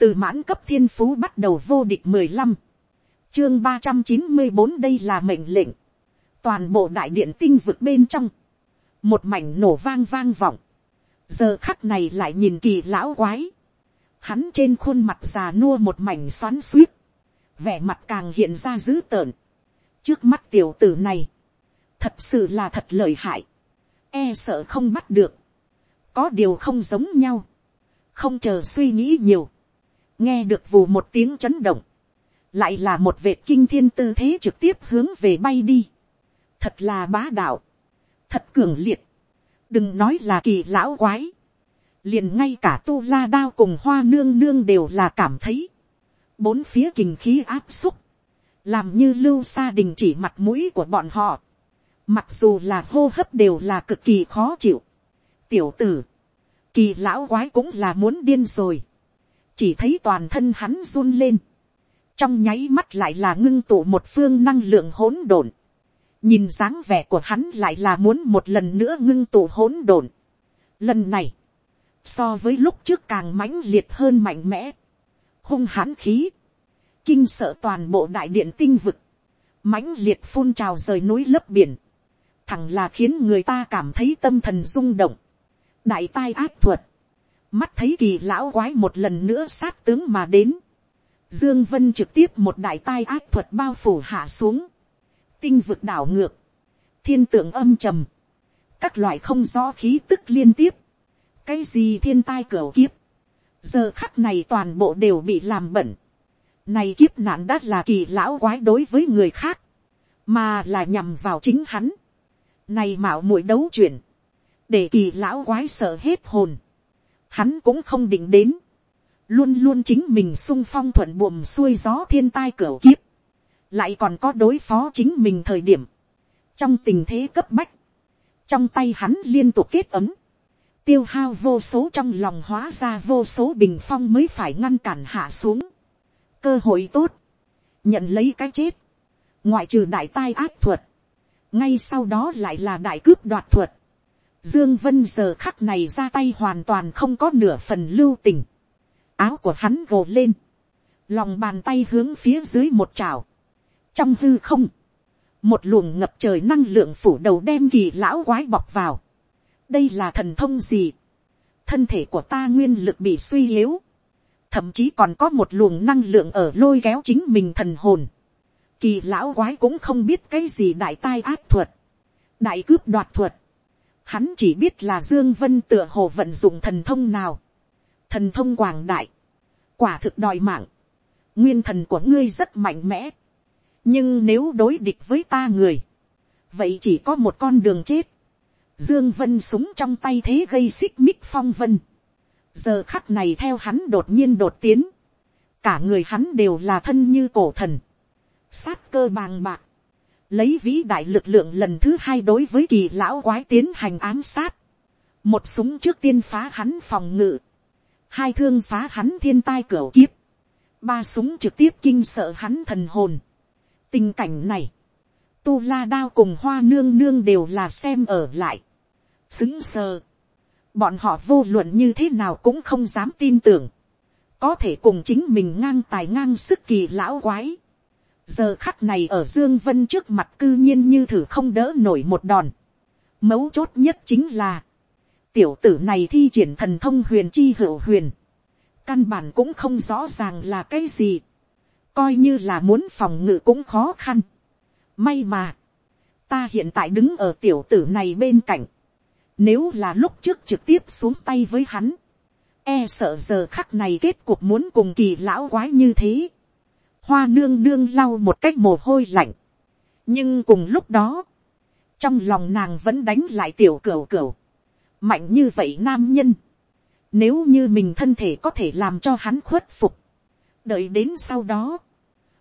từ mãn cấp thiên phú bắt đầu vô địch mười lăm, chương ba trăm chín mươi bốn đây là mệnh lệnh, toàn bộ đại điện tinh vực bên trong, một mảnh nổ vang vang vọng, giờ khắc này lại nhìn kỳ lão quái, hắn trên khuôn mặt già nua một mảnh xoắn suýt, vẻ mặt càng hiện ra dữ tợn, trước mắt tiểu tử này, thật sự là thật lợi hại, e sợ không bắt được, có điều không giống nhau, không chờ suy nghĩ nhiều, nghe được vù một tiếng chấn động, lại là một vệ kinh thiên tư thế trực tiếp hướng về bay đi, thật là bá đạo, thật cường liệt, đừng nói là kỳ lão quái, liền ngay cả tu la đao cùng hoa nương nương đều là cảm thấy, bốn phía kình khí áp xúc, làm như lưu xa đình chỉ mặt mũi của bọn họ, mặc dù là hô hấp đều là cực kỳ khó chịu. tiểu tử, kỳ lão quái cũng là muốn điên rồi, chỉ thấy toàn thân hắn run lên, trong nháy mắt lại là ngưng tụ một phương năng lượng hỗn độn, nhìn dáng vẻ của hắn lại là muốn một lần nữa ngưng tụ hỗn độn. Lần này, so với lúc trước càng mãnh liệt hơn mạnh mẽ, hung hãn khí, kinh sợ toàn bộ đại điện tinh vực, mãnh liệt phun trào rời núi lấp biển, thẳng là khiến người ta cảm thấy tâm thần rung động, đại tai ác thuật, mắt thấy kỳ lão quái một lần nữa sát tướng mà đến, dương vân trực tiếp một đại tai ác thuật bao phủ hạ xuống, tinh vực đảo ngược, thiên tượng âm trầm, các loại không rõ khí tức liên tiếp, cái gì thiên tai cửa kiếp, giờ khắc này toàn bộ đều bị làm bẩn, này kiếp nạn đã là kỳ lão quái đối với người khác, mà là nhằm vào chính hắn, này mạo muội đấu chuyển, để kỳ lão quái sợ hết hồn, hắn cũng không định đến, luôn luôn chính mình sung phong thuận buồm xuôi gió thiên tai cửa kiếp, lại còn có đối phó chính mình thời điểm, trong tình thế cấp bách, trong tay hắn liên tục kết ấm, tiêu hao vô số trong lòng hóa ra vô số bình phong mới phải ngăn cản hạ xuống. cơ hội tốt, nhận lấy cái chết, ngoại trừ đại tai ác thuật, ngay sau đó lại là đại cướp đoạt thuật. Dương Vân giờ khắc này ra tay hoàn toàn không có nửa phần lưu tình. Áo của hắn gồ lên, lòng bàn tay hướng phía dưới một chảo, trong hư không, một luồng ngập trời năng lượng phủ đầu đem kỳ lão quái bọc vào. đây là thần thông gì. thân thể của ta nguyên lực bị suy yếu. thậm chí còn có một luồng năng lượng ở lôi kéo chính mình thần hồn. kỳ lão quái cũng không biết cái gì đại tai ác thuật. đại cướp đoạt thuật hắn chỉ biết là dương vân tựa hồ vận dụng thần thông nào. thần thông quảng đại. quả thực đòi mạng. nguyên thần của ngươi rất mạnh mẽ nhưng nếu đối địch với ta người, vậy chỉ có một con đường chết. Dương Vân súng trong tay thế gây xích mích phong vân. Giờ khắc này theo hắn đột nhiên đột tiến. Cả người hắn đều là thân như cổ thần. Sát cơ bàng bạc. Lấy vĩ đại lực lượng lần thứ hai đối với kỳ lão quái tiến hành ám sát. Một súng trước tiên phá hắn phòng ngự. Hai thương phá hắn thiên tai cửa kiếp. Ba súng trực tiếp kinh sợ hắn thần hồn tình cảnh này, tu la đao cùng hoa nương nương đều là xem ở lại, xứng sờ, bọn họ vô luận như thế nào cũng không dám tin tưởng, có thể cùng chính mình ngang tài ngang sức kỳ lão quái, giờ khắc này ở dương vân trước mặt cư nhiên như thử không đỡ nổi một đòn, mấu chốt nhất chính là, tiểu tử này thi triển thần thông huyền chi hữu huyền, căn bản cũng không rõ ràng là cái gì, coi như là muốn phòng ngự cũng khó khăn. May mà, ta hiện tại đứng ở tiểu tử này bên cạnh. Nếu là lúc trước trực tiếp xuống tay với hắn, e sợ giờ khắc này kết cuộc muốn cùng kỳ lão quái như thế. Hoa nương nương lau một cách mồ hôi lạnh. Nhưng cùng lúc đó, trong lòng nàng vẫn đánh lại tiểu cửu cửu. Mạnh như vậy nam nhân. Nếu như mình thân thể có thể làm cho hắn khuất phục đợi đến sau đó,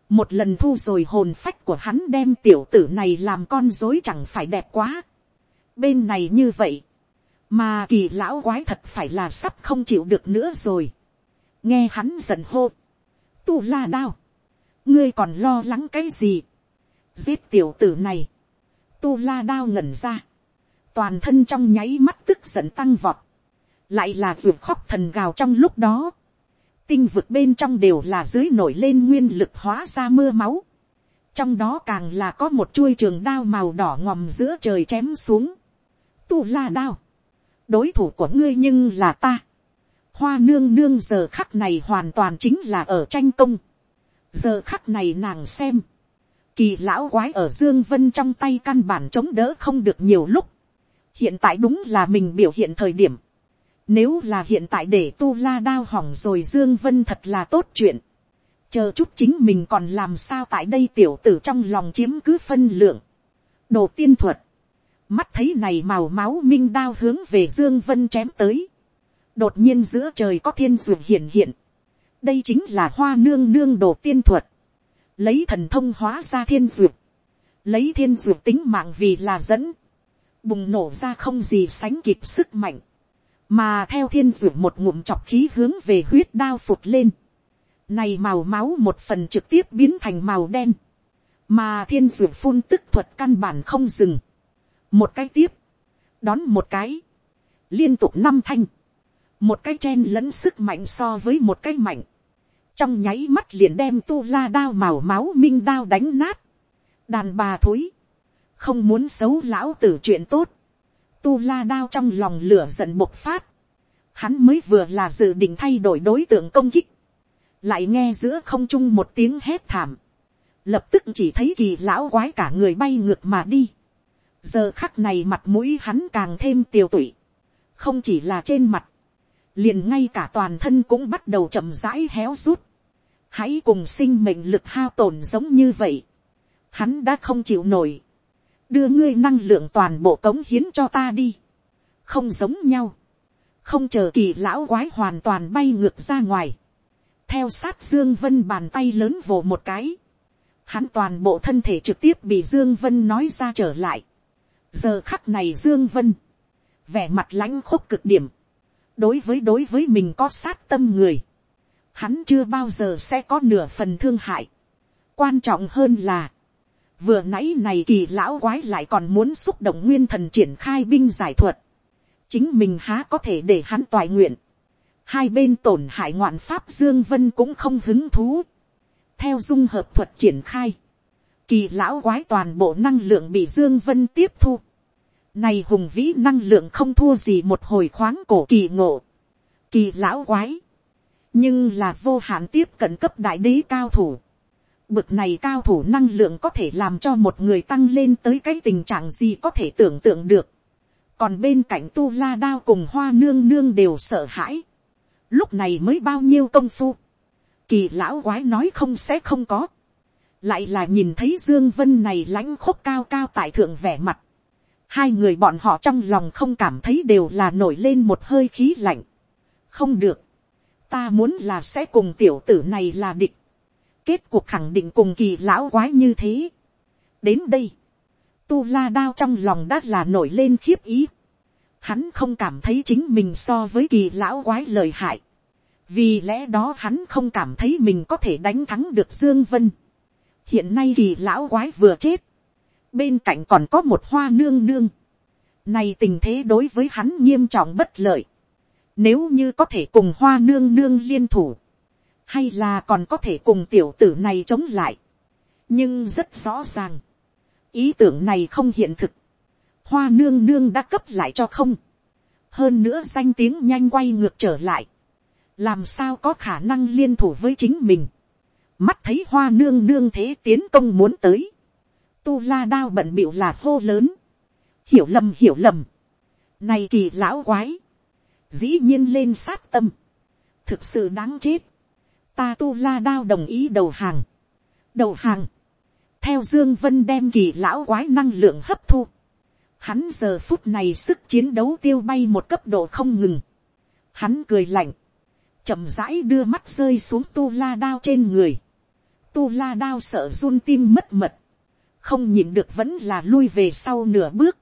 một lần thu rồi hồn phách của hắn đem tiểu tử này làm con dối chẳng phải đẹp quá. bên này như vậy, mà kỳ lão quái thật phải là sắp không chịu được nữa rồi. nghe hắn giận hô, tu la đao, ngươi còn lo lắng cái gì, giết tiểu tử này, tu la đao ngẩn ra, toàn thân trong nháy mắt tức giận tăng vọt, lại là ruột khóc thần gào trong lúc đó, tinh vực bên trong đều là dưới nổi lên nguyên lực hóa ra mưa máu. trong đó càng là có một chuôi trường đao màu đỏ ngòm giữa trời chém xuống. tu la đao. đối thủ của ngươi nhưng là ta. hoa nương nương giờ khắc này hoàn toàn chính là ở tranh công giờ khắc này nàng xem. kỳ lão quái ở dương vân trong tay căn bản chống đỡ không được nhiều lúc. hiện tại đúng là mình biểu hiện thời điểm nếu là hiện tại để tu la đao hỏng rồi Dương Vân thật là tốt chuyện. Chờ chút chính mình còn làm sao tại đây tiểu tử trong lòng chiếm cứ phân lượng. Đồ tiên thuật. Mắt thấy này màu máu minh đao hướng về Dương Vân chém tới. Đột nhiên giữa trời có thiên dược hiện hiện. Đây chính là hoa nương nương đồ tiên thuật. Lấy thần thông hóa ra thiên duyệt, Lấy thiên duyệt tính mạng vì là dẫn. Bùng nổ ra không gì sánh kịp sức mạnh. Mà theo thiên duyệt một ngụm chọc khí hướng về huyết đao phụt lên, này màu máu một phần trực tiếp biến thành màu đen, mà thiên duyệt phun tức thuật căn bản không dừng, một cái tiếp, đón một cái, liên tục năm thanh, một cái chen lẫn sức mạnh so với một cái mạnh, trong nháy mắt liền đem tu la đao màu máu minh đao đánh nát, đàn bà thối, không muốn xấu lão tử chuyện tốt, tu la đao trong lòng lửa giận bộc phát, hắn mới vừa là dự định thay đổi đối tượng công kích, lại nghe giữa không trung một tiếng hét thảm, lập tức chỉ thấy kỳ lão quái cả người bay ngược mà đi, giờ khắc này mặt mũi hắn càng thêm tiều tụy, không chỉ là trên mặt, liền ngay cả toàn thân cũng bắt đầu chậm rãi héo rút, hãy cùng sinh mệnh lực hao tổn giống như vậy, hắn đã không chịu nổi, đưa ngươi năng lượng toàn bộ cống hiến cho ta đi, không giống nhau, không chờ kỳ lão quái hoàn toàn bay ngược ra ngoài, theo sát dương vân bàn tay lớn vồ một cái, hắn toàn bộ thân thể trực tiếp bị dương vân nói ra trở lại, giờ khắc này dương vân, vẻ mặt lãnh khúc cực điểm, đối với đối với mình có sát tâm người, hắn chưa bao giờ sẽ có nửa phần thương hại, quan trọng hơn là, vừa nãy này kỳ lão quái lại còn muốn xúc động nguyên thần triển khai binh giải thuật, chính mình há có thể để hắn toại nguyện, hai bên tổn hại ngoạn pháp dương vân cũng không hứng thú, theo dung hợp thuật triển khai, kỳ lão quái toàn bộ năng lượng bị dương vân tiếp thu, này hùng vĩ năng lượng không thua gì một hồi khoáng cổ kỳ ngộ, kỳ lão quái, nhưng là vô hạn tiếp cận cấp đại đế cao thủ, Bực này cao thủ năng lượng có thể làm cho một người tăng lên tới cái tình trạng gì có thể tưởng tượng được. Còn bên cạnh tu la đao cùng hoa nương nương đều sợ hãi. Lúc này mới bao nhiêu công phu. Kỳ lão quái nói không sẽ không có. Lại là nhìn thấy Dương Vân này lãnh khúc cao cao tại thượng vẻ mặt. Hai người bọn họ trong lòng không cảm thấy đều là nổi lên một hơi khí lạnh. Không được. Ta muốn là sẽ cùng tiểu tử này là địch kết cuộc khẳng định cùng kỳ lão quái như thế. đến đây, tu la đao trong lòng đã là nổi lên khiếp ý. hắn không cảm thấy chính mình so với kỳ lão quái lời hại. vì lẽ đó hắn không cảm thấy mình có thể đánh thắng được dương vân. hiện nay kỳ lão quái vừa chết bên cạnh còn có một hoa nương nương. này tình thế đối với hắn nghiêm trọng bất lợi. nếu như có thể cùng hoa nương nương liên thủ hay là còn có thể cùng tiểu tử này chống lại. nhưng rất rõ ràng, ý tưởng này không hiện thực, hoa nương nương đã cấp lại cho không, hơn nữa danh tiếng nhanh quay ngược trở lại, làm sao có khả năng liên thủ với chính mình, mắt thấy hoa nương nương thế tiến công muốn tới, tu la đao bận bịu là hô lớn, hiểu lầm hiểu lầm, này kỳ lão quái, dĩ nhiên lên sát tâm, thực sự đáng chết, ta tu la đao đồng ý đầu hàng. đầu hàng, theo dương vân đem kỳ lão quái năng lượng hấp thu. hắn giờ phút này sức chiến đấu tiêu bay một cấp độ không ngừng. hắn cười lạnh, chậm rãi đưa mắt rơi xuống tu la đao trên người. tu la đao sợ run tim mất mật, không nhìn được vẫn là lui về sau nửa bước.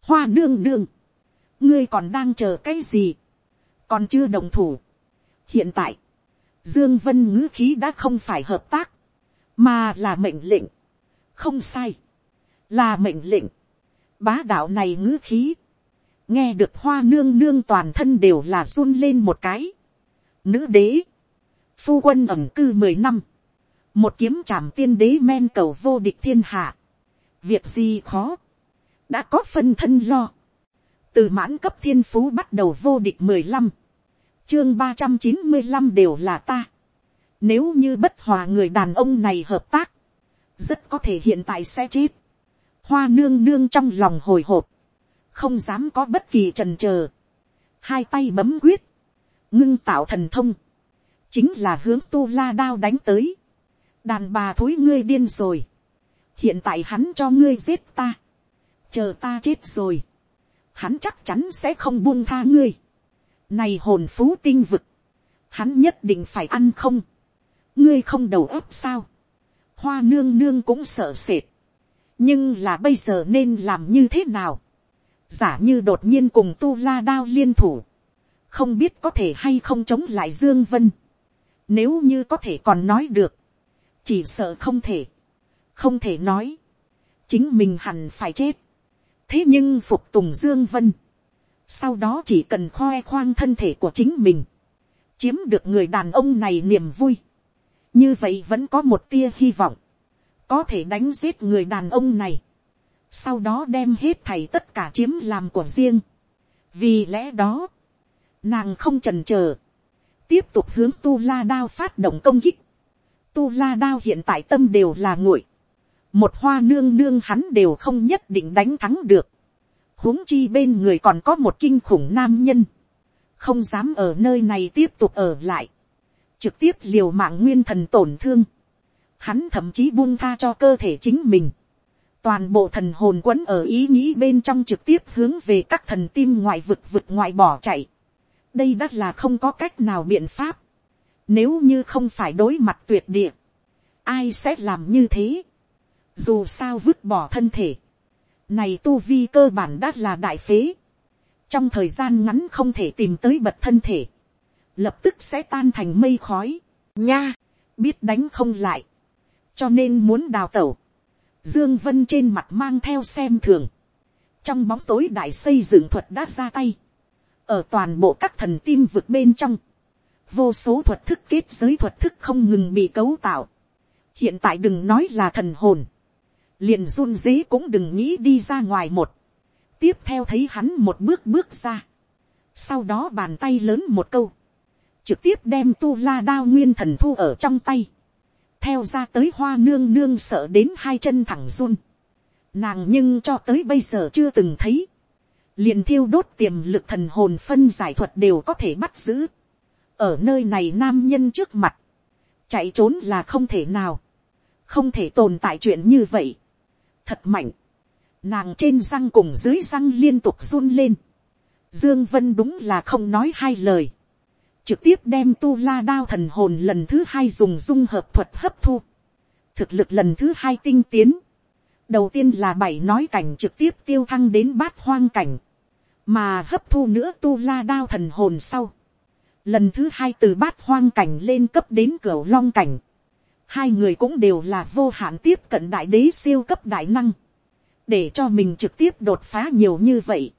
hoa nương nương, ngươi còn đang chờ cái gì, còn chưa đồng thủ. hiện tại, Dương Vân ngữ khí đã không phải hợp tác, mà là mệnh lệnh. Không sai, là mệnh lệnh. Bá đạo này ngữ khí, nghe được hoa nương nương toàn thân đều là run lên một cái. Nữ đế, phu quân ẩm cư mười năm, một kiếm trảm tiên đế men cầu vô địch thiên hạ, việc gì khó, đã có phân thân lo, từ mãn cấp thiên phú bắt đầu vô địch mười lăm, chương ba trăm chín mươi lăm đều là ta, nếu như bất hòa người đàn ông này hợp tác, rất có thể hiện tại sẽ chết, hoa nương nương trong lòng hồi hộp, không dám có bất kỳ trần chờ, hai tay bấm quyết, ngưng tạo thần thông, chính là hướng tu la đao đánh tới, đàn bà thối ngươi điên rồi, hiện tại hắn cho ngươi giết ta, chờ ta chết rồi, hắn chắc chắn sẽ không buông tha ngươi, này hồn phú tinh vực, hắn nhất định phải ăn không, ngươi không đầu óc sao, hoa nương nương cũng sợ sệt, nhưng là bây giờ nên làm như thế nào, giả như đột nhiên cùng tu la đao liên thủ, không biết có thể hay không chống lại dương vân, nếu như có thể còn nói được, chỉ sợ không thể, không thể nói, chính mình hẳn phải chết, thế nhưng phục tùng dương vân, sau đó chỉ cần khoe khoang thân thể của chính mình, chiếm được người đàn ông này niềm vui, như vậy vẫn có một tia hy vọng, có thể đánh giết người đàn ông này, sau đó đem hết thầy tất cả chiếm làm của riêng. vì lẽ đó, nàng không trần c h ờ tiếp tục hướng tu la đao phát động công kích tu la đao hiện tại tâm đều là nguội, một hoa nương nương hắn đều không nhất định đánh thắng được. huống chi bên người còn có một kinh khủng nam nhân, không dám ở nơi này tiếp tục ở lại, trực tiếp liều mạng nguyên thần tổn thương hắn thậm chí buông tha cho cơ thể chính mình. Toàn bộ thần hồn quấn ở ý nghĩ bên trong trực tiếp hướng về các thần tim ngoại vực vực ngoại bỏ chạy. Đây đắt là không có cách nào biện pháp. Nếu như không phải đối mặt tuyệt địa, ai sẽ làm như thế? Dù sao vứt bỏ thân thể. Này tu vi cơ bản đã là đại phế. Trong thời gian ngắn không thể tìm tới bật thân thể. Lập tức sẽ tan thành mây khói. Nha, biết đánh không lại cho nên muốn đào tẩu, dương vân trên mặt mang theo xem thường, trong bóng tối đại xây dựng thuật đã ra tay, ở toàn bộ các thần tim vực bên trong, vô số thuật thức kết giới thuật thức không ngừng bị cấu tạo, hiện tại đừng nói là thần hồn, liền run dế cũng đừng nghĩ đi ra ngoài một, tiếp theo thấy hắn một bước bước ra, sau đó bàn tay lớn một câu, trực tiếp đem tu la đao nguyên thần thu ở trong tay, theo ra tới hoa nương nương sợ đến hai chân thẳng run. Nàng nhưng cho tới bây giờ chưa từng thấy. liền thiêu đốt tiềm lực thần hồn phân giải thuật đều có thể bắt giữ. Ở nơi này nam nhân trước mặt. Chạy trốn là không thể nào. Không thể tồn tại chuyện như vậy. Thật mạnh. Nàng trên răng cùng dưới răng liên tục run lên. Dương Vân đúng là không nói hai lời trực tiếp đem tu la đao thần hồn lần thứ hai dùng dung hợp thuật hấp thu, thực lực lần thứ hai tinh tiến, đầu tiên là bảy nói cảnh trực tiếp tiêu thăng đến bát hoang cảnh, mà hấp thu nữa tu la đao thần hồn sau, lần thứ hai từ bát hoang cảnh lên cấp đến cửa long cảnh, hai người cũng đều là vô hạn tiếp cận đại đế siêu cấp đại năng, để cho mình trực tiếp đột phá nhiều như vậy,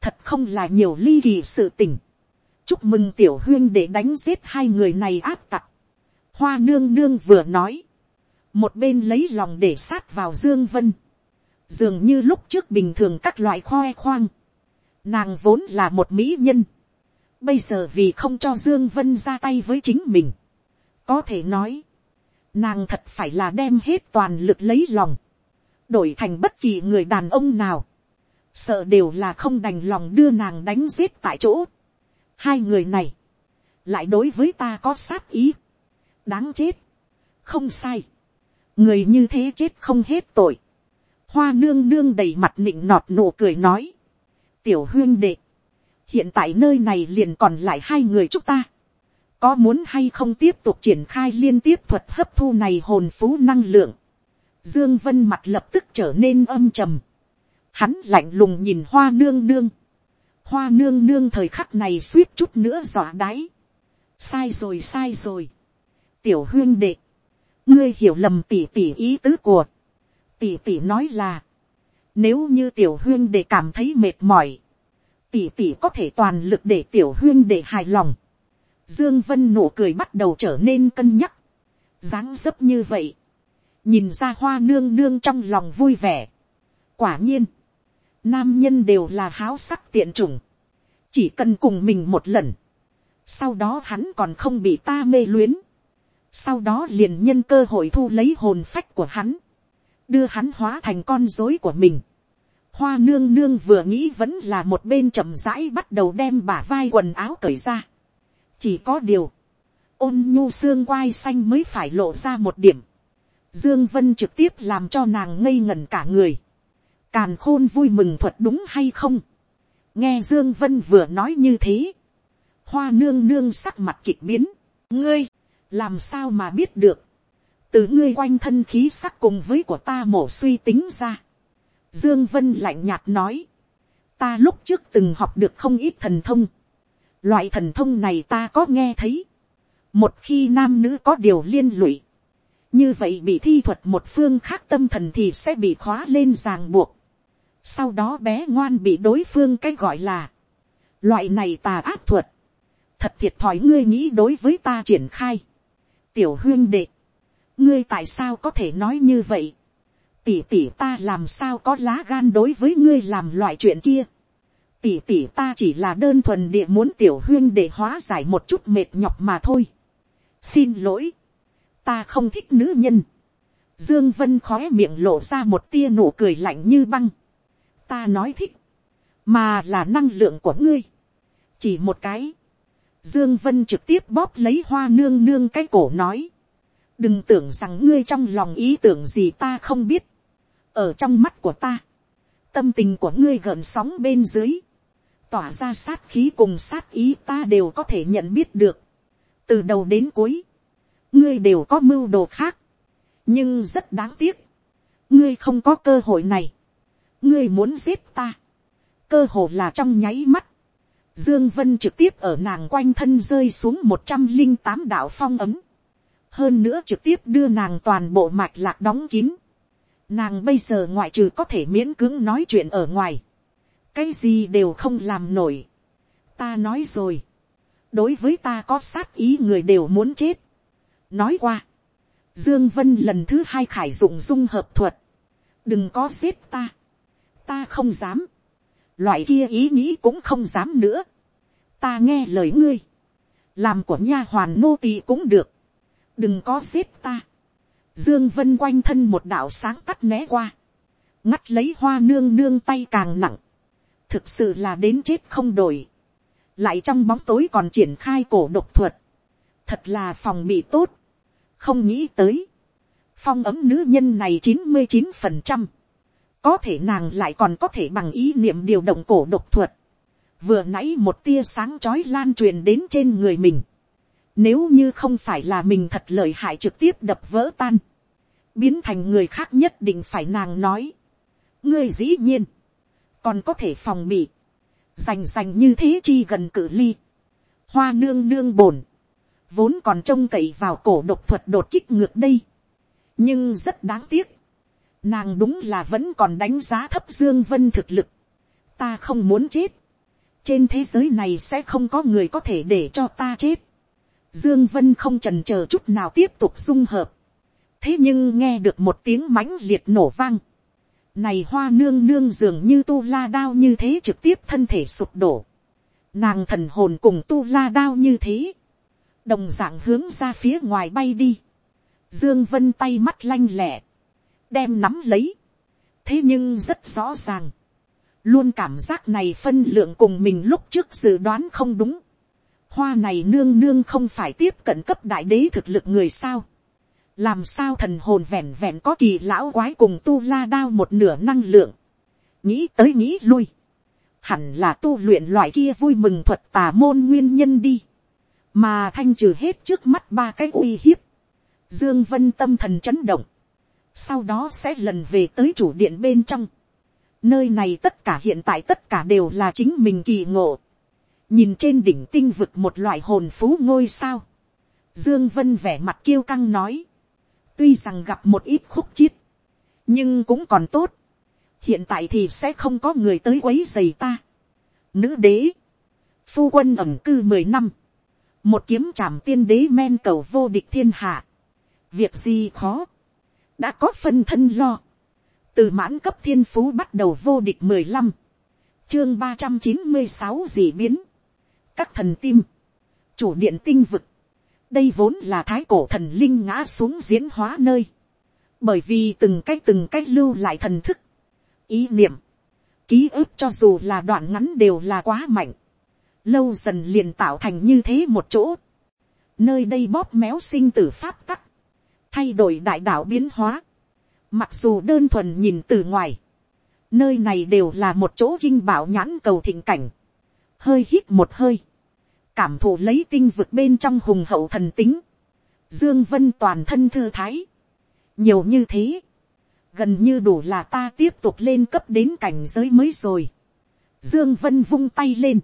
thật không là nhiều ly kỳ sự tình, chúc mừng tiểu huyên để đánh giết hai người này áp tặc. hoa nương nương vừa nói, một bên lấy lòng để sát vào dương vân, dường như lúc trước bình thường các loại khoe khoang, nàng vốn là một mỹ nhân, bây giờ vì không cho dương vân ra tay với chính mình, có thể nói, nàng thật phải là đem hết toàn lực lấy lòng, đổi thành bất kỳ người đàn ông nào, sợ đều là không đành lòng đưa nàng đánh giết tại chỗ. Hai người này, lại đối với ta có sát ý. Đáng chết. Không sai. Người như thế chết không hết tội. Hoa nương nương đầy mặt nịnh nọt nụ cười nói. Tiểu huyên đệ. Hiện tại nơi này liền còn lại hai người chúng ta. Có muốn hay không tiếp tục triển khai liên tiếp thuật hấp thu này hồn phú năng lượng. Dương Vân mặt lập tức trở nên âm trầm. Hắn lạnh lùng nhìn hoa nương nương hoa nương nương thời khắc này suýt chút nữa dọa đáy. sai rồi sai rồi. tiểu huyên đệ, ngươi hiểu lầm tỉ tỉ ý tứ của. tỉ tỉ nói là, nếu như tiểu huyên đệ cảm thấy mệt mỏi, tỷ tỷ có thể toàn lực để tiểu huyên để hài lòng. Dương Vân nụ cười bắt đầu trở nên cân nhắc. dáng dấp như vậy. Nhìn ra hoa nương nương trong lòng vui vẻ. Quả nhiên. Nam nhân đều là háo sắc tiện chủng. Chỉ cần cùng mình một lần. Sau đó hắn còn không bị ta mê luyến. Sau đó liền nhân cơ hội thu lấy hồn phách của hắn. Đưa hắn hóa thành con rối của mình hoa nương nương vừa nghĩ vẫn là một bên chậm rãi bắt đầu đem bả vai quần áo cởi ra. chỉ có điều, ôn nhu xương quai xanh mới phải lộ ra một điểm. dương vân trực tiếp làm cho nàng ngây ngẩn cả người. càn khôn vui mừng thuật đúng hay không. nghe dương vân vừa nói như thế. hoa nương nương sắc mặt kịch biến. ngươi, làm sao mà biết được. từ ngươi quanh thân khí sắc cùng với của ta mổ suy tính ra Dương Vân lạnh nhạt nói. Ta lúc trước từng học được không ít thần thông. Loại thần thông này ta có nghe thấy. Một khi nam nữ có điều liên lụy. Như vậy bị thi thuật một phương khác tâm thần thì sẽ bị khóa lên ràng buộc. Sau đó bé ngoan bị đối phương cái gọi là. Loại này tà áp thuật. Thật thiệt thòi ngươi nghĩ đối với ta triển khai. Tiểu huyên đệ. Ngươi tại sao có thể nói như vậy? Tỷ tỷ ta làm sao có lá gan đối với ngươi làm loại chuyện kia. tỷ tỷ ta chỉ là đơn thuần địa muốn tiểu huyên để hóa giải một chút mệt nhọc mà thôi. xin lỗi, ta không thích nữ nhân. dương vân khói miệng lộ ra một tia nụ cười lạnh như băng. ta nói thích, mà là năng lượng của ngươi. chỉ một cái. Dương Vân trực tiếp bóp lấy hoa nương nương cái cổ nói. Đừng tưởng rằng ngươi trong lòng ý tưởng gì ta không biết ở trong mắt của ta, tâm tình của ngươi gợn sóng bên dưới, tỏa ra sát khí cùng sát ý ta đều có thể nhận biết được, từ đầu đến cuối, ngươi đều có mưu đồ khác, nhưng rất đáng tiếc, ngươi không có cơ hội này, ngươi muốn giết ta, cơ hội là trong nháy mắt, Dương Vân trực tiếp ở nàng quanh thân rơi xuống một trăm linh tám đạo phong ấm. Hơn nữa trực tiếp đưa nàng toàn bộ mạch lạc đóng kín. Nàng bây giờ ngoại trừ có thể miễn cưỡng nói chuyện ở ngoài. Cái gì đều không làm nổi. Ta nói rồi. Đối với ta có sát ý người đều muốn chết. Nói qua. Dương Vân lần thứ hai khải dụng dung hợp thuật. Đừng có giết ta. Ta không dám. Loại kia ý nghĩ cũng không dám nữa. Ta nghe lời ngươi. Làm của nha hoàn nô tỳ cũng được. Đừng có giết ta Dương Vân quanh thân một đạo sáng tắt né qua. Ngắt lấy hoa nương nương tay càng nặng. Thực sự là đến chết không đổi. Lại trong bóng tối còn triển khai cổ độc thuật. Thật là phòng bị tốt. Không nghĩ tới. Phong ấm nữ nhân này chín mươi 99%. Có thể nàng lại còn có thể bằng ý niệm điều động cổ độc thuật. Vừa nãy một tia sáng chói lan truyền đến trên người mình nếu như không phải là mình thật lợi hại trực tiếp đập vỡ tan. Biến thành người khác nhất định phải nàng nói. Ngươi dĩ nhiên. Còn có thể phòng bị. Rành rành như thế chi gần cử ly. Hoa nương nương bổn. Vốn còn trông cậy vào cổ độc thuật đột kích ngược đây. Nhưng rất đáng tiếc. Nàng đúng là vẫn còn đánh giá thấp Dương Vân thực lực. Ta không muốn chết. Trên thế giới này sẽ không có người có thể để cho ta chết Dương Vân không chần chờ chút nào tiếp tục dung hợp. Thế nhưng nghe được một tiếng mãnh liệt nổ vang. Này hoa nương nương dường như tu la đao như thế trực tiếp thân thể sụp đổ. Nàng thần hồn cùng tu la đao như thế. Đồng dạng hướng ra phía ngoài bay đi. Dương Vân tay mắt lanh lẹ. Đem nắm lấy. Thế nhưng rất rõ ràng. Luôn cảm giác này phân lượng cùng mình lúc trước dự đoán không đúng hoa này nương nương không phải tiếp cận cấp đại đế thực lực người sao. làm sao thần hồn vẹn vẹn có kỳ lão quái cùng tu la đao một nửa năng lượng. nghĩ tới nghĩ lui. hẳn là tu luyện loại kia vui mừng thuật tà môn nguyên nhân đi. mà thanh trừ hết trước mắt ba cái uy hiếp. dương vân tâm thần chấn động. sau đó sẽ lần về tới chủ điện bên trong. nơi này tất cả hiện tại tất cả đều là chính mình kỳ ngộ nhìn trên đỉnh tinh vực một loại hồn phú ngôi sao, dương vân vẻ mặt kiêu căng nói, tuy rằng gặp một ít khúc chiết, nhưng cũng còn tốt, hiện tại thì sẽ không có người tới quấy giày ta. Nữ đế, phu quân ẩm cư mười năm, một kiếm trảm tiên đế men cầu vô địch thiên hạ, việc gì khó, đã có phân thân lo, từ mãn cấp thiên phú bắt đầu vô địch mười lăm, chương ba trăm chín mươi sáu dị biến, các thần tim, chủ điện tinh vực, đây vốn là thái cổ thần linh ngã xuống diễn hóa nơi, bởi vì từng cách từng cách lưu lại thần thức, ý niệm, ký ức cho dù là đoạn ngắn đều là quá mạnh, lâu dần liền tạo thành như thế một chỗ, nơi đây bóp méo sinh tử pháp tắc, thay đổi đại đạo biến hóa, mặc dù đơn thuần nhìn từ ngoài, nơi này đều là một chỗ kinh bảo nhãn cầu thịnh cảnh, hơi hít một hơi, cảm thụ lấy tinh vực bên trong hùng hậu thần tính, dương vân toàn thân thư thái, nhiều như thế, gần như đủ là ta tiếp tục lên cấp đến cảnh giới mới rồi. Dương Vân vung tay lên.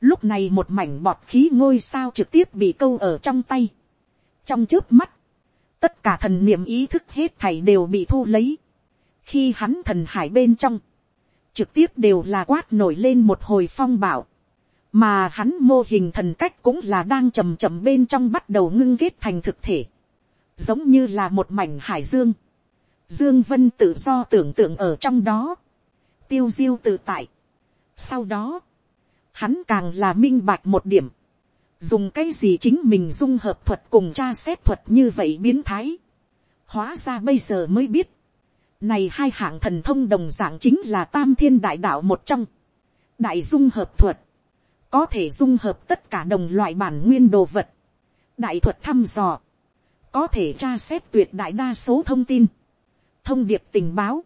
Lúc này một mảnh bọt khí ngôi sao trực tiếp bị câu ở trong tay. Trong trước mắt, tất cả thần niệm ý thức hết thảy đều bị thu lấy. Khi hắn thần hải bên trong, trực tiếp đều là quát nổi lên một hồi phong bảo. Mà hắn mô hình thần cách cũng là đang chậm chậm bên trong bắt đầu ngưng kết thành thực thể. Giống như là một mảnh hải dương Dương Vân tự do tưởng tượng ở trong đó. Tiêu diêu tự tại. Sau đó, hắn càng là minh bạch một điểm. Dùng cái gì chính mình dung hợp thuật cùng tra xét thuật như vậy biến thái. Hóa ra bây giờ mới biết. Này hai hạng thần thông đồng dạng chính là tam thiên đại đạo một trong. Đại dung hợp thuật. Có thể dung hợp tất cả đồng loại bản nguyên đồ vật. Đại thuật thăm dò. Có thể tra xét tuyệt đại đa số thông tin thông điệp tình báo,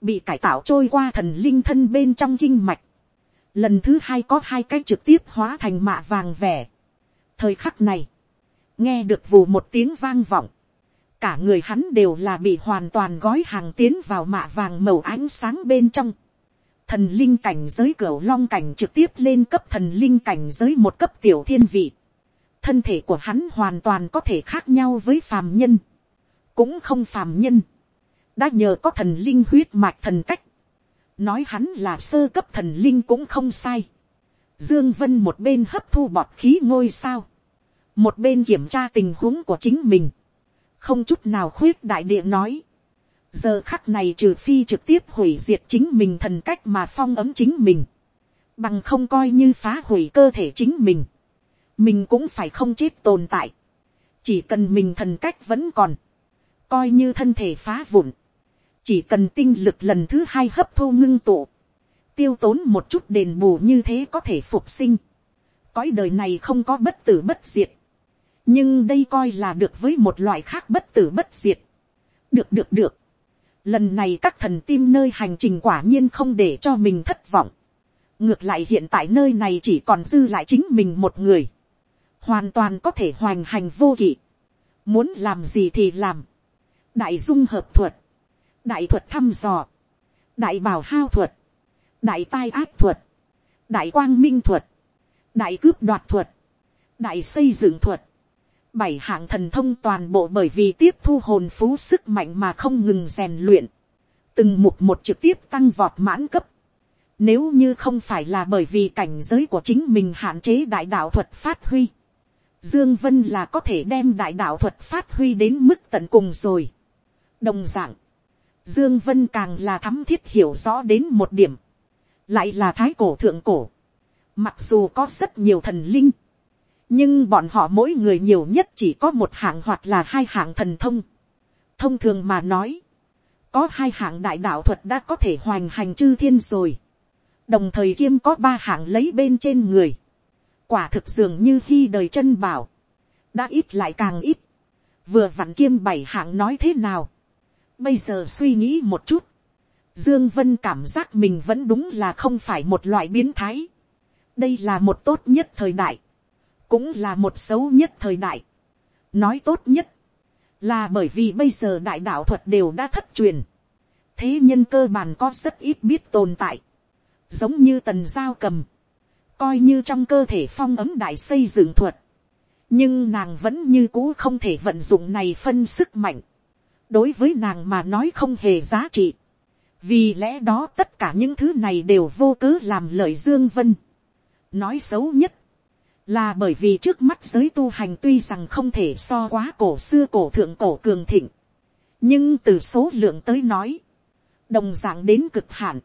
bị cải tạo trôi qua thần linh thân bên trong kinh mạch. Lần thứ hai có hai cái trực tiếp hóa thành mạ vàng vẻ. Thời khắc này, nghe được vù một tiếng vang vọng. Cả người hắn đều là bị hoàn toàn gói hàng tiến vào mạ vàng màu ánh sáng bên trong. Thần linh cảnh giới cửa long cảnh trực tiếp lên cấp thần linh cảnh giới một cấp tiểu thiên vị. Thân thể của hắn hoàn toàn có thể khác nhau với phàm nhân. Cũng không phàm nhân đã nhờ có thần linh huyết mạch thần cách, nói hắn là sơ cấp thần linh cũng không sai. Dương Vân một bên hấp thu bọt khí ngôi sao, một bên kiểm tra tình huống của chính mình, không chút nào khuyết đại địa nói giờ khắc này trừ phi trực tiếp hủy diệt chính mình thần cách mà phong ấm chính mình, bằng không coi như phá hủy cơ thể chính mình, mình cũng phải không chết tồn tại, chỉ cần mình thần cách vẫn còn, coi như thân thể phá vụn, chỉ cần tinh lực lần thứ hai hấp thu ngưng tụ, tiêu tốn một chút đền bù như thế có thể phục sinh. cõi đời này không có bất tử bất diệt, nhưng đây coi là được với một loại khác bất tử bất diệt. được được được, lần này các thần tim nơi hành trình quả nhiên không để cho mình thất vọng. ngược lại hiện tại nơi này chỉ còn dư lại chính mình một người, hoàn toàn có thể hoành hành vô kỵ, muốn làm gì thì làm, đại dung hợp thuật, đại thuật thăm dò, đại bảo hao thuật, đại tai ác thuật, đại quang minh thuật, đại cướp đoạt thuật, đại xây dựng thuật, bảy hạng thần thông toàn bộ bởi vì tiếp thu hồn phú sức mạnh mà không ngừng rèn luyện, từng mục một trực tiếp tăng vọt mãn cấp, nếu như không phải là bởi vì cảnh giới của chính mình hạn chế đại đạo thuật phát huy, Dương Vân là có thể đem đại đạo thuật phát huy đến mức tận cùng rồi. Đồng dạng, Dương Vân càng là thắm thiết hiểu rõ đến một điểm. Lại là thái cổ thượng cổ. Mặc dù có rất nhiều thần linh. Nhưng bọn họ mỗi người nhiều nhất chỉ có một hạng hoặc là hai hạng thần thông. Thông thường mà nói. Có hai hạng đại đạo thuật đã có thể hoành hành chư thiên rồi. Đồng thời kiêm có ba hạng lấy bên trên người. Quả thực dường như khi đời chân bảo. Đã ít lại càng ít. Vừa vặn kiêm bảy hạng nói thế nào Bây giờ suy nghĩ một chút. Dương Vân cảm giác mình vẫn đúng là không phải một loại biến thái. Đây là một tốt nhất thời đại. Cũng là một xấu nhất thời đại. Nói tốt nhất. Là bởi vì bây giờ đại đạo thuật đều đã thất truyền. Thế nhân cơ bản có rất ít biết tồn tại. Giống như tần giao cầm. Coi như trong cơ thể phong ấm đại xây dựng thuật. Nhưng nàng vẫn như cũ không thể vận dụng này phân sức mạnh đối với nàng mà nói không hề giá trị. vì lẽ đó tất cả những thứ này đều vô cớ làm lợi dương vân. nói xấu nhất, là bởi vì trước mắt giới tu hành tuy rằng không thể so quá cổ xưa cổ thượng cổ cường thịnh, nhưng từ số lượng tới nói, đồng d ạ n g đến cực hạn,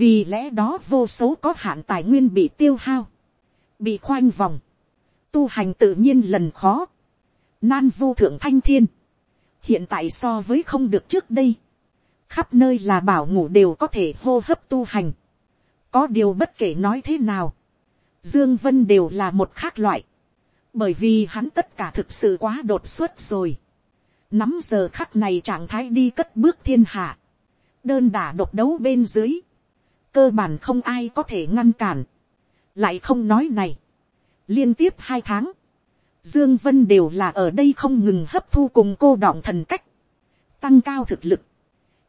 vì lẽ đó vô số có hạn tài nguyên bị tiêu hao, bị khoanh vòng, tu hành tự nhiên lần khó, nan vô thượng thanh thiên, hiện tại so với không được trước đây, khắp nơi là bảo ngủ đều có thể hô hấp tu hành, có điều bất kể nói thế nào, Dương Vân đều là một khác loại. Bởi vì hắn tất cả thực sự quá đột xuất rồi. Nắm giờ khắc này trạng thái đi cất bước thiên hạ. Đơn đả độc đấu bên dưới. Cơ bản không ai có thể ngăn cản. Lại không nói này. Liên tiếp hai tháng. Dương Vân đều là ở đây không ngừng hấp thu cùng cô đọng thần cách. Tăng cao thực lực.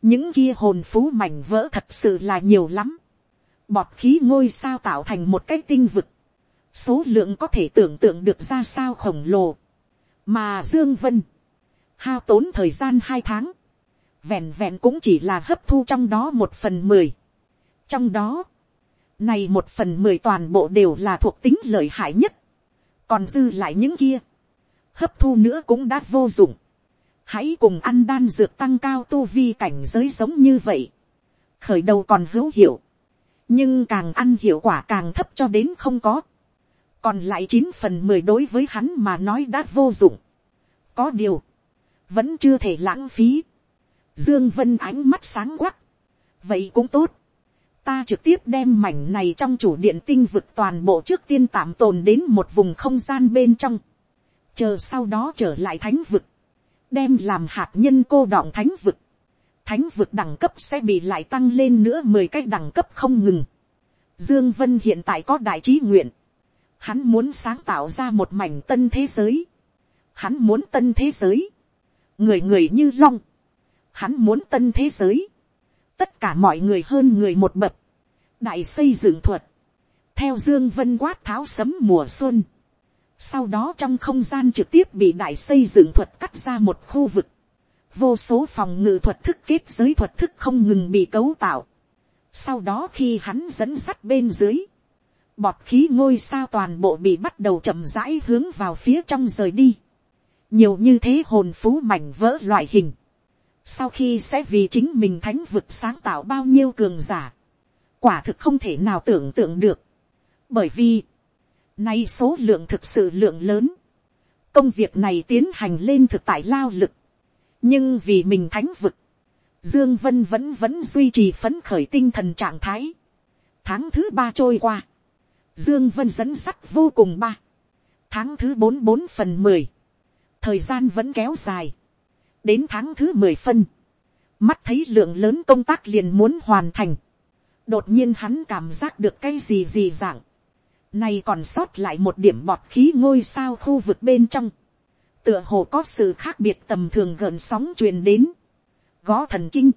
Những kia hồn phú mảnh vỡ thật sự là nhiều lắm bọt khí ngôi sao tạo thành một cái tinh vực, số lượng có thể tưởng tượng được ra sao khổng lồ, mà dương vân, hao tốn thời gian hai tháng, vẹn vẹn cũng chỉ là hấp thu trong đó một phần mười, trong đó, này một phần mười toàn bộ đều là thuộc tính lợi hại nhất, còn dư lại những kia, hấp thu nữa cũng đã vô dụng, hãy cùng ăn đan dược tăng cao tu vi cảnh giới giống như vậy, khởi đầu còn hữu hiệu, nhưng càng ăn hiệu quả càng thấp cho đến không có, còn lại chín phần mười đối với hắn mà nói đã vô dụng. có điều, vẫn chưa thể lãng phí. dương vân ánh mắt sáng quắc, vậy cũng tốt. ta trực tiếp đem mảnh này trong chủ điện tinh vực toàn bộ trước tiên tạm tồn đến một vùng không gian bên trong, chờ sau đó trở lại thánh vực, đem làm hạt nhân cô đọng thánh vực, thánh vực đẳng cấp sẽ bị lại tăng lên nữa mười cái đẳng cấp không ngừng. Dương Vân hiện tại có đại trí nguyện. Hắn muốn sáng tạo ra một mảnh tân thế giới. Hắn muốn tân thế giới. Người người như long. Hắn muốn tân thế giới. Tất cả mọi người hơn người một bậc. Đại xây dựng thuật. Theo Dương Vân quát tháo sấm mùa xuân. Sau đó trong không gian trực tiếp bị đại xây dựng thuật cắt ra một khu vực vô số phòng ngự thuật thức kết giới thuật thức không ngừng bị cấu tạo. Sau đó khi hắn dẫn sắt bên dưới, bọt khí ngôi sao toàn bộ bị bắt đầu chậm rãi hướng vào phía trong rời đi. nhiều như thế hồn phú mảnh vỡ loại hình. sau khi sẽ vì chính mình thánh vực sáng tạo bao nhiêu cường giả, quả thực không thể nào tưởng tượng được. bởi vì, nay số lượng thực sự lượng lớn, công việc này tiến hành lên thực tại lao lực, nhưng vì mình thánh vực, dương vân vẫn vẫn duy trì phấn khởi tinh thần trạng thái. tháng thứ ba trôi qua, dương vân dẫn sắt vô cùng ba, tháng thứ bốn bốn phần mười, thời gian vẫn kéo dài, đến tháng thứ mười phân, mắt thấy lượng lớn công tác liền muốn hoàn thành, đột nhiên hắn cảm giác được cái gì gì dạng, này còn sót lại một điểm bọt khí ngôi sao khu vực bên trong, tựa hồ có sự khác biệt tầm thường gần sóng truyền đến, gõ thần kinh,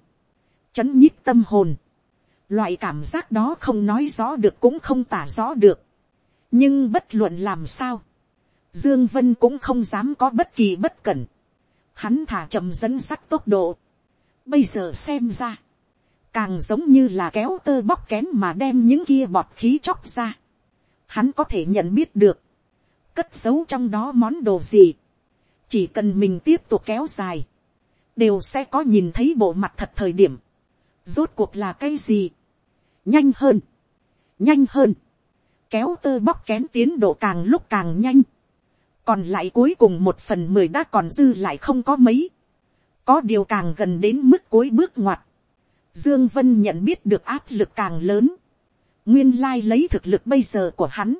chấn nhích tâm hồn, loại cảm giác đó không nói rõ được cũng không tả rõ được, nhưng bất luận làm sao, dương vân cũng không dám có bất kỳ bất cẩn, hắn thả chậm dẫn sắt tốc độ, bây giờ xem ra, càng giống như là kéo tơ bóc kén mà đem những kia bọt khí chóc ra, hắn có thể nhận biết được, cất giấu trong đó món đồ gì, chỉ cần mình tiếp tục kéo dài, đều sẽ có nhìn thấy bộ mặt thật thời điểm, rốt cuộc là cái gì, nhanh hơn, nhanh hơn, kéo tơ bóc kén tiến độ càng lúc càng nhanh, còn lại cuối cùng một phần mười đã còn dư lại không có mấy, có điều càng gần đến mức cuối bước ngoặt, dương vân nhận biết được áp lực càng lớn, nguyên lai lấy thực lực bây giờ của hắn,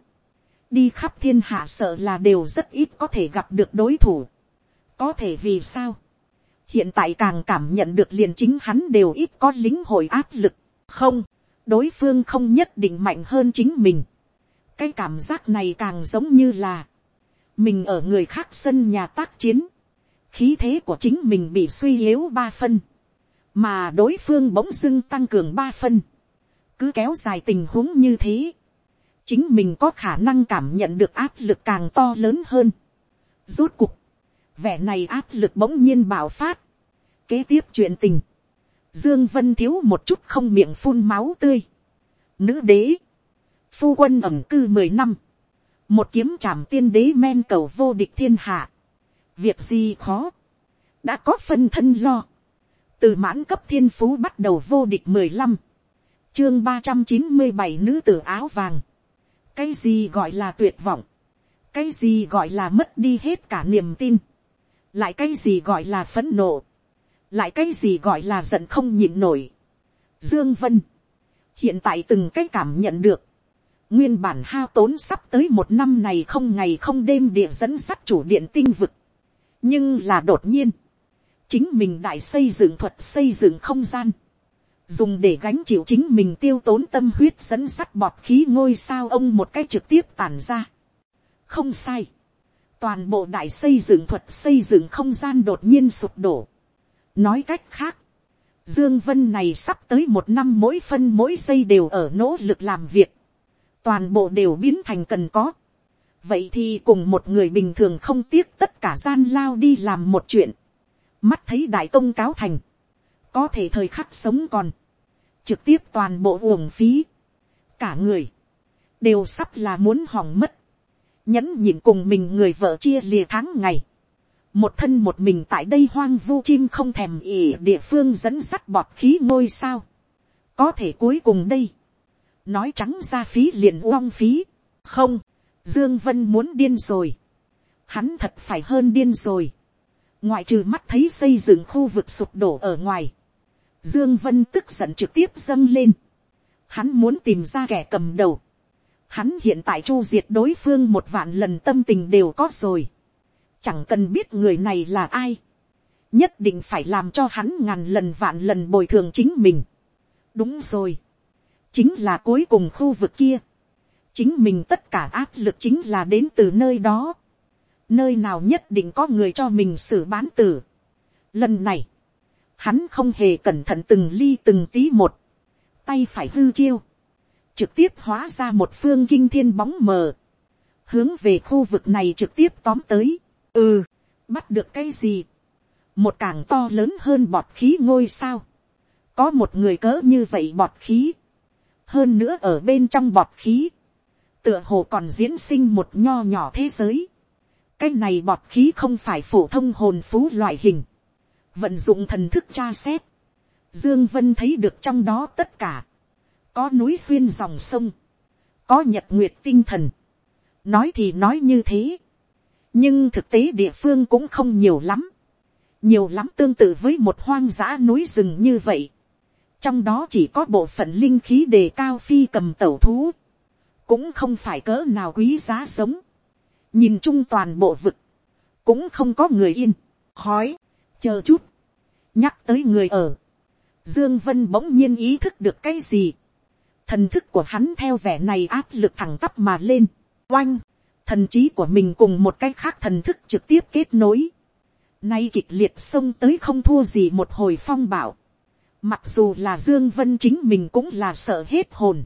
đi khắp thiên hạ sợ là đều rất ít có thể gặp được đối thủ, có thể vì sao, hiện tại càng cảm nhận được liền chính hắn đều ít có lính hội áp lực, không, đối phương không nhất định mạnh hơn chính mình. cái cảm giác này càng giống như là, mình ở người khác sân nhà tác chiến, khí thế của chính mình bị suy yếu ba phân, mà đối phương bỗng dưng tăng cường ba phân, cứ kéo dài tình huống như thế, chính mình có khả năng cảm nhận được áp lực càng to lớn hơn. Rốt cuộc, vẻ này áp lực bỗng nhiên bạo phát, kế tiếp chuyện tình, dương vân thiếu một chút không miệng phun máu tươi, nữ đế, phu quân ẩm cư mười năm, một kiếm trảm tiên đế men cầu vô địch thiên hạ, việc gì khó, đã có phân thân lo, từ mãn cấp thiên phú bắt đầu vô địch mười lăm, chương ba trăm chín mươi bảy nữ tử áo vàng, cái gì gọi là tuyệt vọng, cái gì gọi là mất đi hết cả niềm tin, lại cái gì gọi là phẫn nộ, lại cái gì gọi là giận không nhịn nổi. Dương Vân, hiện tại từng cái cảm nhận được, nguyên bản hao tốn sắp tới một năm này không ngày không đêm địa dẫn sắt chủ điện tinh vực, nhưng là đột nhiên, chính mình đại xây dựng thuật xây dựng không gian, dùng để gánh chịu chính mình tiêu tốn tâm huyết dẫn sắt bọt khí ngôi sao ông một cách trực tiếp tàn ra. không sai, toàn bộ đại xây dựng thuật xây dựng không gian đột nhiên sụp đổ. nói cách khác, dương vân này sắp tới một năm mỗi phân mỗi giây đều ở nỗ lực làm việc, toàn bộ đều biến thành cần có. vậy thì cùng một người bình thường không tiếc tất cả gian lao đi làm một chuyện, mắt thấy đại công cáo thành, có thể thời khắc sống còn, trực tiếp toàn bộ uổng phí, cả người, đều sắp là muốn hỏng mất, nhẫn nhịn cùng mình người vợ chia lìa tháng ngày, một thân một mình tại đây hoang vu chim không thèm ỉ địa phương dẫn sắt bọt khí ngôi sao, có thể cuối cùng đây, nói trắng ra phí liền uong phí, không, dương vân muốn điên rồi, hắn thật phải hơn điên rồi, ngoại trừ mắt thấy xây dựng khu vực sụp đổ ở ngoài, Dương Vân tức giận trực tiếp dâng lên. Hắn muốn tìm ra kẻ cầm đầu. Hắn hiện tại chu diệt đối phương một vạn lần tâm tình đều có rồi. Chẳng cần biết người này là ai. Nhất định phải làm cho hắn ngàn lần vạn lần bồi thường chính mình. Đúng rồi. Chính là cuối cùng khu vực kia. Chính mình tất cả áp lực chính là đến từ nơi đó. Nơi nào nhất định có người cho mình xử bán tử. Lần này hắn không hề cẩn thận từng ly từng tí một, tay phải hư chiêu, trực tiếp hóa ra một phương kinh thiên bóng mờ, hướng về khu vực này trực tiếp tóm tới, ừ, bắt được cái gì, một càng to lớn hơn bọt khí ngôi sao, có một người cỡ như vậy bọt khí, hơn nữa ở bên trong bọt khí, tựa hồ còn diễn sinh một nho nhỏ thế giới, cái này bọt khí không phải phổ thông hồn phú loại hình, vận dụng thần thức tra xét, dương vân thấy được trong đó tất cả, có núi xuyên dòng sông, có nhật nguyệt tinh thần, nói thì nói như thế, nhưng thực tế địa phương cũng không nhiều lắm, nhiều lắm tương tự với một hoang dã núi rừng như vậy, trong đó chỉ có bộ phận linh khí đề cao phi cầm tẩu thú, cũng không phải cỡ nào quý giá sống, nhìn chung toàn bộ vực, cũng không có người yên, khói, chờ chút, nhắc tới người ở, dương vân bỗng nhiên ý thức được cái gì, thần thức của hắn theo vẻ này áp lực thẳng tắp mà lên, oanh, thần trí của mình cùng một cái khác thần thức trực tiếp kết nối, nay kịch liệt xông tới không thua gì một hồi phong bảo, mặc dù là dương vân chính mình cũng là sợ hết hồn,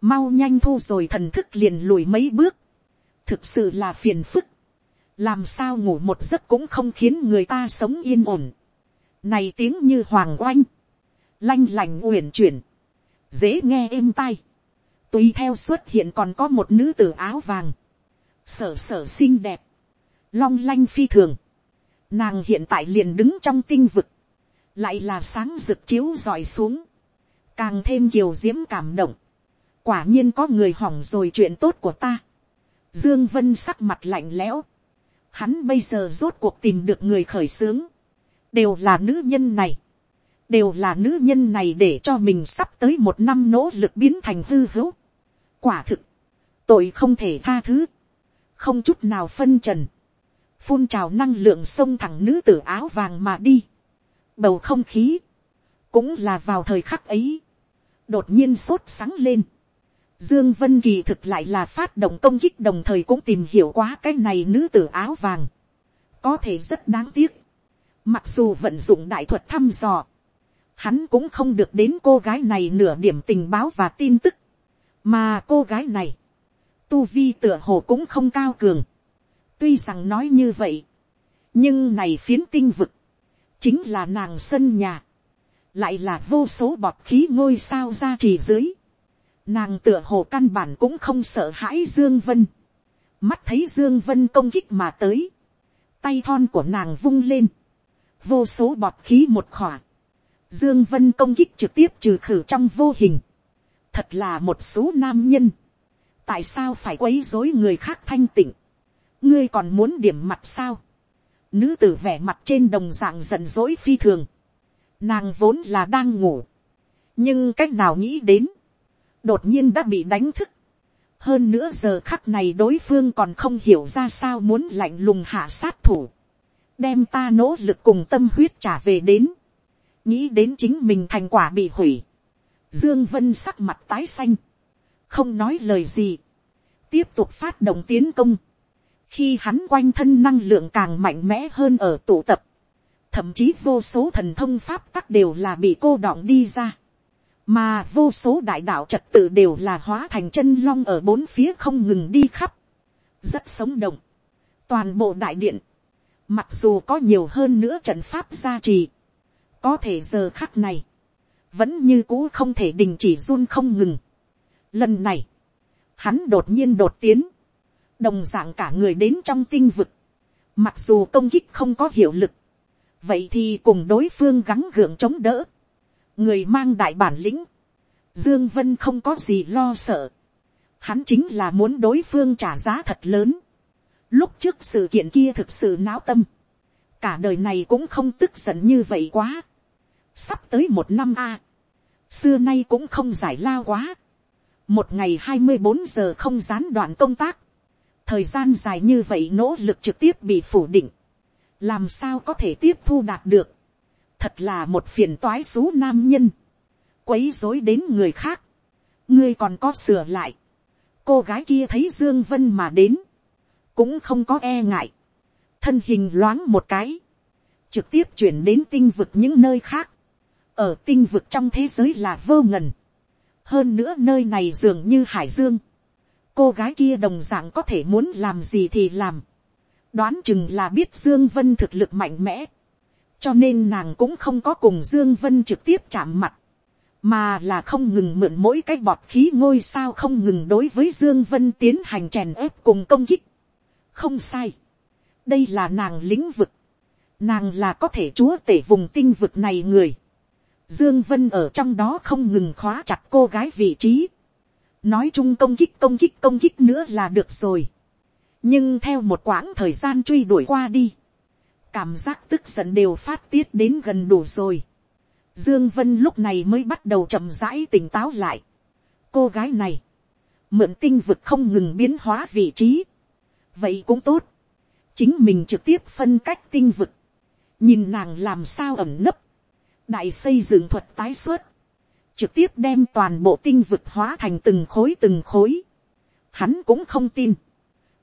mau nhanh thu rồi thần thức liền lùi mấy bước, thực sự là phiền phức, làm sao ngủ một giấc cũng không khiến người ta sống yên ổn. Này tiếng như hoàng oanh. Lanh lành uyển chuyển. Dễ nghe êm tai. Tùy theo xuất hiện còn có một nữ tử áo vàng. Sở sở xinh đẹp. Long lanh phi thường. Nàng hiện tại liền đứng trong tinh vực. Lại là sáng rực chiếu dọi xuống. Càng thêm kiều diễm cảm động. Quả nhiên có người hỏng rồi chuyện tốt của ta. Dương Vân sắc mặt lạnh lẽo. Hắn bây giờ rốt cuộc tìm được người khởi sướng, đều là nữ nhân này, đều là nữ nhân này để cho mình sắp tới một năm nỗ lực biến thành hư hữu. quả thực, tội không thể tha thứ, không chút nào phân trần, phun trào năng lượng sông thẳng nữ tử áo vàng mà đi, bầu không khí, cũng là vào thời khắc ấy, đột nhiên sốt sáng lên, Dương Vân Kỳ thực lại là phát động công kích đồng thời cũng tìm hiểu quá cái này nữ tử áo vàng. Có thể rất đáng tiếc. Mặc dù vận dụng đại thuật thăm dò, hắn cũng không được đến cô gái này nửa điểm tình báo và tin tức. Mà cô gái này, tu vi tựa hồ cũng không cao cường. Tuy rằng nói như vậy, nhưng này phiến tinh vực, chính là nàng sân nhà, lại là vô số bọt khí ngôi sao ra trì dưới. Nàng tựa hồ căn bản cũng không sợ hãi Dương Vân. mắt thấy dương vân công kích mà tới, tay thon của nàng vung lên, vô số bọt khí một khỏa, dương vân công kích trực tiếp trừ khử trong vô hình, thật là một số nam nhân, tại sao phải quấy rối người khác thanh tịnh, ngươi còn muốn điểm mặt sao, nữ tử vẻ mặt trên đồng dạng giận dỗi phi thường, nàng vốn là đang ngủ, nhưng cách nào nghĩ đến, đột nhiên đã bị đánh thức, hơn nữa giờ khắc này đối phương còn không hiểu ra sao muốn lạnh lùng hạ sát thủ, đem ta nỗ lực cùng tâm huyết trả về đến, nghĩ đến chính mình thành quả bị hủy, dương vân sắc mặt tái xanh, không nói lời gì, tiếp tục phát động tiến công, khi hắn quanh thân năng lượng càng mạnh mẽ hơn ở tụ tập, thậm chí vô số thần thông pháp tắc đều là bị cô đọng đi ra, mà vô số đại đạo trật tự đều là hóa thành chân long ở bốn phía không ngừng đi khắp, rất sống động. Toàn bộ đại điện, mặc dù có nhiều hơn nữa trận pháp gia trì, có thể giờ khắc này, vẫn như cũ không thể đình chỉ run không ngừng. Lần này, hắn đột nhiên đột tiến, đồng dạng cả người đến trong tinh vực, mặc dù công kích không có hiệu lực, vậy thì cùng đối phương gắng gượng chống đỡ, người mang đại bản lĩnh, dương vân không có gì lo sợ, hắn chính là muốn đối phương trả giá thật lớn, lúc trước sự kiện kia thực sự náo tâm, cả đời này cũng không tức giận như vậy quá, sắp tới một năm a, xưa nay cũng không giải lao quá, một ngày hai mươi bốn giờ không gián đoạn công tác, thời gian dài như vậy nỗ lực trực tiếp bị phủ định, làm sao có thể tiếp thu đạt được, thật là một phiền toái xú nam nhân, quấy dối đến người khác, ngươi còn có sửa lại, cô gái kia thấy dương vân mà đến, cũng không có e ngại, thân hình loáng một cái, trực tiếp chuyển đến tinh vực những nơi khác, ở tinh vực trong thế giới là vô ngần, hơn nữa nơi này dường như hải dương, cô gái kia đồng d ạ n g có thể muốn làm gì thì làm, đoán chừng là biết dương vân thực lực mạnh mẽ, cho nên nàng cũng không có cùng dương vân trực tiếp chạm mặt, mà là không ngừng mượn mỗi cái bọt khí ngôi sao không ngừng đối với dương vân tiến hành chèn ép cùng công kích. không sai, đây là nàng lĩnh vực, nàng là có thể chúa tể vùng tinh vực này người dương vân ở trong đó không ngừng khóa chặt cô gái vị trí, nói chung công kích công kích công kích nữa là được rồi. nhưng theo một quãng thời gian truy đuổi qua đi, cảm giác tức giận đều phát tiết đến gần đủ rồi. dương vân lúc này mới bắt đầu chậm rãi tỉnh táo lại. cô gái này, mượn tinh vực không ngừng biến hóa vị trí. vậy cũng tốt. chính mình trực tiếp phân cách tinh vực. nhìn nàng làm sao ẩm nấp đại xây dựng thuật tái xuất trực tiếp đem toàn bộ tinh vực hóa thành từng khối từng khối. Hắn cũng không tin,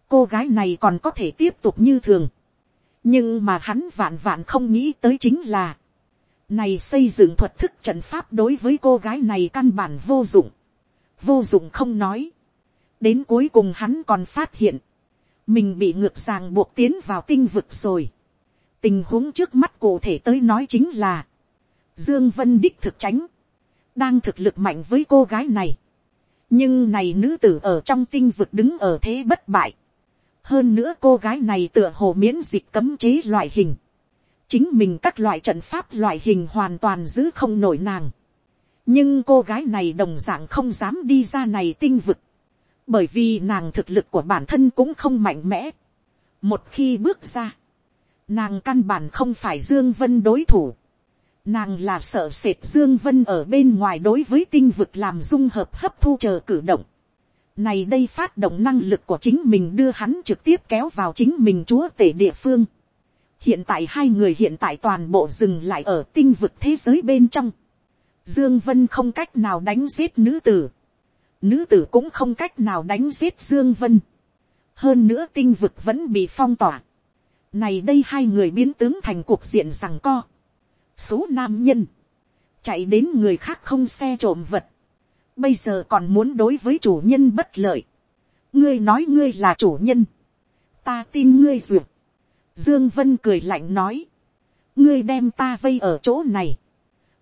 cô gái này còn có thể tiếp tục như thường. nhưng mà hắn vạn vạn không nghĩ tới chính là, này xây dựng thuật thức trận pháp đối với cô gái này căn bản vô dụng, vô dụng không nói. đến cuối cùng hắn còn phát hiện, mình bị ngược ràng buộc tiến vào tinh vực rồi. tình huống trước mắt cụ thể tới nói chính là, dương vân đích thực tránh, đang thực lực mạnh với cô gái này. nhưng này nữ tử ở trong tinh vực đứng ở thế bất bại. hơn nữa cô gái này tựa hồ miễn dịch cấm chế loại hình. chính mình các loại trận pháp loại hình hoàn toàn giữ không nổi nàng. nhưng cô gái này đồng dạng không dám đi ra này tinh vực. bởi vì nàng thực lực của bản thân cũng không mạnh mẽ. một khi bước ra, nàng căn bản không phải dương vân đối thủ Nàng là sợ sệt Dương Vân ở bên ngoài đối với tinh vực làm dung hợp hấp thu chờ cử động. Này đây phát động năng lực của chính mình đưa hắn trực tiếp kéo vào chính mình chúa tể địa phương. Hiện tại hai người hiện tại toàn bộ dừng lại ở tinh vực thế giới bên trong. Dương Vân không cách nào đánh giết nữ tử. Nữ tử cũng không cách nào đánh giết Dương Vân. Hơn nữa tinh vực vẫn bị phong tỏa. Này đây hai người biến tướng thành cuộc diện rằng co số nam nhân, chạy đến người khác không xe trộm vật, bây giờ còn muốn đối với chủ nhân bất lợi, ngươi nói ngươi là chủ nhân, ta tin ngươi duyệt, dương vân cười lạnh nói, ngươi đem ta vây ở chỗ này,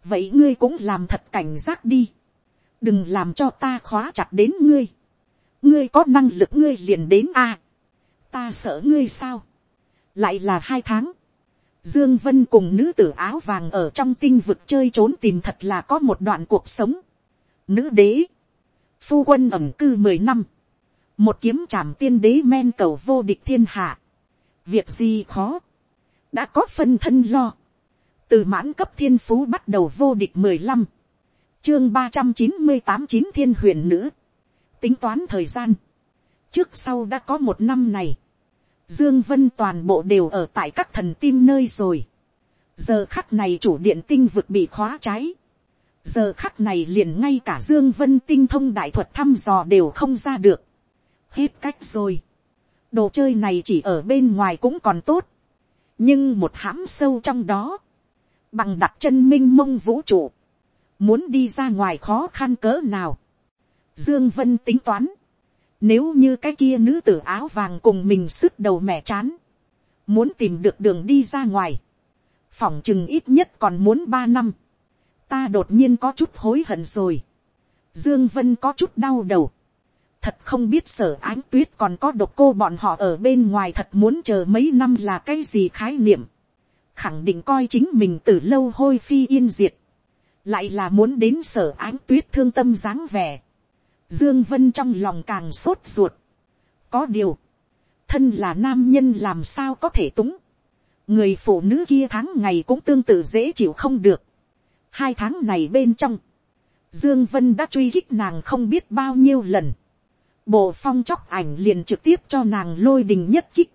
vậy ngươi cũng làm thật cảnh giác đi, đừng làm cho ta khóa chặt đến ngươi, ngươi có năng lực ngươi liền đến a, ta sợ ngươi sao, lại là hai tháng, Dương Vân cùng nữ tử áo vàng ở trong tinh vực chơi trốn tìm thật là có một đoạn cuộc sống. Nữ đế. Phu quân ẩm cư mười năm. Một kiếm trảm tiên đế men cầu vô địch thiên hạ. Việc gì khó. Đã có phân thân lo. Từ mãn cấp thiên phú bắt đầu vô địch mười lăm Chương ba trăm chín mươi tám chín thiên huyền nữ. Tính toán thời gian. Trước sau đã có một năm này Dương Vân toàn bộ đều ở tại các thần tim nơi rồi. Giờ khắc này chủ điện tinh vực bị khóa cháy. Giờ khắc này liền ngay cả Dương Vân tinh thông đại thuật thăm dò đều không ra được. Hết cách rồi. Đồ chơi này chỉ ở bên ngoài cũng còn tốt. Nhưng một hãm sâu trong đó. Bằng đặt chân minh mông vũ trụ. Muốn đi ra ngoài khó khăn cỡ nào. Dương Vân tính toán nếu như cái kia nữ tử áo vàng cùng mình sức đầu mẹ chán. Muốn tìm được đường đi ra ngoài. Phỏng chừng ít nhất còn muốn ba năm. Ta đột nhiên có chút hối hận rồi. Dương Vân có chút đau đầu. Thật không biết sở ánh tuyết còn có độc cô bọn họ ở bên ngoài thật muốn chờ mấy năm là cái gì khái niệm. Khẳng định coi chính mình từ lâu hôi phi yên diệt. Lại là muốn đến sở ánh tuyết thương tâm dáng vẻ Dương Vân trong lòng càng sốt ruột. Có điều. Thân là nam nhân làm sao có thể túng. Người phụ nữ kia tháng ngày cũng tương tự dễ chịu không được. Hai tháng này bên trong. Dương Vân đã truy kích nàng không biết bao nhiêu lần. Bộ phong chóc ảnh liền trực tiếp cho nàng lôi đình nhất kích.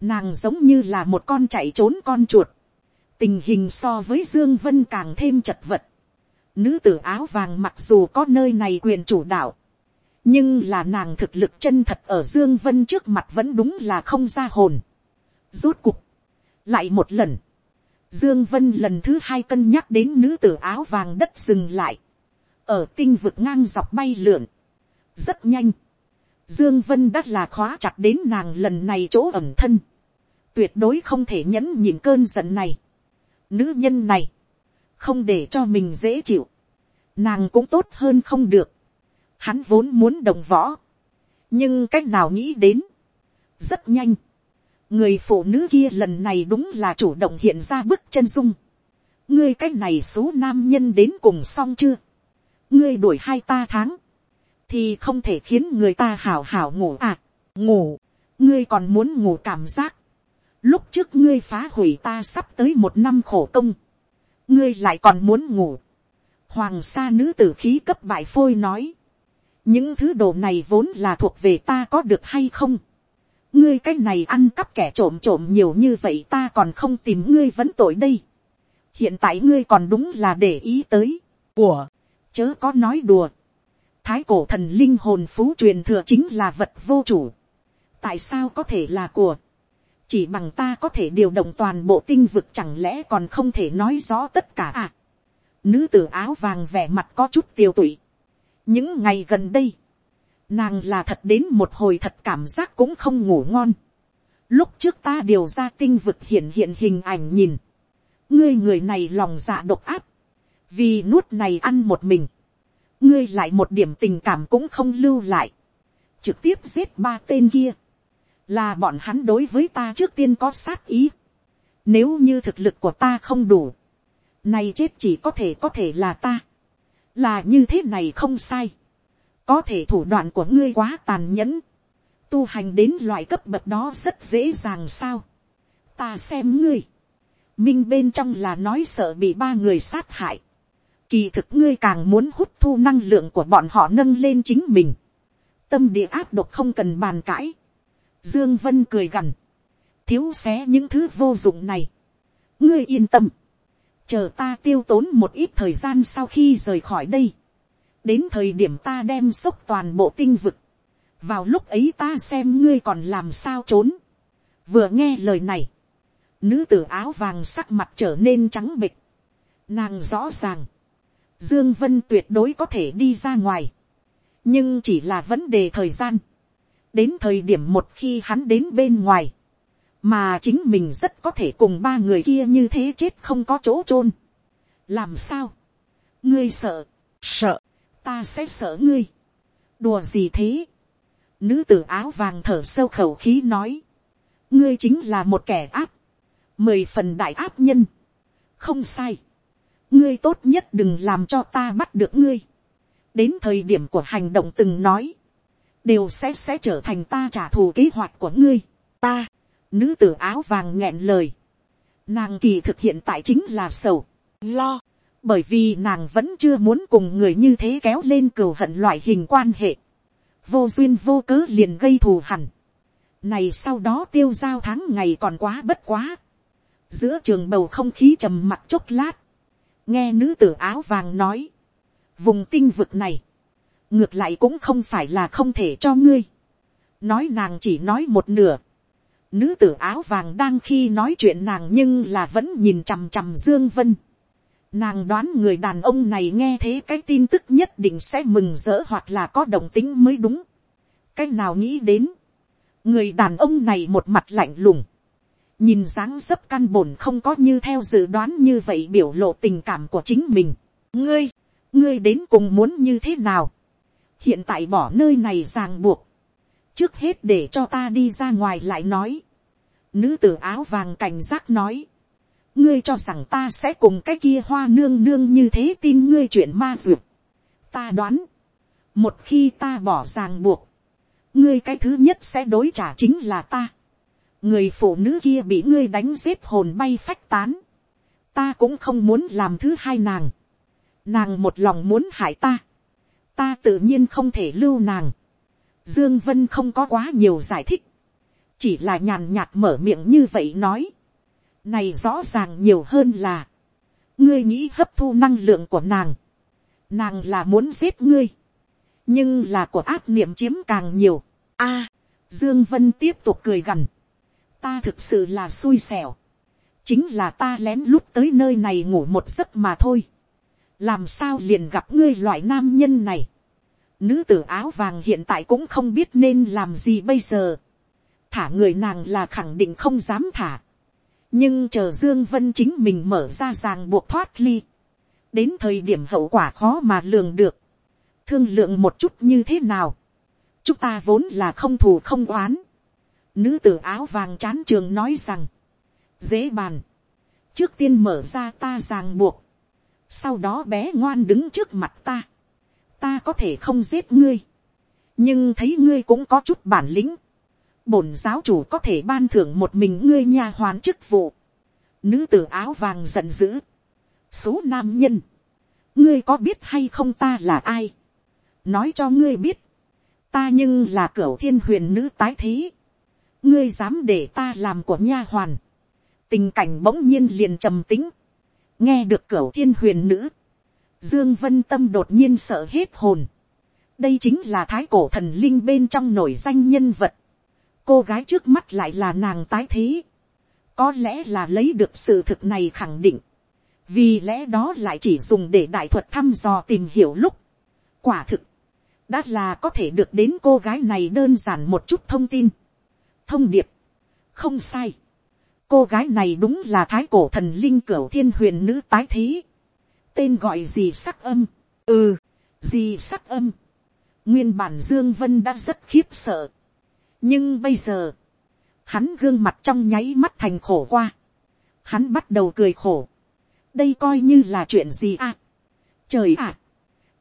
Nàng giống như là một con chạy trốn con chuột. Tình hình so với Dương Vân càng thêm chật vật. Nữ tử áo vàng mặc dù có nơi này quyền chủ đạo. Nhưng là nàng thực lực chân thật ở Dương Vân trước mặt vẫn đúng là không ra hồn. Rốt cục. Lại một lần. Dương Vân lần thứ hai cân nhắc đến nữ tử áo vàng đất dừng lại. Ở tinh vực ngang dọc bay lượn. Rất nhanh. Dương Vân đã là khóa chặt đến nàng lần này chỗ ẩm thân. Tuyệt đối không thể nhẫn nhịn cơn giận này. Nữ nhân này không để cho mình dễ chịu, nàng cũng tốt hơn không được, hắn vốn muốn đồng võ, nhưng c á c h nào nghĩ đến, rất nhanh, người phụ nữ kia lần này đúng là chủ động hiện ra bức chân dung, ngươi c á c h này số nam nhân đến cùng xong chưa, ngươi đuổi hai ta tháng, thì không thể khiến người ta hảo hảo ngủ à, ngủ, ngươi còn muốn ngủ cảm giác, lúc trước ngươi phá hủy ta sắp tới một năm khổ công, ngươi lại còn muốn ngủ. Hoàng sa nữ tử khí cấp bại phôi nói. Những thứ đồ này vốn là thuộc về ta có được hay không? Ngươi cái này ăn cắp kẻ trộm trộm nhiều như vậy ta còn không tìm ngươi vẫn tội đây. Hiện tại ngươi còn đúng là để ý tới. Của, chớ có nói đùa. Thái cổ thần linh hồn phú truyền thừa chính là vật vô chủ. Tại sao có thể là của? Chỉ bằng ta có thể điều động toàn bộ tinh vực chẳng lẽ còn không thể nói rõ tất cả à. Nữ tử áo vàng vẻ mặt có chút tiêu tụy. những ngày gần đây, nàng là thật đến một hồi thật cảm giác cũng không ngủ ngon. lúc trước ta điều ra tinh vực hiện hiện hình ảnh nhìn. ngươi người này lòng dạ độc áp. vì nuốt này ăn một mình. ngươi lại một điểm tình cảm cũng không lưu lại. trực tiếp giết ba tên kia là bọn hắn đối với ta trước tiên có sát ý. Nếu như thực lực của ta không đủ, nay chết chỉ có thể có thể là ta. Là như thế này không sai. Có thể thủ đoạn của ngươi quá tàn nhẫn. Tu hành đến loại cấp bậc đó rất dễ dàng sao. Ta xem ngươi. Minh bên trong là nói sợ bị ba người sát hại. Kỳ thực ngươi càng muốn hút thu năng lượng của bọn họ nâng lên chính mình. Tâm địa áp độc không cần bàn cãi Dương Vân cười gằn. Thiếu xé những thứ vô dụng này. Ngươi yên tâm. Chờ ta tiêu tốn một ít thời gian sau khi rời khỏi đây. Đến thời điểm ta đem sốc toàn bộ tinh vực. Vào lúc ấy ta xem ngươi còn làm sao trốn. Vừa nghe lời này. Nữ tử áo vàng sắc mặt trở nên trắng bịch. Nàng rõ ràng. Dương Vân tuyệt đối có thể đi ra ngoài. Nhưng chỉ là vấn đề thời gian đến thời điểm một khi hắn đến bên ngoài, mà chính mình rất có thể cùng ba người kia như thế chết không có chỗ chôn. làm sao, ngươi sợ, sợ, ta sẽ sợ ngươi, đùa gì thế, Nữ tử áo vàng thở sâu khẩu khí nói. Ngươi chính là một kẻ áp. Mười phần đại áp nhân. Không sai. Ngươi tốt nhất đừng làm cho ta bắt được ngươi. Đến thời điểm của hành động từng nói. Đều sẽ sẽ trở thành ta trả thù kế hoạch của ngươi. Ta. Nữ tử áo vàng nghẹn lời. Nàng kỳ thực hiện tại chính là sầu. Lo bởi vì nàng vẫn chưa muốn cùng người như thế kéo lên cừu hận loại hình quan hệ, vô duyên vô cớ liền gây thù hẳn, này sau đó tiêu giao tháng ngày còn quá bất quá, giữa trường bầu không khí trầm mặc chốc lát, nghe nữ tử áo vàng nói, vùng tinh vực này, ngược lại cũng không phải là không thể cho ngươi, nói nàng chỉ nói một nửa, nữ tử áo vàng đang khi nói chuyện nàng nhưng là vẫn nhìn chằm chằm dương vân, Nàng đoán người đàn ông này nghe thế cái tin tức nhất định sẽ mừng rỡ hoặc là có đồng tính mới đúng. Cái nào nghĩ đến. Người đàn ông này một mặt lạnh lùng. Nhìn dáng dấp căn bổn không có như theo dự đoán như vậy biểu lộ tình cảm của chính mình. Ngươi, ngươi đến cùng muốn như thế nào? Hiện tại bỏ nơi này ràng buộc. Trước hết để cho ta đi ra ngoài lại nói. Nữ tử áo vàng cảnh giác nói ngươi cho rằng ta sẽ cùng cái kia hoa nương nương như thế tin ngươi chuyện ma dược. ta đoán, một khi ta bỏ ràng buộc, ngươi cái thứ nhất sẽ đối trả chính là ta. người phụ nữ kia bị ngươi đánh giết hồn bay phách tán. ta cũng không muốn làm thứ hai nàng. nàng một lòng muốn hại ta ta tự nhiên không thể lưu nàng. dương vân không có quá nhiều giải thích. chỉ là nhàn nhạt mở miệng như vậy nói. Này rõ ràng nhiều hơn là, ngươi nghĩ hấp thu năng lượng của nàng, nàng là muốn giết ngươi, nhưng là của ác niệm chiếm càng nhiều. a, dương vân tiếp tục cười gằn, ta thực sự là xui xẻo, chính là ta lén lút tới nơi này ngủ một giấc mà thôi, làm sao liền gặp ngươi loại nam nhân này, nữ tử áo vàng hiện tại cũng không biết nên làm gì bây giờ, thả người nàng là khẳng định không dám thả, nhưng chờ dương vân chính mình mở ra ràng buộc thoát ly, đến thời điểm hậu quả khó mà lường được, thương lượng một chút như thế nào, chúng ta vốn là không thù không oán, nữ tử áo vàng chán trường nói rằng, dễ bàn, trước tiên mở ra ta ràng buộc, sau đó bé ngoan đứng trước mặt ta, ta có thể không giết ngươi, nhưng thấy ngươi cũng có chút bản lĩnh, bổn giáo chủ có thể ban thưởng một mình ngươi nha hoàn chức vụ. Nữ tử áo vàng giận dữ. Số nam nhân. Ngươi có biết hay không ta là ai? Nói cho ngươi biết. Ta nhưng là cửa thiên huyền nữ tái thế. Ngươi dám để ta làm của nha hoàn. Tình cảnh bỗng nhiên liền trầm tính. Nghe được cửa thiên huyền nữ. Dương Vân Tâm đột nhiên sợ hết hồn. Đây chính là thái cổ thần linh bên trong nổi danh nhân vật cô gái trước mắt lại là nàng tái thế. có lẽ là lấy được sự thực này khẳng định. vì lẽ đó lại chỉ dùng để đại thuật thăm dò tìm hiểu lúc. quả thực, đã là có thể được đến cô gái này đơn giản một chút thông tin. thông điệp, không sai. cô gái này đúng là thái cổ thần linh cửu thiên huyền nữ tái thế tên gọi gì sắc âm. ừ, gì sắc âm. nguyên bản dương vân đã rất khiếp sợ nhưng bây giờ, hắn gương mặt trong nháy mắt thành khổ qua. Hắn bắt đầu cười khổ. đây coi như là chuyện gì à. trời ạ,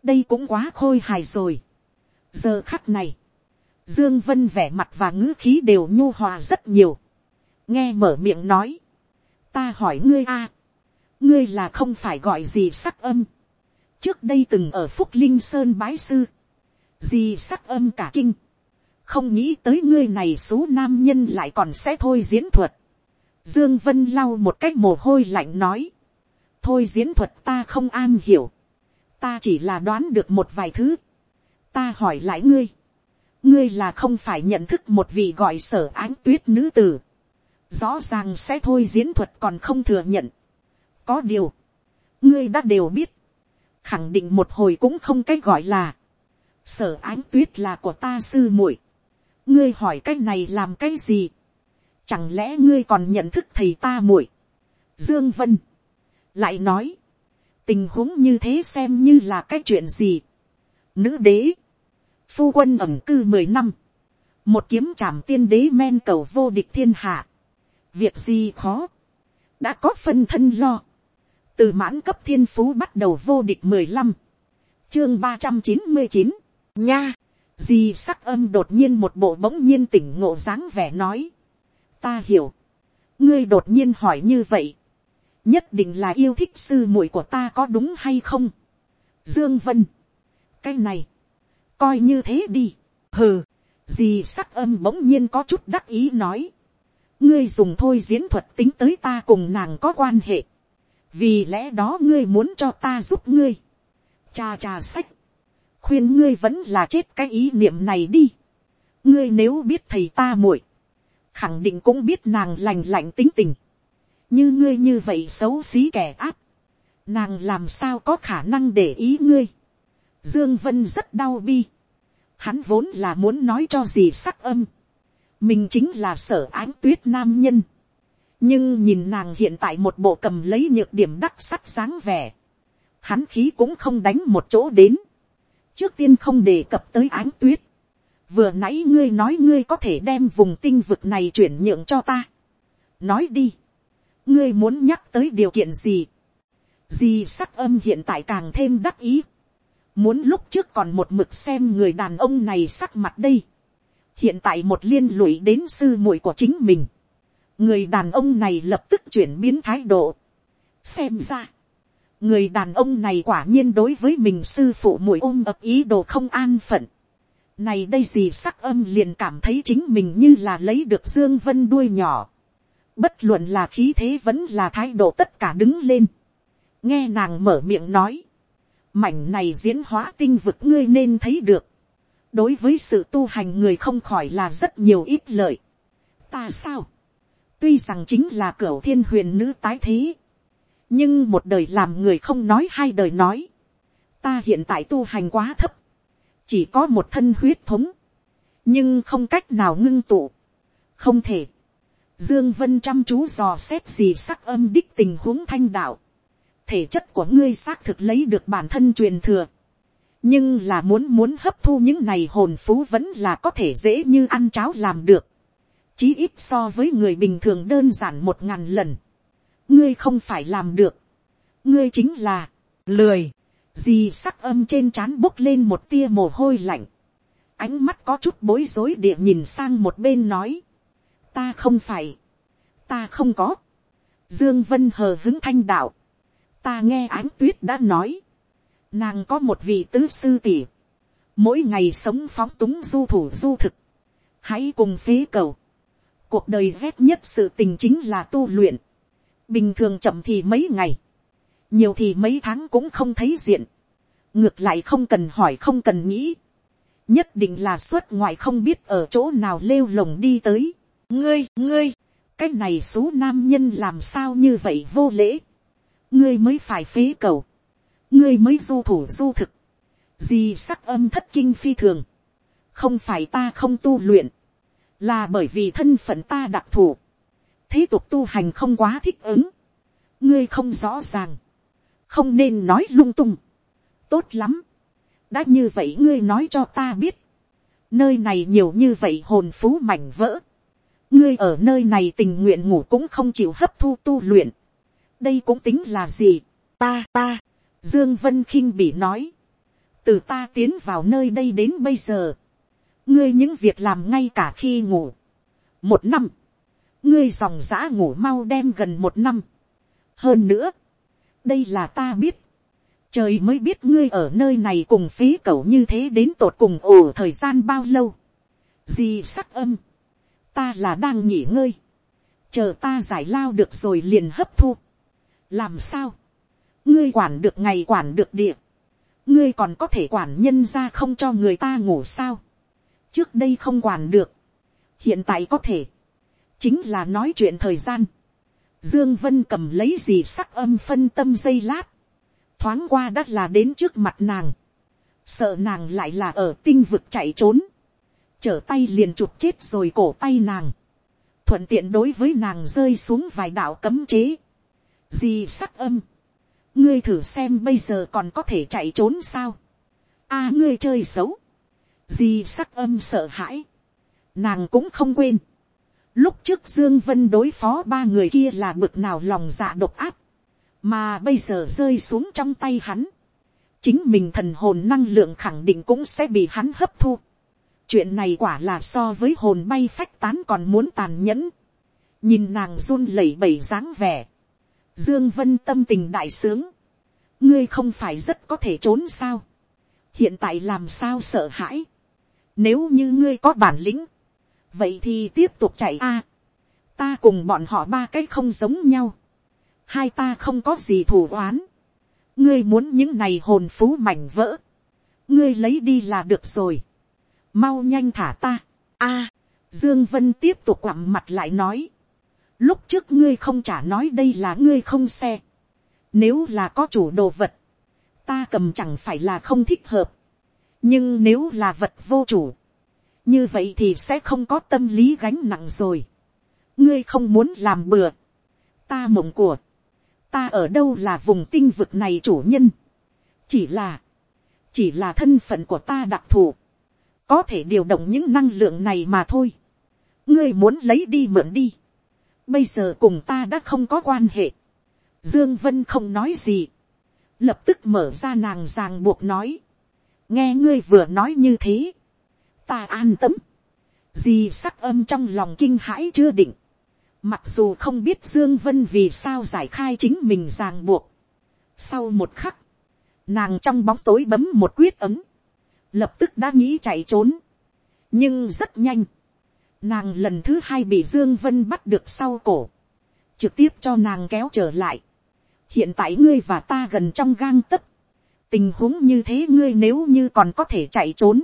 đây cũng quá khôi hài rồi. giờ khắc này, dương vân vẻ mặt và ngữ khí đều nhu hòa rất nhiều. nghe mở miệng nói, ta hỏi ngươi a, ngươi là không phải gọi gì sắc âm. trước đây từng ở phúc linh sơn bái sư, gì sắc âm cả kinh không nghĩ tới ngươi này số nam nhân lại còn sẽ thôi diễn thuật. Dương Vân lau một cách mồ hôi lạnh nói. Thôi diễn thuật ta không an hiểu. Ta chỉ là đoán được một vài thứ. Ta hỏi lại ngươi. Ngươi là không phải nhận thức một vị gọi sở ánh tuyết nữ tử. Rõ ràng sẽ thôi diễn thuật còn không thừa nhận. Có điều. Ngươi đã đều biết. Khẳng định một hồi cũng không cách gọi là. Sở ánh tuyết là của ta sư muội. Ngươi hỏi cái này làm cái gì, chẳng lẽ ngươi còn nhận thức thầy ta muội, dương vân, lại nói, tình huống như thế xem như là cái chuyện gì, nữ đế, phu quân ẩm cư mười năm, một kiếm trảm tiên đế men cầu vô địch thiên hạ, việc gì khó, đã có phân thân lo, từ mãn cấp thiên phú bắt đầu vô địch mười lăm, chương ba trăm chín mươi chín, nha, di sắc âm đột nhiên một bộ bỗng nhiên tỉnh ngộ dáng vẻ nói, ta hiểu, ngươi đột nhiên hỏi như vậy, nhất định là yêu thích sư muội của ta có đúng hay không. Dương Vân, cái này, coi như thế đi, hừ, di sắc âm bỗng nhiên có chút đắc ý nói, ngươi dùng thôi diễn thuật tính tới ta cùng nàng có quan hệ, vì lẽ đó ngươi muốn cho ta giúp ngươi, cha cha sách, khuyên ngươi vẫn là chết cái ý niệm này đi, ngươi nếu biết thầy ta muội, khẳng định cũng biết nàng lành lạnh tính tình, như ngươi như vậy xấu xí kẻ áp, nàng làm sao có khả năng để ý ngươi. Dương Vân rất đau bi. Hắn vốn là muốn nói cho gì sắc âm. Mình chính là sở ánh tuyết nam nhân. Nhưng nhìn nàng hiện tại một bộ cầm lấy nhược điểm đắc sắt sáng vẻ. Hắn khí cũng không đánh một chỗ đến. Trước tiên không đề cập tới ánh tuyết. Vừa nãy ngươi nói ngươi có thể đem vùng tinh vực này chuyển nhượng cho ta. Nói đi ngươi muốn nhắc tới điều kiện gì, gì sắc âm hiện tại càng thêm đắc ý, muốn lúc trước còn một mực xem người đàn ông này sắc mặt đây, hiện tại một liên lụy đến sư muội của chính mình, người đàn ông này lập tức chuyển biến thái độ, xem ra, người đàn ông này quả nhiên đối với mình sư phụ mùi ôm ập ý đồ không an phận, này đây gì sắc âm liền cảm thấy chính mình như là lấy được dương vân đuôi nhỏ, bất luận là khí thế vẫn là thái độ tất cả đứng lên, nghe nàng mở miệng nói, mảnh này diễn hóa tinh vực ngươi nên thấy được, đối với sự tu hành người không khỏi là rất nhiều ít lợi. ta sao, tuy rằng chính là cửa thiên huyền nữ tái thế, nhưng một đời làm người không nói hai đời nói, ta hiện tại tu hành quá thấp, chỉ có một thân huyết thống, nhưng không cách nào ngưng tụ, không thể, Dương Vân chăm chú dò xét gì sắc âm đích tình huống thanh đạo. Thể chất của ngươi xác thực lấy được bản thân truyền thừa. Nhưng là muốn muốn hấp thu những này hồn phú vẫn là có thể dễ như ăn cháo làm được. Chí ít so với người bình thường đơn giản một ngàn lần. Ngươi không phải làm được. Ngươi chính là lười. gì sắc âm trên trán bốc lên một tia mồ hôi lạnh. Ánh mắt có chút bối rối địa nhìn sang một bên nói ta không phải, ta không có, dương vân hờ hứng thanh đạo, ta nghe ánh tuyết đã nói, nàng có một vị tứ sư tỷ, mỗi ngày sống phóng túng du thủ du thực, hãy cùng phế cầu, cuộc đời ghét nhất sự tình chính là tu luyện, bình thường chậm thì mấy ngày, nhiều thì mấy tháng cũng không thấy diện, ngược lại không cần hỏi không cần nghĩ, nhất định là xuất ngoại không biết ở chỗ nào lêu lồng đi tới, ngươi, ngươi, cái này số nam nhân làm sao như vậy vô lễ, ngươi mới phải phế cầu, ngươi mới du thủ du thực, gì sắc âm thất kinh phi thường, không phải ta không tu luyện, là bởi vì thân phận ta đặc thù, thế tục tu hành không quá thích ứng, ngươi không rõ ràng, không nên nói lung tung, tốt lắm, đã như vậy ngươi nói cho ta biết, nơi này nhiều như vậy hồn phú mảnh vỡ, ngươi ở nơi này tình nguyện ngủ cũng không chịu hấp thu tu luyện. đây cũng tính là gì. ta ta, dương vân khinh bị nói. từ ta tiến vào nơi đây đến bây giờ ngươi những việc làm ngay cả khi ngủ. một năm. ngươi dòng giã ngủ mau đem gần một năm. hơn nữa, đây là ta biết. trời mới biết ngươi ở nơi này cùng phí cẩu như thế đến tột cùng ổ thời gian bao lâu. gì sắc âm ta là đang nghỉ ngơi, chờ ta giải lao được rồi liền hấp thu. làm sao, ngươi quản được ngày quản được địa, ngươi còn có thể quản nhân ra không cho người ta ngủ sao, trước đây không quản được, hiện tại có thể, chính là nói chuyện thời gian, dương vân cầm lấy gì sắc âm phân tâm dây lát, thoáng qua đắt là đến trước mặt nàng, sợ nàng lại là ở tinh vực chạy trốn, trở tay liền chụp chết rồi cổ tay nàng, thuận tiện đối với nàng rơi xuống vài đạo cấm chế, gì sắc âm, ngươi thử xem bây giờ còn có thể chạy trốn sao, a ngươi chơi xấu, Di sắc âm sợ hãi, nàng cũng không quên. lúc trước dương vân đối phó ba người kia là bực nào lòng dạ độc áp, mà bây giờ rơi xuống trong tay hắn. chính mình thần hồn năng lượng khẳng định cũng sẽ bị hắn hấp thu. chuyện này quả là so với hồn bay phách tán còn muốn tàn nhẫn. nhìn nàng run lẩy bẩy dáng vẻ. dương vân tâm tình đại sướng. ngươi không phải rất có thể trốn sao. hiện tại làm sao sợ hãi nếu như ngươi có bản lĩnh, vậy thì tiếp tục chạy a. ta cùng bọn họ ba cái không giống nhau. hai ta không có gì thù oán. ngươi muốn những này hồn phú mảnh vỡ. ngươi lấy đi là được rồi. mau nhanh thả ta. a, dương vân tiếp tục quặm mặt lại nói. lúc trước ngươi không trả nói đây là ngươi không xe. nếu là có chủ đồ vật, ta cầm chẳng phải là không thích hợp nhưng nếu là vật vô chủ, như vậy thì sẽ không có tâm lý gánh nặng rồi. ngươi không muốn làm bừa. ta mộng của, ta ở đâu là vùng tinh vực này chủ nhân. chỉ là, chỉ là thân phận của ta đặc thù, có thể điều động những năng lượng này mà thôi. ngươi muốn lấy đi mượn đi. bây giờ cùng ta đã không có quan hệ. dương vân không nói gì. lập tức mở ra nàng ràng buộc nói nghe ngươi vừa nói như thế ta an tâm. Gì sắc âm trong lòng kinh hãi chưa định. Mặc dù không biết Dương Vân vì sao giải khai chính mình ràng buộc. Sau một khắc, nàng trong bóng tối bấm một quyết ấm. Lập tức đã nghĩ chạy trốn. Nhưng rất nhanh. Nàng lần thứ hai bị Dương Vân bắt được sau cổ. Trực tiếp cho nàng kéo trở lại. Hiện tại ngươi và ta gần trong gang tấc. Tình huống như thế ngươi nếu như còn có thể chạy trốn,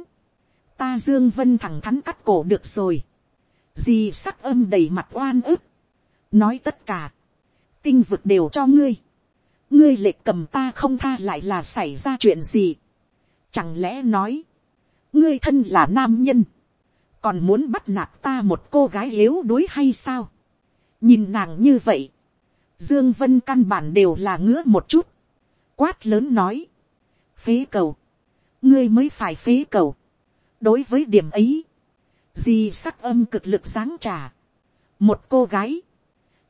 ta dương vân thẳng thắn cắt cổ được rồi. Di sắc âm đầy mặt oan ức. Nói tất cả. Tinh vực đều cho ngươi. Ngươi lệ cầm ta không tha lại là xảy ra chuyện gì. Chẳng lẽ nói. Ngươi thân là nam nhân. Còn muốn bắt nạt ta một cô gái yếu đuối hay sao? Nhìn nàng như vậy. Dương Vân căn bản đều là ngứa một chút. Quát lớn nói. Phế cầu. Ngươi mới phải phế cầu. Đối với điểm ấy, di sắc âm cực lực giáng trả. một cô gái,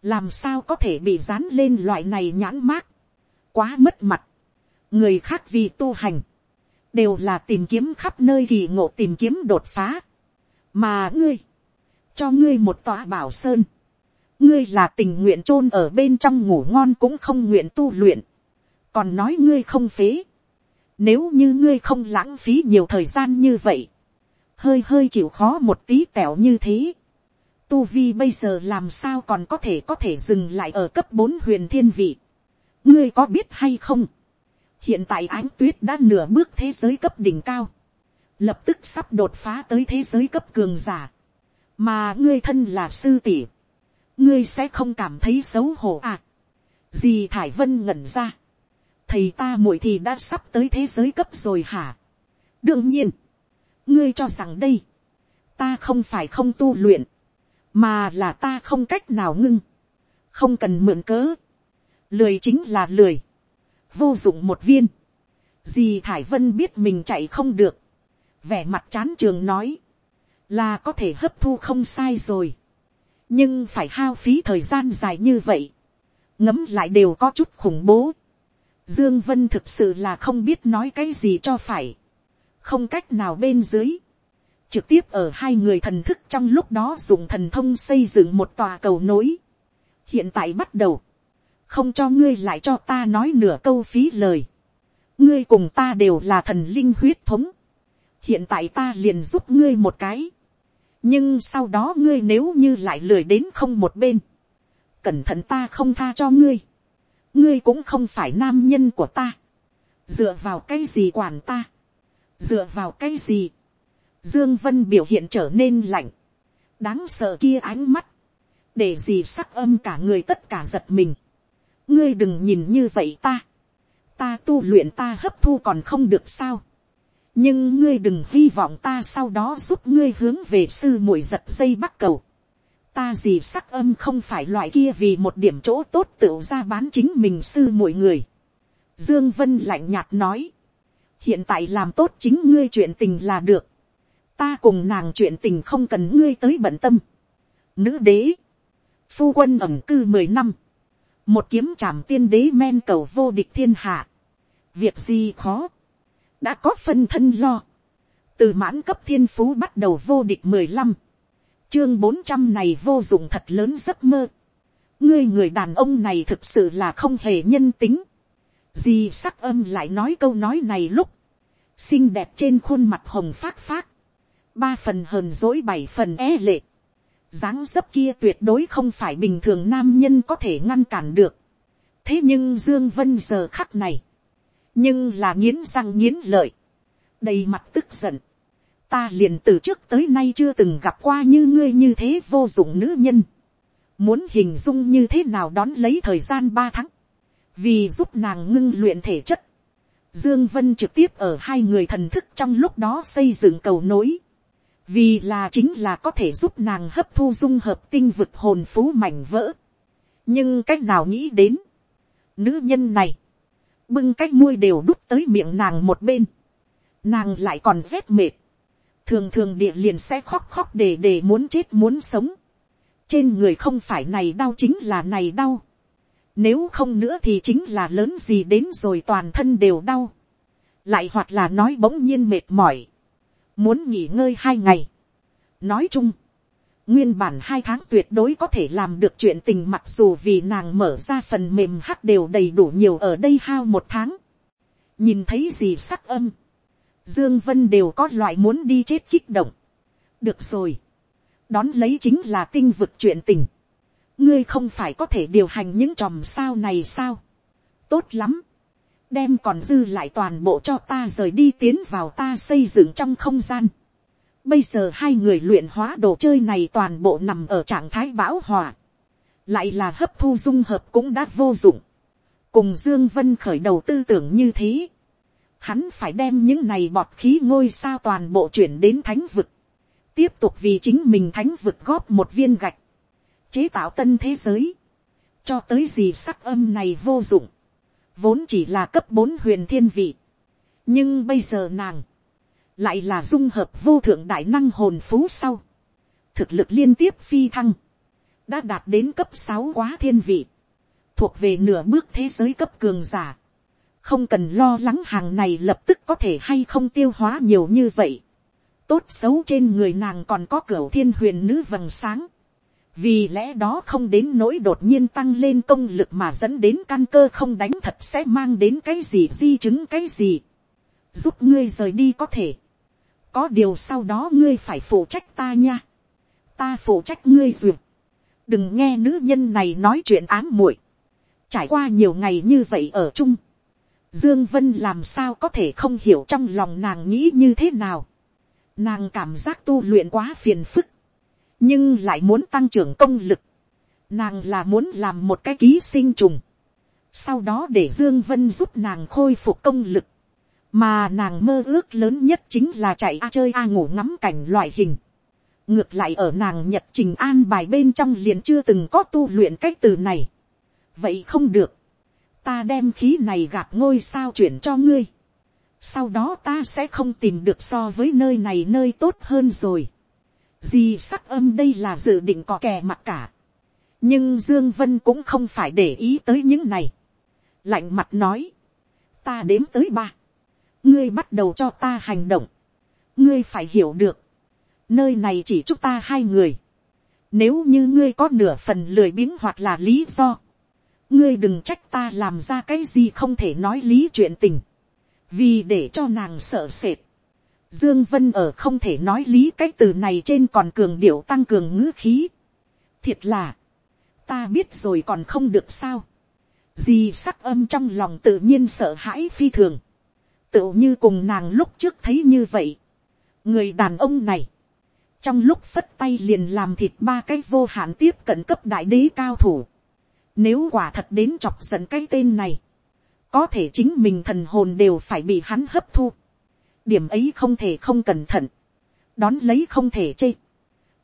làm sao có thể bị dán lên loại này nhãn mát, quá mất mặt, người khác vì tu hành, đều là tìm kiếm khắp nơi kỳ ngộ tìm kiếm đột phá, mà ngươi, cho ngươi một tòa bảo sơn, ngươi là tình nguyện chôn ở bên trong ngủ ngon cũng không nguyện tu luyện, còn nói ngươi không phế, nếu như ngươi không lãng phí nhiều thời gian như vậy, hơi hơi chịu khó một tí tẻo như thế. Tu vi bây giờ làm sao còn có thể có thể dừng lại ở cấp bốn huyền thiên vị. ngươi có biết hay không. hiện tại ánh tuyết đã nửa bước thế giới cấp đỉnh cao. lập tức sắp đột phá tới thế giới cấp cường giả. mà ngươi thân là sư tỷ. ngươi sẽ không cảm thấy xấu hổ à. gì thải vân ngẩn ra thầy ta muội thì đã sắp tới thế giới cấp rồi hả. đương nhiên. Ngươi cho rằng đây, ta không phải không tu luyện, mà là ta không cách nào ngưng, không cần mượn cớ, lười chính là lười, vô dụng một viên, dì thải vân biết mình chạy không được, vẻ mặt chán trường nói, là có thể hấp thu không sai rồi, nhưng phải hao phí thời gian dài như vậy, ngấm lại đều có chút khủng bố. Dương Vân thực sự là không biết nói cái gì cho phải không cách nào bên dưới, trực tiếp ở hai người thần thức trong lúc đó dùng thần thông xây dựng một tòa cầu nối. hiện tại bắt đầu, không cho ngươi lại cho ta nói nửa câu phí lời. ngươi cùng ta đều là thần linh huyết thống. hiện tại ta liền giúp ngươi một cái. nhưng sau đó ngươi nếu như lại lười đến không một bên, cẩn thận ta không tha cho ngươi ngươi cũng không phải nam nhân của ta. dựa vào cái gì quản ta? Dựa vào cái gì, dương vân biểu hiện trở nên lạnh, đáng sợ kia ánh mắt, để gì sắc âm cả người tất cả giật mình, ngươi đừng nhìn như vậy ta, ta tu luyện ta hấp thu còn không được sao, nhưng ngươi đừng hy vọng ta sau đó giúp ngươi hướng về sư muội giật dây bắt cầu, ta gì sắc âm không phải loại kia vì một điểm chỗ tốt tựu ra bán chính mình sư mỗi người. Dương Vân lạnh nhạt nói. Hiện tại làm tốt chính ngươi chuyện tình là được, ta cùng nàng chuyện tình không cần ngươi tới bận tâm. Nữ đế, phu quân ẩm cư mười năm, một kiếm trảm tiên đế men cầu vô địch thiên hạ, việc gì khó, đã có phân thân lo, từ mãn cấp thiên phú bắt đầu vô địch mười lăm, chương bốn trăm này vô dụng thật lớn giấc mơ, ngươi người đàn ông này thực sự là không hề nhân tính, di sắc âm lại nói câu nói này lúc, xinh đẹp trên khuôn mặt hồng phát phát, ba phần hờn dỗi bảy phần e lệ, dáng dấp kia tuyệt đối không phải bình thường nam nhân có thể ngăn cản được. thế nhưng dương vân giờ khắc này, nhưng là nghiến răng nghiến lợi, đầy mặt tức giận ta liền từ trước tới nay chưa từng gặp qua như ngươi như thế vô dụng nữ nhân. muốn hình dung như thế nào đón lấy thời gian ba tháng, vì giúp nàng ngưng luyện thể chất. Dương Vân trực tiếp ở hai người thần thức trong lúc đó xây dựng cầu nối vì là chính là có thể giúp nàng hấp thu dung hợp tinh vực hồn phú mảnh vỡ. nhưng cách nào nghĩ đến, nữ nhân này, bưng cách muôi đều đút tới miệng nàng một bên, nàng lại còn rét mệt, thường thường địa liền sẽ khóc khóc để để muốn chết muốn sống, trên người không phải này đau chính là này đau, nếu không nữa thì chính là lớn gì đến rồi toàn thân đều đau, lại hoặc là nói bỗng nhiên mệt mỏi, muốn nghỉ ngơi hai ngày. nói chung, nguyên bản hai tháng tuyệt đối có thể làm được chuyện tình mặc dù vì nàng mở ra phần mềm hắc đều đầy đủ nhiều ở đây hao một tháng. nhìn thấy gì sắc âm, dương vân đều có loại muốn đi chết kích động. được rồi, đón lấy chính là tinh vực chuyện tình. ngươi không phải có thể điều hành những tròm sao này sao. tốt lắm đem còn dư lại toàn bộ cho ta rời đi tiến vào ta xây dựng trong không gian. Bây giờ hai người luyện hóa đồ chơi này toàn bộ nằm ở trạng thái bão hòa. Lại là hấp thu dung hợp cũng đã vô dụng. Cùng Dương Vân khởi đầu tư tưởng như thế. Hắn phải đem những này bọt khí ngôi sao toàn bộ chuyển đến thánh vực. Tiếp tục vì chính mình thánh vực góp một viên gạch. Chế tạo tân thế giới. Cho tới gì sắc âm này vô dụng vốn chỉ là cấp bốn huyền thiên vị. nhưng bây giờ nàng, lại là dung hợp vô thượng đại năng hồn phú sau. thực lực liên tiếp phi thăng, đã đạt đến cấp sáu quá thiên vị, thuộc về nửa bước thế giới cấp cường giả không cần lo lắng hàng này lập tức có thể hay không tiêu hóa nhiều như vậy. tốt xấu trên người nàng còn có cửa thiên huyền nữ vầng sáng vì lẽ đó không đến nỗi đột nhiên tăng lên công lực mà dẫn đến căn cơ không đánh thật sẽ mang đến cái gì di chứng cái gì. giúp ngươi rời đi có thể. có điều sau đó ngươi phải phụ trách ta nha. ta phụ trách ngươi duyệt. đừng nghe nữ nhân này nói chuyện ám muội. trải qua nhiều ngày như vậy ở chung dương vân làm sao có thể không hiểu trong lòng nàng nghĩ như thế nào. nàng cảm giác tu luyện quá phiền phức nhưng lại muốn tăng trưởng công lực, nàng là muốn làm một cái ký sinh trùng, sau đó để dương vân giúp nàng khôi phục công lực, mà nàng mơ ước lớn nhất chính là chạy a chơi a ngủ ngắm cảnh loại hình. ngược lại ở nàng nhật trình an bài bên trong liền chưa từng có tu luyện cách từ này. vậy không được, ta đem khí này gạt ngôi sao chuyển cho ngươi. sau đó ta sẽ không tìm được so với nơi này nơi tốt hơn rồi. Di sắc âm đây là dự định có kè mặt cả. Nhưng Dương Vân cũng không phải để ý tới những này. Lạnh mặt nói. Ta đếm tới ba. Ngươi bắt đầu cho ta hành động. Ngươi phải hiểu được. Nơi này chỉ chúc ta hai người. Nếu như ngươi có nửa phần lười biếng hoặc là lý do. Ngươi đừng trách ta làm ra cái gì không thể nói lý chuyện tình. Vì để cho nàng sợ sệt Dương Vân ở không thể nói lý cái từ này trên còn cường điệu tăng cường ngữ khí. Thiệt là, ta biết rồi còn không được sao. Di sắc âm trong lòng tự nhiên sợ hãi phi thường. Tự như cùng nàng lúc trước thấy như vậy. Người đàn ông này, trong lúc phất tay liền làm thịt ba cái vô hạn tiếp cận cấp đại đế cao thủ. Nếu quả thật đến chọc giận cái tên này, có thể chính mình thần hồn đều phải bị hắn hấp thu điểm ấy không thể không cẩn thận, đón lấy không thể chê.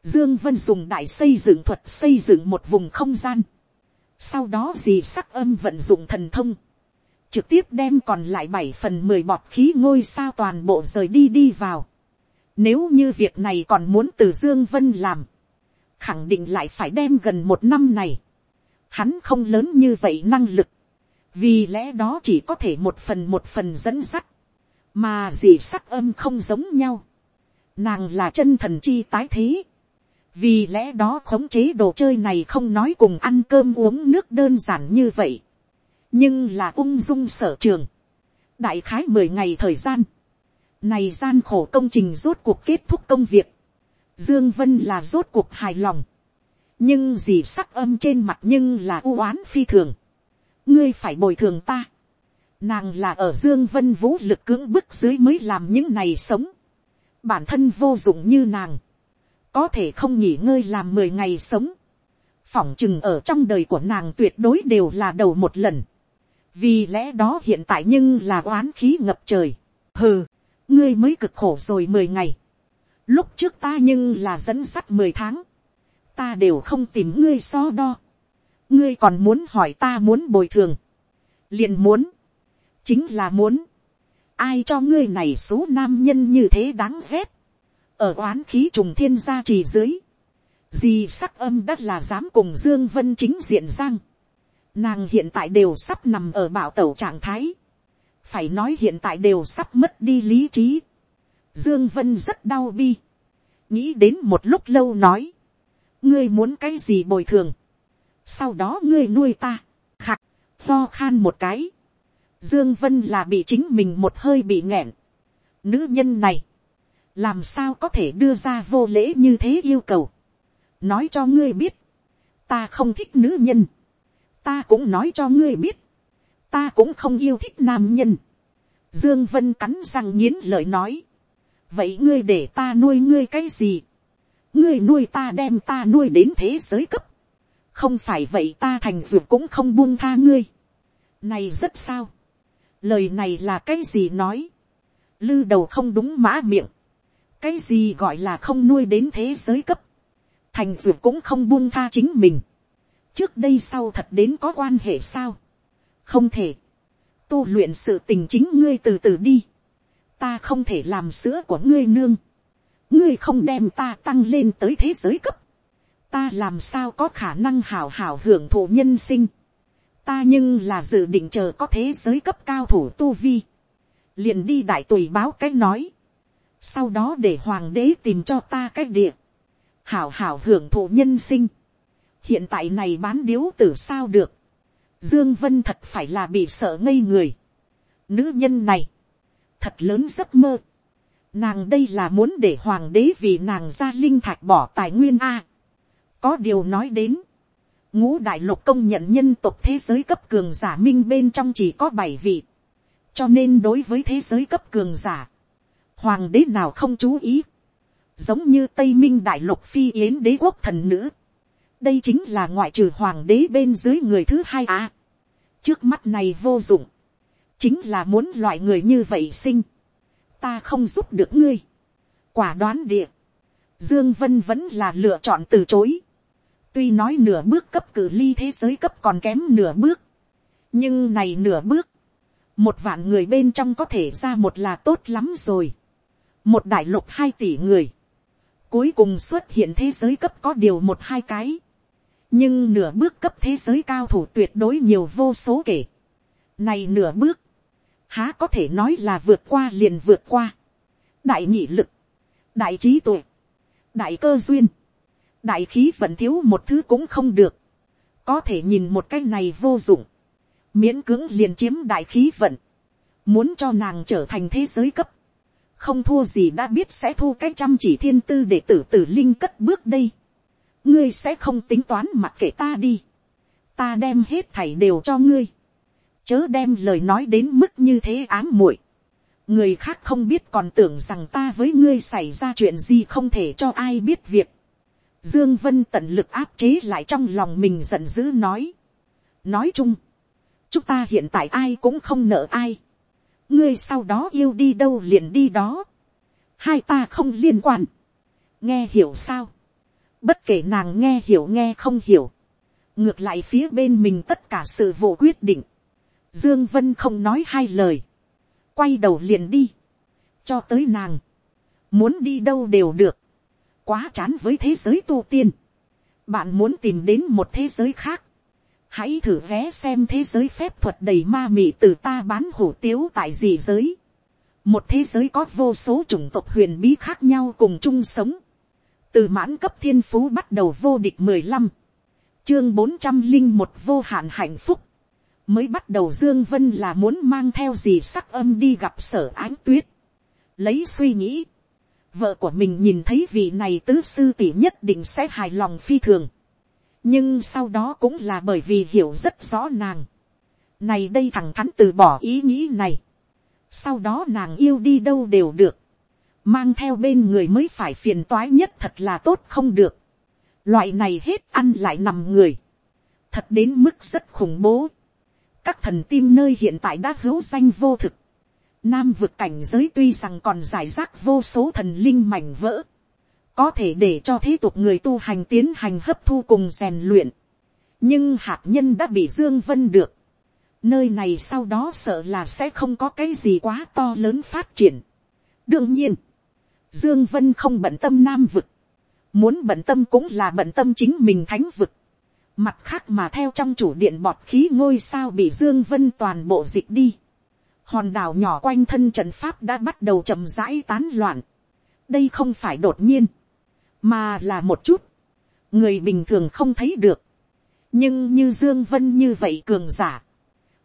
Dương Vân dùng đại xây dựng thuật xây dựng một vùng không gian. Sau đó dì sắc âm vận dụng thần thông. Trực tiếp đem còn lại bảy phần mười bọt khí ngôi sao toàn bộ rời đi đi vào. Nếu như việc này còn muốn từ Dương Vân làm. Khẳng định lại phải đem gần một năm này. Hắn không lớn như vậy năng lực. Vì lẽ đó chỉ có thể một phần một phần dẫn sắt Mà gì sắc âm không giống nhau. Nàng là chân thần chi tái thế. Vì lẽ đó khống chế đồ chơi này không nói cùng ăn cơm uống nước đơn giản như vậy. Nhưng là ung dung sở trường. Đại khái mười ngày thời gian này gian khổ công trình rốt cuộc kết thúc công việc. Dương Vân là rốt cuộc hài lòng. Nhưng gì sắc âm trên mặt nhưng là u oán phi thường. Ngươi phải bồi thường ta. Nàng là ở Dương Vân vũ lực cưỡng bức dưới mới làm những này sống. Bản thân vô dụng như nàng. Có thể không nghỉ ngơi làm 10 ngày sống. Phỏng chừng ở trong đời của nàng tuyệt đối đều là đầu một lần. Vì lẽ đó hiện tại nhưng là oán khí ngập trời. Hừ, ngươi mới cực khổ rồi mười ngày. Lúc trước ta nhưng là dẫn sắt mười tháng. Ta đều không tìm ngươi so đo. Ngươi còn muốn hỏi ta muốn bồi thường. liền muốn. Chính là muốn. Ai cho ngươi này số nam nhân như thế đáng ghét. Ở oán khí trùng thiên gia trì dưới. Di sắc âm đất là dám cùng Dương Vân chính diện giang. Nàng hiện tại đều sắp nằm ở bảo tẩu trạng thái phải nói hiện tại đều sắp mất đi lý trí. Dương Vân rất đau bi. Nghĩ đến một lúc lâu nói. Ngươi muốn cái gì bồi thường. Sau đó ngươi nuôi ta. khạc, Lo khan một cái. Dương Vân là bị chính mình một hơi bị nghẹn. Nữ nhân này. Làm sao có thể đưa ra vô lễ như thế yêu cầu. Nói cho ngươi biết. Ta không thích nữ nhân. Ta cũng nói cho ngươi biết, ta cũng không yêu thích nam nhân. Dương Vân cắn răng nghiến lợi nói. Vậy ngươi để ta nuôi ngươi cái gì? Ngươi nuôi ta đem ta nuôi đến thế giới cấp. Không phải vậy ta thành ruột cũng không buông tha ngươi. Này rất sao? Lời này là cái gì nói? Lư đầu không đúng mã miệng. Cái gì gọi là không nuôi đến thế giới cấp? Thành ruột cũng không buông tha chính mình. Trước đây sau thật đến có quan hệ sao? không thể, tu luyện sự tình chính ngươi từ từ đi, ta không thể làm sữa của ngươi nương, ngươi không đem ta tăng lên tới thế giới cấp, ta làm sao có khả năng hảo hảo hưởng thụ nhân sinh, ta nhưng là dự định chờ có thế giới cấp cao thủ tu vi, liền đi đại tùy báo cái nói, sau đó để hoàng đế tìm cho ta cái địa, hảo hảo hưởng thụ nhân sinh, hiện tại này bán điếu tử sao được, Dương Vân thật phải là bị sợ ngây người. Nữ nhân này, thật lớn giấc mơ. Nàng đây là muốn để hoàng đế vì nàng ra linh thạch bỏ tài nguyên A. Có điều nói đến, ngũ đại lục công nhận nhân tộc thế giới cấp cường giả minh bên trong chỉ có bảy vị. Cho nên đối với thế giới cấp cường giả, hoàng đế nào không chú ý. Giống như Tây Minh đại lục phi yến đế quốc thần nữ đây chính là ngoại trừ hoàng đế bên dưới người thứ hai à. trước mắt này vô dụng, chính là muốn loại người như vậy sinh, ta không giúp được ngươi. quả đoán địa, dương vân vẫn là lựa chọn từ chối, tuy nói nửa bước cấp cử ly thế giới cấp còn kém nửa bước, nhưng này nửa bước, một vạn người bên trong có thể ra một là tốt lắm rồi, một đại lục hai tỷ người, cuối cùng xuất hiện thế giới cấp có điều một hai cái, nhưng nửa bước cấp thế giới cao thủ tuyệt đối nhiều vô số kể. Này nửa bước, há có thể nói là vượt qua liền vượt qua. đại nhị lực, đại trí tuệ, đại cơ duyên, đại khí vận thiếu một thứ cũng không được. có thể nhìn một cái này vô dụng, miễn cưỡng liền chiếm đại khí vận, muốn cho nàng trở thành thế giới cấp, không thua gì đã biết sẽ thu cái chăm chỉ thiên tư để tử tử linh cất bước đây. Ngươi sẽ không tính toán mặc kệ ta đi, ta đem hết thảy đều cho ngươi, chớ đem lời nói đến mức như thế ám muội, người khác không biết còn tưởng rằng ta với ngươi xảy ra chuyện gì không thể cho ai biết việc, dương vân tận lực áp chế lại trong lòng mình giận dữ nói, nói chung, chúng ta hiện tại ai cũng không nợ ai, ngươi sau đó yêu đi đâu liền đi đó, hai ta không liên quan, nghe hiểu sao, Bất kể nàng nghe hiểu nghe không hiểu. Ngược lại phía bên mình tất cả sự vụ quyết định. Dương Vân không nói hai lời. Quay đầu liền đi. Cho tới nàng. muốn đi đâu đều được, quá chán với thế giới tu tiên, bạn muốn tìm đến một thế giới khác, hãy thử vé xem thế giới phép thuật đầy ma mị từ ta bán hủ tiếu tại gì giới, một thế giới có vô số chủng tộc huyền bí khác nhau cùng chung sống, từ mãn cấp thiên phú bắt đầu vô địch mười lăm, chương bốn trăm linh một vô hạn hạnh phúc, mới bắt đầu dương vân là muốn mang theo gì sắc âm đi gặp sở ánh tuyết, lấy suy nghĩ, vợ của mình nhìn thấy vị này tứ sư tỷ nhất định sẽ hài lòng phi thường, nhưng sau đó cũng là bởi vì hiểu rất rõ nàng, này đây thằng thắn từ bỏ ý nghĩ này, sau đó nàng yêu đi đâu đều được, mang theo bên người mới phải phiền toái nhất thật là tốt không được, loại này hết ăn lại nằm người, thật đến mức rất khủng bố, các thần tim nơi hiện tại đã hữu danh vô thực, nam vực cảnh giới tuy rằng còn giải rác vô số thần linh mảnh vỡ, có thể để cho thế tục người tu hành tiến hành hấp thu cùng rèn luyện, nhưng hạt nhân đã bị dương vân được, nơi này sau đó sợ là sẽ không có cái gì quá to lớn phát triển. đương nhiên, dương vân không bận tâm nam vực, muốn bận tâm cũng là bận tâm chính mình thánh vực mặt khác mà theo trong chủ điện bọt khí ngôi sao bị dương vân toàn bộ dịch đi. hòn đảo nhỏ quanh thân trận pháp đã bắt đầu chậm rãi tán loạn. đây không phải đột nhiên, mà là một chút, người bình thường không thấy được. nhưng như dương vân như vậy cường giả,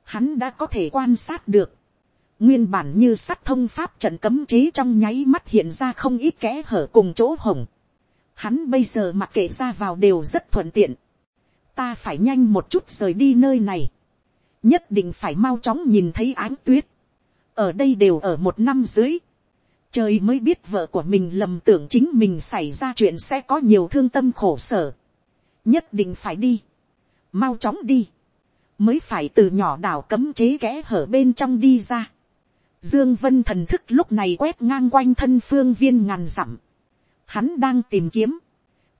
hắn đã có thể quan sát được. Nguyên bản như sắt thông pháp trận cấm chế trong nháy mắt hiện ra không ít kẽ hở cùng chỗ hồng. Hắn bây giờ mặc kệ ra vào đều rất thuận tiện. Ta phải nhanh một chút rời đi nơi này. Nhất định phải mau chóng nhìn thấy ánh tuyết. Ở đây đều ở một năm dưới. Trời mới biết vợ của mình lầm tưởng chính mình xảy ra chuyện sẽ có nhiều thương tâm khổ sở. Nhất định phải đi. Mau chóng đi mới phải từ nhỏ đảo cấm chế kẽ hở bên trong đi ra. Dương Vân thần thức lúc này quét ngang quanh thân phương viên ngàn dặm. Hắn đang tìm kiếm,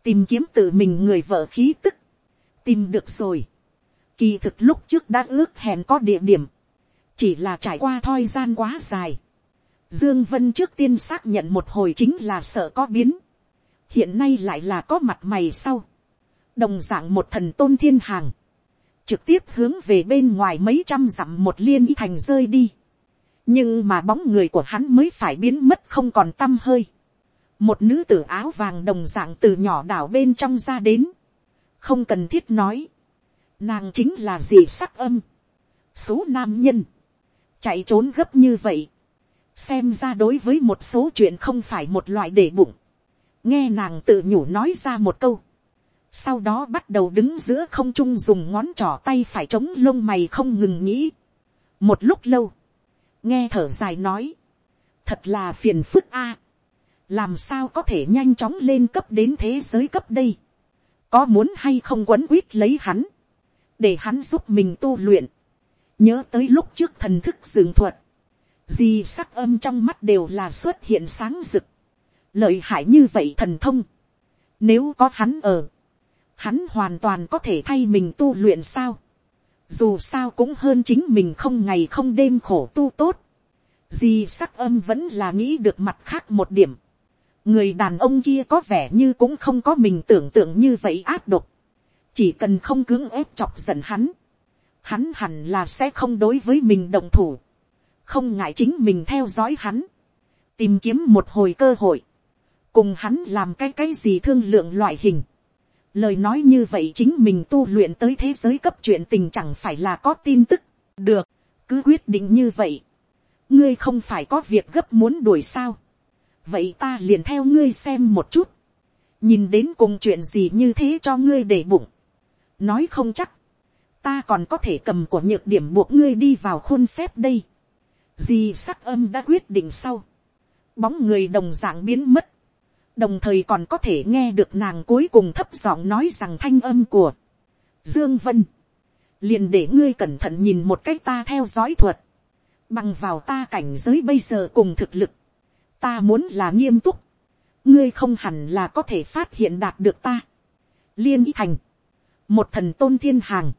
tìm kiếm tự mình người vợ khí tức. Tìm được rồi. Kỳ thực lúc trước đã ước hẹn có địa điểm, chỉ là trải qua thời gian quá dài. Dương Vân trước tiên xác nhận một hồi chính là sợ có biến. Hiện nay lại là có mặt mày sau. Đồng dạng một thần tôn thiên hàng trực tiếp hướng về bên ngoài mấy trăm dặm một liên y thành rơi đi. nhưng mà bóng người của hắn mới phải biến mất không còn tâm hơi. một nữ tử áo vàng đồng dạng từ nhỏ đảo bên trong ra đến không cần thiết nói. nàng chính là dì sắc âm. số nam nhân. chạy trốn gấp như vậy. xem ra đối với một số chuyện không phải một loại để bụng. nghe nàng tự nhủ nói ra một câu sau đó bắt đầu đứng giữa không trung dùng ngón trỏ tay phải chống lông mày không ngừng nghĩ. một lúc lâu, nghe thở dài nói, thật là phiền phức a, làm sao có thể nhanh chóng lên cấp đến thế giới cấp đây, có muốn hay không quấn quýt lấy hắn, để hắn giúp mình tu luyện, nhớ tới lúc trước thần thức dường thuật, di sắc âm trong mắt đều là xuất hiện sáng rực, lợi hại như vậy thần thông, nếu có hắn ở, hắn hoàn toàn có thể thay mình tu luyện sao. Dù sao cũng hơn chính mình không ngày không đêm khổ tu tốt. Di sắc âm vẫn là nghĩ được mặt khác một điểm. Người đàn ông kia có vẻ như cũng không có mình tưởng tượng như vậy áp độc. Chỉ cần không cưỡng ép chọc giận hắn. Hắn hẳn là sẽ không đối với mình đồng thủ. Không ngại chính mình theo dõi hắn. Tìm kiếm một hồi cơ hội. Cùng hắn làm cái cái gì thương lượng loại hình lời nói như vậy chính mình tu luyện tới thế giới cấp chuyện tình chẳng phải là có tin tức. được, cứ quyết định như vậy. ngươi không phải có việc gấp muốn đuổi sao vậy ta liền theo ngươi xem một chút. nhìn đến cùng chuyện gì như thế cho ngươi để bụng. nói không chắc. ta còn có thể cầm của nhược điểm buộc ngươi đi vào khuôn phép đây. Di sắc âm đã quyết định sau. Bóng người đồng dạng biến mất đồng thời còn có thể nghe được nàng cuối cùng thấp giọng nói rằng thanh âm của Dương Vân. Liền để ngươi cẩn thận nhìn một cách ta theo dõi thuật. Bằng vào ta cảnh giới bây giờ cùng thực lực. Ta muốn là nghiêm túc. Ngươi không hẳn là có thể phát hiện đạt được ta. Liên ý thành. Một thần tôn thiên hàng.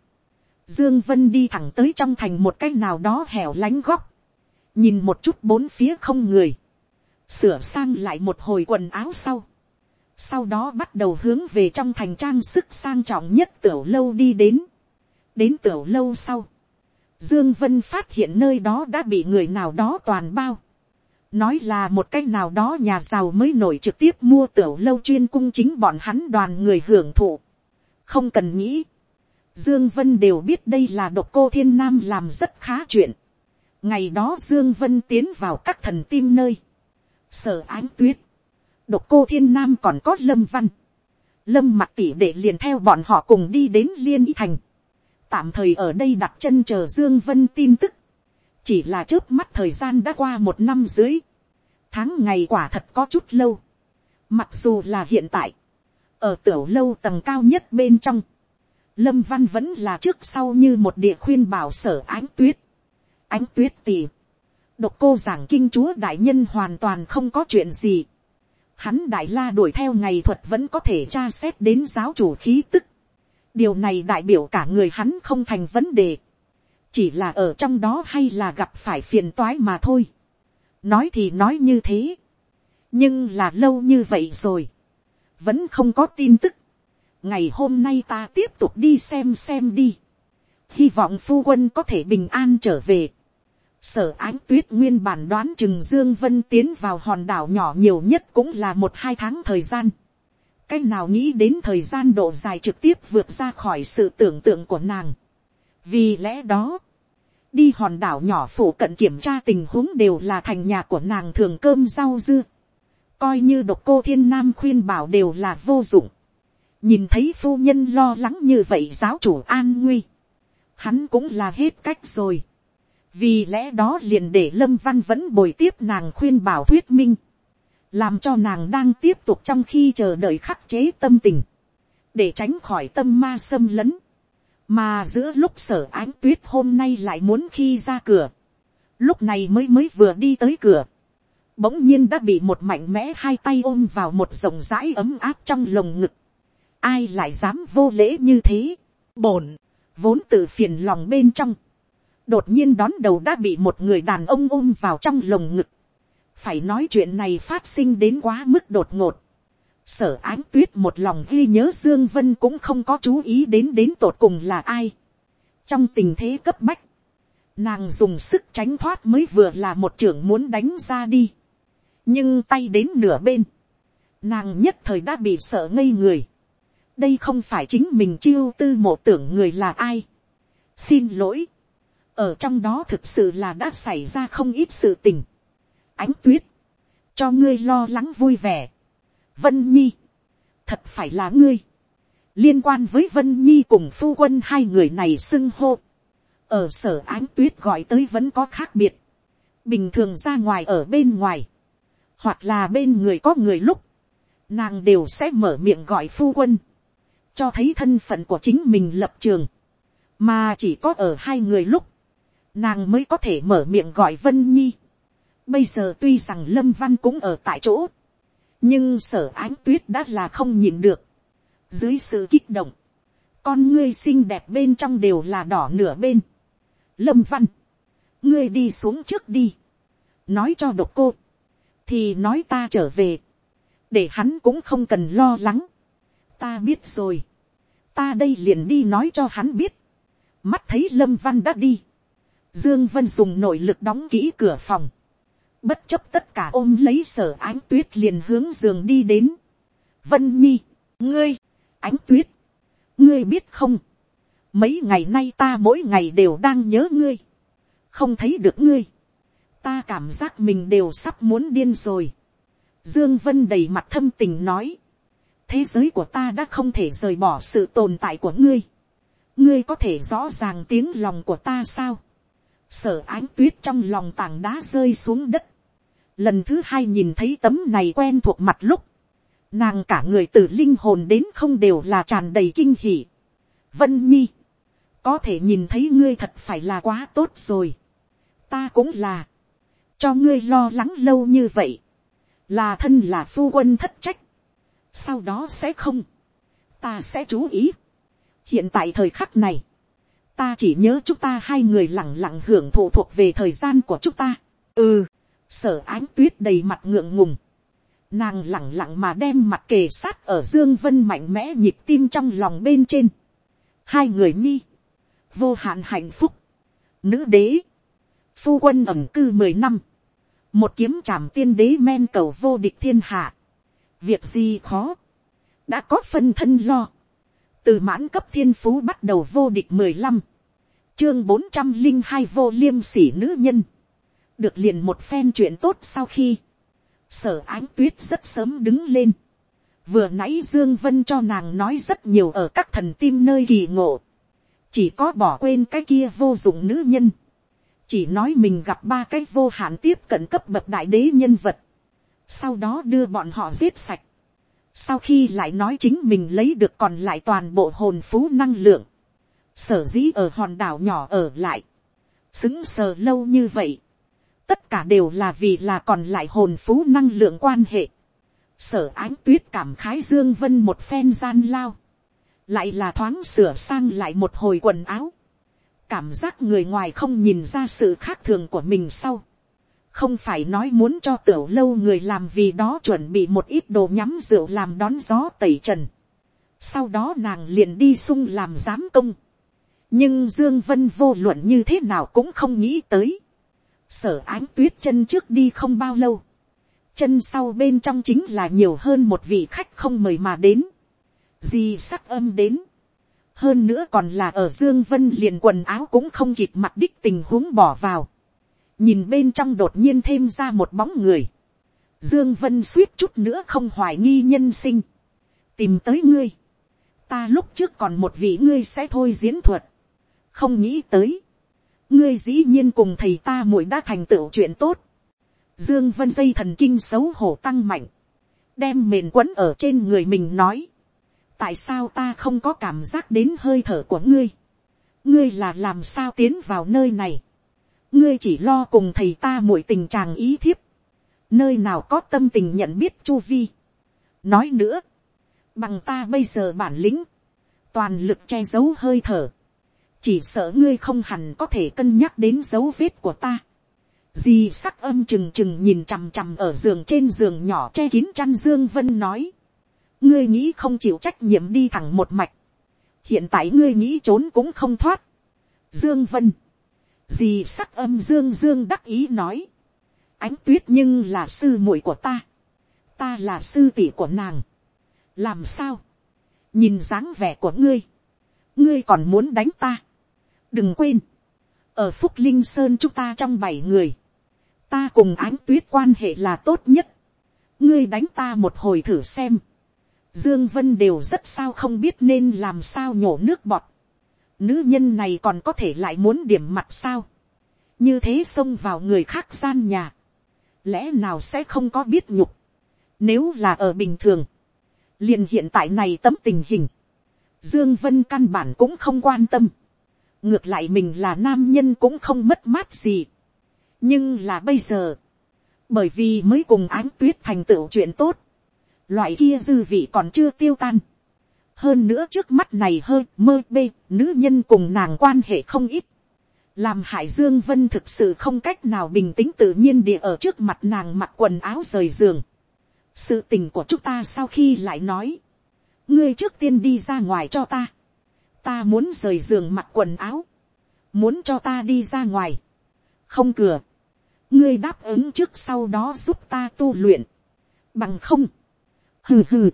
Dương Vân đi thẳng tới trong thành một cách nào đó hẻo lánh góc. Nhìn một chút bốn phía không người sửa sang lại một hồi quần áo sau, sau đó bắt đầu hướng về trong thành trang sức sang trọng nhất tiểu lâu đi đến, đến tiểu lâu sau, dương vân phát hiện nơi đó đã bị người nào đó toàn bao, nói là một cách nào đó nhà giàu mới nổi trực tiếp mua tiểu lâu chuyên cung chính bọn hắn đoàn người hưởng thụ, không cần nghĩ, Dương Vân đều biết đây là độc cô thiên nam làm rất khá chuyện. Ngày đó Dương Vân tiến vào các thần tim nơi. Sở ánh tuyết. Độc cô thiên nam còn có lâm văn. Lâm mặt tỷ để liền theo bọn họ cùng đi đến liên y thành. Tạm thời ở đây đặt chân chờ Dương Vân tin tức. Chỉ là trước mắt thời gian đã qua một năm dưới. Tháng ngày quả thật có chút lâu. Mặc dù là hiện tại. Ở tiểu lâu tầng cao nhất bên trong lâm văn vẫn là trước sau như một địa khuyên bảo sở ánh tuyết. ánh tuyết tì, độc cô giảng kinh chúa đại nhân hoàn toàn không có chuyện gì. hắn đại la đuổi theo ngày thuật vẫn có thể tra xét đến giáo chủ khí tức. điều này đại biểu cả người hắn không thành vấn đề chỉ là ở trong đó hay là gặp phải phiền toái mà thôi. nói thì nói như thế. nhưng là lâu như vậy rồi. vẫn không có tin tức ngày hôm nay ta tiếp tục đi xem xem đi. hy vọng phu quân có thể bình an trở về. sở ánh tuyết nguyên bản đoán chừng dương vân tiến vào hòn đảo nhỏ nhiều nhất cũng là một hai tháng thời gian. cách nào nghĩ đến thời gian độ dài trực tiếp vượt ra khỏi sự tưởng tượng của nàng vì lẽ đó, đi hòn đảo nhỏ phủ cận kiểm tra tình huống đều là thành nhà của nàng thường cơm rau dưa. coi như độc cô thiên nam khuyên bảo đều là vô dụng. Nhìn thấy phu nhân lo lắng như vậy giáo chủ an nguy, hắn cũng là hết cách rồi. vì lẽ đó liền để lâm văn vẫn bồi tiếp nàng khuyên bảo thuyết minh, làm cho nàng đang tiếp tục trong khi chờ đợi khắc chế tâm tình, để tránh khỏi tâm ma xâm lấn, mà giữa lúc sở ánh tuyết hôm nay lại muốn khi ra cửa, lúc này mới mới vừa đi tới cửa, bỗng nhiên đã bị một mạnh mẽ hai tay ôm vào một rồng rãi ấm áp trong lồng ngực, ai lại dám vô lễ như thế, bổn, vốn tự phiền lòng bên trong, đột nhiên đón đầu đã bị một người đàn ông ôm vào trong lồng ngực, phải nói chuyện này phát sinh đến quá mức đột ngột, sở ánh tuyết một lòng ghi nhớ dương vân cũng không có chú ý đến đến tột cùng là ai, trong tình thế cấp bách, nàng dùng sức tránh thoát mới vừa là một trưởng muốn đánh ra đi, nhưng tay đến nửa bên, nàng nhất thời đã bị sợ ngây người, đây không phải chính mình chiêu tư mộ tưởng người là ai. xin lỗi. ở trong đó thực sự là đã xảy ra không ít sự tình. ánh tuyết, cho ngươi lo lắng vui vẻ vân nhi, thật phải là ngươi. liên quan với vân nhi cùng phu quân hai người này xưng hô. ở sở ánh tuyết gọi tới vẫn có khác biệt. bình thường ra ngoài ở bên ngoài, hoặc là bên người có người lúc, nàng đều sẽ mở miệng gọi phu quân cho thấy thân phận của chính mình lập trường, mà chỉ có ở hai người lúc, nàng mới có thể mở miệng gọi vân nhi. Bây giờ tuy rằng lâm văn cũng ở tại chỗ, nhưng sở ánh tuyết đã là không nhìn được. dưới sự kích động, con ngươi xinh đẹp bên trong đều là đỏ nửa bên. lâm văn, ngươi đi xuống trước đi, nói cho độc cô, thì nói ta trở về, để hắn cũng không cần lo lắng. ta biết rồi ta đây liền đi nói cho hắn biết, mắt thấy lâm văn đã đi, dương vân dùng nội lực đóng kỹ cửa phòng, bất chấp tất cả ôm lấy sở ánh tuyết liền hướng giường đi đến, vân nhi, ngươi, ánh tuyết, ngươi biết không, mấy ngày nay ta mỗi ngày đều đang nhớ ngươi, không thấy được ngươi, ta cảm giác mình đều sắp muốn điên rồi. Dương Vân đầy mặt thâm tình nói thế giới của ta đã không thể rời bỏ sự tồn tại của ngươi. ngươi có thể rõ ràng tiếng lòng của ta sao. sở ánh tuyết trong lòng tảng đá rơi xuống đất lần thứ hai nhìn thấy tấm này quen thuộc mặt lúc, nàng cả người từ linh hồn đến không đều là tràn đầy kinh hỉ. vân nhi, có thể nhìn thấy ngươi thật phải là quá tốt rồi. ta cũng là, cho ngươi lo lắng lâu như vậy, là thân là phu quân thất trách, sau đó sẽ không, ta sẽ chú ý. hiện tại thời khắc này, ta chỉ nhớ chúng ta hai người lẳng lặng hưởng thụ thuộc về thời gian của chúng ta. ừ, sở ánh tuyết đầy mặt ngượng ngùng, nàng lẳng lặng mà đem mặt kề sát ở dương vân mạnh mẽ nhịp tim trong lòng bên trên, hai người nhi, vô hạn hạnh phúc, nữ đế, phu quân ẩm cư mười năm, một kiếm trảm tiên đế men cầu vô địch thiên hạ, việc gì khó, đã có phân thân lo, từ mãn cấp thiên phú bắt đầu vô địch mười lăm, chương bốn trăm linh hai vô liêm sỉ nữ nhân, được liền một phen chuyện tốt sau khi, sở ánh tuyết rất sớm đứng lên, vừa nãy dương vân cho nàng nói rất nhiều ở các thần tim nơi kỳ ngộ, chỉ có bỏ quên cái kia vô dụng nữ nhân, chỉ nói mình gặp ba cái vô hạn tiếp cận cấp bậc đại đế nhân vật, sau đó đưa bọn họ giết sạch, sau khi lại nói chính mình lấy được còn lại toàn bộ hồn phú năng lượng, sở dĩ ở hòn đảo nhỏ ở lại, xứng sờ lâu như vậy, tất cả đều là vì là còn lại hồn phú năng lượng quan hệ, sở ánh tuyết cảm khái dương vân một phen gian lao, lại là thoáng sửa sang lại một hồi quần áo, cảm giác người ngoài không nhìn ra sự khác thường của mình sau, không phải nói muốn cho tiểu lâu người làm vì đó chuẩn bị một ít đồ nhắm rượu làm đón gió tẩy trần. Sau đó nàng liền đi sung làm giám công. Nhưng Dương Vân vô luận như thế nào cũng không nghĩ tới. Sở ánh tuyết chân trước đi không bao lâu. Chân sau bên trong chính là nhiều hơn một vị khách không mời mà đến. Di sắc âm đến. Hơn nữa còn là ở Dương Vân liền quần áo cũng không kịp mặc đích tình huống bỏ vào nhìn bên trong đột nhiên thêm ra một bóng người, dương vân suýt chút nữa không hoài nghi nhân sinh, tìm tới ngươi, ta lúc trước còn một vị ngươi sẽ thôi diễn thuật, không nghĩ tới, ngươi dĩ nhiên cùng thầy ta muội đã thành tựu chuyện tốt, dương vân dây thần kinh xấu hổ tăng mạnh, đem mền quấn ở trên người mình nói, tại sao ta không có cảm giác đến hơi thở của ngươi, ngươi là làm sao tiến vào nơi này, ngươi chỉ lo cùng thầy ta muội tình chàng ý thiếp, nơi nào có tâm tình nhận biết chu vi. nói nữa, bằng ta bây giờ bản lĩnh, toàn lực che giấu hơi thở, chỉ sợ ngươi không hẳn có thể cân nhắc đến dấu vết của ta. Di sắc âm trừng trừng nhìn chằm chằm ở giường trên giường nhỏ che kín chăn Dương Vân nói. Ngươi nghĩ không chịu trách nhiệm đi thẳng một mạch. Hiện tại ngươi nghĩ trốn cũng không thoát. Dương Vân dì sắc âm dương dương đắc ý nói, ánh tuyết nhưng là sư muội của ta, ta là sư tỷ của nàng, làm sao, nhìn dáng vẻ của ngươi, ngươi còn muốn đánh ta, đừng quên, ở phúc linh sơn chúng ta trong bảy người, ta cùng ánh tuyết quan hệ là tốt nhất, ngươi đánh ta một hồi thử xem, dương vân đều rất sao không biết nên làm sao nhổ nước bọt, nữ nhân này còn có thể lại muốn điểm mặt sao, như thế xông vào người khác gian nhà, lẽ nào sẽ không có biết nhục, nếu là ở bình thường, liền hiện tại này tấm tình hình, dương vân căn bản cũng không quan tâm, ngược lại mình là nam nhân cũng không mất mát gì, nhưng là bây giờ, bởi vì mới cùng ánh tuyết thành tựu chuyện tốt, loại kia dư vị còn chưa tiêu tan, hơn nữa trước mắt này hơi mơ bê nữ nhân cùng nàng quan hệ không ít. Làm hải dương vân thực sự không cách nào bình tĩnh tự nhiên địa ở trước mặt nàng mặc quần áo rời giường. Sự tình của chúng ta sau khi lại nói. Ngươi trước tiên đi ra ngoài cho ta ta muốn rời giường mặc quần áo muốn cho ta đi ra ngoài. Không cửa. Ngươi đáp ứng trước sau đó giúp ta tu luyện. Bằng không. Hừ hừ.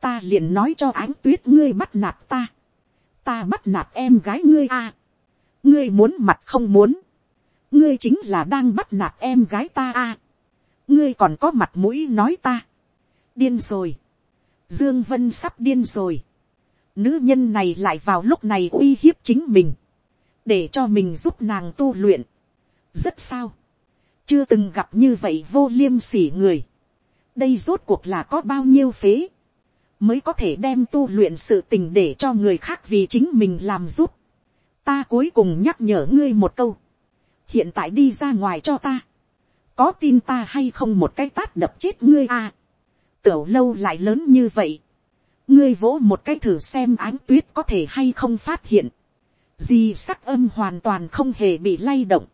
Ta liền nói cho ánh tuyết ngươi bắt nạt ta, ta bắt nạt em gái ngươi à. ngươi muốn mặt không muốn, ngươi chính là đang bắt nạt em gái ta à. ngươi còn có mặt mũi nói ta, điên rồi, dương vân sắp điên rồi, nữ nhân này lại vào lúc này uy hiếp chính mình, để cho mình giúp nàng tu luyện, rất sao, chưa từng gặp như vậy vô liêm sỉ người, đây rốt cuộc là có bao nhiêu phế, mới có thể đem tu luyện sự tình để cho người khác vì chính mình làm giúp. ta cuối cùng nhắc nhở ngươi một câu. hiện tại đi ra ngoài cho ta. có tin ta hay không một cái tát đập chết ngươi à. tiểu lâu lại lớn như vậy ngươi vỗ một cái thử xem ánh tuyết có thể hay không phát hiện. di sắc âm hoàn toàn không hề bị lay động.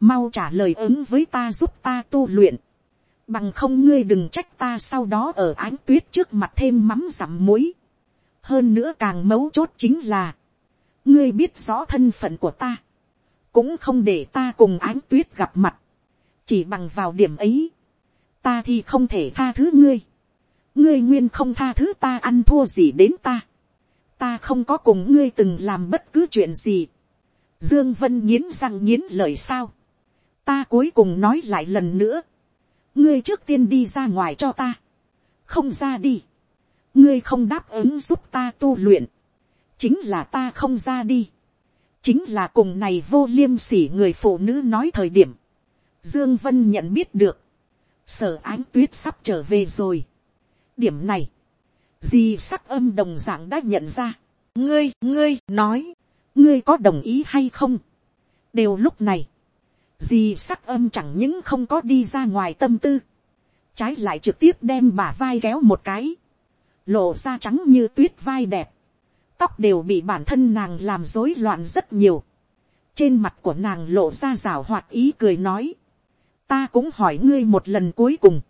mau trả lời ứng với ta giúp ta tu luyện, bằng không ngươi đừng trách ta sau đó ở ánh tuyết trước mặt thêm mắm giảm muối, hơn nữa càng mấu chốt chính là, ngươi biết rõ thân phận của ta, cũng không để ta cùng ánh tuyết gặp mặt, chỉ bằng vào điểm ấy, ta thì không thể tha thứ ngươi, ngươi nguyên không tha thứ ta ăn thua gì đến ta, ta không có cùng ngươi từng làm bất cứ chuyện gì, dương vân nghiến răng nghiến lời sao, ta cuối cùng nói lại lần nữa, ngươi trước tiên đi ra ngoài cho ta, không ra đi, ngươi không đáp ứng giúp ta tu luyện, chính là ta không ra đi, chính là cùng này vô liêm sỉ người phụ nữ nói thời điểm, dương vân nhận biết được, sở ánh tuyết sắp trở về rồi điểm này, di sắc âm đồng dạng đã nhận ra, ngươi ngươi nói, ngươi có đồng ý hay không, đều lúc này, di sắc âm chẳng những không có đi ra ngoài tâm tư, trái lại trực tiếp đem bả vai kéo một cái, lộ ra trắng như tuyết vai đẹp, tóc đều bị bản thân nàng làm rối loạn rất nhiều, trên mặt của nàng lộ ra rào hoạt ý cười nói, ta cũng hỏi ngươi một lần cuối cùng,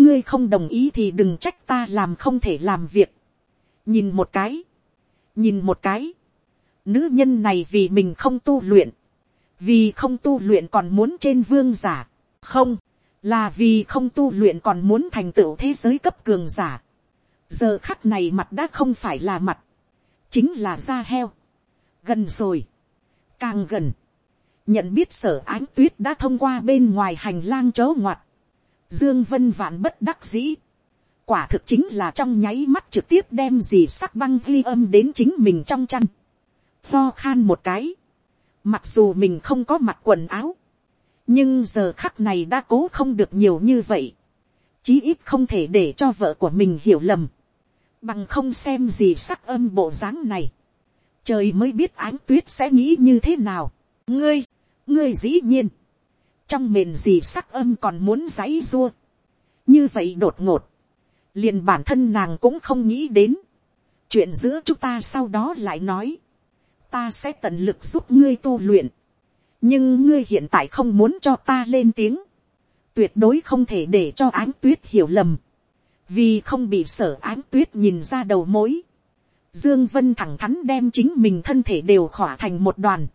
ngươi không đồng ý thì đừng trách ta làm không thể làm việc, nhìn một cái, nhìn một cái, nữ nhân này vì mình không tu luyện, vì không tu luyện còn muốn trên vương giả, không, là vì không tu luyện còn muốn thành tựu thế giới cấp cường giả. giờ khắc này mặt đã không phải là mặt, chính là da heo. gần rồi, càng gần, nhận biết sở ánh tuyết đã thông qua bên ngoài hành lang chớ ngoặt, dương vân vạn bất đắc dĩ, quả thực chính là trong nháy mắt trực tiếp đem gì sắc băng ghi âm đến chính mình trong chăn, Tho khan một cái, mặc dù mình không có mặc quần áo, nhưng giờ khắc này đã cố không được nhiều như vậy, chí ít không thể để cho vợ của mình hiểu lầm, bằng không xem gì sắc âm bộ dáng này, trời mới biết ánh tuyết sẽ nghĩ như thế nào, ngươi, ngươi dĩ nhiên, trong mền gì sắc âm còn muốn giãy dua, như vậy đột ngột, liền bản thân nàng cũng không nghĩ đến, chuyện giữa chúng ta sau đó lại nói, ta sẽ tận lực giúp ngươi tu luyện, nhưng ngươi hiện tại không muốn cho ta lên tiếng, tuyệt đối không thể để cho ánh tuyết hiểu lầm, vì không bị sở ánh tuyết nhìn ra đầu mối, dương vân thẳng thắn đem chính mình thân thể đều khỏa thành một đoàn,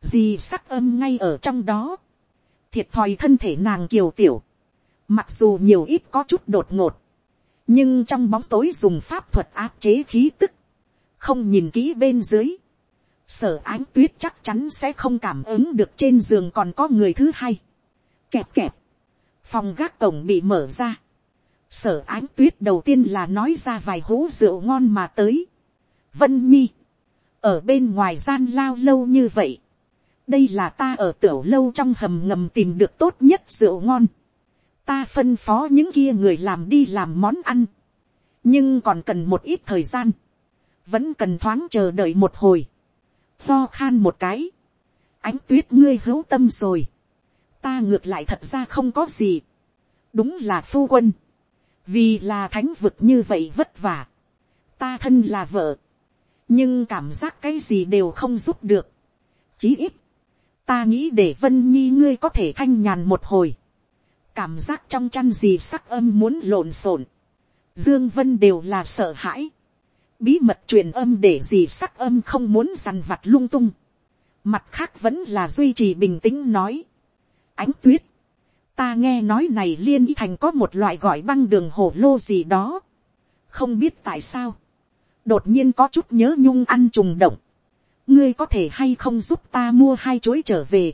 gì sắc âm ngay ở trong đó, thiệt thòi thân thể nàng kiều tiểu, mặc dù nhiều ít có chút đột ngột, nhưng trong bóng tối dùng pháp thuật áp chế khí tức, không nhìn kỹ bên dưới, sở ánh tuyết chắc chắn sẽ không cảm ứng được trên giường còn có người thứ hai. kẹp kẹp, phòng gác cổng bị mở ra. sở ánh tuyết đầu tiên là nói ra vài hố rượu ngon mà tới. vân nhi, ở bên ngoài gian lao lâu như vậy, đây là ta ở tiểu lâu trong hầm ngầm tìm được tốt nhất rượu ngon. ta phân phó những kia người làm đi làm món ăn. nhưng còn cần một ít thời gian. vẫn cần thoáng chờ đợi một hồi. Lo khan một cái, ánh tuyết ngươi hữu tâm rồi, ta ngược lại thật ra không có gì, đúng là phu quân, vì là thánh vực như vậy vất vả, ta thân là vợ, nhưng cảm giác cái gì đều không giúp được, chí ít, ta nghĩ để vân nhi ngươi có thể thanh nhàn một hồi, cảm giác trong chăn gì sắc âm muốn lộn xộn, dương vân đều là sợ hãi, bí mật truyền âm để gì sắc âm không muốn dằn vặt lung tung. Mặt khác vẫn là duy trì bình tĩnh nói. Ánh tuyết. Ta nghe nói này liên y thành có một loại gọi băng đường hồ lô gì đó. Không biết tại sao. Đột nhiên có chút nhớ nhung ăn trùng động. Ngươi có thể hay không giúp ta mua hai chuối trở về.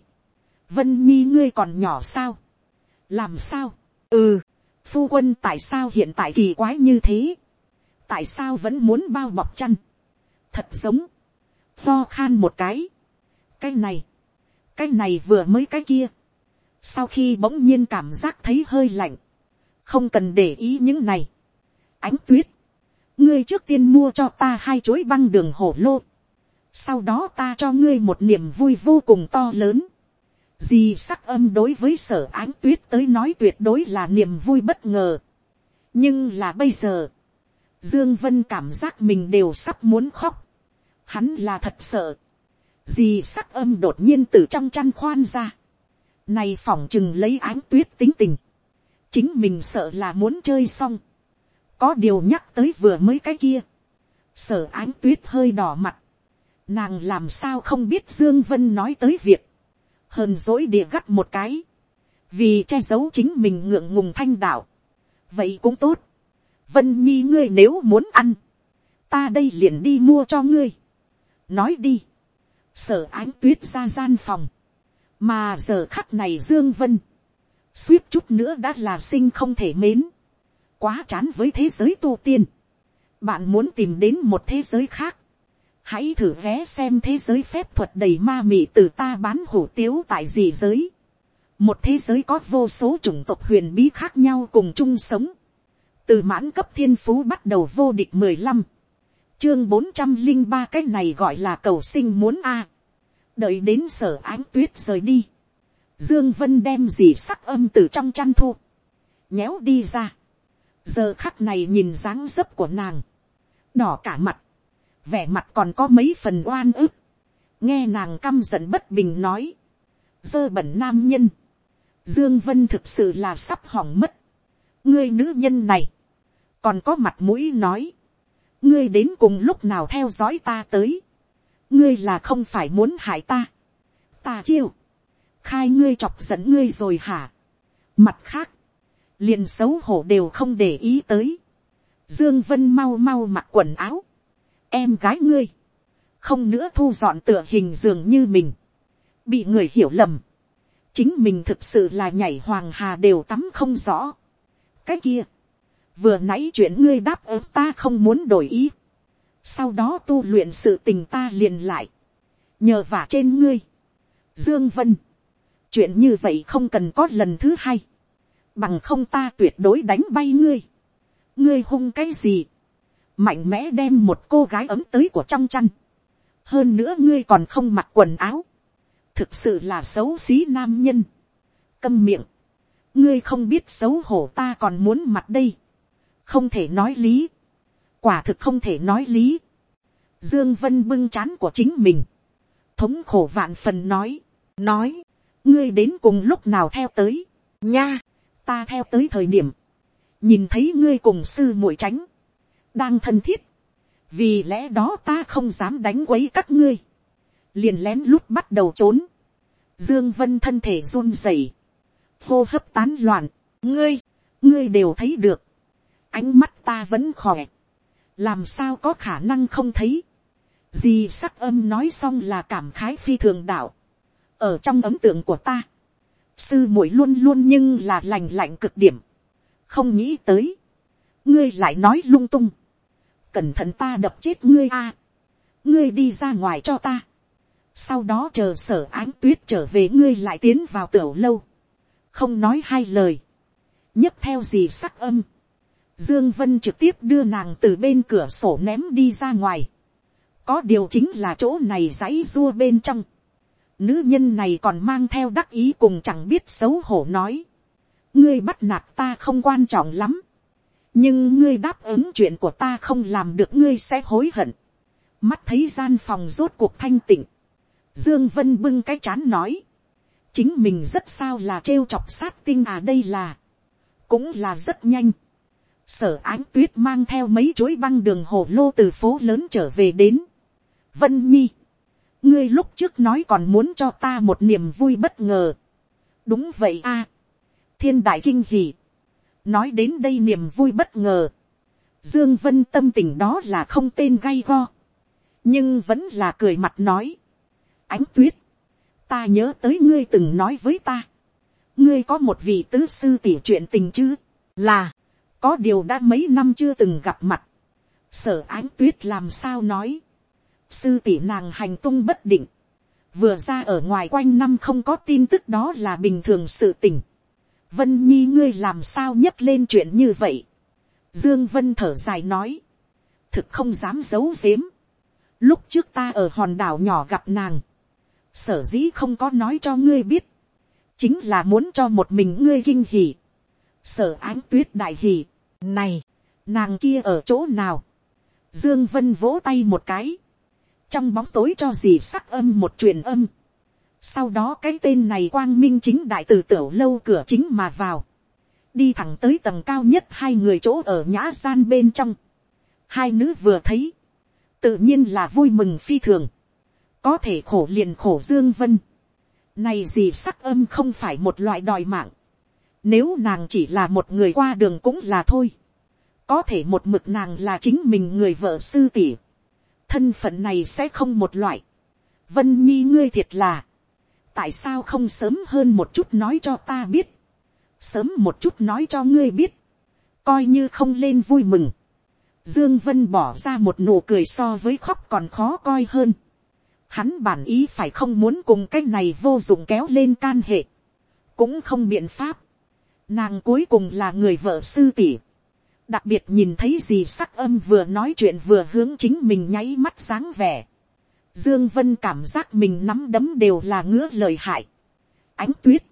Vân Nhi ngươi còn nhỏ sao? Làm sao? Ừ. Phu quân tại sao hiện tại kỳ quái như thế? tại sao vẫn muốn bao bọc chăn, thật giống, lo khan một cái, cái này, cái này vừa mới cái kia, sau khi bỗng nhiên cảm giác thấy hơi lạnh, không cần để ý những này, ánh tuyết, ngươi trước tiên mua cho ta hai chuối băng đường hổ lô, sau đó ta cho ngươi một niềm vui vô cùng to lớn, dì sắc âm đối với sở ánh tuyết tới nói tuyệt đối là niềm vui bất ngờ. Nhưng là bây giờ, Dương Vân cảm giác mình đều sắp muốn khóc. Hắn là thật sợ. Dì sắc âm đột nhiên từ trong chăn khoan ra. Này phỏng chừng lấy ánh tuyết tính tình. Chính mình sợ là muốn chơi xong. Có điều nhắc tới vừa mới cái kia. Sở ánh tuyết hơi đỏ mặt. Nàng làm sao không biết Dương Vân nói tới việc. Hờn dỗi địa gắt một cái. Vì che giấu chính mình ngượng ngùng thanh đạo. Vậy cũng tốt. Vân Nhi ngươi nếu muốn ăn. Ta đây liền đi mua cho ngươi. Nói đi. Sở ánh tuyết ra gian phòng mà giờ khắc này dương vân, suýt chút nữa đã là sinh không thể mến, quá chán với thế giới tu tiên, bạn muốn tìm đến một thế giới khác, hãy thử vé xem thế giới phép thuật đầy ma mị từ ta bán hủ tiếu tại gì giới, một thế giới có vô số chủng tộc huyền bí khác nhau cùng chung sống, từ mãn cấp thiên phú bắt đầu vô địch mười lăm, chương bốn trăm linh ba cái này gọi là cầu sinh muốn a, đợi đến sở ánh tuyết rời đi, dương vân đem dì sắc âm từ trong chăn thu, nhéo đi ra, giờ khắc này nhìn dáng dấp của nàng, đỏ cả mặt, vẻ mặt còn có mấy phần oan ức, nghe nàng căm giận bất bình nói, dơ bẩn nam nhân, dương vân thực sự là sắp hỏng mất, ngươi nữ nhân này, còn có mặt mũi nói, ngươi đến cùng lúc nào theo dõi ta tới, ngươi là không phải muốn hại ta, ta chiêu, khai ngươi chọc giận ngươi rồi hả, mặt khác, liền xấu hổ đều không để ý tới, dương vân mau mau mặc quần áo, em gái ngươi, không nữa thu dọn tựa hình dường như mình, bị người hiểu lầm, chính mình thực sự là nhảy hoàng hà đều tắm không rõ. cái kia, vừa nãy chuyện ngươi đáp ứng ta không muốn đổi ý, sau đó tu luyện sự tình ta liền lại, nhờ vả trên ngươi, dương vân, chuyện như vậy không cần có lần thứ hai, bằng không ta tuyệt đối đánh bay ngươi, ngươi hung cái gì, mạnh mẽ đem một cô gái ấm tới của trong chăn, hơn nữa ngươi còn không mặc quần áo, thực sự là xấu xí nam nhân, câm miệng, ngươi không biết xấu hổ ta còn muốn mặt đây, không thể nói lý, quả thực không thể nói lý. Dương Vân bưng chán của chính mình. Thống khổ vạn phần nói. Nói. Ngươi đến cùng lúc nào theo tới. Nha. Ta theo tới thời điểm. Nhìn thấy ngươi cùng sư muội tránh. Đang thân thiết. Vì lẽ đó ta không dám đánh quấy các ngươi. Liền lén lút bắt đầu trốn. Dương Vân thân thể run rẩy, hô hấp tán loạn. Ngươi, ngươi đều thấy được. Ánh mắt ta vẫn khỏe làm sao có khả năng không thấy, Di sắc âm nói xong là cảm khái phi thường đạo, ở trong ấm tượng của ta, sư muội luôn luôn nhưng là lành lạnh cực điểm, không nghĩ tới, ngươi lại nói lung tung, cẩn thận ta đập chết ngươi a, ngươi đi ra ngoài cho ta, sau đó chờ sở ánh tuyết trở về ngươi lại tiến vào tiểu lâu, không nói hai lời, nhấc theo gì sắc âm, Dương Vân trực tiếp đưa nàng từ bên cửa sổ ném đi ra ngoài. Có điều chính là chỗ này dãy rua bên trong. Nữ nhân này còn mang theo đắc ý cùng chẳng biết xấu hổ nói. Ngươi bắt nạt ta không quan trọng lắm. Nhưng ngươi đáp ứng chuyện của ta không làm được ngươi sẽ hối hận. Mắt thấy gian phòng rốt cuộc thanh tịnh. Dương Vân bưng cái chán nói. Chính mình rất sao là trêu chọc sát tinh à đây là. Cũng là rất nhanh sở ánh tuyết mang theo mấy chuỗi băng đường hồ lô từ phố lớn trở về đến. Vân Nhi, ngươi lúc trước nói còn muốn cho ta một niềm vui bất ngờ. đúng vậy a. thiên đại kinh hỉ nói đến đây niềm vui bất ngờ. dương vân tâm tình đó là không tên gay go. nhưng vẫn là cười mặt nói. ánh tuyết, ta nhớ tới ngươi từng nói với ta. ngươi có một vị tứ sư tỷ chuyện tình chứ, là, có điều đã mấy năm chưa từng gặp mặt, sở ánh tuyết làm sao nói, sư tỷ nàng hành tung bất định, vừa ra ở ngoài quanh năm không có tin tức đó là bình thường sự tình, vân nhi ngươi làm sao nhấc lên chuyện như vậy, dương vân thở dài nói, thực không dám giấu giếm, lúc trước ta ở hòn đảo nhỏ gặp nàng, sở dĩ không có nói cho ngươi biết, chính là muốn cho một mình ngươi kinh hỉ, sở ánh tuyết đại hỉ, này, nàng kia ở chỗ nào, dương vân vỗ tay một cái, trong bóng tối cho dì sắc âm một truyền âm, sau đó cái tên này quang minh chính đại từ tiểu lâu cửa chính mà vào, đi thẳng tới tầng cao nhất hai người chỗ ở nhã gian bên trong, hai nữ vừa thấy, tự nhiên là vui mừng phi thường, có thể khổ liền khổ dương vân, này gì sắc âm không phải một loại đòi mạng, nếu nàng chỉ là một người qua đường cũng là thôi, có thể một mực nàng là chính mình người vợ sư tỷ, thân phận này sẽ không một loại, vân nhi ngươi thiệt là, tại sao không sớm hơn một chút nói cho ta biết, sớm một chút nói cho ngươi biết, coi như không lên vui mừng, dương vân bỏ ra một nụ cười so với khóc còn khó coi hơn, hắn bản ý phải không muốn cùng cái này vô dụng kéo lên can hệ, cũng không biện pháp, nàng cuối cùng là người vợ sư tỷ, đặc biệt nhìn thấy gì sắc âm vừa nói chuyện vừa hướng chính mình nháy mắt sáng vẻ, Dương Vân cảm giác mình nắm đấm đều là ngứa lời hại. Ánh tuyết.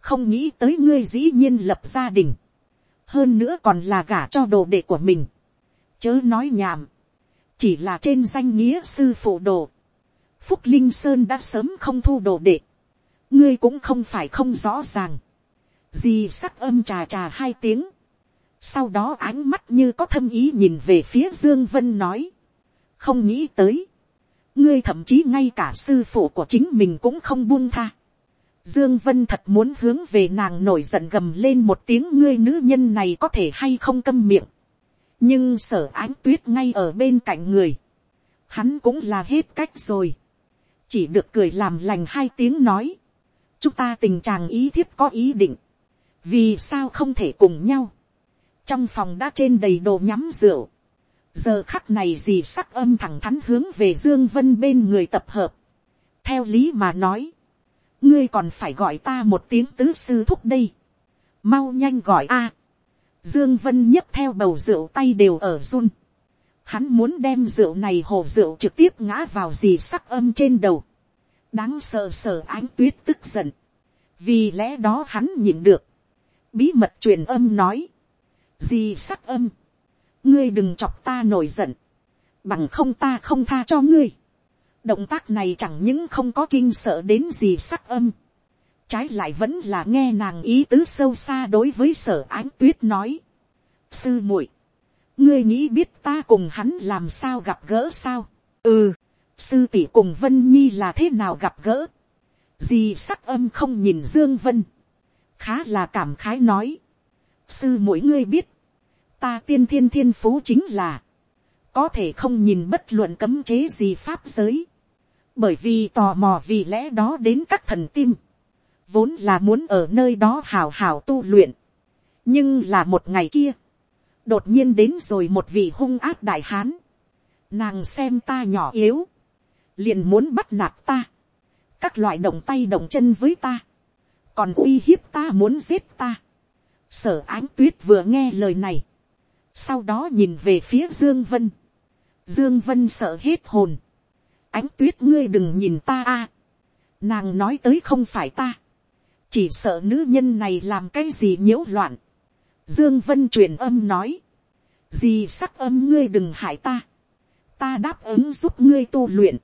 Không nghĩ tới ngươi dĩ nhiên lập gia đình. Hơn nữa còn là gả cho đồ đệ của mình. Chớ nói nhảm. Chỉ là trên danh nghĩa sư phụ đồ. Phúc Linh Sơn đã sớm không thu đồ đệ. Ngươi cũng không phải không rõ ràng. Dì sắc âm trà trà hai tiếng. Sau đó ánh mắt như có thâm ý nhìn về phía Dương Vân nói. Không nghĩ tới ngươi thậm chí ngay cả sư phụ của chính mình cũng không buông tha. Dương Vân thật muốn hướng về nàng nổi giận gầm lên một tiếng, ngươi nữ nhân này có thể hay không câm miệng. Nhưng sở ánh tuyết ngay ở bên cạnh người. Hắn cũng là hết cách rồi. Chỉ được cười làm lành hai tiếng nói. Chúng ta tình trạng ý thiếp có ý định. Vì sao không thể cùng nhau. Trong phòng đã trên đầy đồ nhắm rượu giờ khắc này gì sắc âm thẳng thắn hướng về dương vân bên người tập hợp. theo lý mà nói, ngươi còn phải gọi ta một tiếng tứ sư thúc đây. mau nhanh gọi a. dương vân nhấc theo bầu rượu tay đều ở run. hắn muốn đem rượu này hồ rượu trực tiếp ngã vào gì sắc âm trên đầu. đáng sợ sợ ánh tuyết tức giận. vì lẽ đó hắn nhịn được. bí mật truyền âm nói. gì sắc âm ngươi đừng chọc ta nổi giận, bằng không ta không tha cho ngươi. động tác này chẳng những không có kinh sợ đến gì sắc âm, trái lại vẫn là nghe nàng ý tứ sâu xa đối với sở ánh tuyết nói. sư muội, ngươi nghĩ biết ta cùng hắn làm sao gặp gỡ sao. ừ, sư tỷ cùng vân nhi là thế nào gặp gỡ. dì sắc âm không nhìn dương vân, khá là cảm khái nói. sư muội ngươi biết, ta tiên thiên thiên phú chính là, có thể không nhìn bất luận cấm chế gì pháp giới, bởi vì tò mò vì lẽ đó đến các thần tim, vốn là muốn ở nơi đó hào hào tu luyện, nhưng là một ngày kia, đột nhiên đến rồi một vị hung ác đại hán, nàng xem ta nhỏ yếu, liền muốn bắt nạt ta, các loại động tay động chân với ta, còn uy hiếp ta muốn giết ta. sở ánh tuyết vừa nghe lời này, sau đó nhìn về phía dương vân, dương vân sợ hết hồn, ánh tuyết ngươi đừng nhìn ta a, nàng nói tới không phải ta, chỉ sợ nữ nhân này làm cái gì nhiễu loạn, dương vân truyền âm nói, gì sắc âm ngươi đừng hại ta, ta đáp ứng giúp ngươi tu luyện,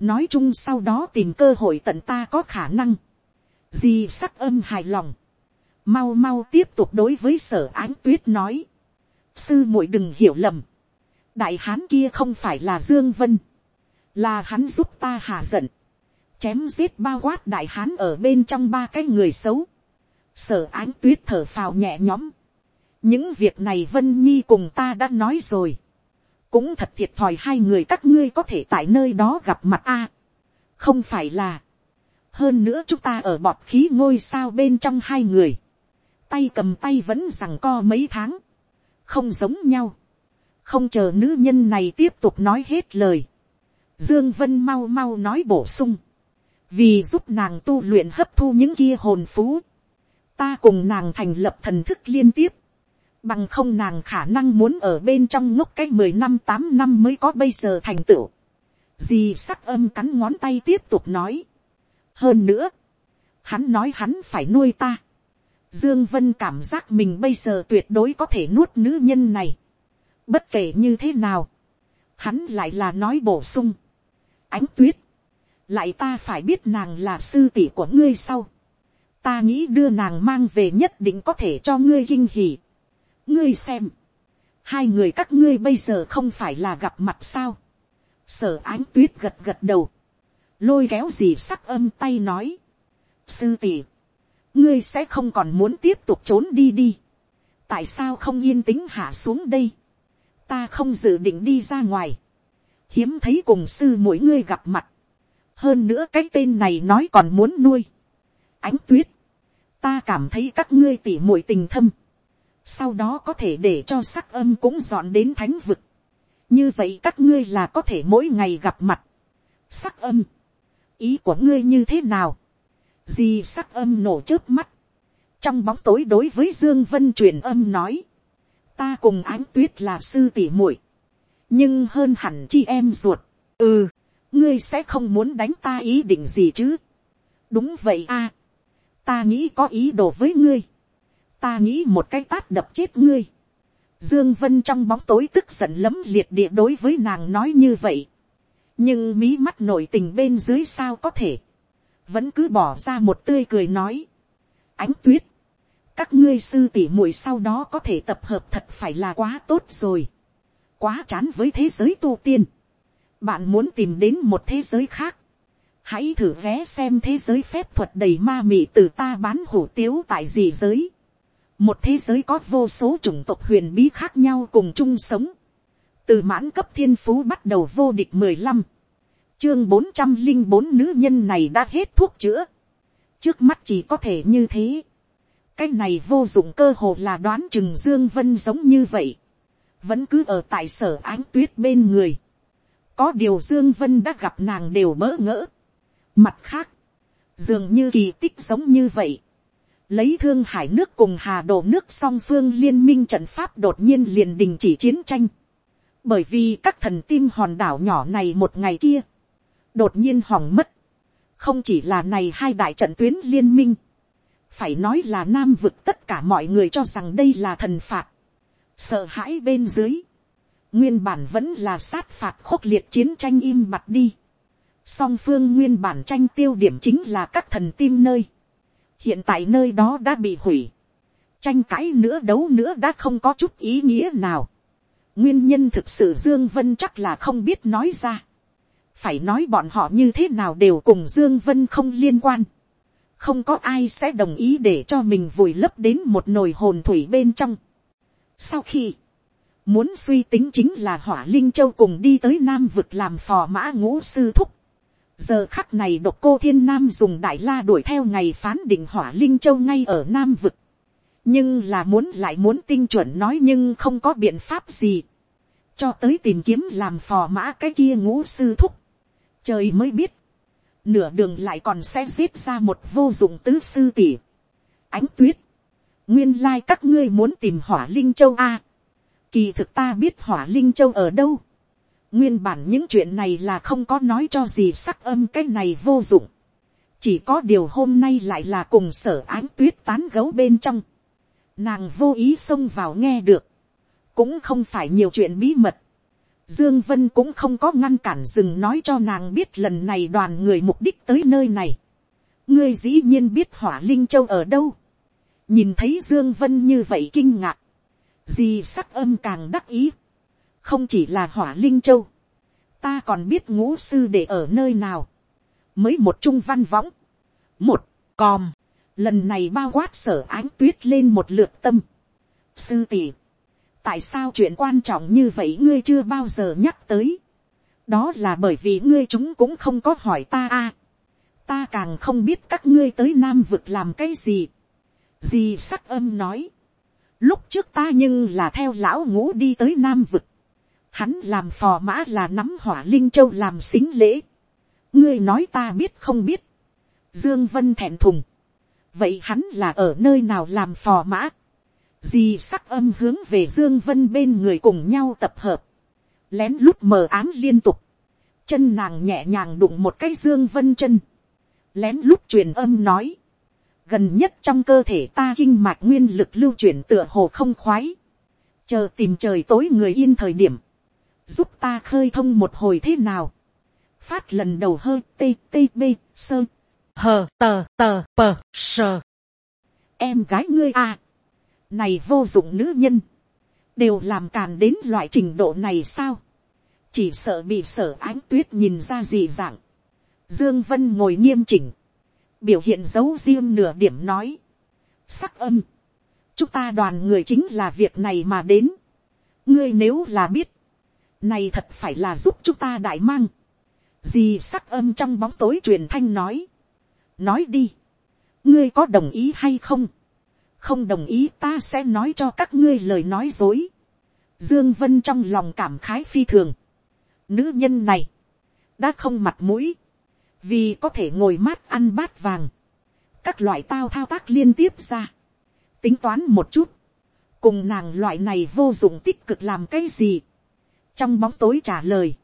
nói chung sau đó tìm cơ hội tận ta có khả năng, gì sắc âm hài lòng, mau mau tiếp tục đối với sở ánh tuyết nói, sư muội đừng hiểu lầm, đại hán kia không phải là dương vân, là hắn giúp ta hạ giận, chém giết bao quát đại hán ở bên trong ba cái người xấu, sở ánh tuyết thở phào nhẹ nhõm, những việc này vân nhi cùng ta đã nói rồi, cũng thật thiệt thòi hai người các ngươi có thể tại nơi đó gặp mặt a, không phải là, hơn nữa chúng ta ở bọt khí ngôi sao bên trong hai người, tay cầm tay vẫn rằng co mấy tháng, không giống nhau, không chờ nữ nhân này tiếp tục nói hết lời, dương vân mau mau nói bổ sung, vì giúp nàng tu luyện hấp thu những kia hồn phú, ta cùng nàng thành lập thần thức liên tiếp, bằng không nàng khả năng muốn ở bên trong ngốc cái mười năm tám năm mới có bây giờ thành tựu, dì sắc âm cắn ngón tay tiếp tục nói, hơn nữa, hắn nói hắn phải nuôi ta, Dương Vân cảm giác mình bây giờ tuyệt đối có thể nuốt nữ nhân này. Bất kể như thế nào. Hắn lại là nói bổ sung. Ánh tuyết. lại ta phải biết nàng là sư tỷ của ngươi sau, ta nghĩ đưa nàng mang về nhất định có thể cho ngươi kinh hỉ. ngươi xem, hai người các ngươi bây giờ không phải là gặp mặt sao. sở ánh tuyết gật gật đầu, lôi kéo gì sắc âm tay nói, sư tỷ, ngươi sẽ không còn muốn tiếp tục trốn đi đi. tại sao không yên tĩnh hạ xuống đây. ta không dự định đi ra ngoài. hiếm thấy cùng sư mỗi ngươi gặp mặt. hơn nữa cái tên này nói còn muốn nuôi. ánh tuyết, ta cảm thấy các ngươi tỉ muội tình thâm. sau đó có thể để cho sắc âm cũng dọn đến thánh vực. như vậy các ngươi là có thể mỗi ngày gặp mặt. sắc âm, ý của ngươi như thế nào Di sắc âm nổ trước mắt. Trong bóng tối đối với Dương Vân truyền âm nói. Ta cùng ánh tuyết là sư tỷ muội Nhưng hơn hẳn chi em ruột. Ừ, ngươi sẽ không muốn đánh ta ý định gì chứ. Đúng vậy a Ta nghĩ có ý đồ với ngươi. Ta nghĩ một cái tát đập chết ngươi. Dương Vân trong bóng tối tức giận lấm liệt địa đối với nàng nói như vậy. Nhưng mí mắt nổi tình bên dưới sao có thể vẫn cứ bỏ ra một tươi cười nói. ánh tuyết, các ngươi sư tỉ muội sau đó có thể tập hợp thật phải là quá tốt rồi. quá chán với thế giới tu tiên. bạn muốn tìm đến một thế giới khác. hãy thử vé xem thế giới phép thuật đầy ma mị từ ta bán hủ tiếu tại gì giới. một thế giới có vô số chủng tộc huyền bí khác nhau cùng chung sống. từ mãn cấp thiên phú bắt đầu vô địch mười lăm chương bốn trăm linh bốn nữ nhân này đã hết thuốc chữa. trước mắt chỉ có thể như thế. cái này vô dụng cơ hồ là đoán chừng dương vân giống như vậy. vẫn cứ ở tại sở ánh tuyết bên người. có điều dương vân đã gặp nàng đều bỡ ngỡ. mặt khác, dường như kỳ tích giống như vậy. lấy thương hải nước cùng hà đổ nước song phương liên minh trận pháp đột nhiên liền đình chỉ chiến tranh. bởi vì các thần tim hòn đảo nhỏ này một ngày kia đột nhiên hỏng mất. không chỉ là này hai đại trận tuyến liên minh, phải nói là nam vực tất cả mọi người cho rằng đây là thần phạt, sợ hãi bên dưới, nguyên bản vẫn là sát phạt khốc liệt chiến tranh im bặt đi, song phương nguyên bản tranh tiêu điểm chính là các thần tim nơi, hiện tại nơi đó đã bị hủy, tranh cãi nữa đấu nữa đã không có chút ý nghĩa nào, nguyên nhân thực sự dương vân chắc là không biết nói ra, phải nói bọn họ như thế nào đều cùng dương vân không liên quan không có ai sẽ đồng ý để cho mình vùi lấp đến một nồi hồn thủy bên trong. Sau khi muốn suy tính chính là hỏa linh châu cùng đi tới nam vực làm phò mã ngũ sư thúc. giờ khắc này độc cô thiên nam dùng đại la đuổi theo ngày phán định hỏa linh châu ngay ở nam vực. nhưng là muốn lại muốn tinh chuẩn nói nhưng không có biện pháp gì. cho tới tìm kiếm làm phò mã cái kia ngũ sư thúc trời mới biết, nửa đường lại còn sẽ giết ra một vô dụng tứ sư tỷ. ánh tuyết, nguyên lai các ngươi muốn tìm hỏa linh châu a. kỳ thực ta biết hỏa linh châu ở đâu. nguyên bản những chuyện này là không có nói cho gì sắc âm cái này vô dụng. chỉ có điều hôm nay lại là cùng sở ánh tuyết tán gấu bên trong. nàng vô ý xông vào nghe được. cũng không phải nhiều chuyện bí mật Dương Vân cũng không có ngăn cản dừng nói cho nàng biết lần này đoàn người mục đích tới nơi này. Ngươi dĩ nhiên biết hỏa linh châu ở đâu. Nhìn thấy Dương Vân như vậy kinh ngạc. Di sắc âm càng đắc ý. Không chỉ là hỏa linh châu. Ta còn biết ngũ sư để ở nơi nào. Mới một trung văn võng. Một, còm. Lần này bao quát sở ánh tuyết lên một lượt tâm. Sư tỷ tại sao chuyện quan trọng như vậy ngươi chưa bao giờ nhắc tới. đó là bởi vì ngươi chúng cũng không có hỏi ta a. ta càng không biết các ngươi tới nam vực làm cái gì. gì sắc âm nói. lúc trước ta nhưng là theo lão ngũ đi tới nam vực. hắn làm phò mã là nắm hỏa linh châu làm xính lễ. ngươi nói ta biết không biết. dương vân thẹn thùng. vậy hắn là ở nơi nào làm phò mã Di sắc âm hướng về Dương Vân bên người cùng nhau tập hợp. Lén lút mờ ám liên tục. Chân nàng nhẹ nhàng đụng một cái Dương Vân chân. Lén lút truyền âm nói. Gần nhất trong cơ thể ta kinh mạch nguyên lực lưu chuyển tựa hồ không khoái. Chờ tìm trời tối người yên thời điểm. Giúp ta khơi thông một hồi thế nào. phát lần đầu hơi t t b sơ hờ tờ tờ pờ sờ em gái ngươi à, này vô dụng nữ nhân, đều làm càn đến loại trình độ này sao, chỉ sợ bị sở ánh tuyết nhìn ra gì dạng, dương vân ngồi nghiêm chỉnh, biểu hiện dấu riêng nửa điểm nói, sắc âm, chúng ta đoàn người chính là việc này mà đến, ngươi nếu là biết, này thật phải là giúp chúng ta đại mang, gì sắc âm trong bóng tối truyền thanh nói, nói đi, ngươi có đồng ý hay không, không đồng ý ta sẽ nói cho các ngươi lời nói dối. Dương Vân trong lòng cảm khái phi thường. Nữ nhân này, đã không mặt mũi, vì có thể ngồi mát ăn bát vàng. Các loại tao thao tác liên tiếp ra. Tính toán một chút, cùng nàng loại này vô dụng tích cực làm cái gì. Trong bóng tối trả lời,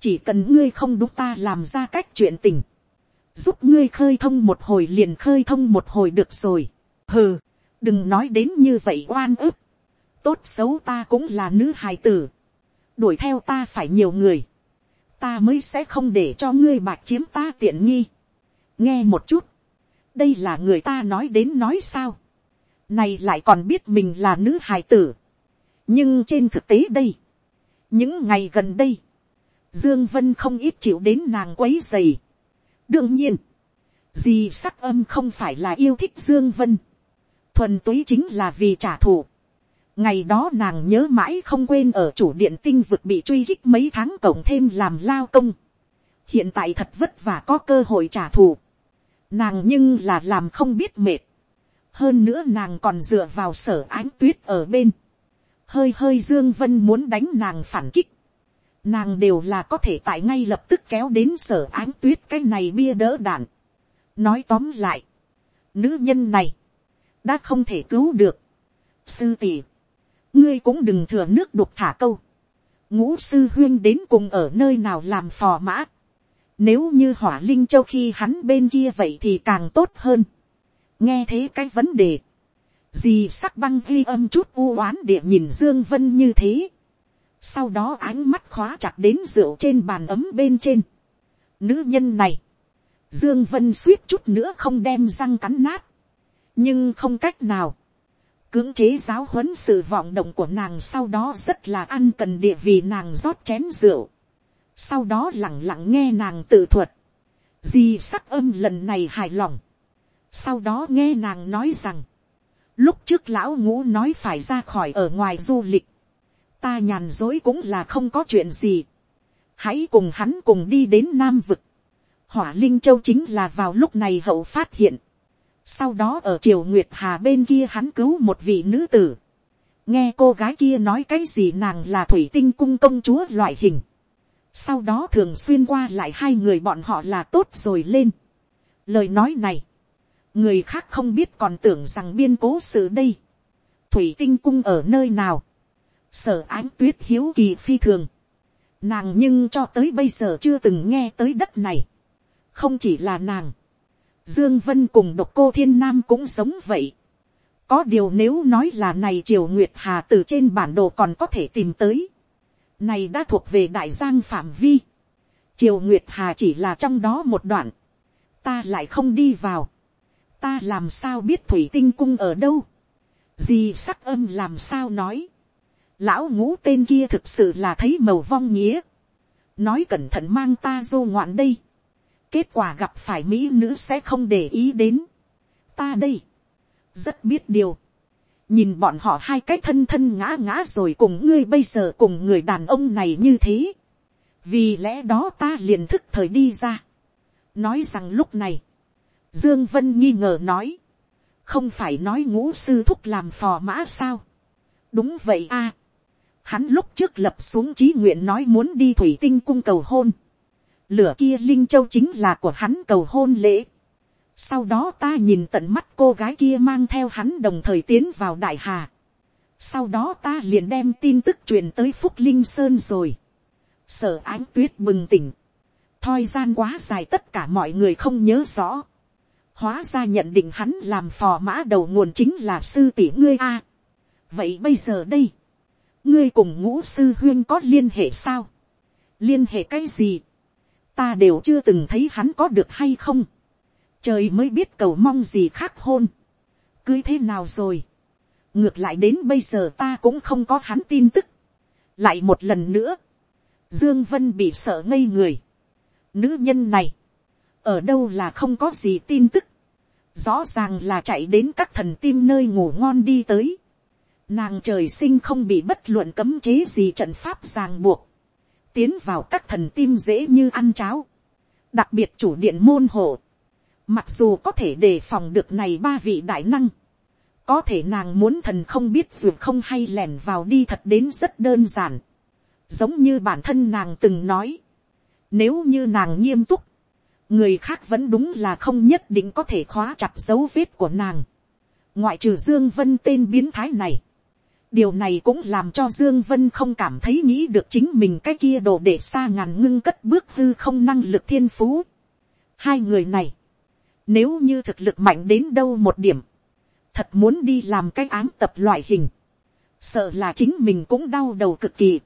chỉ cần ngươi không đúng ta làm ra cách chuyện tình. Giúp ngươi khơi thông một hồi liền khơi thông một hồi được rồi. Hừ, đừng nói đến như vậy oan ức, tốt xấu ta cũng là nữ hài tử, đuổi theo ta phải nhiều người, ta mới sẽ không để cho ngươi bạc chiếm ta tiện nghi. nghe một chút, đây là người ta nói đến nói sao, này lại còn biết mình là nữ hài tử, nhưng trên thực tế đây, những ngày gần đây, dương vân không ít chịu đến nàng quấy dày. đương nhiên, dì sắc âm không phải là yêu thích dương vân, thuần túy chính là vì trả thù. ngày đó nàng nhớ mãi không quên ở chủ điện tinh vực bị truy hích mấy tháng cộng thêm làm lao công. hiện tại thật vất vả có cơ hội trả thù. nàng nhưng là làm không biết mệt. hơn nữa nàng còn dựa vào sở ánh tuyết ở bên. hơi hơi dương vân muốn đánh nàng phản kích. nàng đều là có thể tại ngay lập tức kéo đến sở ánh tuyết cái này bia đỡ đạn. nói tóm lại, nữ nhân này, đã không thể cứu được. sư tỷ, ngươi cũng đừng thừa nước đục thả câu. ngũ sư huyên đến cùng ở nơi nào làm phò mã. nếu như hỏa linh châu khi hắn bên kia vậy thì càng tốt hơn. nghe thế cái vấn đề. dì sắc băng ghi âm chút u oán địa nhìn dương vân như thế. sau đó ánh mắt khóa chặt đến rượu trên bàn ấm bên trên. nữ nhân này, dương vân suýt chút nữa không đem răng cắn nát nhưng không cách nào, cưỡng chế giáo huấn sự vọng động của nàng sau đó rất là ăn cần địa vì nàng rót chén rượu, sau đó lẳng lặng nghe nàng tự thuật, di sắc âm lần này hài lòng, sau đó nghe nàng nói rằng, lúc trước lão ngũ nói phải ra khỏi ở ngoài du lịch, ta nhàn dối cũng là không có chuyện gì, hãy cùng hắn cùng đi đến nam vực, hỏa linh châu chính là vào lúc này hậu phát hiện, sau đó ở triều Nguyệt Hà bên kia hắn cứu một vị nữ tử. Nghe cô gái kia nói cái gì nàng là thủy tinh cung công chúa loại hình. Sau đó thường xuyên qua lại hai người bọn họ là tốt rồi lên. Lời nói này. Người khác không biết còn tưởng rằng biên cố sự đây. Thủy tinh cung ở nơi nào. Sở ánh tuyết hiếu kỳ phi thường. Nàng nhưng cho tới bây giờ chưa từng nghe tới đất này. Không chỉ là nàng Dương Vân cùng độc cô thiên nam cũng sống vậy. Có điều nếu nói là này triều Nguyệt Hà từ trên bản đồ còn có thể tìm tới. Này đã thuộc về đại giang phạm vi. Triều Nguyệt Hà chỉ là trong đó một đoạn. Ta lại không đi vào. Ta làm sao biết thủy tinh cung ở đâu. Gì sắc âm làm sao nói. Lão ngũ tên kia thực sự là thấy màu vong nghĩa. Nói cẩn thận mang ta du ngoạn đây kết quả gặp phải mỹ nữ sẽ không để ý đến. ta đây, rất biết điều. nhìn bọn họ hai cái thân thân ngã ngã rồi cùng ngươi bây giờ cùng người đàn ông này như thế. vì lẽ đó ta liền thức thời đi ra. nói rằng lúc này, dương vân nghi ngờ nói, không phải nói ngũ sư thúc làm phò mã sao. đúng vậy a. hắn lúc trước lập xuống chí nguyện nói muốn đi thủy tinh cung cầu hôn lửa kia linh châu chính là của hắn cầu hôn lễ. sau đó ta nhìn tận mắt cô gái kia mang theo hắn đồng thời tiến vào đại hà. sau đó ta liền đem tin tức truyền tới phúc linh sơn rồi. sở ánh tuyết bừng tỉnh. thoi gian quá dài tất cả mọi người không nhớ rõ. hóa ra nhận định hắn làm phò mã đầu nguồn chính là sư tỷ ngươi a. vậy bây giờ đây, ngươi cùng ngũ sư huyên có liên hệ sao. liên hệ cái gì ta đều chưa từng thấy hắn có được hay không, trời mới biết cầu mong gì khác hôn, cưới thế nào rồi, ngược lại đến bây giờ ta cũng không có hắn tin tức, lại một lần nữa, dương vân bị sợ ngây người, nữ nhân này, ở đâu là không có gì tin tức, rõ ràng là chạy đến các thần tim nơi ngủ ngon đi tới, nàng trời sinh không bị bất luận cấm chế gì trận pháp ràng buộc, tiến vào các thần tim dễ như ăn cháo, đặc biệt chủ điện môn hộ, mặc dù có thể đề phòng được này ba vị đại năng, có thể nàng muốn thần không biết dù không hay lẻn vào đi thật đến rất đơn giản, giống như bản thân nàng từng nói, nếu như nàng nghiêm túc, người khác vẫn đúng là không nhất định có thể khóa chặt dấu vết của nàng, ngoại trừ dương vân tên biến thái này, điều này cũng làm cho dương vân không cảm thấy nghĩ được chính mình cái kia đồ để xa ngàn ngưng cất bước hư không năng lực thiên phú. hai người này, nếu như thực lực mạnh đến đâu một điểm, thật muốn đi làm cái ám tập loại hình, sợ là chính mình cũng đau đầu cực kỳ.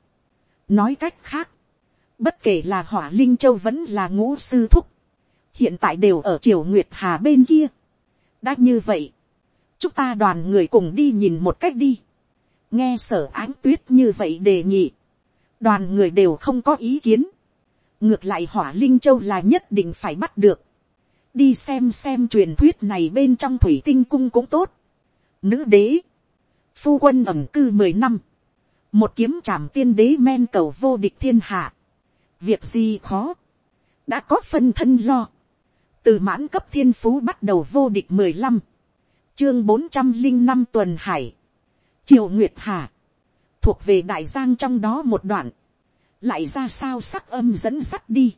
nói cách khác, bất kể là hỏa linh châu vẫn là ngũ sư thúc, hiện tại đều ở triều nguyệt hà bên kia. đã như vậy, chúng ta đoàn người cùng đi nhìn một cách đi nghe sở ánh tuyết như vậy đề nghị, đoàn người đều không có ý kiến, ngược lại hỏa linh châu là nhất định phải bắt được, đi xem xem truyền thuyết này bên trong thủy tinh cung cũng tốt, nữ đế, phu quân ẩm cư mười năm, một kiếm trảm tiên đế men cầu vô địch thiên hạ, việc gì khó, đã có phân thân lo, từ mãn cấp thiên phú bắt đầu vô địch mười lăm, chương bốn trăm linh năm tuần hải, triều nguyệt hà, thuộc về đại giang trong đó một đoạn, lại ra sao sắc âm dẫn sắt đi.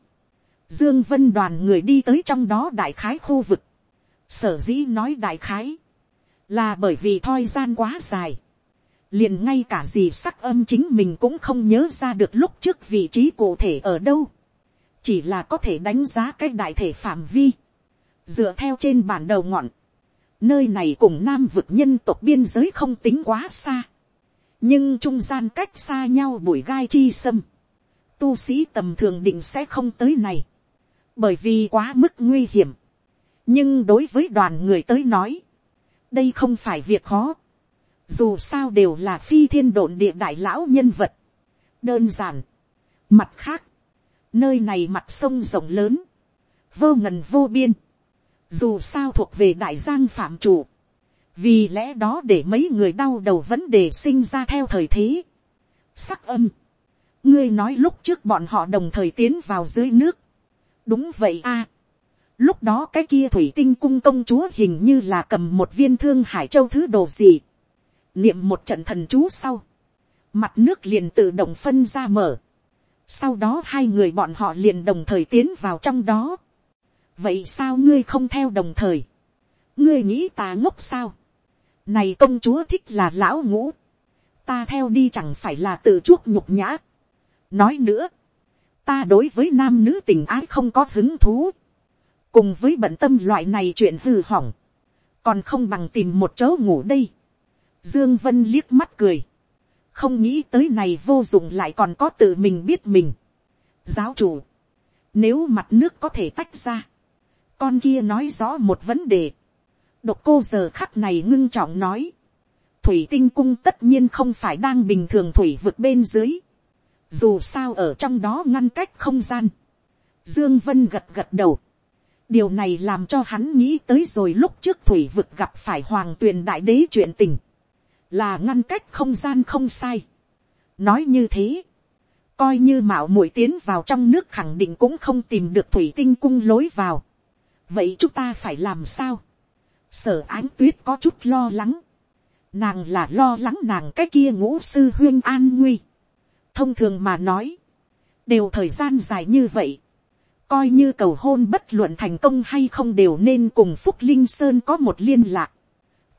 Dương vân đoàn người đi tới trong đó đại khái khu vực, sở dĩ nói đại khái, là bởi vì thời gian quá dài, liền ngay cả gì sắc âm chính mình cũng không nhớ ra được lúc trước vị trí cụ thể ở đâu, chỉ là có thể đánh giá cái đại thể phạm vi, dựa theo trên bản đầu ngọn, Nơi này cùng nam vực nhân tộc biên giới không tính quá xa. Nhưng trung gian cách xa nhau bụi gai chi sâm. Tu sĩ tầm thường định sẽ không tới này. Bởi vì quá mức nguy hiểm. Nhưng đối với đoàn người tới nói. Đây không phải việc khó. Dù sao đều là phi thiên độn địa đại lão nhân vật. Đơn giản. Mặt khác. Nơi này mặt sông rộng lớn. Vô ngần vô biên dù sao thuộc về đại giang phạm chủ, vì lẽ đó để mấy người đau đầu vấn đề sinh ra theo thời thế. Sắc âm, ngươi nói lúc trước bọn họ đồng thời tiến vào dưới nước, đúng vậy a. lúc đó cái kia thủy tinh cung công chúa hình như là cầm một viên thương hải châu thứ đồ gì, niệm một trận thần chú sau, mặt nước liền tự động phân ra mở, sau đó hai người bọn họ liền đồng thời tiến vào trong đó, vậy sao ngươi không theo đồng thời, ngươi nghĩ ta ngốc sao, này công chúa thích là lão ngũ, ta theo đi chẳng phải là tự chuốc nhục nhã. nói nữa, ta đối với nam nữ tình ái không có hứng thú, cùng với bận tâm loại này chuyện hư hỏng, còn không bằng tìm một chỗ ngủ đây. Dương Vân liếc mắt cười, không nghĩ tới này vô dụng lại còn có tự mình biết mình. Giáo chủ, nếu mặt nước có thể tách ra, con kia nói rõ một vấn đề. độc cô giờ khắc này ngưng trọng nói. thủy tinh cung tất nhiên không phải đang bình thường thủy vực bên dưới. dù sao ở trong đó ngăn cách không gian. dương vân gật gật đầu. điều này làm cho hắn nghĩ tới rồi lúc trước thủy vực gặp phải hoàng tuyền đại đế chuyện tình. là ngăn cách không gian không sai. nói như thế coi như mạo muội tiến vào trong nước khẳng định cũng không tìm được thủy tinh cung lối vào vậy chúng ta phải làm sao. sở ánh tuyết có chút lo lắng. nàng là lo lắng nàng cái kia ngũ sư huyên an nguy. thông thường mà nói, đều thời gian dài như vậy. coi như cầu hôn bất luận thành công hay không đều nên cùng phúc linh sơn có một liên lạc.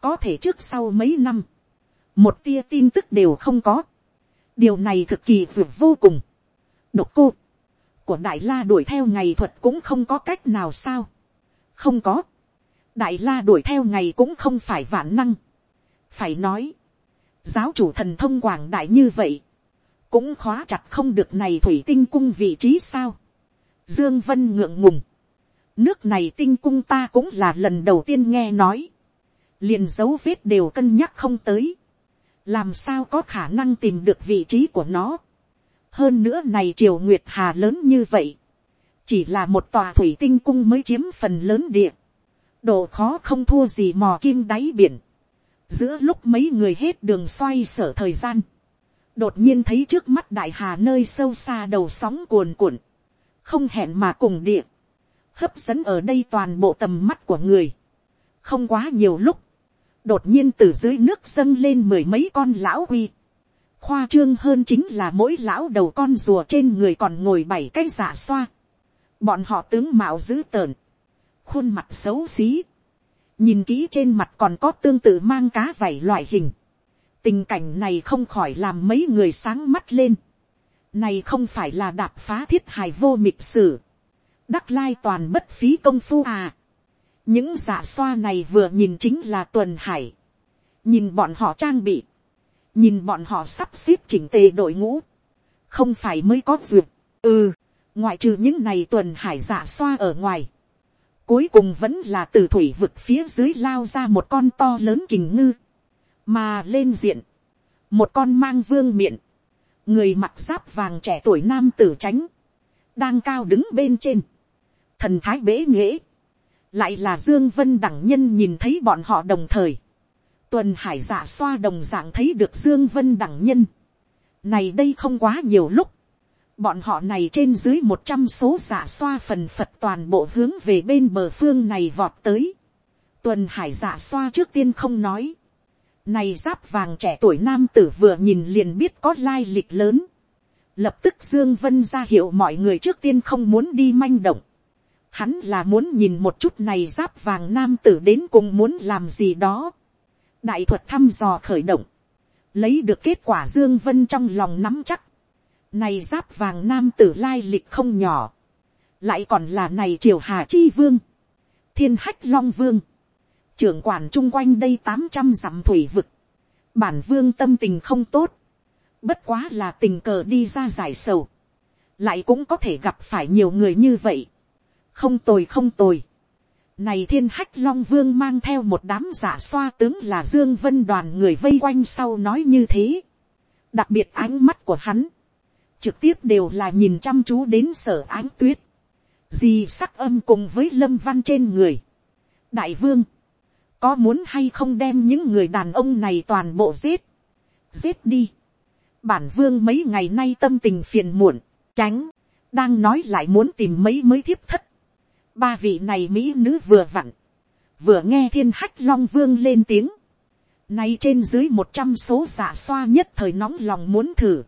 có thể trước sau mấy năm, một tia tin tức đều không có. điều này thực kỳ vượt vô cùng. độc cô, của đại la đuổi theo ngày thuật cũng không có cách nào sao không có, đại la đuổi theo ngày cũng không phải vạn năng, phải nói, giáo chủ thần thông quảng đại như vậy, cũng khóa chặt không được này thủy tinh cung vị trí sao, Dương Vân ngượng ngùng. Nước này tinh cung ta cũng là lần đầu tiên nghe nói. Liền dấu vết đều cân nhắc không tới. Làm sao có khả năng tìm được vị trí của nó. Hơn nữa này triều nguyệt hà lớn như vậy. Chỉ là một tòa thủy tinh cung mới chiếm phần lớn địa. Độ khó không thua gì mò kim đáy biển. Giữa lúc mấy người hết đường xoay sở thời gian. Đột nhiên thấy trước mắt đại hà nơi sâu xa đầu sóng cuồn cuộn. Không hẹn mà cùng địa. Hấp dẫn ở đây toàn bộ tầm mắt của người. Không quá nhiều lúc. Đột nhiên từ dưới nước dâng lên mười mấy con lão huy. Khoa trương hơn chính là mỗi lão đầu con rùa trên người còn ngồi bảy cái giả xoa. Bọn họ tướng mạo dữ tợn. Khuôn mặt xấu xí. Nhìn kỹ trên mặt còn có tương tự mang cá vảy loại hình tình cảnh này không khỏi làm mấy người sáng mắt lên. này không phải là đạp phá thiết hài vô mịch sử. đắc lai toàn bất phí công phu à. những giả xoa này vừa nhìn chính là tuần hải. nhìn bọn họ trang bị. nhìn bọn họ sắp xếp chỉnh tề đội ngũ. không phải mới có duyệt. ừ, ngoại trừ những này tuần hải giả xoa ở ngoài. cuối cùng vẫn là từ thủy vực phía dưới lao ra một con to lớn kình ngư. Mà lên diện, một con mang vương miệng, người mặc giáp vàng trẻ tuổi nam tử tránh, đang cao đứng bên trên, thần thái bế nghễ, lại là dương vân đẳng nhân nhìn thấy bọn họ đồng thời, tuần hải giả xoa đồng dạng thấy được dương vân đẳng nhân, này đây không quá nhiều lúc, bọn họ này trên dưới một trăm số giả xoa phần phật toàn bộ hướng về bên bờ phương này vọt tới, tuần hải giả xoa trước tiên không nói, này giáp vàng trẻ tuổi nam tử vừa nhìn liền biết có lai lịch lớn. Lập tức Dương Vân ra hiệu mọi người trước tiên không muốn đi manh động. Hắn là muốn nhìn một chút này giáp vàng nam tử đến cùng muốn làm gì đó. Đại thuật thăm dò khởi động. Lấy được kết quả Dương Vân trong lòng nắm chắc. Này giáp vàng nam tử lai lịch không nhỏ. Lại còn là này triều hà chi vương. Thiên hách long vương. Trưởng quản chung quanh đây tám trăm dặm thủy vực, bản vương tâm tình không tốt, bất quá là tình cờ đi ra giải sầu, lại cũng có thể gặp phải nhiều người như vậy, không tồi không tồi. Này thiên hách long vương mang theo một đám giả xoa tướng là dương vân đoàn người vây quanh sau nói như thế, đặc biệt ánh mắt của hắn, trực tiếp đều là nhìn chăm chú đến sở ánh tuyết, gì sắc âm cùng với lâm văn trên người. đại vương, có muốn hay không đem những người đàn ông này toàn bộ giết, giết đi. bản vương mấy ngày nay tâm tình phiền muộn, tránh, đang nói lại muốn tìm mấy mới thiếp thất. ba vị này mỹ nữ vừa vặn, vừa nghe thiên hách long vương lên tiếng, nay trên dưới một trăm số giả xoa nhất thời nóng lòng muốn thử,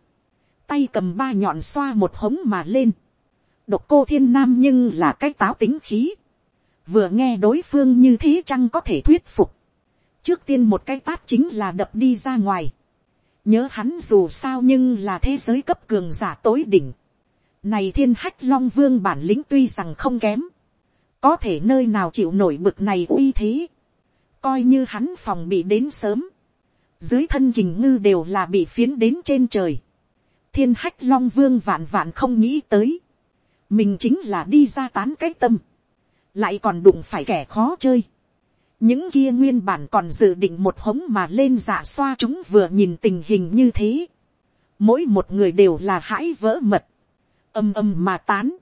tay cầm ba nhọn xoa một hống mà lên, độc cô thiên nam nhưng là cái táo tính khí, vừa nghe đối phương như thế chăng có thể thuyết phục, trước tiên một cái tát chính là đập đi ra ngoài, nhớ hắn dù sao nhưng là thế giới cấp cường giả tối đỉnh, này thiên hách long vương bản lĩnh tuy rằng không kém, có thể nơi nào chịu nổi bực này uy thế, coi như hắn phòng bị đến sớm, dưới thân kình ngư đều là bị phiến đến trên trời, thiên hách long vương vạn vạn không nghĩ tới, mình chính là đi ra tán cái tâm, lại còn đụng phải kẻ khó chơi. những kia nguyên bản còn dự định một hống mà lên giả xoa chúng vừa nhìn tình hình như thế. mỗi một người đều là hãi vỡ mật, âm âm mà tán.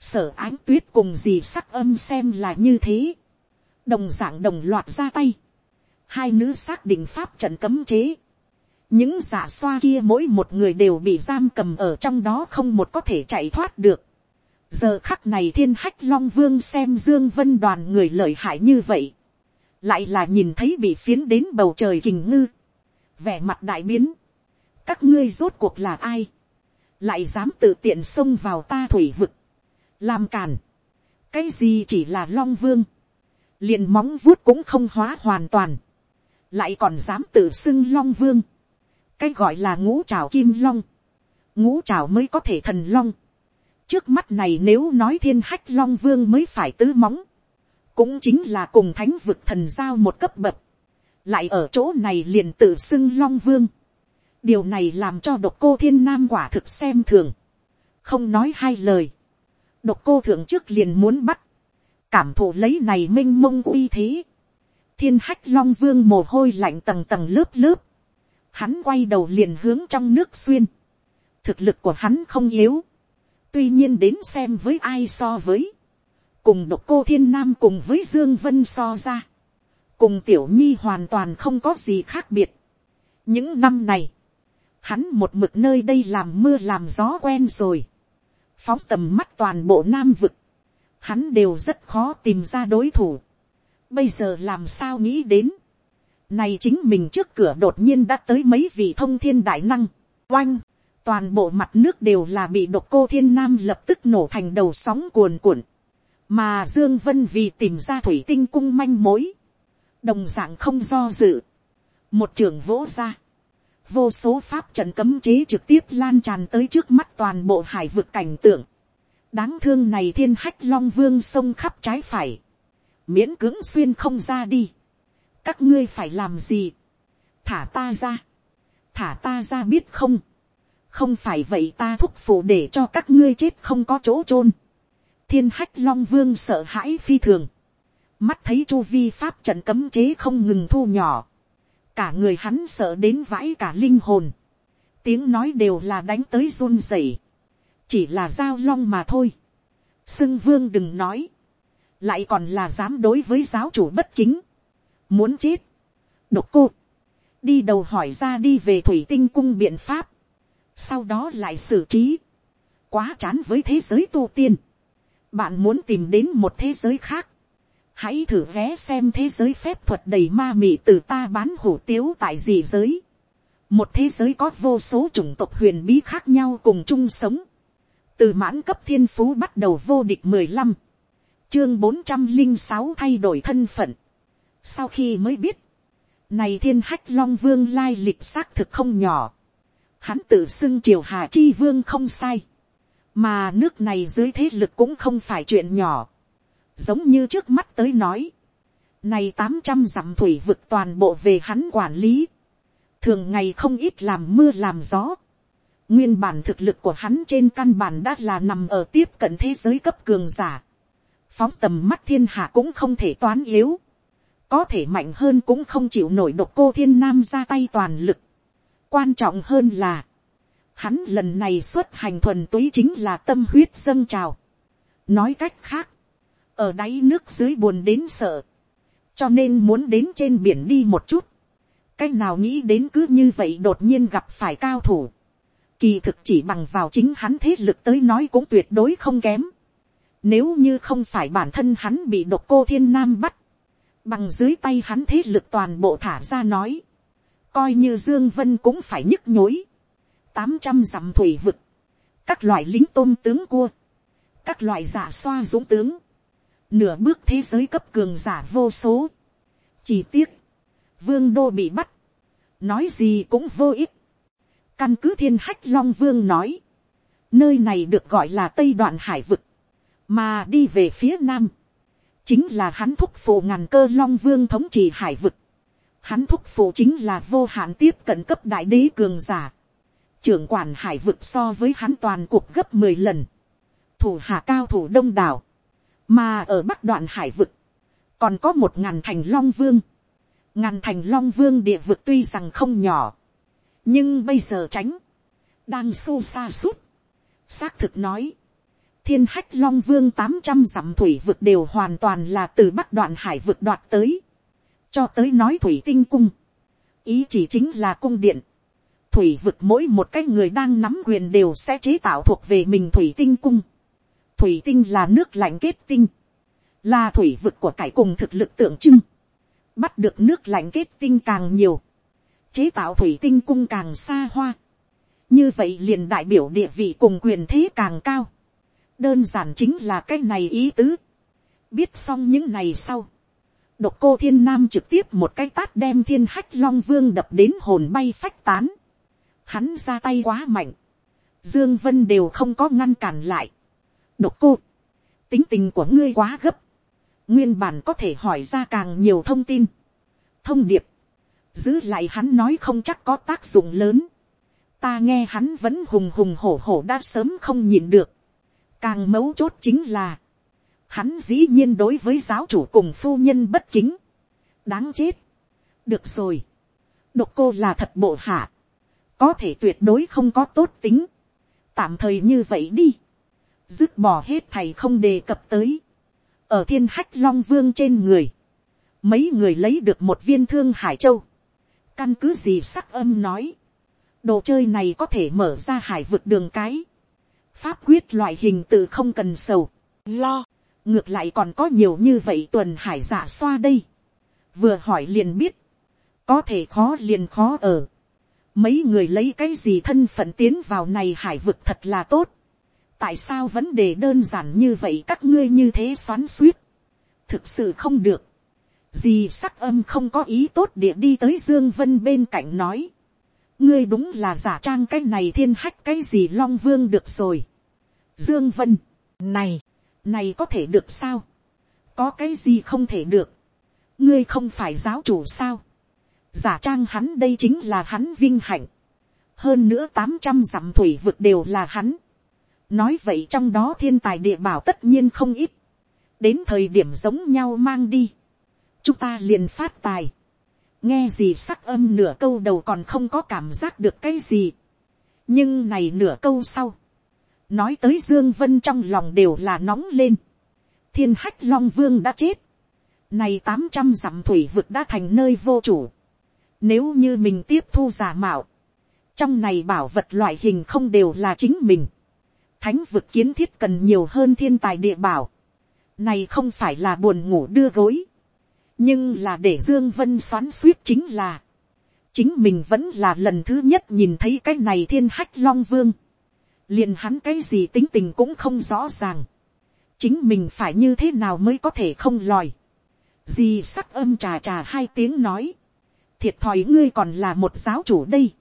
sở ánh tuyết cùng gì sắc âm xem là như thế. đồng d ạ n g đồng loạt ra tay. hai nữ xác định pháp trận cấm chế những giả xoa kia mỗi một người đều bị giam cầm ở trong đó không một có thể chạy thoát được. Giờ khắc này thiên hách long vương xem dương vân đoàn người lợi hại như vậy, lại là nhìn thấy bị phiến đến bầu trời kình ngư, vẻ mặt đại biến, các ngươi rốt cuộc là ai, lại dám tự tiện xông vào ta thủy vực, làm càn, cái gì chỉ là long vương, liền móng vuốt cũng không hóa hoàn toàn, lại còn dám tự xưng long vương, cái gọi là ngũ trào kim long, ngũ trào mới có thể thần long, trước mắt này nếu nói thiên hách long vương mới phải tứ móng, cũng chính là cùng thánh vực thần giao một cấp bậc, lại ở chỗ này liền tự xưng long vương. điều này làm cho độc cô thiên nam quả thực xem thường, không nói hai lời. độc cô thượng trước liền muốn bắt, cảm thụ lấy này m i n h mông uy thế, thiên hách long vương mồ hôi lạnh tầng tầng lớp lớp, hắn quay đầu liền hướng trong nước xuyên, thực lực của hắn không yếu, tuy nhiên đến xem với ai so với, cùng độc cô thiên nam cùng với dương vân so ra, cùng tiểu nhi hoàn toàn không có gì khác biệt. những năm này, hắn một mực nơi đây làm mưa làm gió quen rồi, phóng tầm mắt toàn bộ nam vực, hắn đều rất khó tìm ra đối thủ. Bây giờ làm sao nghĩ đến, này chính mình trước cửa đột nhiên đã tới mấy vị thông thiên đại năng, oanh, toàn bộ mặt nước đều là bị độc cô thiên nam lập tức nổ thành đầu sóng cuồn cuộn, mà dương vân vì tìm ra thủy tinh cung manh mối, đồng dạng không do dự, một trường vỗ ra, vô số pháp trận cấm chế trực tiếp lan tràn tới trước mắt toàn bộ hải vực cảnh tượng. đáng thương này thiên hách long vương sông khắp trái phải, miễn cưỡng xuyên không ra đi các ngươi phải làm gì, thả ta ra, thả ta ra biết không, không phải vậy ta thúc phụ để cho các ngươi chết không có chỗ chôn. thiên hách long vương sợ hãi phi thường, mắt thấy chu vi pháp trận cấm chế không ngừng thu nhỏ, cả người hắn sợ đến vãi cả linh hồn, tiếng nói đều là đánh tới run rẩy, chỉ là giao long mà thôi. Sưng vương đừng nói, lại còn là dám đối với giáo chủ bất kính, muốn chết, độc cô, đi đầu hỏi ra đi về thủy tinh cung biện pháp, sau đó lại xử trí, quá chán với thế giới tu tiên, bạn muốn tìm đến một thế giới khác, hãy thử vé xem thế giới phép thuật đầy ma mị từ ta bán hủ tiếu tại gì giới. một thế giới có vô số chủng tộc huyền bí khác nhau cùng chung sống. từ mãn cấp thiên phú bắt đầu vô địch mười lăm, chương bốn trăm linh sáu thay đổi thân phận sau khi mới biết, này thiên hách long vương lai lịch xác thực không nhỏ. hắn tự xưng triều hà chi vương không sai. mà nước này dưới thế lực cũng không phải chuyện nhỏ. Giống như trước mắt tới nói, này tám trăm dặm thủy vực toàn bộ về hắn quản lý, thường ngày không ít làm mưa làm gió, nguyên bản thực lực của hắn trên căn bản đã là nằm ở tiếp cận thế giới cấp cường giả, phóng tầm mắt thiên hạ cũng không thể toán yếu, có thể mạnh hơn cũng không chịu nổi độc cô thiên nam ra tay toàn lực, quan trọng hơn là, hắn lần này xuất hành thuần túy chính là tâm huyết dâng trào, nói cách khác, ở đáy nước dưới buồn đến sợ, cho nên muốn đến trên biển đi một chút, cái nào nghĩ đến cứ như vậy đột nhiên gặp phải cao thủ, kỳ thực chỉ bằng vào chính hắn thế lực tới nói cũng tuyệt đối không kém, nếu như không phải bản thân hắn bị độc cô thiên nam bắt, bằng dưới tay hắn thế lực toàn bộ thả ra nói, coi như dương vân cũng phải nhức nhối, tám trăm dặm thủy vực, các loại lính tôm tướng cua, các loại giả xoa dũng tướng, nửa bước thế giới cấp cường giả vô số, chỉ tiếc, vương đô bị bắt, nói gì cũng vô ích, căn cứ thiên hách long vương nói, nơi này được gọi là tây đoạn hải vực, mà đi về phía nam, chính là hắn thúc phụ ngàn cơ long vương thống trị hải vực, hắn thúc phụ chính là vô hạn tiếp cận cấp đại đế cường giả, trưởng quản hải vực so với hắn toàn cuộc gấp mười lần, thủ hạ cao thủ đông đảo, mà ở bắc đoạn hải vực, còn có một ngàn thành long vương. ngàn thành long vương địa vực tuy rằng không nhỏ, nhưng bây giờ tránh, đang xô xa suốt. xác thực nói, thiên hách long vương tám trăm dặm thủy vực đều hoàn toàn là từ bắc đoạn hải vực đoạt tới, cho tới nói thủy tinh cung, ý chỉ chính là cung điện, thủy vực mỗi một cái người đang nắm quyền đều sẽ chế tạo thuộc về mình thủy tinh cung. thủy tinh là nước lạnh kết tinh, là thủy vực của cải cùng thực lực tượng trưng, bắt được nước lạnh kết tinh càng nhiều, chế tạo thủy tinh cung càng xa hoa, như vậy liền đại biểu địa vị cùng quyền thế càng cao, đơn giản chính là cái này ý tứ, biết xong những này sau, độc cô thiên nam trực tiếp một cái tát đem thiên hách long vương đập đến hồn bay phách tán, hắn ra tay quá mạnh, dương vân đều không có ngăn cản lại, độc cô, tính tình của ngươi quá gấp, nguyên bản có thể hỏi ra càng nhiều thông tin, thông điệp, giữ lại hắn nói không chắc có tác dụng lớn, ta nghe hắn vẫn hùng hùng hổ hổ đã sớm không nhịn được, càng mấu chốt chính là, hắn dĩ nhiên đối với giáo chủ cùng phu nhân bất kính, đáng chết, được rồi, độc cô là thật bộ hạ, có thể tuyệt đối không có tốt tính, tạm thời như vậy đi, dứt bỏ hết thầy không đề cập tới, ở thiên hách long vương trên người, mấy người lấy được một viên thương hải châu, căn cứ gì sắc âm nói, đồ chơi này có thể mở ra hải vực đường cái, pháp quyết loại hình tự không cần sầu, lo, ngược lại còn có nhiều như vậy tuần hải giả xoa đây, vừa hỏi liền biết, có thể khó liền khó ở, mấy người lấy cái gì thân phận tiến vào này hải vực thật là tốt, tại sao vấn đề đơn giản như vậy các ngươi như thế xoắn suýt, thực sự không được, gì sắc âm không có ý tốt địa đi tới dương vân bên cạnh nói, ngươi đúng là giả trang cái này thiên hách cái gì long vương được rồi, dương vân, này, này có thể được sao, có cái gì không thể được, ngươi không phải giáo chủ sao, giả trang hắn đây chính là hắn vinh hạnh, hơn nữa tám trăm dặm thủy vực đều là hắn, nói vậy trong đó thiên tài địa bảo tất nhiên không ít, đến thời điểm giống nhau mang đi, chúng ta liền phát tài, nghe gì sắc âm nửa câu đầu còn không có cảm giác được cái gì, nhưng này nửa câu sau, nói tới dương vân trong lòng đều là nóng lên, thiên hách long vương đã chết, này tám trăm dặm thủy vực đã thành nơi vô chủ, nếu như mình tiếp thu giả mạo, trong này bảo vật loại hình không đều là chính mình, thánh vực kiến thiết cần nhiều hơn thiên tài địa bảo, này không phải là buồn ngủ đưa gối, nhưng là để dương vân xoắn suýt chính là, chính mình vẫn là lần thứ nhất nhìn thấy cái này thiên hách long vương, liền hắn cái gì tính tình cũng không rõ ràng, chính mình phải như thế nào mới có thể không lòi, gì sắc âm trà trà hai tiếng nói, thiệt thòi ngươi còn là một giáo chủ đây,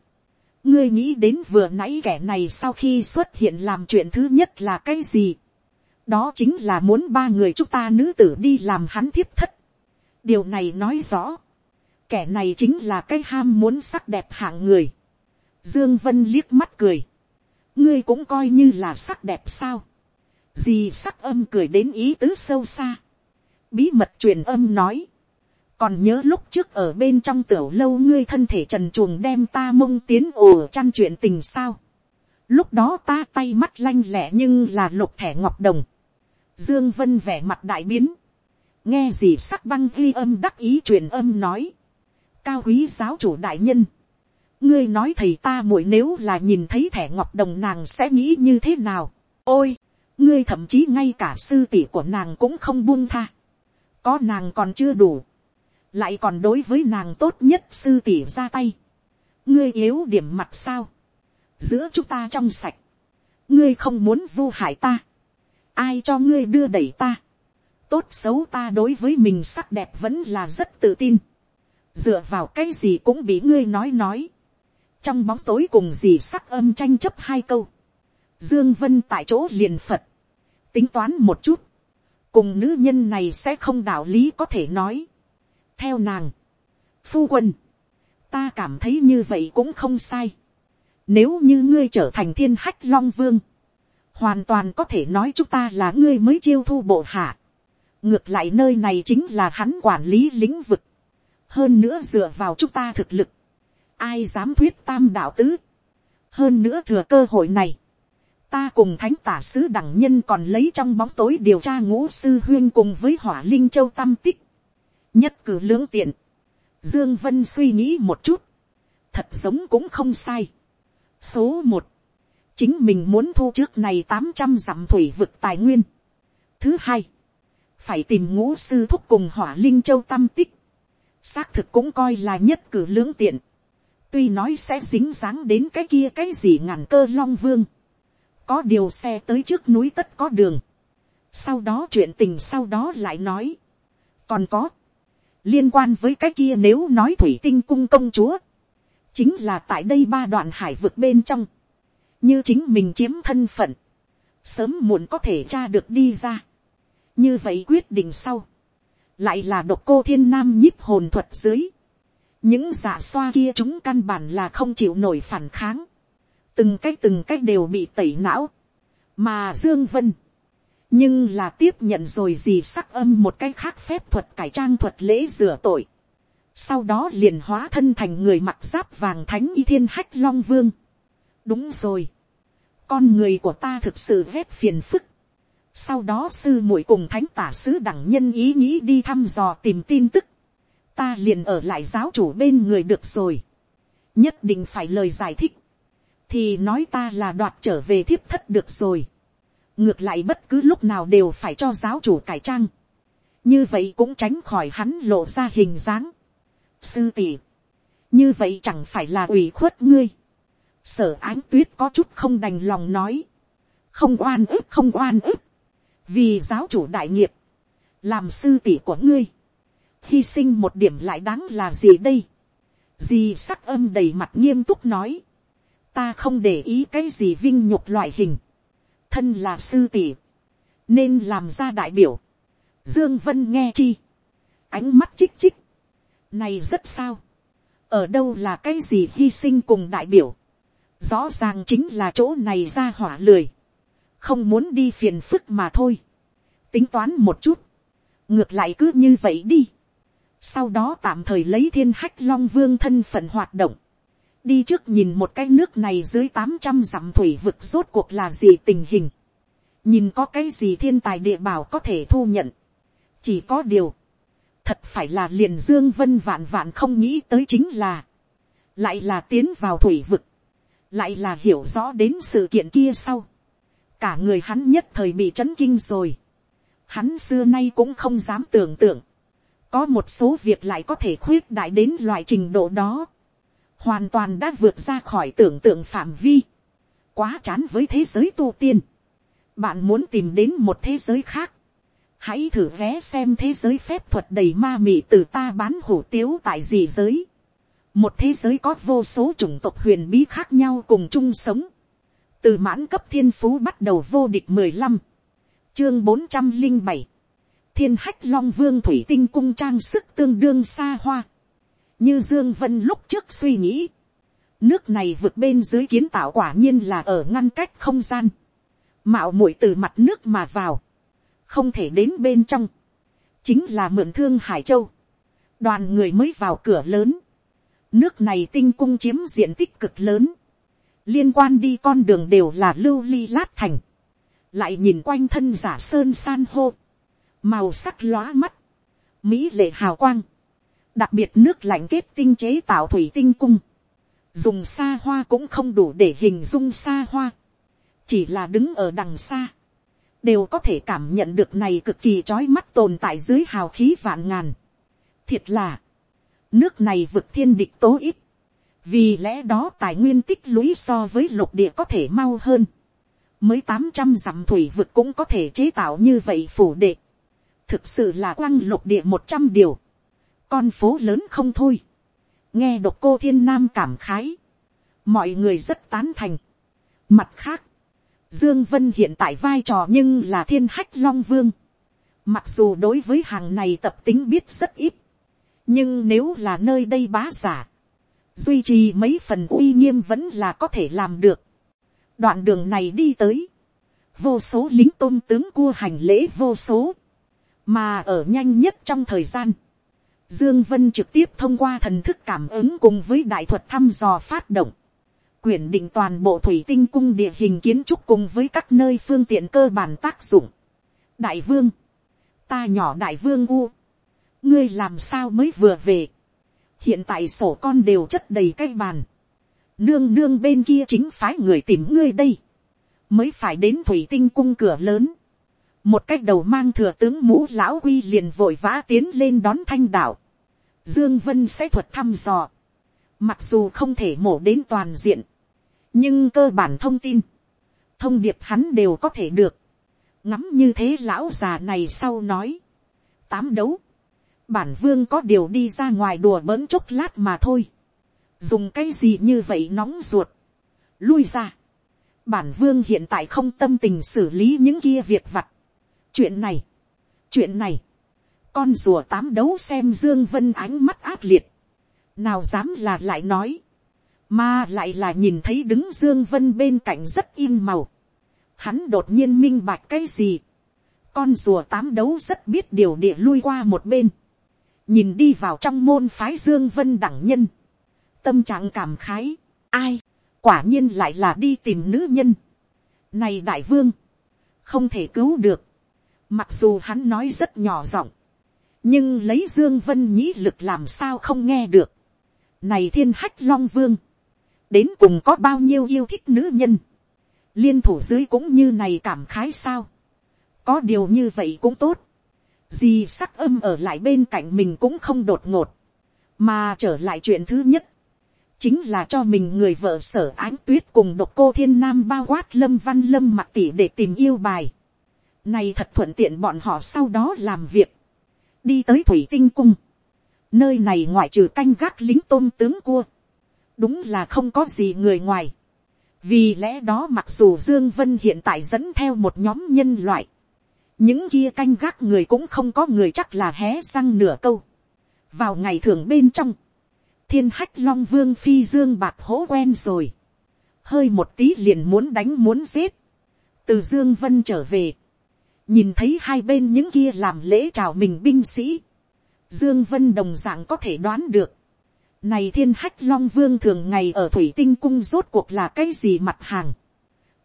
ngươi nghĩ đến vừa nãy kẻ này sau khi xuất hiện làm chuyện thứ nhất là cái gì, đó chính là muốn ba người chúng ta nữ tử đi làm hắn thiếp thất, điều này nói rõ, kẻ này chính là cái ham muốn sắc đẹp hạng người. Dương Vân liếc mắt cười, ngươi cũng coi như là sắc đẹp sao. Gì sắc âm cười đến ý tứ sâu xa. Bí mật truyền âm nói, còn nhớ lúc trước ở bên trong tiểu lâu ngươi thân thể trần chuồng đem ta mông tiến ồ chăn chuyện tình sao. Lúc đó ta tay mắt lanh lẹ nhưng là lục thẻ ngọc đồng. Dương Vân vẻ mặt đại biến nghe gì sắc băng ghi âm đắc ý truyền âm nói, cao quý giáo chủ đại nhân, ngươi nói thầy ta muội nếu là nhìn thấy thẻ ngọc đồng nàng sẽ nghĩ như thế nào, ôi, ngươi thậm chí ngay cả sư tỷ của nàng cũng không buông tha, có nàng còn chưa đủ, lại còn đối với nàng tốt nhất sư tỷ ra tay, ngươi yếu điểm mặt sao, giữa chúng ta trong sạch, ngươi không muốn vu hại ta, ai cho ngươi đưa đẩy ta, tốt xấu ta đối với mình sắc đẹp vẫn là rất tự tin. dựa vào cái gì cũng bị ngươi nói nói. trong bóng tối cùng gì sắc âm tranh chấp hai câu. dương vân tại chỗ liền phật. tính toán một chút. cùng nữ nhân này sẽ không đạo lý có thể nói. theo nàng. phu quân. ta cảm thấy như vậy cũng không sai. nếu như ngươi trở thành thiên hách long vương, hoàn toàn có thể nói chúng ta là ngươi mới chiêu thu bộ hạ ngược lại nơi này chính là hắn quản lý lĩnh vực, hơn nữa dựa vào chúng ta thực lực, ai dám thuyết tam đạo tứ, hơn nữa thừa cơ hội này, ta cùng thánh tả sứ đẳng nhân còn lấy trong bóng tối điều tra ngũ sư huyên cùng với hỏa linh châu tam tích, nhất cử lưỡng tiện, dương vân suy nghĩ một chút, thật giống cũng không sai. số một, chính mình muốn thu trước này tám trăm dặm thủy vực tài nguyên. thứ hai, phải tìm ngũ sư thúc cùng hỏa linh châu tâm tích, xác thực cũng coi là nhất cử lưỡng tiện, tuy nói sẽ dính dáng đến cái kia cái gì ngàn cơ long vương, có điều xe tới trước núi tất có đường, sau đó chuyện tình sau đó lại nói, còn có, liên quan với cái kia nếu nói thủy tinh cung công chúa, chính là tại đây ba đoạn hải vực bên trong, như chính mình chiếm thân phận, sớm muộn có thể tra được đi ra như vậy quyết định sau, lại là độc cô thiên nam nhíp hồn thuật dưới, những giả xoa kia chúng căn bản là không chịu nổi phản kháng, từng cái từng cái đều bị tẩy não, mà dương vân, nhưng là tiếp nhận rồi gì sắc âm một cái khác phép thuật cải trang thuật lễ rửa tội. sau đó liền hóa thân thành người mặc giáp vàng thánh y thiên hách long vương. đúng rồi. con người của ta thực sự ghét phiền phức sau đó sư muội cùng thánh tả sứ đẳng nhân ý nghĩ đi thăm dò tìm tin tức. ta liền ở lại giáo chủ bên người được rồi. nhất định phải lời giải thích. thì nói ta là đoạt trở về thiếp thất được rồi ngược lại bất cứ lúc nào đều phải cho giáo chủ cải trang, như vậy cũng tránh khỏi hắn lộ ra hình dáng. sư tỷ, như vậy chẳng phải là ủy khuất ngươi. sở ánh tuyết có chút không đành lòng nói, không oan ức không oan ức, vì giáo chủ đại nghiệp, làm sư tỷ của ngươi, hy sinh một điểm lại đáng là gì đây. Dì sắc âm đầy mặt nghiêm túc nói, ta không để ý cái gì vinh nhục loại hình, thân là sư tỷ, nên làm ra đại biểu. Dương Vân nghe chi, ánh mắt chích chích, này rất sao, ở đâu là cái gì hy sinh cùng đại biểu, rõ ràng chính là chỗ này ra hỏa lười, không muốn đi phiền phức mà thôi, tính toán một chút, ngược lại cứ như vậy đi, sau đó tạm thời lấy thiên hách long vương thân phận hoạt động, đi trước nhìn một cái nước này dưới tám trăm dặm thủy vực rốt cuộc là gì tình hình. nhìn có cái gì thiên tài địa bảo có thể thu nhận. chỉ có điều, thật phải là liền dương vân vạn vạn không nghĩ tới chính là, lại là tiến vào thủy vực, lại là hiểu rõ đến sự kiện kia sau cả người hắn nhất thời bị chấn kinh rồi. hắn xưa nay cũng không dám tưởng tượng, có một số việc lại có thể khuyết đại đến loại trình độ đó hoàn toàn đã vượt ra khỏi tưởng tượng phạm vi, quá chán với thế giới tu tiên. bạn muốn tìm đến một thế giới khác, hãy thử vé xem thế giới phép thuật đầy ma mị từ ta bán hủ tiếu tại gì giới. một thế giới có vô số chủng tộc huyền bí khác nhau cùng chung sống từ mãn cấp thiên phú bắt đầu vô địch mười lăm, chương bốn trăm linh bảy, thiên hách long vương thủy tinh cung trang sức tương đương xa hoa. Như dương vân lúc trước suy nghĩ, nước này vượt bên dưới kiến tạo quả nhiên là ở ngăn cách không gian, mạo muội từ mặt nước mà vào, không thể đến bên trong, chính là mượn thương hải châu, đoàn người mới vào cửa lớn, nước này tinh cung chiếm diện tích cực lớn, liên quan đi con đường đều là lưu ly lát thành, lại nhìn quanh thân giả sơn san hô, màu sắc lóa mắt, mỹ lệ hào quang, đặc biệt nước lạnh kết tinh chế tạo thủy tinh cung, dùng xa hoa cũng không đủ để hình dung xa hoa, chỉ là đứng ở đằng xa, đều có thể cảm nhận được này cực kỳ trói mắt tồn tại dưới hào khí vạn ngàn. Thiệt là, nước này vực thiên địch tố ít, vì lẽ đó tài nguyên tích lũy so với lục địa có thể mau hơn, mới tám trăm dặm thủy vực cũng có thể chế tạo như vậy phủ đệ, thực sự là quăng lục địa một trăm điều, con phố lớn không thôi, nghe độc cô thiên nam cảm khái, mọi người rất tán thành. Mặt khác, Dương Vân hiện tại vai trò nhưng là thiên hách long vương. Mặc dù đối với hàng này tập tính biết rất ít, nhưng nếu là nơi đây bá giả, duy trì mấy phần uy nghiêm vẫn là có thể làm được. Đoạn đường này đi tới, vô số lính tôn tướng cua hành lễ vô số, mà ở nhanh nhất trong thời gian, Dương Vân trực tiếp thông qua thần thức cảm ứng cùng với đại thuật thăm dò phát động. Quyển định toàn bộ thủy tinh cung địa hình kiến trúc cùng với các nơi phương tiện cơ bản tác dụng. Đại vương. Ta nhỏ đại vương U. Ngươi làm sao mới vừa về. Hiện tại sổ con đều chất đầy cái bàn. Nương nương bên kia chính phái người tìm ngươi đây. Mới phải đến thủy tinh cung cửa lớn một cách đầu mang thừa tướng mũ lão quy liền vội vã tiến lên đón thanh đạo. Dương Vân sẽ thuật thăm dò. Mặc dù không thể mổ đến toàn diện. Nhưng cơ bản thông tin. Thông điệp hắn đều có thể được. Ngắm như thế lão già này sau nói. Tám đấu. Bản vương có điều đi ra ngoài đùa bỡn chốc lát mà thôi. Dùng cái gì như vậy nóng ruột. Lui ra. Bản vương hiện tại không tâm tình xử lý những kia việc vặt. Chuyện này, chuyện này, con rùa tám đấu xem dương vân ánh mắt ác liệt, nào dám là lại nói, mà lại là nhìn thấy đứng dương vân bên cạnh rất in màu, hắn đột nhiên minh bạch cái gì, con rùa tám đấu rất biết điều địa lui qua một bên, nhìn đi vào trong môn phái dương vân đẳng nhân, tâm trạng cảm khái, ai, quả nhiên lại là đi tìm nữ nhân, này đại vương, không thể cứu được, mặc dù hắn nói rất nhỏ giọng, nhưng lấy dương vân nhĩ lực làm sao không nghe được, này thiên hách long vương, đến cùng có bao nhiêu yêu thích nữ nhân, liên thủ dưới cũng như này cảm khái sao, có điều như vậy cũng tốt, Di sắc âm ở lại bên cạnh mình cũng không đột ngột, mà trở lại chuyện thứ nhất, chính là cho mình người vợ sở ánh tuyết cùng độc cô thiên nam bao quát lâm văn lâm mặt tỉ để tìm yêu bài. Này thật thuận tiện bọn họ sau đó làm việc. Đi tới thủy tinh cung. Nơi này ngoại trừ canh gác lính tôm tướng cua. Đúng là không có gì người ngoài. Vì lẽ đó mặc dù Dương Vân hiện tại dẫn theo một nhóm nhân loại. Những kia canh gác người cũng không có người chắc là hé răng nửa câu. Vào ngày thường bên trong, thiên hách long vương phi dương bạc hố quen rồi. hơi một tí liền muốn đánh muốn giết. từ dương vân trở về. nhìn thấy hai bên những kia làm lễ chào mình binh sĩ. dương vân đồng dạng có thể đoán được. này thiên hách long vương thường ngày ở thủy tinh cung rốt cuộc là cái gì mặt hàng.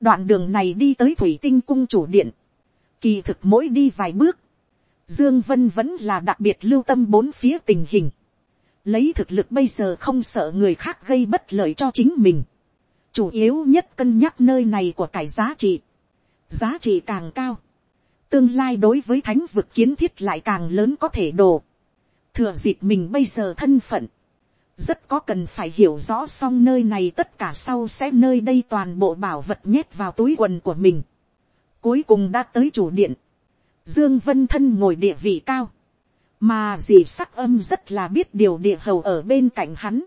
đoạn đường này đi tới thủy tinh cung chủ điện kỳ thực mỗi đi vài bước. Dương Vân vẫn là đặc biệt lưu tâm bốn phía tình hình lấy thực lực bây giờ không sợ người khác gây bất lợi cho chính mình, chủ yếu nhất cân nhắc nơi này của cải giá trị, giá trị càng cao, tương lai đối với thánh vực kiến thiết lại càng lớn có thể đổ. thừa dịp mình bây giờ thân phận, rất có cần phải hiểu rõ xong nơi này tất cả sau sẽ nơi đây toàn bộ bảo vật nhét vào túi quần của mình. Cuối cùng đã tới chủ điện. Dương Vân Thân ngồi địa vị cao mà dì sắc âm rất là biết điều địa hầu ở bên cạnh hắn.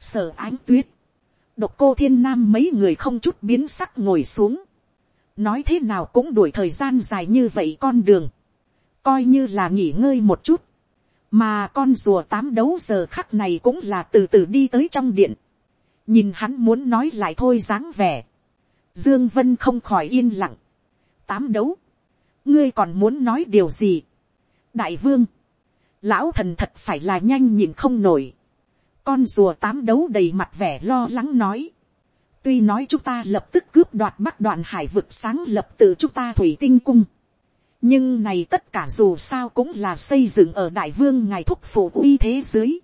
sở ánh tuyết, độc cô thiên nam mấy người không chút biến sắc ngồi xuống. nói thế nào cũng đuổi thời gian dài như vậy con đường. coi như là nghỉ ngơi một chút. mà con rùa tám đấu giờ khắc này cũng là từ từ đi tới trong điện. nhìn hắn muốn nói lại thôi dáng vẻ. dương vân không khỏi yên lặng tám đấu. ngươi còn muốn nói điều gì. đại vương lão thần thật phải là nhanh nhìn không nổi. con rùa tám đấu đầy mặt vẻ lo lắng nói. tuy nói chúng ta lập tức cướp đoạt bắc đoạn hải vực sáng lập từ chúng ta thủy tinh cung. nhưng này tất cả dù sao cũng là xây dựng ở đại vương ngài thúc phủ uy thế dưới.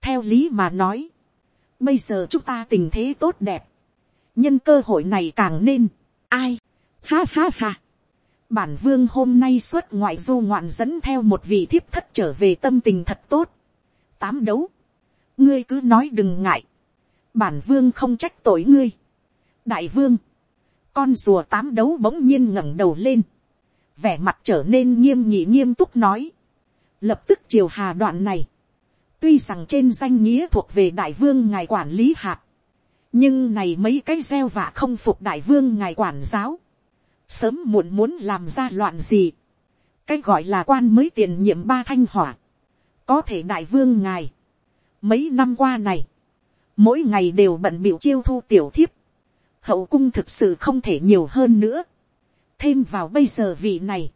theo lý mà nói, bây giờ chúng ta tình thế tốt đẹp. nhân cơ hội này càng nên, ai, ha ha ha. Bản vương hôm nay xuất ngoại du ngoạn dẫn theo một vị thiếp thất trở về tâm tình thật tốt. tám đấu, ngươi cứ nói đừng ngại, bản vương không trách tội ngươi. đại vương, con rùa tám đấu bỗng nhiên ngẩng đầu lên, vẻ mặt trở nên nghiêm nhị nghiêm túc nói, lập tức chiều hà đoạn này, tuy rằng trên danh nghĩa thuộc về đại vương ngài quản lý hạt, nhưng này mấy cái gieo vạ không phục đại vương ngài quản giáo, sớm muộn muốn làm ra loạn gì, cái gọi là quan mới tiền nhiệm ba thanh hỏa, có thể đại vương ngài, mấy năm qua này, mỗi ngày đều bận biểu chiêu thu tiểu thiếp, hậu cung thực sự không thể nhiều hơn nữa, thêm vào bây giờ vị này,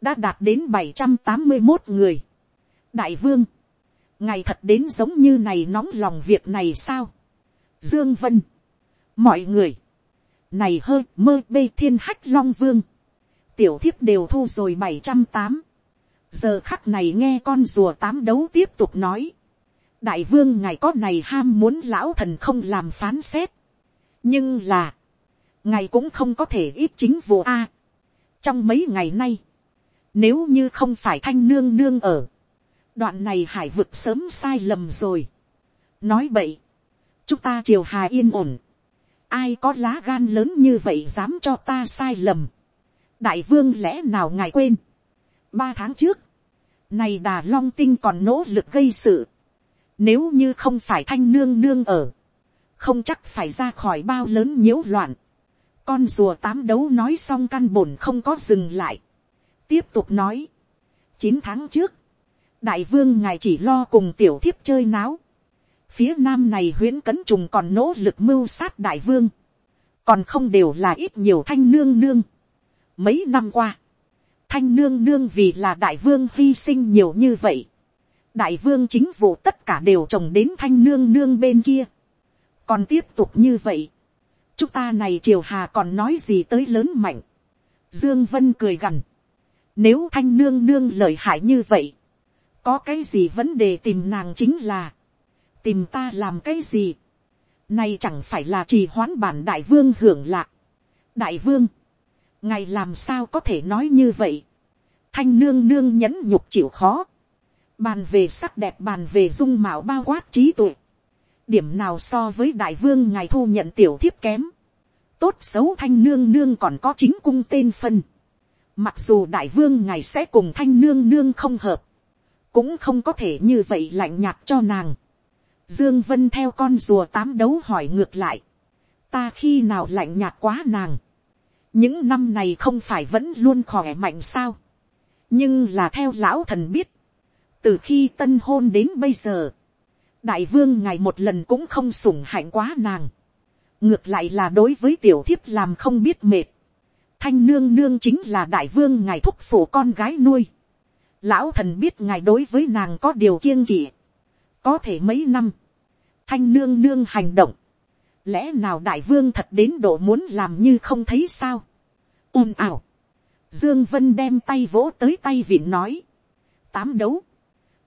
đã đạt đến bảy trăm tám mươi một người. đại vương, ngài thật đến giống như này nóng lòng việc này sao. dương vân, mọi người, này hơi mơ bê thiên hách long vương, tiểu thiếp đều thu rồi bảy trăm tám, giờ khắc này nghe con rùa tám đấu tiếp tục nói, đại vương ngài có này ham muốn lão thần không làm phán xét, nhưng là, ngài cũng không có thể ít chính vụ a. trong mấy ngày nay, nếu như không phải thanh nương nương ở, đoạn này hải vực sớm sai lầm rồi. nói vậy, chúng ta triều hà yên ổn, ai có lá gan lớn như vậy dám cho ta sai lầm. đại vương lẽ nào ngài quên. ba tháng trước, này đà long tinh còn nỗ lực gây sự. nếu như không phải thanh nương nương ở, không chắc phải ra khỏi bao lớn nhiễu loạn. con rùa tám đấu nói xong căn bổn không có dừng lại. tiếp tục nói. chín tháng trước, đại vương ngài chỉ lo cùng tiểu thiếp chơi náo Phía nam này huyễn cấn trùng còn nỗ lực mưu sát đại vương. Còn không đều là ít nhiều thanh nương nương. Mấy năm qua. thanh nương nương vì là đại vương hy sinh nhiều như vậy, đại vương chính vụ tất cả đều trồng đến thanh nương nương bên kia, còn tiếp tục như vậy, chúng ta này triều hà còn nói gì tới lớn mạnh, dương vân cười gằn, nếu thanh nương nương lợi hại như vậy, có cái gì vấn đề tìm nàng chính là, tìm ta làm cái gì, này chẳng phải là trì hoãn bản đại vương hưởng lạc. đại vương, ngài làm sao có thể nói như vậy, thanh nương nương nhẫn nhục chịu khó, bàn về sắc đẹp bàn về dung mạo bao quát trí tuệ, điểm nào so với đại vương ngài thu nhận tiểu thiếp kém, tốt xấu thanh nương nương còn có chính cung tên phân, mặc dù đại vương ngài sẽ cùng thanh nương nương không hợp, cũng không có thể như vậy lạnh nhạt cho nàng. Dương Vân theo con rùa tám đấu hỏi ngược lại. Ta khi nào lạnh nhạt quá nàng. Những năm này không phải vẫn luôn khỏe mạnh sao. Nhưng là theo lão thần biết. Từ khi tân hôn đến bây giờ. Đại vương ngày một lần cũng không sủng hạnh quá nàng. Ngược lại là đối với tiểu thiếp làm không biết mệt. Thanh nương nương chính là đại vương ngài thúc phủ con gái nuôi lão thần biết ngài đối với nàng có điều kiêng kỵ có thể mấy năm, thanh nương nương hành động, lẽ nào đại vương thật đến độ muốn làm như không thấy sao. ồn ào, dương vân đem tay vỗ tới tay vịn nói, tám đấu,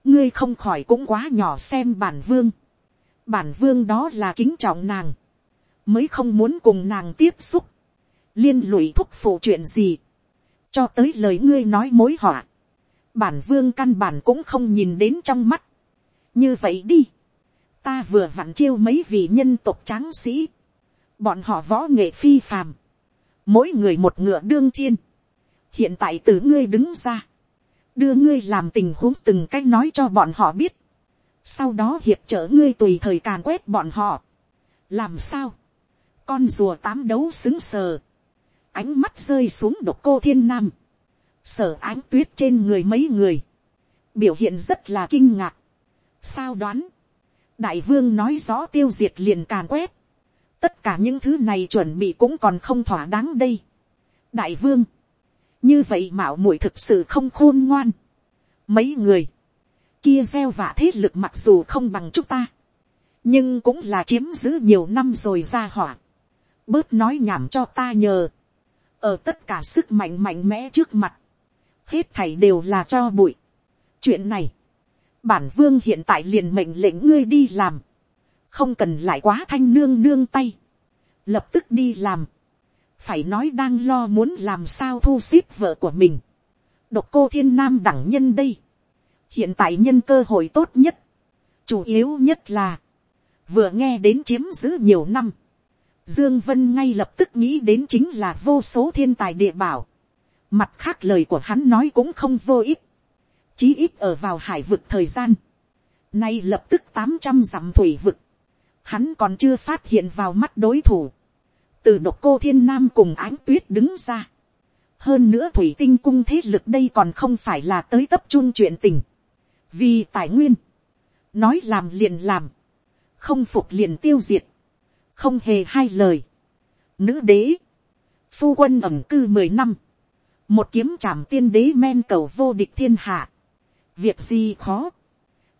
ngươi không khỏi cũng quá nhỏ xem bản vương, bản vương đó là kính trọng nàng, mới không muốn cùng nàng tiếp xúc, liên lụy thúc phụ chuyện gì, cho tới lời ngươi nói mối họa, bản vương căn bản cũng không nhìn đến trong mắt như vậy đi, ta vừa vặn chiêu mấy vị nhân tộc tráng sĩ, bọn họ võ nghệ phi phàm, mỗi người một ngựa đương thiên, hiện tại từ ngươi đứng ra, đưa ngươi làm tình huống từng cách nói cho bọn họ biết, sau đó hiệp trợ ngươi tùy thời càn quét bọn họ, làm sao, con rùa tám đấu xứng sờ, ánh mắt rơi xuống độc cô thiên nam, sở ánh tuyết trên người mấy người, biểu hiện rất là kinh ngạc sao đoán, đại vương nói rõ tiêu diệt liền càn quét, tất cả những thứ này chuẩn bị cũng còn không thỏa đáng đây. đại vương, như vậy mạo muội thực sự không khôn ngoan. mấy người, kia gieo vạ thế lực mặc dù không bằng chúng ta, nhưng cũng là chiếm giữ nhiều năm rồi ra hỏa. bớt nói nhảm cho ta nhờ, ở tất cả sức mạnh mạnh mẽ trước mặt, hết thảy đều là cho bụi. chuyện này, bản vương hiện tại liền mệnh lệnh ngươi đi làm, không cần lại quá thanh nương nương tay, lập tức đi làm, phải nói đang lo muốn làm sao thu xếp vợ của mình, độc cô thiên nam đẳng nhân đây, hiện tại nhân cơ hội tốt nhất, chủ yếu nhất là, vừa nghe đến chiếm giữ nhiều năm, Dương Vân ngay lập tức nghĩ đến chính là vô số thiên tài địa bảo. Mặt khác lời của hắn nói cũng không vô ích. Chí ít ở vào hải vực thời gian. Nay lập tức tám trăm dặm thủy vực. Hắn còn chưa phát hiện vào mắt đối thủ. Từ độc cô thiên nam cùng ánh tuyết đứng ra. Hơn nữa thủy tinh cung thế lực đây còn không phải là tới tập trung chuyện tình. Vì tài nguyên. Nói làm liền làm. Không phục liền tiêu diệt. Không hề hai lời. Nữ đế. Phu quân ẩm cư mười năm một kiếm trảm tiên đế men cầu vô địch thiên hạ, việc gì khó,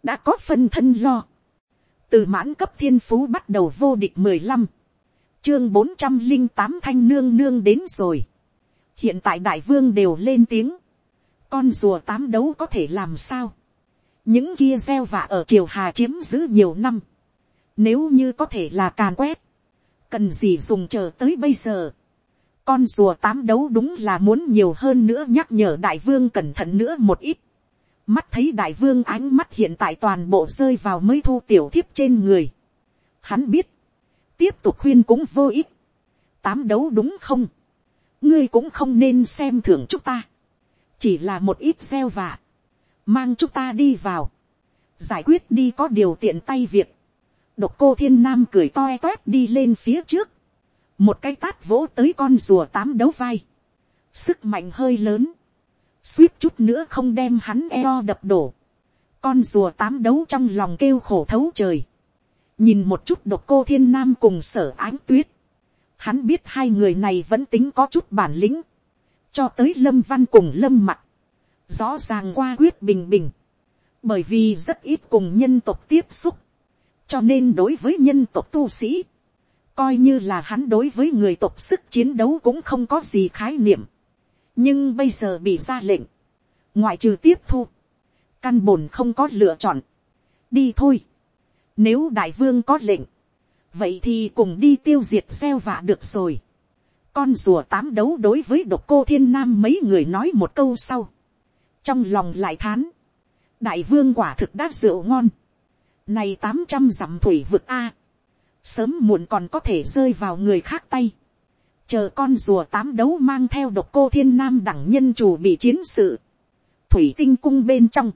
đã có phân thân lo, từ mãn cấp thiên phú bắt đầu vô địch mười lăm, chương bốn trăm linh tám thanh nương nương đến rồi, hiện tại đại vương đều lên tiếng, con rùa tám đấu có thể làm sao, những kia gieo vạ ở triều hà chiếm giữ nhiều năm, nếu như có thể là càn quét, cần gì dùng chờ tới bây giờ, con rùa tám đấu đúng là muốn nhiều hơn nữa nhắc nhở đại vương cẩn thận nữa một ít. Mắt thấy đại vương ánh mắt hiện tại toàn bộ rơi vào mới thu tiểu thiếp trên người. Hắn biết. Tiếp tục khuyên cũng vô ích. Tám đấu đúng không? Ngươi cũng không nên xem thưởng chúng ta. Chỉ là một ít gieo vạ. Mang chúng ta đi vào. Giải quyết đi có điều tiện tay việc. Độc cô thiên nam cười toe toét đi lên phía trước một cái tát vỗ tới con rùa tám đấu vai, sức mạnh hơi lớn, suýt chút nữa không đem hắn eo đập đổ, con rùa tám đấu trong lòng kêu khổ thấu trời, nhìn một chút độc cô thiên nam cùng sở ánh tuyết, hắn biết hai người này vẫn tính có chút bản lĩnh, cho tới lâm văn cùng lâm mặt. rõ ràng qua quyết bình bình, bởi vì rất ít cùng nhân tộc tiếp xúc, cho nên đối với nhân tộc tu sĩ, coi như là hắn đối với người tộc sức chiến đấu cũng không có gì khái niệm, nhưng bây giờ bị ra lệnh, ngoại trừ tiếp thu, căn bồn không có lựa chọn, đi thôi, nếu đại vương có lệnh, vậy thì cùng đi tiêu diệt xeo vạ được rồi. Con rùa tám đấu đối với độc cô thiên nam mấy người nói một câu sau. Trong lòng lại thán. Đại vương quả thực đã rượu ngon. Này tám trăm dặm thủy vực A. Sớm muộn còn có thể rơi vào người khác tay. Chờ con rùa tám đấu mang theo độc cô thiên nam đẳng nhân chủ bị chiến sự. Thủy tinh cung bên trong.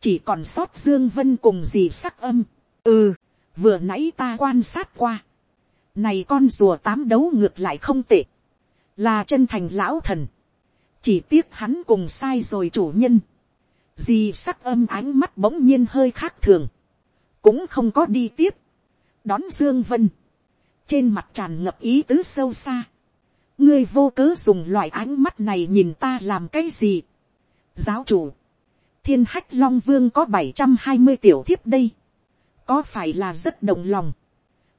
Chỉ còn sót Dương Vân cùng gì sắc âm. Ừ vừa nãy ta quan sát qua, này con rùa tám đấu ngược lại không tệ, là chân thành lão thần, chỉ tiếc hắn cùng sai rồi chủ nhân, dì sắc âm ánh mắt bỗng nhiên hơi khác thường, cũng không có đi tiếp, đón dương vân, trên mặt tràn ngập ý tứ sâu xa, ngươi vô cớ dùng loại ánh mắt này nhìn ta làm cái gì, giáo chủ, thiên hách long vương có bảy trăm hai mươi tiểu thiếp đây, có phải là rất động lòng.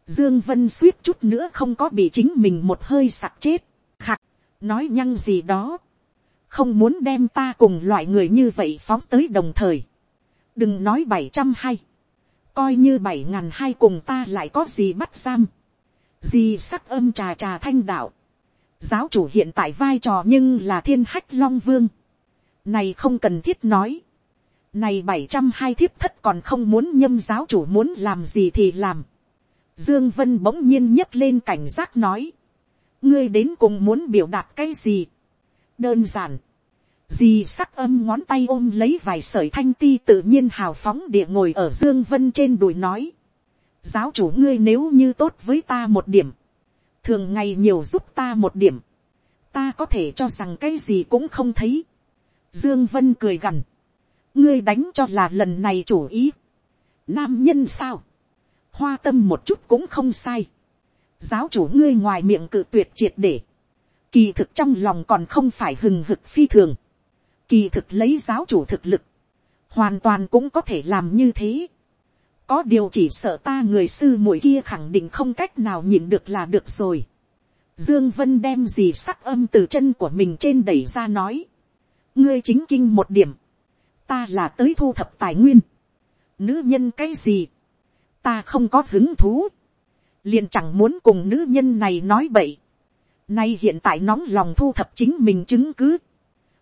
Dương Vân suýt chút nữa không có bị chính mình một hơi sặc chết. Khạc, nói nhăng gì đó. Không muốn đem ta cùng loại người như vậy phóng tới đồng thời. Đừng nói bảy trăm hai. Coi như bảy ngàn hai cùng ta lại có gì bắt giam. Gì sắc âm trà trà thanh đạo. Giáo chủ hiện tại vai trò nhưng là thiên hách long vương. Này không cần thiết nói này bảy trăm hai thiếp thất còn không muốn nhâm giáo chủ muốn làm gì thì làm. Dương Vân bỗng nhiên nhấc lên cảnh giác nói. Ngươi đến cùng muốn biểu đạt cái gì? Đơn giản. Dì sắc âm ngón tay ôm lấy vài sợi thanh ti tự nhiên hào phóng địa ngồi ở Dương Vân trên đùi nói. Giáo chủ ngươi nếu như tốt với ta một điểm. Thường ngày nhiều giúp ta một điểm. Ta có thể cho rằng cái gì cũng không thấy. Dương Vân cười gằn ngươi đánh cho là lần này chủ ý. Nam nhân sao, hoa tâm một chút cũng không sai. giáo chủ ngươi ngoài miệng cự tuyệt triệt để, kỳ thực trong lòng còn không phải hừng hực phi thường, kỳ thực lấy giáo chủ thực lực, hoàn toàn cũng có thể làm như thế có điều chỉ sợ ta người sư muội kia khẳng định không cách nào nhìn được là được rồi. Dương Vân đem gì sắc âm từ chân của mình trên đẩy ra nói. Ngươi chính kinh một điểm. Ta là tới thu thập tài nguyên, nữ nhân cái gì, ta không có hứng thú, liền chẳng muốn cùng nữ nhân này nói bậy, nay hiện tại nóng lòng thu thập chính mình chứng cứ,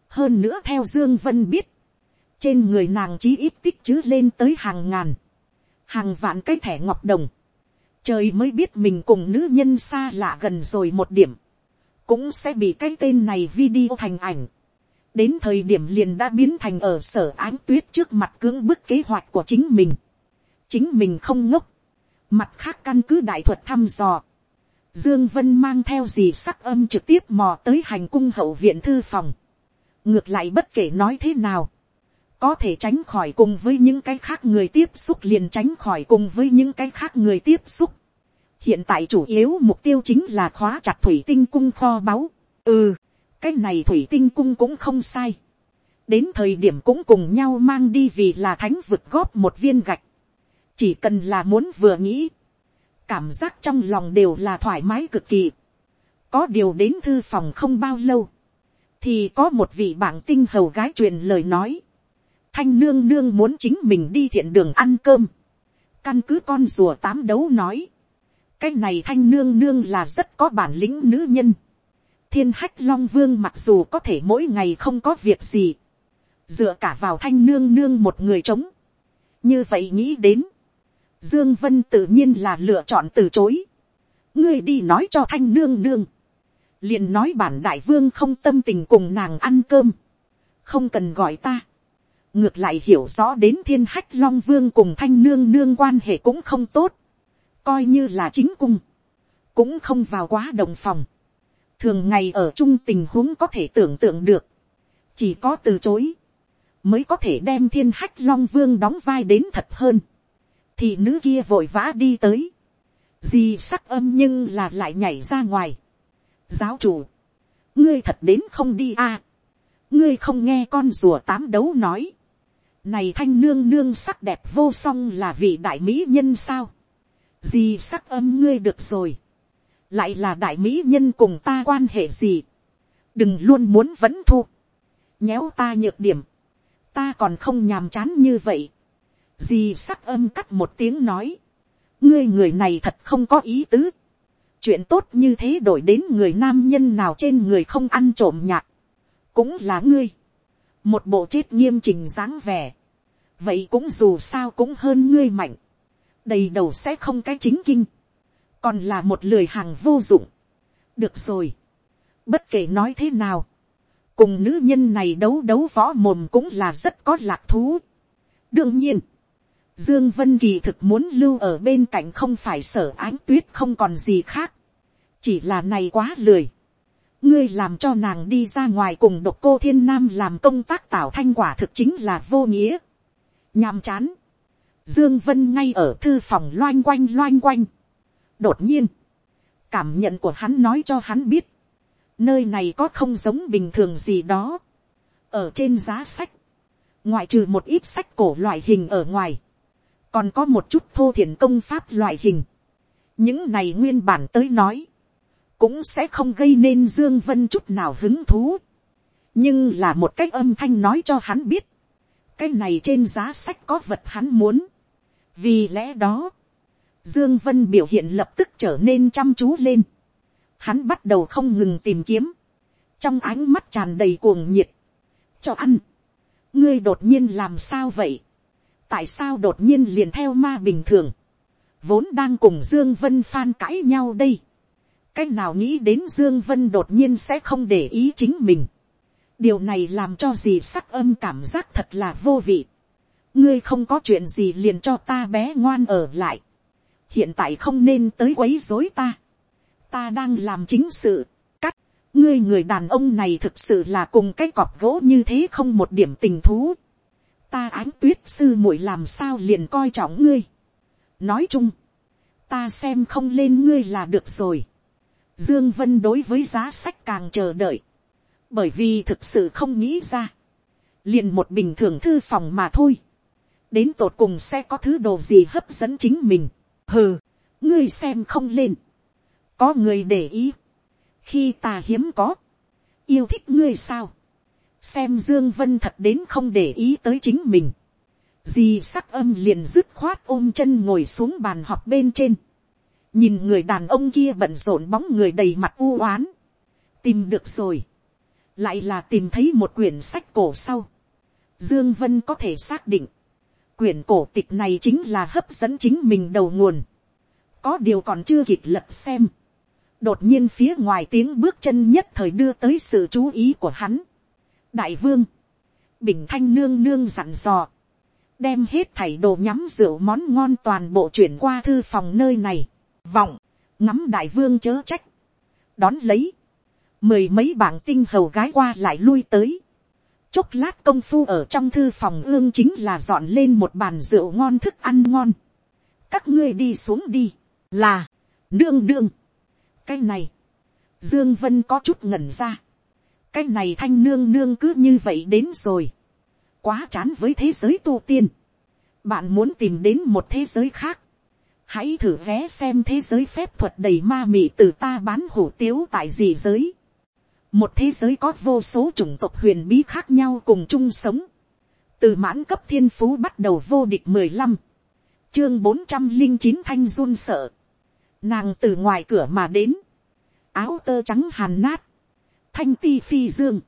hơn nữa theo dương vân biết, trên người nàng chí ít tích chứ lên tới hàng ngàn, hàng vạn cái thẻ ngọc đồng, trời mới biết mình cùng nữ nhân xa lạ gần rồi một điểm, cũng sẽ bị cái tên này video thành ảnh, đến thời điểm liền đã biến thành ở sở ánh tuyết trước mặt cưỡng bức kế hoạch của chính mình. chính mình không ngốc, mặt khác căn cứ đại thuật thăm dò. Dương Vân mang theo gì sắc âm trực tiếp mò tới hành cung hậu viện thư phòng. ngược lại bất kể nói thế nào, có thể tránh khỏi cùng với những cái khác người tiếp xúc liền tránh khỏi cùng với những cái khác người tiếp xúc. hiện tại chủ yếu mục tiêu chính là khóa chặt thủy tinh cung kho báu. ừ cái này thủy tinh cung cũng không sai. đến thời điểm cũng cùng nhau mang đi vì là thánh vực góp một viên gạch. chỉ cần là muốn vừa nghĩ, cảm giác trong lòng đều là thoải mái cực kỳ. có điều đến thư phòng không bao lâu, thì có một vị bảng tinh hầu gái truyền lời nói thanh nương nương muốn chính mình đi thiện đường ăn cơm. căn cứ con rùa tám đấu nói. cái này thanh nương nương là rất có bản lĩnh nữ nhân thiên hách long vương mặc dù có thể mỗi ngày không có việc gì, dựa cả vào thanh nương nương một người trống. như vậy nghĩ đến, dương vân tự nhiên là lựa chọn từ chối. ngươi đi nói cho thanh nương nương, liền nói bản đại vương không tâm tình cùng nàng ăn cơm, không cần gọi ta ngược lại hiểu rõ đến thiên hách long vương cùng thanh nương nương quan hệ cũng không tốt, coi như là chính cung, cũng không vào quá đồng phòng. Thường ngày ở chung tình huống có thể tưởng tượng được, chỉ có từ chối, mới có thể đem thiên hách long vương đóng vai đến thật hơn, thì nữ kia vội vã đi tới, gì sắc âm nhưng là lại nhảy ra ngoài. giáo chủ, ngươi thật đến không đi à. ngươi không nghe con rùa tám đấu nói này thanh nương nương sắc đẹp vô song là vị đại mỹ nhân sao. gì sắc âm ngươi được rồi. lại là đại mỹ nhân cùng ta quan hệ gì. đừng luôn muốn vẫn thu. nhéo ta nhược điểm. ta còn không nhàm chán như vậy. gì sắc âm cắt một tiếng nói. ngươi người này thật không có ý tứ chuyện tốt như thế đổi đến người nam nhân nào trên người không ăn trộm nhạt, cũng là ngươi, một bộ chết nghiêm chỉnh dáng vẻ, vậy cũng dù sao cũng hơn ngươi mạnh, đầy đầu sẽ không cái chính kinh, còn là một lười hàng vô dụng, được rồi, bất kể nói thế nào, cùng nữ nhân này đấu đấu võ mồm cũng là rất có lạc thú. đương nhiên, Dương Vân Kỳ thực muốn lưu ở bên cạnh không phải sở ánh tuyết không còn gì khác. Chỉ là này quá lười. Ngươi làm cho nàng đi ra ngoài cùng độc cô thiên nam làm công tác tạo thanh quả thực chính là vô nghĩa. Nhàm chán. Dương Vân ngay ở thư phòng loanh quanh loanh quanh. Đột nhiên. Cảm nhận của hắn nói cho hắn biết. Nơi này có không giống bình thường gì đó. Ở trên giá sách. Ngoại trừ một ít sách cổ loại hình ở ngoài còn có một chút thô thiện công pháp loại hình. những này nguyên bản tới nói, cũng sẽ không gây nên dương vân chút nào hứng thú. nhưng là một cách âm thanh nói cho hắn biết, cái này trên giá sách có vật hắn muốn. vì lẽ đó, dương vân biểu hiện lập tức trở nên chăm chú lên. hắn bắt đầu không ngừng tìm kiếm, trong ánh mắt tràn đầy cuồng nhiệt. cho ăn, ngươi đột nhiên làm sao vậy tại sao đột nhiên liền theo ma bình thường, vốn đang cùng dương vân phan cãi nhau đây, cái nào nghĩ đến dương vân đột nhiên sẽ không để ý chính mình, điều này làm cho gì sắc âm cảm giác thật là vô vị, ngươi không có chuyện gì liền cho ta bé ngoan ở lại, hiện tại không nên tới quấy rối ta, ta đang làm chính sự, cắt, ngươi người đàn ông này thực sự là cùng cái cọp gỗ như thế không một điểm tình thú, ta ánh tuyết sư muội làm sao liền coi trọng ngươi. nói chung, ta xem không lên ngươi là được rồi dương vân đối với giá sách càng chờ đợi, bởi vì thực sự không nghĩ ra, liền một bình thường thư phòng mà thôi. đến tột cùng sẽ có thứ đồ gì hấp dẫn chính mình. hừ, ngươi xem không lên. có người để ý. khi ta hiếm có, yêu thích ngươi sao xem dương vân thật đến không để ý tới chính mình. Dì sắc âm liền dứt khoát ôm chân ngồi xuống bàn họp bên trên. Nhìn người đàn ông kia bận rộn bóng người đầy mặt u oán. Tìm được rồi. Lại là tìm thấy một quyển sách cổ sau. Dương Vân có thể xác định. Quyển cổ tịch này chính là hấp dẫn chính mình đầu nguồn. Có điều còn chưa kịp lật xem. Đột nhiên phía ngoài tiếng bước chân nhất thời đưa tới sự chú ý của hắn đại vương, bình thanh nương nương dặn dò, đem hết thảy đồ nhắm rượu món ngon toàn bộ chuyển qua thư phòng nơi này, vọng, ngắm đại vương chớ trách, đón lấy, mười mấy bảng tinh hầu gái qua lại lui tới, chốc lát công phu ở trong thư phòng ương chính là dọn lên một bàn rượu ngon thức ăn ngon, các ngươi đi xuống đi, là, đương đương cái này, dương vân có chút ngẩn ra, cái này thanh nương nương cứ như vậy đến rồi. quá chán với thế giới tu tiên. bạn muốn tìm đến một thế giới khác hãy thử vé xem thế giới phép thuật đầy ma mị từ ta bán hủ tiếu tại gì giới. một thế giới có vô số chủng tộc huyền bí khác nhau cùng chung sống. từ mãn cấp thiên phú bắt đầu vô địch mười lăm. chương bốn trăm linh chín thanh run sợ. nàng từ ngoài cửa mà đến. áo tơ trắng hàn nát thanh ti phi dương.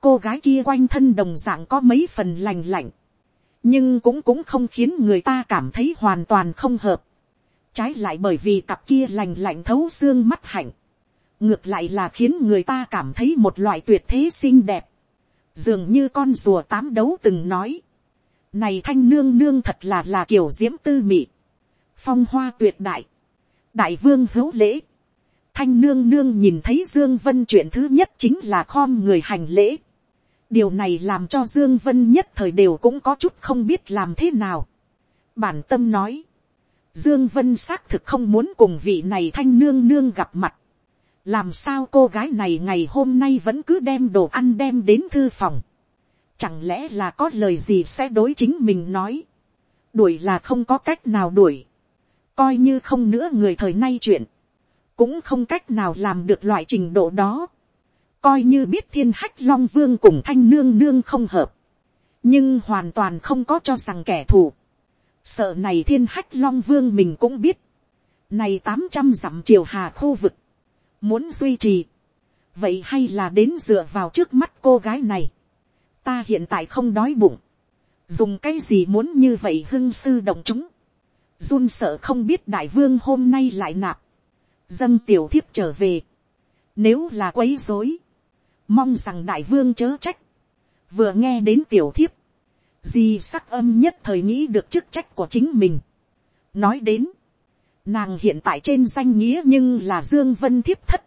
cô gái kia quanh thân đồng dạng có mấy phần lành lạnh, nhưng cũng cũng không khiến người ta cảm thấy hoàn toàn không hợp trái lại bởi vì cặp kia lành lạnh thấu xương mắt hạnh, ngược lại là khiến người ta cảm thấy một loại tuyệt thế xinh đẹp, dường như con rùa tám đấu từng nói, này thanh nương nương thật là là kiểu diễm tư mị, phong hoa tuyệt đại, đại vương hữu lễ, thanh nương nương nhìn thấy dương vân chuyện thứ nhất chính là khom người hành lễ. điều này làm cho dương vân nhất thời đều cũng có chút không biết làm thế nào. bản tâm nói, dương vân xác thực không muốn cùng vị này thanh nương nương gặp mặt, làm sao cô gái này ngày hôm nay vẫn cứ đem đồ ăn đem đến thư phòng, chẳng lẽ là có lời gì sẽ đối chính mình nói, đuổi là không có cách nào đuổi, coi như không nữa người thời nay chuyện, cũng không cách nào làm được loại trình độ đó, coi như biết thiên hách long vương cùng thanh nương nương không hợp, nhưng hoàn toàn không có cho rằng kẻ thù, sợ này thiên hách long vương mình cũng biết, này tám trăm dặm triều hà khu vực, muốn duy trì, vậy hay là đến dựa vào trước mắt cô gái này, ta hiện tại không đói bụng, dùng cái gì muốn như vậy hưng sư động chúng, run sợ không biết đại vương hôm nay lại nạp, dâng tiểu thiếp trở về, nếu là quấy dối, mong rằng đại vương chớ trách, vừa nghe đến tiểu thiếp, di sắc âm nhất thời nghĩ được chức trách của chính mình. nói đến, nàng hiện tại trên danh nghĩa nhưng là dương vân thiếp thất,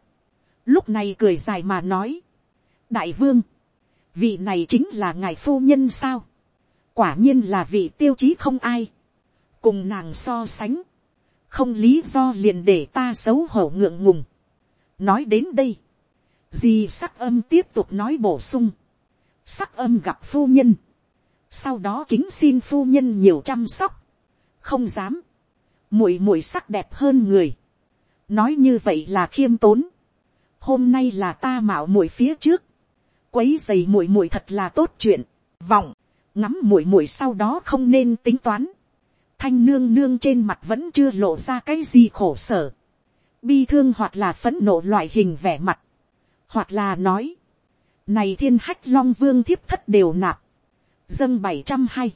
lúc này cười dài mà nói, đại vương, vị này chính là ngài phu nhân sao, quả nhiên là vị tiêu chí không ai, cùng nàng so sánh, không lý do liền để ta xấu hổ ngượng ngùng. nói đến đây, di sắc âm tiếp tục nói bổ sung, sắc âm gặp phu nhân, sau đó kính xin phu nhân nhiều chăm sóc, không dám, muội muội sắc đẹp hơn người, nói như vậy là khiêm tốn, hôm nay là ta mạo muội phía trước, quấy dày muội muội thật là tốt chuyện, vọng, ngắm muội muội sau đó không nên tính toán, thanh nương nương trên mặt vẫn chưa lộ ra cái gì khổ sở, bi thương hoặc là phẫn nộ loại hình vẻ mặt, hoặc là nói, này thiên hách long vương thiếp thất đều nạp, dâng bảy trăm hay,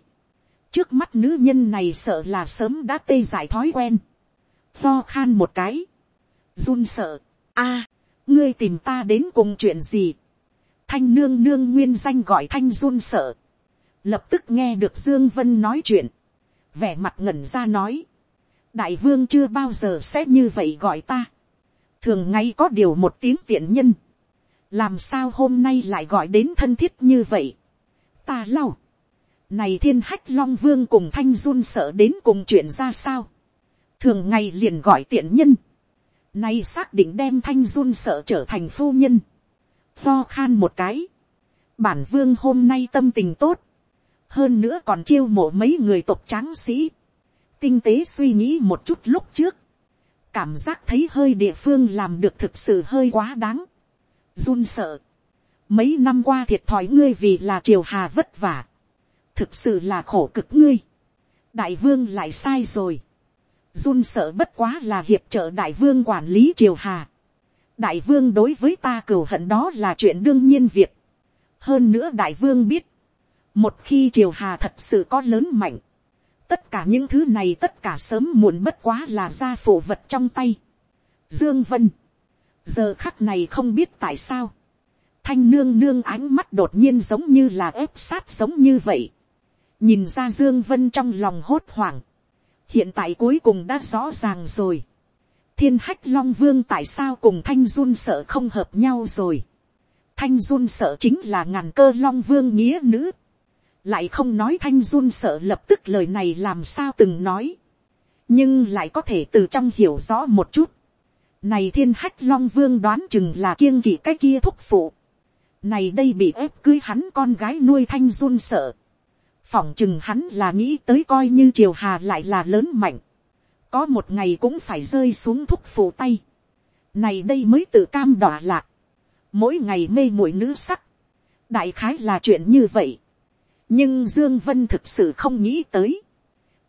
trước mắt nữ nhân này sợ là sớm đã tê giải thói quen, lo khan một cái, run sợ, a, ngươi tìm ta đến cùng chuyện gì, thanh nương nương nguyên danh gọi thanh run sợ, lập tức nghe được dương vân nói chuyện, vẻ mặt ngẩn ra nói, đại vương chưa bao giờ sẽ như vậy gọi ta, thường ngay có điều một tiếng tiện nhân, làm sao hôm nay lại gọi đến thân thiết như vậy, ta lau, này thiên hách long vương cùng thanh run sợ đến cùng chuyện ra sao, thường ngày liền gọi tiện nhân, nay xác định đem thanh run sợ trở thành phu nhân, lo khan một cái, bản vương hôm nay tâm tình tốt, hơn nữa còn chiêu mộ mấy người tộc tráng sĩ, tinh tế suy nghĩ một chút lúc trước, cảm giác thấy hơi địa phương làm được thực sự hơi quá đáng, run sợ, mấy năm qua thiệt thòi ngươi vì là triều hà vất vả, thực sự là khổ cực ngươi, đại vương lại sai rồi, run sợ bất quá là hiệp trợ đại vương quản lý triều hà, đại vương đối với ta cừu hận đó là chuyện đương nhiên việc, hơn nữa đại vương biết, một khi triều hà thật sự có lớn mạnh, tất cả những thứ này tất cả sớm muộn bất quá là ra phổ vật trong tay. Dương Vân, giờ khắc này không biết tại sao, thanh nương nương ánh mắt đột nhiên giống như là ép sát giống như vậy, nhìn ra Dương Vân trong lòng hốt hoảng, hiện tại cuối cùng đã rõ ràng rồi, thiên hách long vương tại sao cùng thanh run sợ không hợp nhau rồi, thanh run sợ chính là ngàn cơ long vương nghĩa nữ, lại không nói thanh run sợ lập tức lời này làm sao từng nói, nhưng lại có thể từ trong hiểu rõ một chút. Này thiên hách long vương đoán chừng là kiêng kỵ cái kia thúc phụ. Này đây bị ép cưới hắn con gái nuôi thanh run sợ. Phỏng chừng hắn là nghĩ tới coi như triều hà lại là lớn mạnh. Có một ngày cũng phải rơi xuống thúc phủ tay. Này đây mới tự cam đỏ lạc. Mỗi ngày mê muội nữ sắc. Đại khái là chuyện như vậy nhưng dương vân thực sự không nghĩ tới,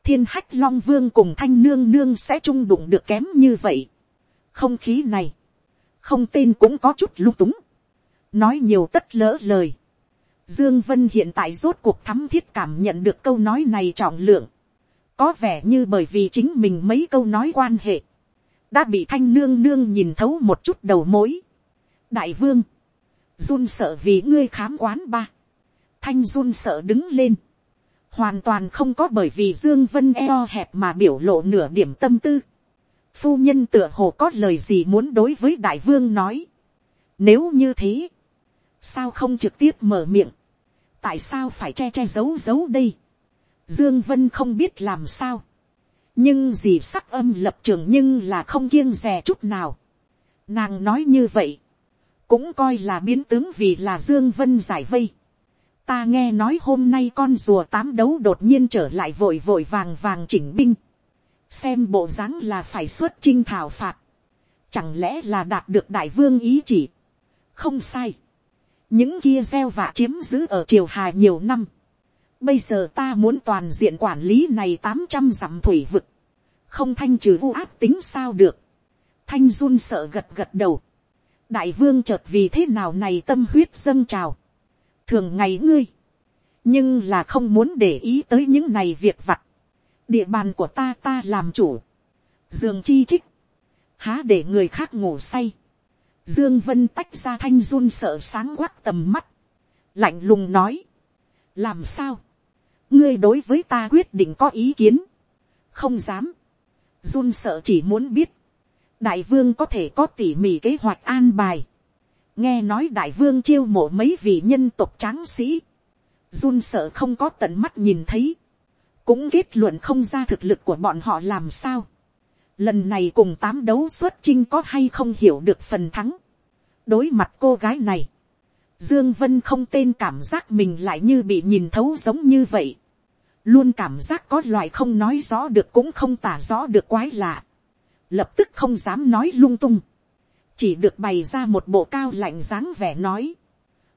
thiên hách long vương cùng thanh nương nương sẽ trung đụng được kém như vậy. không khí này, không tên cũng có chút lung túng, nói nhiều tất lỡ lời. Dương Vân hiện tại rốt cuộc thắm thiết cảm nhận được câu nói này trọng lượng. Có vẻ như bởi vì chính mình mấy câu nói quan hệ. Đã bị thanh nương nương nhìn thấu một chút đầu mối. Đại vương. run sợ vì ngươi khám quán ba thanh run sợ đứng lên, hoàn toàn không có bởi vì dương vân eo hẹp mà biểu lộ nửa điểm tâm tư. phu nhân tựa hồ có lời gì muốn đối với đại vương nói. nếu như thế, sao không trực tiếp mở miệng, tại sao phải che che giấu giấu đây. dương vân không biết làm sao, nhưng dì sắc âm lập trường nhưng là không kiêng rè chút nào. Nàng nói như vậy, cũng coi là biến tướng vì là Dương Vân giải vây. Ta nghe nói hôm nay con rùa tám đấu đột nhiên trở lại vội vội vàng vàng chỉnh binh. Xem bộ dáng là phải xuất chinh thảo phạt. Chẳng lẽ là đạt được đại vương ý chỉ. Không sai. Những kia gieo vạ chiếm giữ ở triều hà nhiều năm. Bây giờ ta muốn toàn diện quản lý này tám trăm dặm thủy vực. Không thanh trừ vu ác tính sao được. Thanh run sợ gật gật đầu. Đại vương chợt vì thế nào này tâm huyết dâng trào. Thường ngày ngươi. Nhưng là không muốn để ý tới những này việc vặt. Địa bàn của ta ta làm chủ. Dương chi trích. Há để người khác ngủ say. Dương Vân tách ra thanh run sợ sáng quắc tầm mắt. Lạnh lùng nói. Làm sao? Ngươi đối với ta quyết định có ý kiến. Không dám. Run sợ chỉ muốn biết đại vương có thể có tỉ mỉ kế hoạch an bài. nghe nói đại vương chiêu mộ mấy vị nhân tộc tráng sĩ. run sợ không có tận mắt nhìn thấy. cũng kết luận không ra thực lực của bọn họ làm sao lần này cùng tám đấu xuất chinh có hay không hiểu được phần thắng. đối mặt cô gái này. Dương Vân không tên cảm giác mình lại như bị nhìn thấu giống như vậy. Luôn cảm giác có loại không nói rõ được cũng không tả rõ được quái lạ lập tức không dám nói lung tung, chỉ được bày ra một bộ cao lạnh dáng vẻ nói,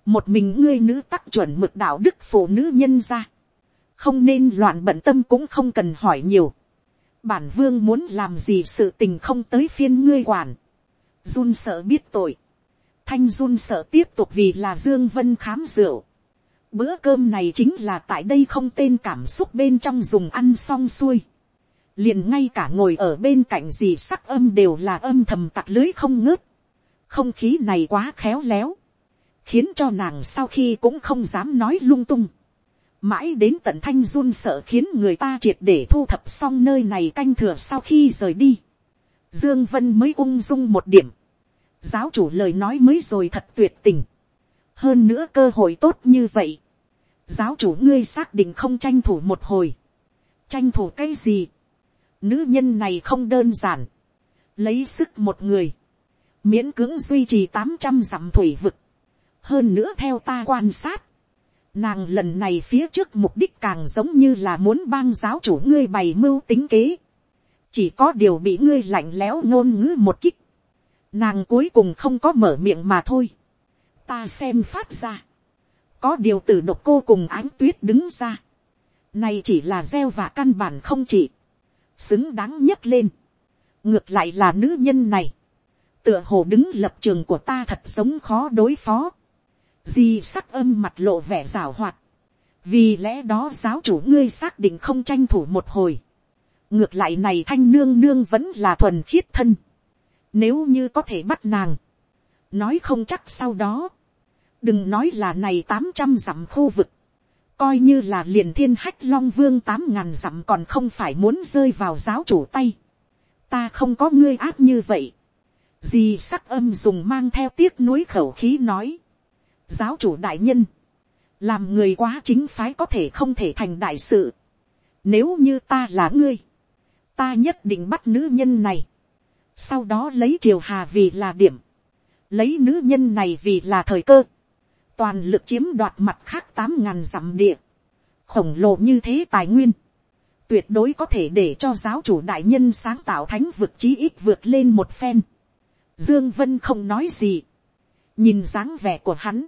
một mình ngươi nữ tắc chuẩn mực đạo đức phụ nữ nhân ra, không nên loạn bận tâm cũng không cần hỏi nhiều, bản vương muốn làm gì sự tình không tới phiên ngươi quản, run sợ biết tội, thanh run sợ tiếp tục vì là dương vân khám rượu, bữa cơm này chính là tại đây không tên cảm xúc bên trong dùng ăn xong xuôi, liền ngay cả ngồi ở bên cạnh gì sắc âm đều là âm thầm tặc lưới không ngớt. không khí này quá khéo léo, khiến cho nàng sau khi cũng không dám nói lung tung mãi đến tận thanh run sợ khiến người ta triệt để thu thập xong nơi này canh thừa sau khi rời đi. dương vân mới ung dung một điểm. giáo chủ lời nói mới rồi thật tuyệt tình. hơn nữa cơ hội tốt như vậy. giáo chủ ngươi xác định không tranh thủ một hồi. tranh thủ cái gì Nữ nhân này không đơn giản. Lấy sức một người. Miễn cưỡng duy trì tám trăm dặm thủy vực. Hơn nữa theo ta quan sát. Nàng lần này phía trước mục đích càng giống như là muốn bang giáo chủ ngươi bày mưu tính kế. Chỉ có điều bị ngươi lạnh lẽo ngôn ngữ một kích. Nàng cuối cùng không có mở miệng mà thôi. Ta xem phát ra. Có điều tử độc cô cùng ánh tuyết đứng ra. Này chỉ là gieo và căn bản không chỉ xứng đáng nhất lên. ngược lại là nữ nhân này, tựa hồ đứng lập trường của ta thật giống khó đối phó di sắc âm mặt lộ vẻ rào hoạt, vì lẽ đó giáo chủ ngươi xác định không tranh thủ một hồi. ngược lại này thanh nương nương vẫn là thuần khiết thân. nếu như có thể bắt nàng, nói không chắc sau đó, đừng nói là này tám trăm dặm khu vực, coi như là liền thiên hách long vương tám ngàn dặm còn không phải muốn rơi vào giáo chủ tay. ta không có ngươi áp như vậy. dì sắc âm dùng mang theo tiếc nuối khẩu khí nói giáo chủ đại nhân, làm người quá chính phái có thể không thể thành đại sự. nếu như ta là ngươi, ta nhất định bắt nữ nhân này. sau đó lấy triều hà vì là điểm, lấy nữ nhân này vì là thời cơ. Toàn lực chiếm đoạt mặt khác tám ngàn dặm địa, khổng lồ như thế tài nguyên, tuyệt đối có thể để cho giáo chủ đại nhân sáng tạo thánh vực chí ít vượt lên một phen. Dương Vân không nói gì, nhìn dáng vẻ của hắn,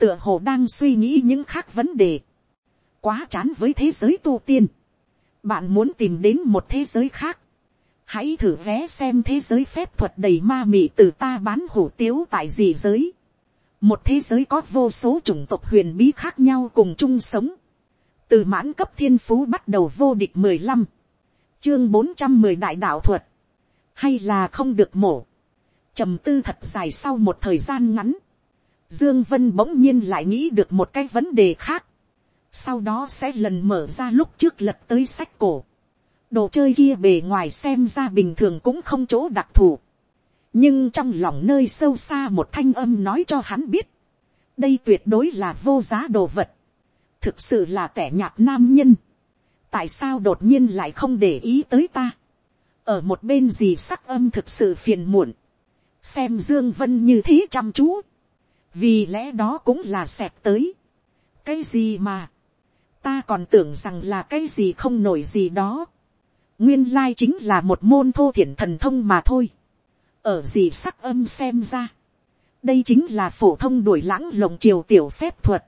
tựa hồ đang suy nghĩ những khác vấn đề, quá chán với thế giới tu tiên, bạn muốn tìm đến một thế giới khác, hãy thử vé xem thế giới phép thuật đầy ma mị từ ta bán hủ tiếu tại gì giới. Một thế giới có vô số chủng tộc huyền bí khác nhau cùng chung sống, từ mãn cấp thiên phú bắt đầu vô địch mười lăm, chương bốn trăm mười đại đạo thuật, hay là không được mổ, trầm tư thật dài sau một thời gian ngắn, dương vân bỗng nhiên lại nghĩ được một cái vấn đề khác, sau đó sẽ lần mở ra lúc trước lật tới sách cổ, đồ chơi kia bề ngoài xem ra bình thường cũng không chỗ đặc thù, nhưng trong lòng nơi sâu xa một thanh âm nói cho hắn biết, đây tuyệt đối là vô giá đồ vật, thực sự là kẻ nhạt nam nhân, tại sao đột nhiên lại không để ý tới ta, ở một bên gì sắc âm thực sự phiền muộn, xem dương vân như thế chăm chú, vì lẽ đó cũng là xẹp tới. cái gì mà, ta còn tưởng rằng là cái gì không nổi gì đó. nguyên lai chính là một môn thô thiển thần thông mà thôi. ở gì sắc âm xem ra, đây chính là phổ thông đuổi lãng lồng triều tiểu phép thuật,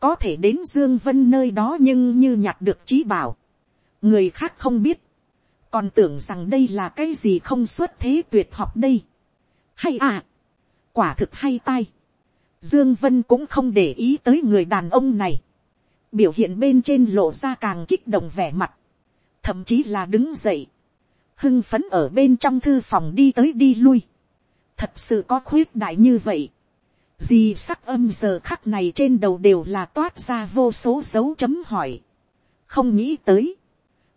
có thể đến dương vân nơi đó nhưng như nhặt được trí bảo, người khác không biết, còn tưởng rằng đây là cái gì không xuất thế tuyệt học đây. hay à, quả thực hay tai. Dương Vân cũng không để ý tới người đàn ông này. Biểu hiện bên trên lộ ra càng kích động vẻ mặt. Thậm chí là đứng dậy. Hưng phấn ở bên trong thư phòng đi tới đi lui. Thật sự có khuyết đại như vậy. Gì sắc âm giờ khắc này trên đầu đều là toát ra vô số dấu chấm hỏi. Không nghĩ tới.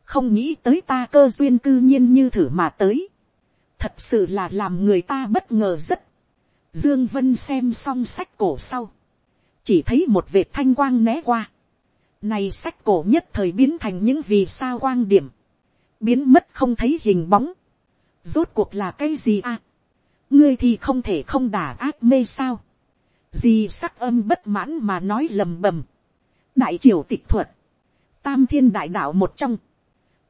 Không nghĩ tới ta cơ duyên cư nhiên như thử mà tới. Thật sự là làm người ta bất ngờ rất Dương Vân xem xong sách cổ sau. Chỉ thấy một vệt thanh quang né qua. Này sách cổ nhất thời biến thành những vì sao quang điểm. Biến mất không thấy hình bóng. Rốt cuộc là cái gì à? Ngươi thì không thể không đả ác mê sao? Dì sắc âm bất mãn mà nói lầm bầm. Đại triều tịch thuật. Tam thiên đại đạo một trong.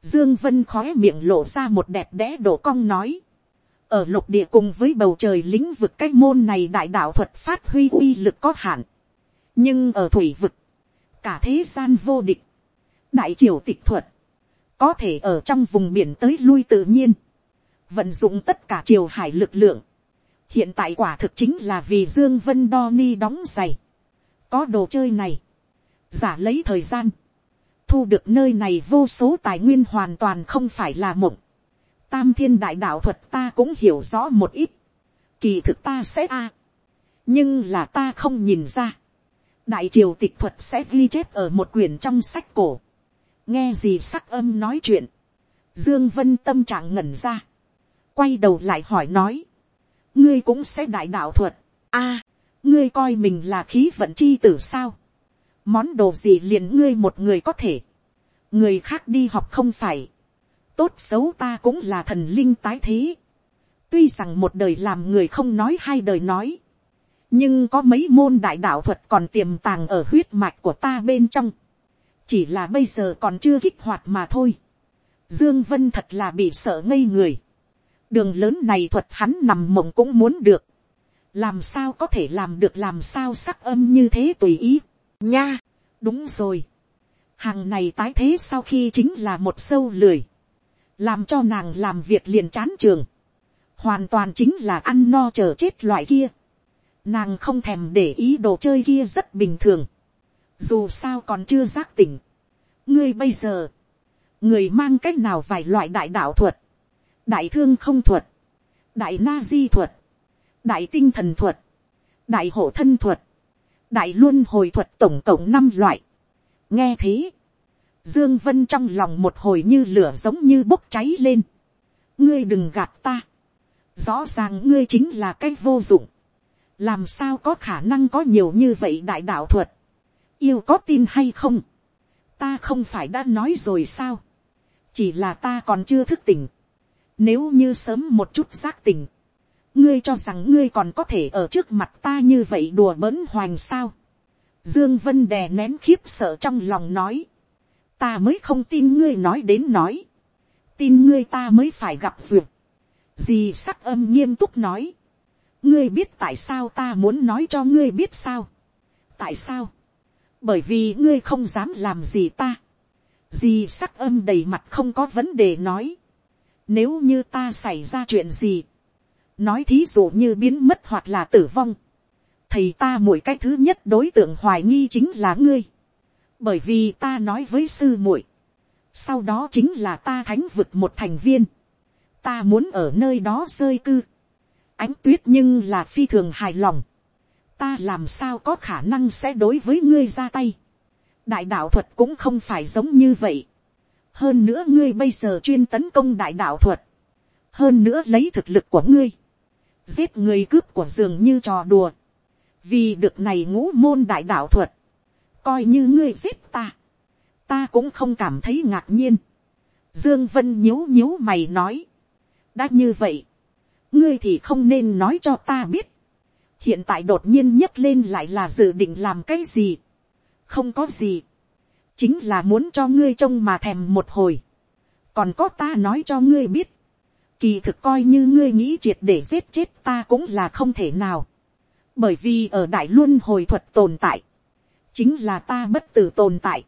Dương Vân khói miệng lộ ra một đẹp đẽ đổ cong nói ở lục địa cùng với bầu trời lĩnh vực cái môn này đại đạo thuật phát huy uy lực có hạn. nhưng ở thủy vực, cả thế gian vô địch, đại triều tịch thuật, có thể ở trong vùng biển tới lui tự nhiên, vận dụng tất cả triều hải lực lượng. hiện tại quả thực chính là vì dương vân đo ni đóng giày, có đồ chơi này, giả lấy thời gian, thu được nơi này vô số tài nguyên hoàn toàn không phải là mộng tam thiên đại đạo thuật ta cũng hiểu rõ một ít, kỳ thực ta sẽ a, nhưng là ta không nhìn ra, đại triều tịch thuật sẽ ghi chép ở một quyển trong sách cổ, nghe gì sắc âm nói chuyện, dương vân tâm trạng ngẩn ra, quay đầu lại hỏi nói, ngươi cũng sẽ đại đạo thuật, a, ngươi coi mình là khí vận chi tử sao, món đồ gì liền ngươi một người có thể, người khác đi học không phải, tốt xấu ta cũng là thần linh tái thế. tuy rằng một đời làm người không nói hai đời nói. nhưng có mấy môn đại đạo thuật còn tiềm tàng ở huyết mạch của ta bên trong. chỉ là bây giờ còn chưa kích hoạt mà thôi. dương vân thật là bị sợ ngây người. đường lớn này thuật hắn nằm mộng cũng muốn được. làm sao có thể làm được làm sao sắc âm như thế tùy ý. nha, đúng rồi. hàng này tái thế sau khi chính là một sâu lười làm cho nàng làm việc liền chán trường, hoàn toàn chính là ăn no chờ chết loại kia. Nàng không thèm để ý đồ chơi kia rất bình thường, dù sao còn chưa giác tỉnh. ngươi bây giờ, người mang cách nào vài loại đại đạo thuật, đại thương không thuật, đại na di thuật, đại tinh thần thuật, đại hộ thân thuật, đại luân hồi thuật tổng cộng năm loại. nghe thế, Dương Vân trong lòng một hồi như lửa giống như bốc cháy lên. Ngươi đừng gạt ta. Rõ ràng ngươi chính là cái vô dụng. Làm sao có khả năng có nhiều như vậy đại đạo thuật. Yêu có tin hay không? Ta không phải đã nói rồi sao? Chỉ là ta còn chưa thức tỉnh. Nếu như sớm một chút giác tỉnh. Ngươi cho rằng ngươi còn có thể ở trước mặt ta như vậy đùa bỡn hoành sao? Dương Vân đè nén khiếp sợ trong lòng nói ta mới không tin ngươi nói đến nói, tin ngươi ta mới phải gặp duyệt, dì sắc âm nghiêm túc nói, ngươi biết tại sao ta muốn nói cho ngươi biết sao, tại sao, bởi vì ngươi không dám làm gì ta, dì sắc âm đầy mặt không có vấn đề nói, nếu như ta xảy ra chuyện gì, nói thí dụ như biến mất hoặc là tử vong, thầy ta mỗi cái thứ nhất đối tượng hoài nghi chính là ngươi bởi vì ta nói với sư muội, sau đó chính là ta thánh vực một thành viên, ta muốn ở nơi đó rơi cư, ánh tuyết nhưng là phi thường hài lòng, ta làm sao có khả năng sẽ đối với ngươi ra tay, đại đạo thuật cũng không phải giống như vậy, hơn nữa ngươi bây giờ chuyên tấn công đại đạo thuật, hơn nữa lấy thực lực của ngươi, giết người cướp của giường như trò đùa, vì được này ngũ môn đại đạo thuật, coi như ngươi giết ta, ta cũng không cảm thấy ngạc nhiên. Dương Vân nhíu nhíu mày nói, đã như vậy, ngươi thì không nên nói cho ta biết, hiện tại đột nhiên nhấc lên lại là dự định làm cái gì, không có gì, chính là muốn cho ngươi trông mà thèm một hồi, còn có ta nói cho ngươi biết, kỳ thực coi như ngươi nghĩ triệt để giết chết ta cũng là không thể nào, bởi vì ở đại luân hồi thuật tồn tại, chính là ta bất tử tồn tại,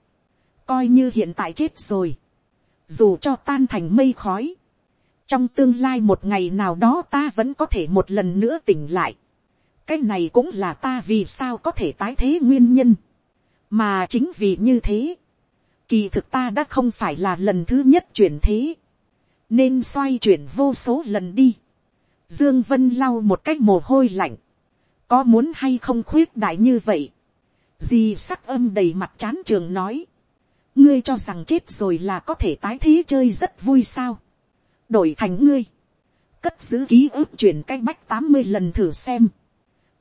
coi như hiện tại chết rồi, dù cho tan thành mây khói, trong tương lai một ngày nào đó ta vẫn có thể một lần nữa tỉnh lại, cái này cũng là ta vì sao có thể tái thế nguyên nhân, mà chính vì như thế, kỳ thực ta đã không phải là lần thứ nhất chuyển thế, nên xoay chuyển vô số lần đi. Dương Vân lau một cách mồ hôi lạnh, có muốn hay không khuyết đại như vậy, di sắc âm đầy mặt chán trường nói, ngươi cho rằng chết rồi là có thể tái thế chơi rất vui sao, đổi thành ngươi, cất giữ ký ức chuyển cách bách tám mươi lần thử xem,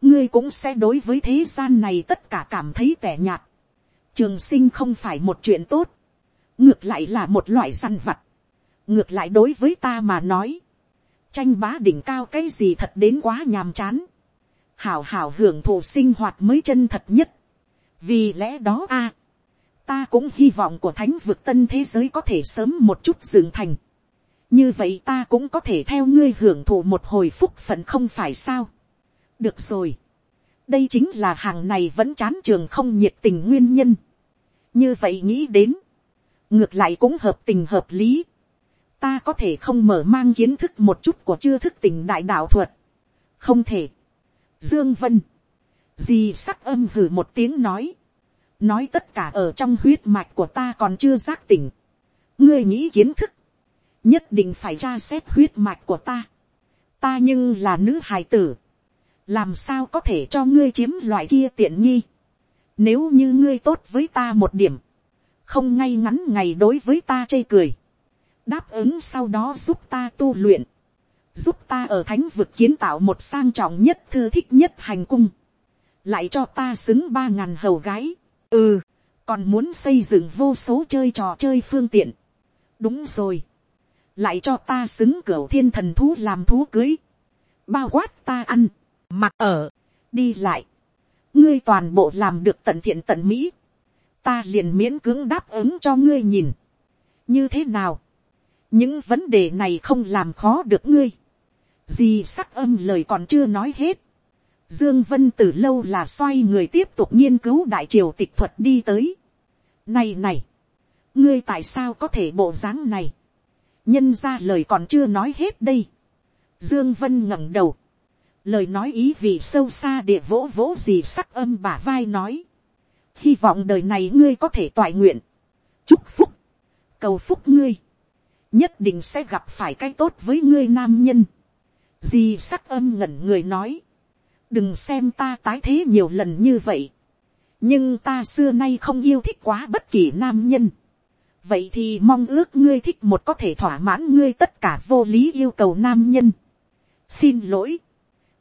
ngươi cũng sẽ đối với thế gian này tất cả cảm thấy tẻ nhạt, trường sinh không phải một chuyện tốt, ngược lại là một loại săn vặt, ngược lại đối với ta mà nói, tranh bá đỉnh cao cái gì thật đến quá nhàm chán, hảo hảo hưởng thụ sinh hoạt mới chân thật nhất, vì lẽ đó a, ta cũng hy vọng của thánh vực tân thế giới có thể sớm một chút dừng thành, như vậy ta cũng có thể theo ngươi hưởng thụ một hồi phúc phận không phải sao. được rồi, đây chính là hàng này vẫn chán trường không nhiệt tình nguyên nhân. như vậy nghĩ đến, ngược lại cũng hợp tình hợp lý. ta có thể không mở mang kiến thức một chút của chưa thức tình đại đạo thuật. không thể. dương vân, di sắc âm hử một tiếng nói, nói tất cả ở trong huyết mạch của ta còn chưa giác tỉnh. ngươi nghĩ kiến thức, nhất định phải tra xét huyết mạch của ta. ta nhưng là nữ hài tử, làm sao có thể cho ngươi chiếm loại kia tiện nghi. nếu như ngươi tốt với ta một điểm, không ngay ngắn ngày đối với ta chê cười, đáp ứng sau đó giúp ta tu luyện, giúp ta ở thánh vực kiến tạo một sang trọng nhất thư thích nhất hành cung, lại cho ta xứng ba ngàn hầu gái, ừ, còn muốn xây dựng vô số chơi trò chơi phương tiện, đúng rồi, lại cho ta xứng cửa thiên thần thú làm thú cưới, bao quát ta ăn, mặc ở, đi lại, ngươi toàn bộ làm được tận thiện tận mỹ, ta liền miễn cưỡng đáp ứng cho ngươi nhìn. như thế nào, những vấn đề này không làm khó được ngươi. di sắc âm lời còn chưa nói hết dương vân từ lâu là xoay người tiếp tục nghiên cứu đại triều tịch thuật đi tới. này này, ngươi tại sao có thể bộ dáng này. nhân ra lời còn chưa nói hết đây. dương vân ngẩng đầu. lời nói ý vị sâu xa địa vỗ vỗ gì sắc âm bả vai nói hy vọng đời này ngươi có thể toại nguyện, chúc phúc, cầu phúc ngươi, nhất định sẽ gặp phải cái tốt với ngươi nam nhân. Di sắc âm ngẩn người nói, đừng xem ta tái thế nhiều lần như vậy, nhưng ta xưa nay không yêu thích quá bất kỳ nam nhân. vậy thì mong ước ngươi thích một có thể thỏa mãn ngươi tất cả vô lý yêu cầu nam nhân. xin lỗi,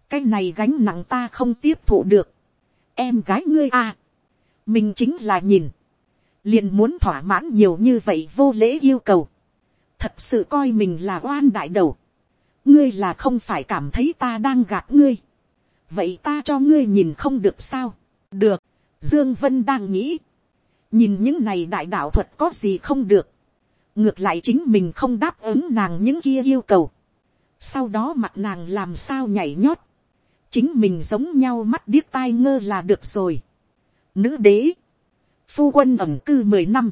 cái này gánh nặng ta không tiếp thụ được. em gái ngươi à, mình chính là nhìn, liền muốn thỏa mãn nhiều như vậy vô lễ yêu cầu, thật sự coi mình là oan đại đầu, ngươi là không phải cảm thấy ta đang gạt ngươi, vậy ta cho ngươi nhìn không được sao, được, dương vân đang nghĩ, nhìn những này đại đạo thuật có gì không được, ngược lại chính mình không đáp ứng nàng những kia yêu cầu, sau đó mặt nàng làm sao nhảy nhót, chính mình giống nhau mắt điếc tai ngơ là được rồi. Nữ đế, phu quân ẩm cư mười năm,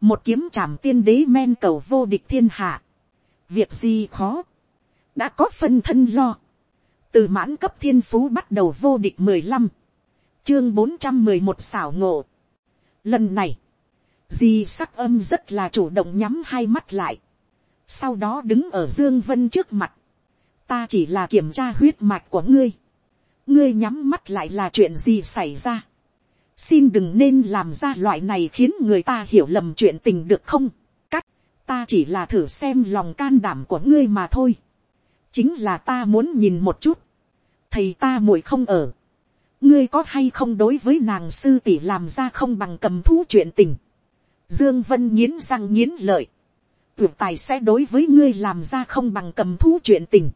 một kiếm trảm tiên đế men cầu vô địch thiên hạ, việc gì khó, đã có phân thân lo, từ mãn cấp thiên phú bắt đầu vô địch mười lăm, chương bốn trăm mười một xảo ngộ. Lần này, di sắc âm rất là chủ động nhắm hai mắt lại, sau đó đứng ở dương vân trước mặt, ta chỉ là kiểm tra huyết mạch của ngươi, ngươi nhắm mắt lại là chuyện gì xảy ra, xin đừng nên làm ra loại này khiến người ta hiểu lầm chuyện tình được không, cắt, ta chỉ là thử xem lòng can đảm của ngươi mà thôi, chính là ta muốn nhìn một chút, thầy ta muội không ở, ngươi có hay không đối với nàng sư tỷ làm ra không bằng cầm thú chuyện tình, dương vân nghiến răng nghiến lợi, tuyệt tài sẽ đối với ngươi làm ra không bằng cầm thú chuyện tình,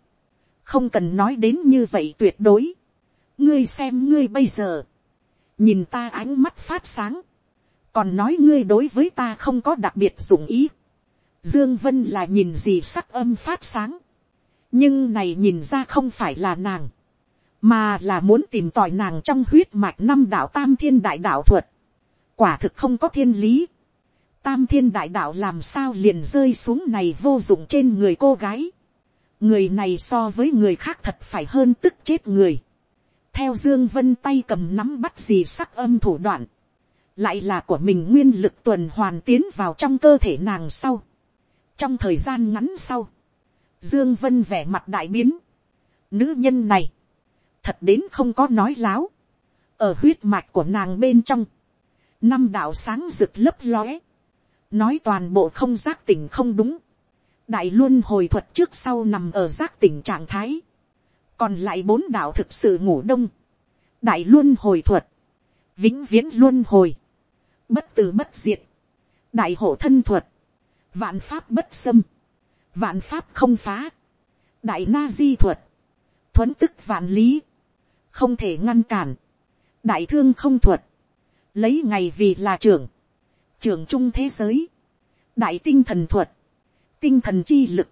không cần nói đến như vậy tuyệt đối, ngươi xem ngươi bây giờ, nhìn ta ánh mắt phát sáng, còn nói ngươi đối với ta không có đặc biệt dụng ý, dương vân là nhìn gì sắc âm phát sáng, nhưng này nhìn ra không phải là nàng, mà là muốn tìm tòi nàng trong huyết mạch năm đạo tam thiên đại đạo thuật, quả thực không có thiên lý, tam thiên đại đạo làm sao liền rơi xuống này vô dụng trên người cô gái, người này so với người khác thật phải hơn tức chết người, theo dương vân tay cầm nắm bắt gì sắc âm thủ đoạn, lại là của mình nguyên lực tuần hoàn tiến vào trong cơ thể nàng sau, trong thời gian ngắn sau, dương vân vẻ mặt đại biến, nữ nhân này, thật đến không có nói láo, ở huyết mạch của nàng bên trong, năm đạo sáng rực lấp lóe, nói toàn bộ không giác tỉnh không đúng, đại luân hồi thuật trước sau nằm ở giác tỉnh trạng thái, còn lại bốn đạo thực sự ngủ đông, đại luân hồi thuật, vĩnh viễn luân hồi, bất tử bất diệt, đại hộ thân thuật, vạn pháp bất xâm, vạn pháp không phá, đại na di thuật, thuấn tức vạn lý, không thể ngăn cản, đại thương không thuật, lấy ngày vì là trưởng, trưởng trung thế giới, đại tinh thần thuật, tinh thần chi lực,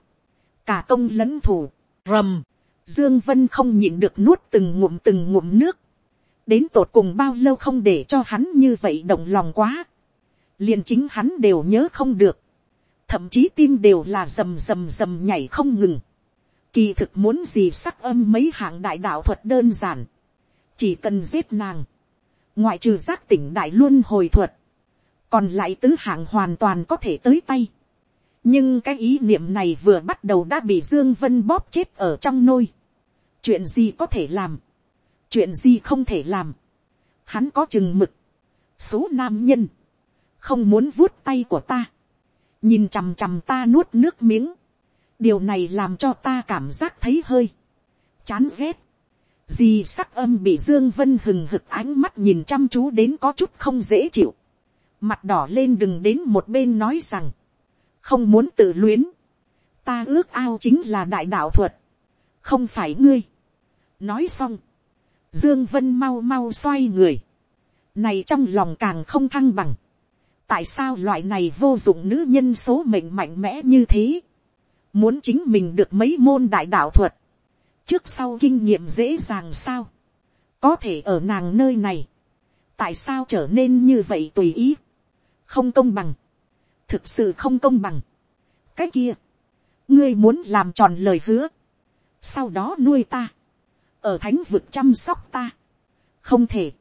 cả công lẫn thủ, rầm, dương vân không nhịn được nuốt từng ngụm từng ngụm nước, đến tột cùng bao lâu không để cho hắn như vậy động lòng quá, liền chính hắn đều nhớ không được, thậm chí tim đều là rầm rầm rầm nhảy không ngừng, kỳ thực muốn gì sắc âm mấy hạng đại đạo thuật đơn giản, chỉ cần giết nàng, ngoại trừ giác tỉnh đại luôn hồi thuật, còn lại tứ hạng hoàn toàn có thể tới tay. nhưng cái ý niệm này vừa bắt đầu đã bị dương vân bóp chết ở trong nôi. chuyện gì có thể làm, chuyện gì không thể làm. hắn có chừng mực, số nam nhân, không muốn vuốt tay của ta, nhìn chằm chằm ta nuốt nước miếng, điều này làm cho ta cảm giác thấy hơi chán ghét. Di sắc âm bị Dương Vân hừng hực ánh mắt nhìn chăm chú đến có chút không dễ chịu. Mặt đỏ lên đừng đến một bên nói rằng. Không muốn tự luyến. Ta ước ao chính là đại đạo thuật. Không phải ngươi. Nói xong. Dương Vân mau mau xoay người. Này trong lòng càng không thăng bằng. Tại sao loại này vô dụng nữ nhân số mệnh mạnh mẽ như thế? Muốn chính mình được mấy môn đại đạo thuật trước sau kinh nghiệm dễ dàng sao, có thể ở nàng nơi này, tại sao trở nên như vậy tùy ý, không công bằng, thực sự không công bằng, cái kia, ngươi muốn làm tròn lời hứa, sau đó nuôi ta, ở thánh vực chăm sóc ta, không thể,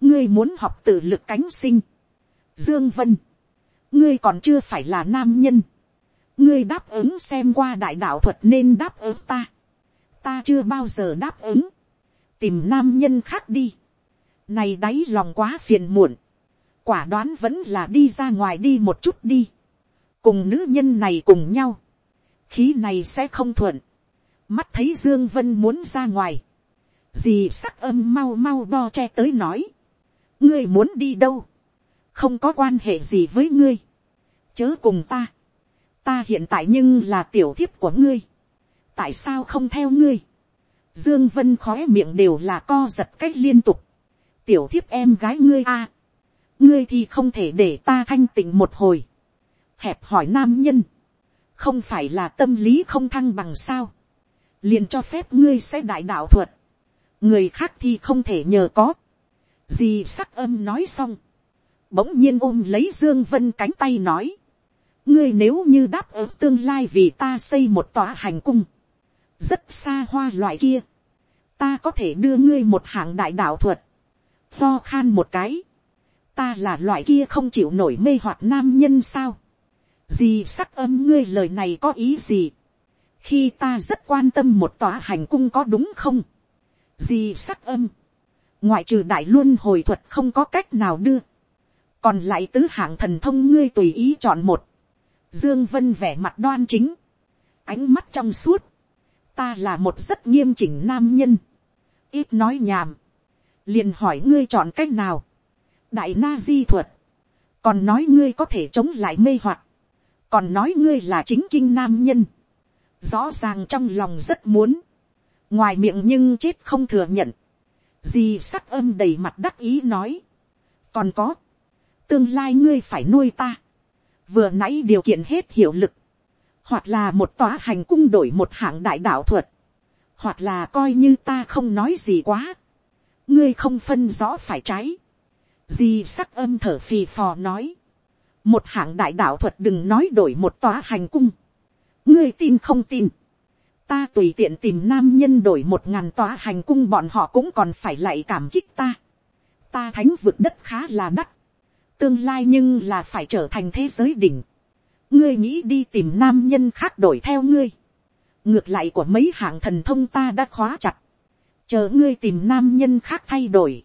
ngươi muốn học tự lực cánh sinh, dương vân, ngươi còn chưa phải là nam nhân, ngươi đáp ứng xem qua đại đạo thuật nên đáp ứng ta, ta chưa bao giờ đáp ứng, tìm nam nhân khác đi, này đáy lòng quá phiền muộn, quả đoán vẫn là đi ra ngoài đi một chút đi, cùng nữ nhân này cùng nhau, khí này sẽ không thuận, mắt thấy dương vân muốn ra ngoài, dì sắc âm mau mau bo che tới nói, ngươi muốn đi đâu, không có quan hệ gì với ngươi, chớ cùng ta, ta hiện tại nhưng là tiểu thiếp của ngươi, tại sao không theo ngươi, dương vân khói miệng đều là co giật cách liên tục, tiểu thiếp em gái ngươi a, ngươi thì không thể để ta thanh tịnh một hồi, hẹp hỏi nam nhân, không phải là tâm lý không thăng bằng sao, liền cho phép ngươi sẽ đại đạo thuật, người khác thì không thể nhờ có, Dì sắc âm nói xong, bỗng nhiên ôm lấy dương vân cánh tay nói, ngươi nếu như đáp ứng tương lai vì ta xây một tòa hành cung, rất xa hoa loại kia, ta có thể đưa ngươi một hạng đại đạo thuật, lo khan một cái, ta là loại kia không chịu nổi mê hoặc nam nhân sao, gì sắc âm ngươi lời này có ý gì, khi ta rất quan tâm một tòa hành cung có đúng không, gì sắc âm, ngoại trừ đại luân hồi thuật không có cách nào đưa, còn lại tứ hạng thần thông ngươi tùy ý chọn một, dương vân vẻ mặt đoan chính, ánh mắt trong suốt, ta là một rất nghiêm chỉnh nam nhân, ít nói nhảm, liền hỏi ngươi chọn cách nào, đại na di thuật, còn nói ngươi có thể chống lại mê hoặc, còn nói ngươi là chính kinh nam nhân, rõ ràng trong lòng rất muốn, ngoài miệng nhưng chết không thừa nhận, di sắc âm đầy mặt đắc ý nói, còn có, tương lai ngươi phải nuôi ta, vừa nãy điều kiện hết hiệu lực, hoặc là một tòa hành cung đổi một hạng đại đạo thuật, hoặc là coi như ta không nói gì quá, ngươi không phân rõ phải trái, di sắc âm thở phì phò nói, một hạng đại đạo thuật đừng nói đổi một tòa hành cung, ngươi tin không tin, ta tùy tiện tìm nam nhân đổi một ngàn tòa hành cung bọn họ cũng còn phải lại cảm kích ta, ta thánh vực đất khá là đắt, tương lai nhưng là phải trở thành thế giới đỉnh, ngươi nghĩ đi tìm nam nhân khác đổi theo ngươi, ngược lại của mấy hạng thần thông ta đã khóa chặt, chờ ngươi tìm nam nhân khác thay đổi,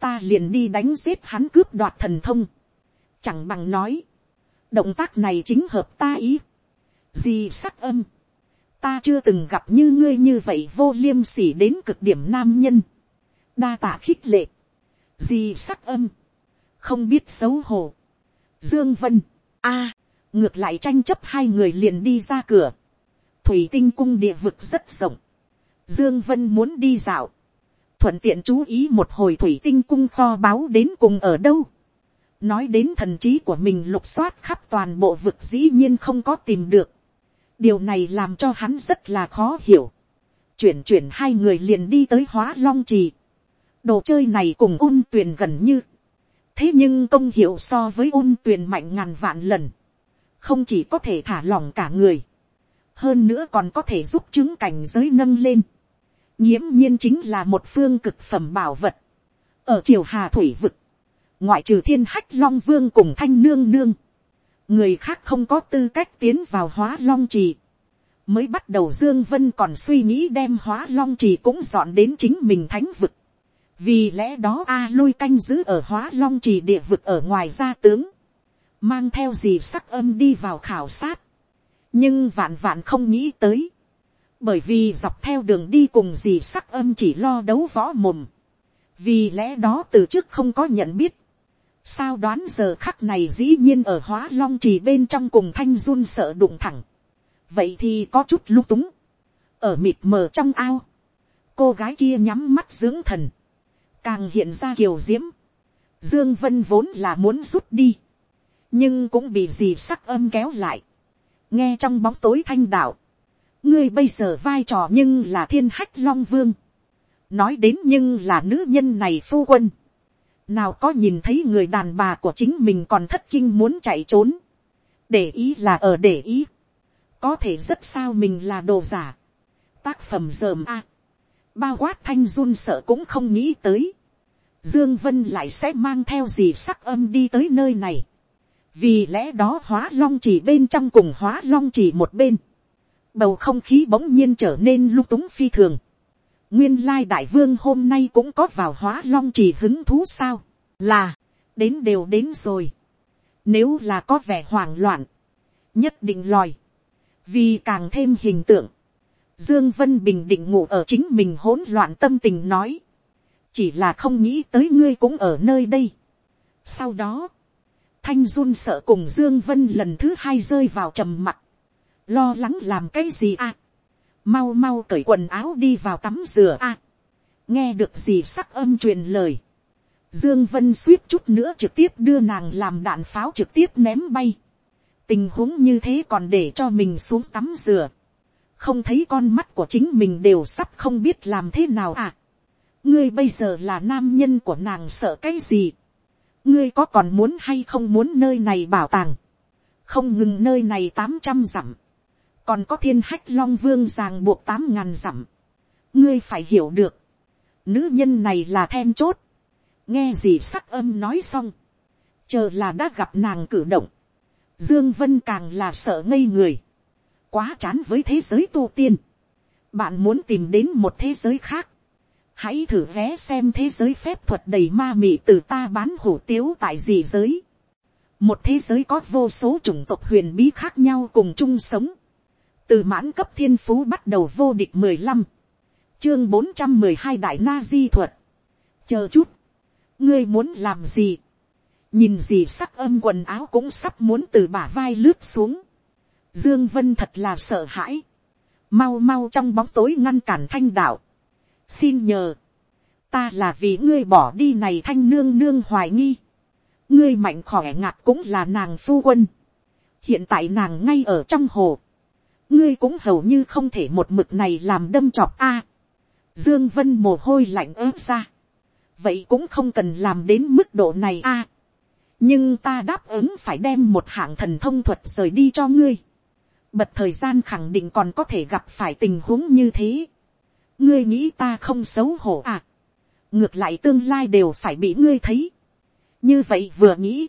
ta liền đi đánh giết hắn cướp đoạt thần thông, chẳng bằng nói, động tác này chính hợp ta ý, gì sắc âm, ta chưa từng gặp như ngươi như vậy vô liêm sỉ đến cực điểm nam nhân, đa tạ khích lệ, gì sắc âm, không biết xấu hổ, dương vân, a, ngược lại tranh chấp hai người liền đi ra cửa, thủy tinh cung địa vực rất rộng, dương vân muốn đi dạo, thuận tiện chú ý một hồi thủy tinh cung kho báu đến cùng ở đâu, nói đến thần trí của mình lục soát khắp toàn bộ vực dĩ nhiên không có tìm được, điều này làm cho hắn rất là khó hiểu, chuyển chuyển hai người liền đi tới hóa long trì, đồ chơi này cùng ôn tuyền gần như, thế nhưng công hiệu so với ôn tuyền mạnh ngàn vạn lần, không chỉ có thể thả lỏng cả người, hơn nữa còn có thể giúp chứng cảnh giới nâng lên, nhiễm nhiên chính là một phương cực phẩm bảo vật, ở triều hà thủy vực, ngoại trừ thiên hách long vương cùng thanh nương nương, người khác không có tư cách tiến vào hóa long trì, mới bắt đầu dương vân còn suy nghĩ đem hóa long trì cũng dọn đến chính mình thánh vực, vì lẽ đó a lôi canh giữ ở hóa long trì địa vực ở ngoài gia tướng, mang theo gì sắc âm đi vào khảo sát, nhưng vạn vạn không nghĩ tới, bởi vì dọc theo đường đi cùng gì sắc âm chỉ lo đấu võ mồm, vì lẽ đó từ trước không có nhận biết, sao đoán giờ khắc này dĩ nhiên ở hóa long trì bên trong cùng thanh run sợ đụng thẳng, vậy thì có chút lung túng, ở mịt mờ trong ao, cô gái kia nhắm mắt dưỡng thần, càng hiện ra kiều diễm, dương vân vốn là muốn rút đi, nhưng cũng bị dì sắc âm kéo lại, nghe trong bóng tối thanh đạo, ngươi bây giờ vai trò nhưng là thiên hách long vương, nói đến nhưng là nữ nhân này phu quân, nào có nhìn thấy người đàn bà của chính mình còn thất kinh muốn chạy trốn, để ý là ở để ý, có thể rất sao mình là đồ giả, tác phẩm dờm a, bao quát thanh run sợ cũng không nghĩ tới, dương vân lại sẽ mang theo gì sắc âm đi tới nơi này, vì lẽ đó hóa long chỉ bên trong cùng hóa long chỉ một bên, bầu không khí bỗng nhiên trở nên lung túng phi thường, nguyên lai đại vương hôm nay cũng có vào hóa long chỉ hứng thú sao, là, đến đều đến rồi, nếu là có vẻ hoảng loạn, nhất định lòi, vì càng thêm hình tượng, dương vân bình định ngủ ở chính mình hỗn loạn tâm tình nói, chỉ là không nghĩ tới ngươi cũng ở nơi đây. sau đó, thanh run sợ cùng dương vân lần thứ hai rơi vào trầm mặc, lo lắng làm cái gì à, mau mau cởi quần áo đi vào tắm rửa à, nghe được gì sắc âm truyền lời, dương vân suýt chút nữa trực tiếp đưa nàng làm đạn pháo trực tiếp ném bay, tình huống như thế còn để cho mình xuống tắm rửa, không thấy con mắt của chính mình đều sắp không biết làm thế nào à, ngươi bây giờ là nam nhân của nàng sợ cái gì, ngươi có còn muốn hay không muốn nơi này bảo tàng, không ngừng nơi này tám trăm dặm, còn có thiên hách long vương ràng buộc tám ngàn dặm, ngươi phải hiểu được, nữ nhân này là then chốt, nghe gì sắc âm nói xong, chờ là đã gặp nàng cử động, dương vân càng là sợ ngây người, quá chán với thế giới tu tiên, bạn muốn tìm đến một thế giới khác, hãy thử vé xem thế giới phép thuật đầy ma mị từ ta bán hủ tiếu tại gì giới. một thế giới có vô số chủng tộc huyền bí khác nhau cùng chung sống. từ mãn cấp thiên phú bắt đầu vô địch mười lăm, chương bốn trăm mười hai đại na di thuật. chờ chút, ngươi muốn làm gì, nhìn gì sắc âm quần áo cũng sắp muốn từ bả vai lướt xuống. dương vân thật là sợ hãi, mau mau trong bóng tối ngăn cản thanh đạo, xin nhờ, ta là vì ngươi bỏ đi này thanh nương nương hoài nghi, ngươi mạnh khỏe ngạt cũng là nàng phu quân, hiện tại nàng ngay ở trong hồ, ngươi cũng hầu như không thể một mực này làm đâm chọc a. dương vân mồ hôi lạnh ớt ra, vậy cũng không cần làm đến mức độ này a. nhưng ta đáp ứng phải đem một hạng thần thông thuật rời đi cho ngươi. bật thời gian khẳng định còn có thể gặp phải tình huống như thế ngươi nghĩ ta không xấu hổ à. ngược lại tương lai đều phải bị ngươi thấy. như vậy vừa nghĩ,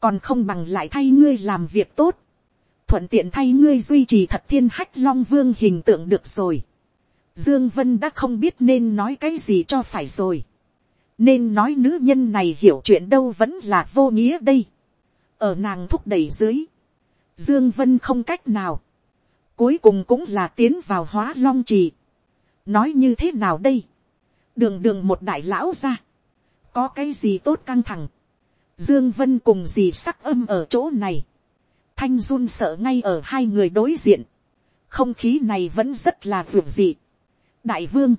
còn không bằng lại thay ngươi làm việc tốt, thuận tiện thay ngươi duy trì thật thiên hách long vương hình tượng được rồi. Dương Vân đã không biết nên nói cái gì cho phải rồi. Nên nói nữ nhân này hiểu chuyện đâu vẫn là vô nghĩa đây. Ở nàng thúc đẩy dưới. Dương Vân không cách nào. Cuối cùng cũng là tiến vào hóa long trì. Nói như thế nào đây? Đường đường một đại lão ra. Có cái gì tốt căng thẳng. Dương Vân cùng gì sắc âm ở chỗ này. Thanh run sợ ngay ở hai người đối diện. Không khí này vẫn rất là vượt dị. Đại vương.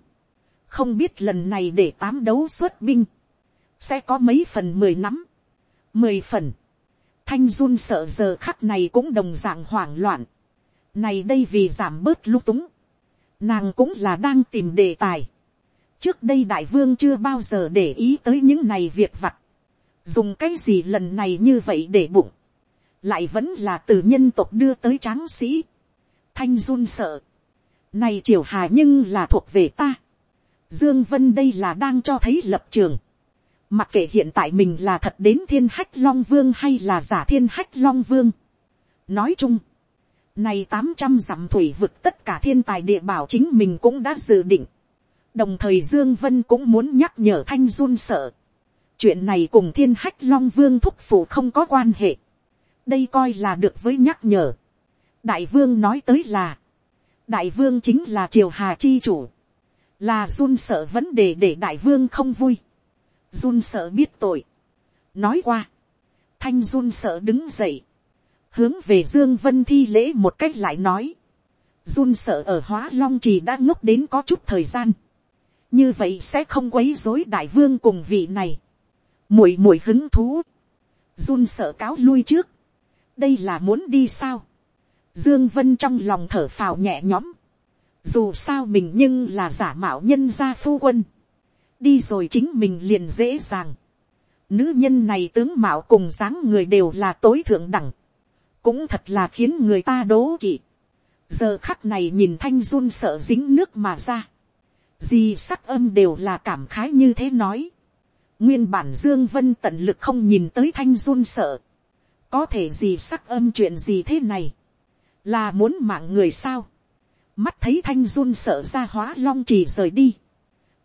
Không biết lần này để tám đấu xuất binh. Sẽ có mấy phần mười nắm. Mười phần. Thanh run sợ giờ khắc này cũng đồng dạng hoảng loạn. Này đây vì giảm bớt lung túng. Nàng cũng là đang tìm đề tài. Trước đây đại vương chưa bao giờ để ý tới những này việc vặt. Dùng cái gì lần này như vậy để bụng, lại vẫn là từ nhân tộc đưa tới tráng sĩ, thanh run sợ, này triều hà nhưng là thuộc về ta, dương vân đây là đang cho thấy lập trường, mặc kệ hiện tại mình là thật đến thiên hách long vương hay là giả thiên hách long vương, nói chung, này tám trăm dặm thủy vực tất cả thiên tài địa bảo chính mình cũng đã dự định. Đồng thời Dương Vân cũng muốn nhắc nhở Thanh run sợ chuyện này cùng thiên hách long vương thúc phủ không có quan hệ. đây coi là được với nhắc nhở. đại vương nói tới là, đại vương chính là triều hà chi chủ, là run sợ vấn đề để đại vương không vui. run sợ biết tội. nói qua, thanh run sợ đứng dậy, hướng về dương vân thi lễ một cách lại nói, run sợ ở hóa long trì đã ngốc đến có chút thời gian, như vậy sẽ không quấy rối đại vương cùng vị này. Muội muội hứng thú, run sợ cáo lui trước, đây là muốn đi sao, dương vân trong lòng thở phào nhẹ nhõm, dù sao mình nhưng là giả mạo nhân gia phu quân, đi rồi chính mình liền dễ dàng, nữ nhân này tướng mạo cùng dáng người đều là tối thượng đẳng, cũng thật là khiến người ta đố kỵ, giờ khắc này nhìn thanh run sợ dính nước mà ra, gì sắc âm đều là cảm khái như thế nói, Nguyên bản Dương Vân tận lực không nhìn tới thanh run sợ. Có thể gì sắc âm chuyện gì thế này? Là muốn mạng người sao? Mắt thấy thanh run sợ ra hóa long chỉ rời đi.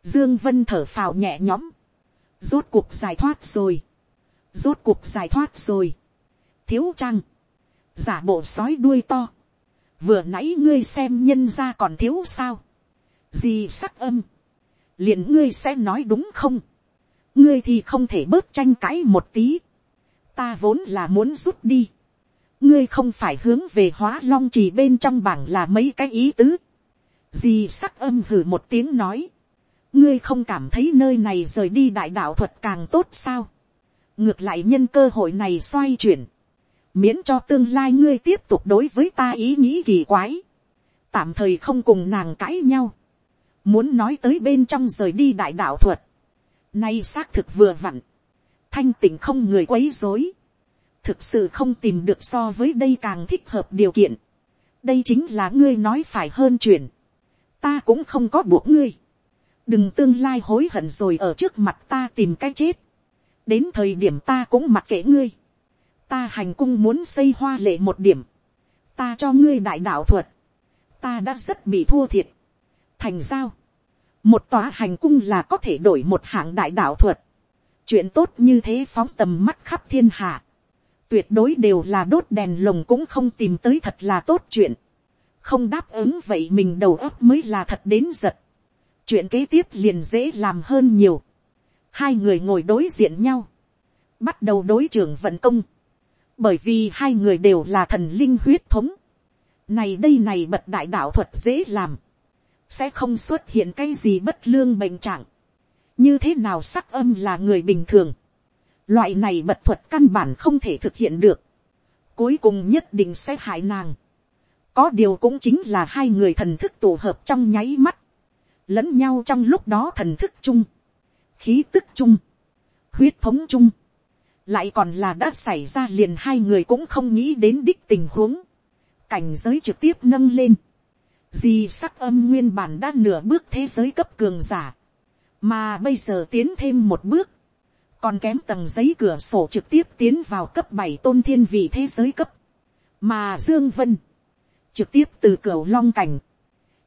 Dương Vân thở phào nhẹ nhõm. Rốt cuộc giải thoát rồi. Rốt cuộc giải thoát rồi. Thiếu trang. Giả bộ sói đuôi to. Vừa nãy ngươi xem nhân ra còn thiếu sao? Gì sắc âm? liền ngươi sẽ nói đúng không? ngươi thì không thể bớt tranh cãi một tí. ta vốn là muốn rút đi. ngươi không phải hướng về hóa long chỉ bên trong bảng là mấy cái ý tứ. Dì sắc âm hử một tiếng nói. ngươi không cảm thấy nơi này rời đi đại đạo thuật càng tốt sao. ngược lại nhân cơ hội này xoay chuyển miễn cho tương lai ngươi tiếp tục đối với ta ý nghĩ kỳ quái. tạm thời không cùng nàng cãi nhau. muốn nói tới bên trong rời đi đại đạo thuật Nay xác thực vừa vặn. Thanh tỉnh không người quấy rối. Thực sự không tìm được so với đây càng thích hợp điều kiện. Đây chính là ngươi nói phải hơn chuyện. Ta cũng không có buộc ngươi. Đừng tương lai hối hận rồi ở trước mặt ta tìm cái chết. Đến thời điểm ta cũng mặc kệ ngươi. Ta hành cung muốn xây hoa lệ một điểm. Ta cho ngươi đại đạo thuật. Ta đã rất bị thua thiệt. Thành giao một tòa hành cung là có thể đổi một hạng đại đạo thuật. chuyện tốt như thế phóng tầm mắt khắp thiên hạ. tuyệt đối đều là đốt đèn lồng cũng không tìm tới thật là tốt chuyện. không đáp ứng vậy mình đầu óc mới là thật đến giật. chuyện kế tiếp liền dễ làm hơn nhiều. hai người ngồi đối diện nhau. bắt đầu đối trường vận công bởi vì hai người đều là thần linh huyết thống. Này đây này bật đại đạo thuật dễ làm. Sẽ không xuất hiện cái gì bất lương bệnh trạng. Như thế nào sắc âm là người bình thường. Loại này bật thuật căn bản không thể thực hiện được. Cuối cùng nhất định sẽ hại nàng. Có điều cũng chính là hai người thần thức tổ hợp trong nháy mắt. Lẫn nhau trong lúc đó thần thức chung. Khí tức chung. Huyết thống chung. Lại còn là đã xảy ra liền hai người cũng không nghĩ đến đích tình huống. Cảnh giới trực tiếp nâng lên, di sắc âm nguyên bản đã nửa bước thế giới cấp cường giả, mà bây giờ tiến thêm một bước, còn kém tầng giấy cửa sổ trực tiếp tiến vào cấp bảy tôn thiên vị thế giới cấp, mà dương vân, trực tiếp từ cửa long cảnh,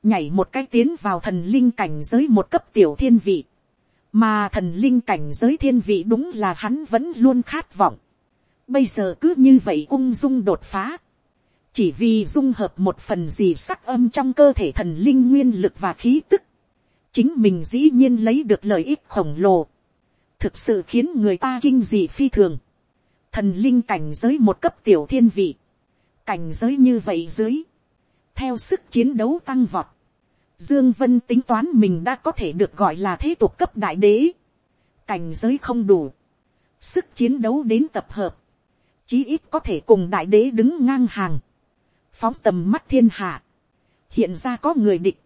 nhảy một cái tiến vào thần linh cảnh giới một cấp tiểu thiên vị, mà thần linh cảnh giới thiên vị đúng là hắn vẫn luôn khát vọng, bây giờ cứ như vậy ung dung đột phá, chỉ vì dung hợp một phần gì sắc âm trong cơ thể thần linh nguyên lực và khí tức, chính mình dĩ nhiên lấy được lợi ích khổng lồ, thực sự khiến người ta kinh dị phi thường, thần linh cảnh giới một cấp tiểu thiên vị, cảnh giới như vậy dưới, theo sức chiến đấu tăng vọt, Dương Vân tính toán mình đã có thể được gọi là thế tục cấp đại đế. Cảnh giới không đủ. Sức chiến đấu đến tập hợp. Chí ít có thể cùng đại đế đứng ngang hàng. Phóng tầm mắt thiên hạ, hiện ra có người địch,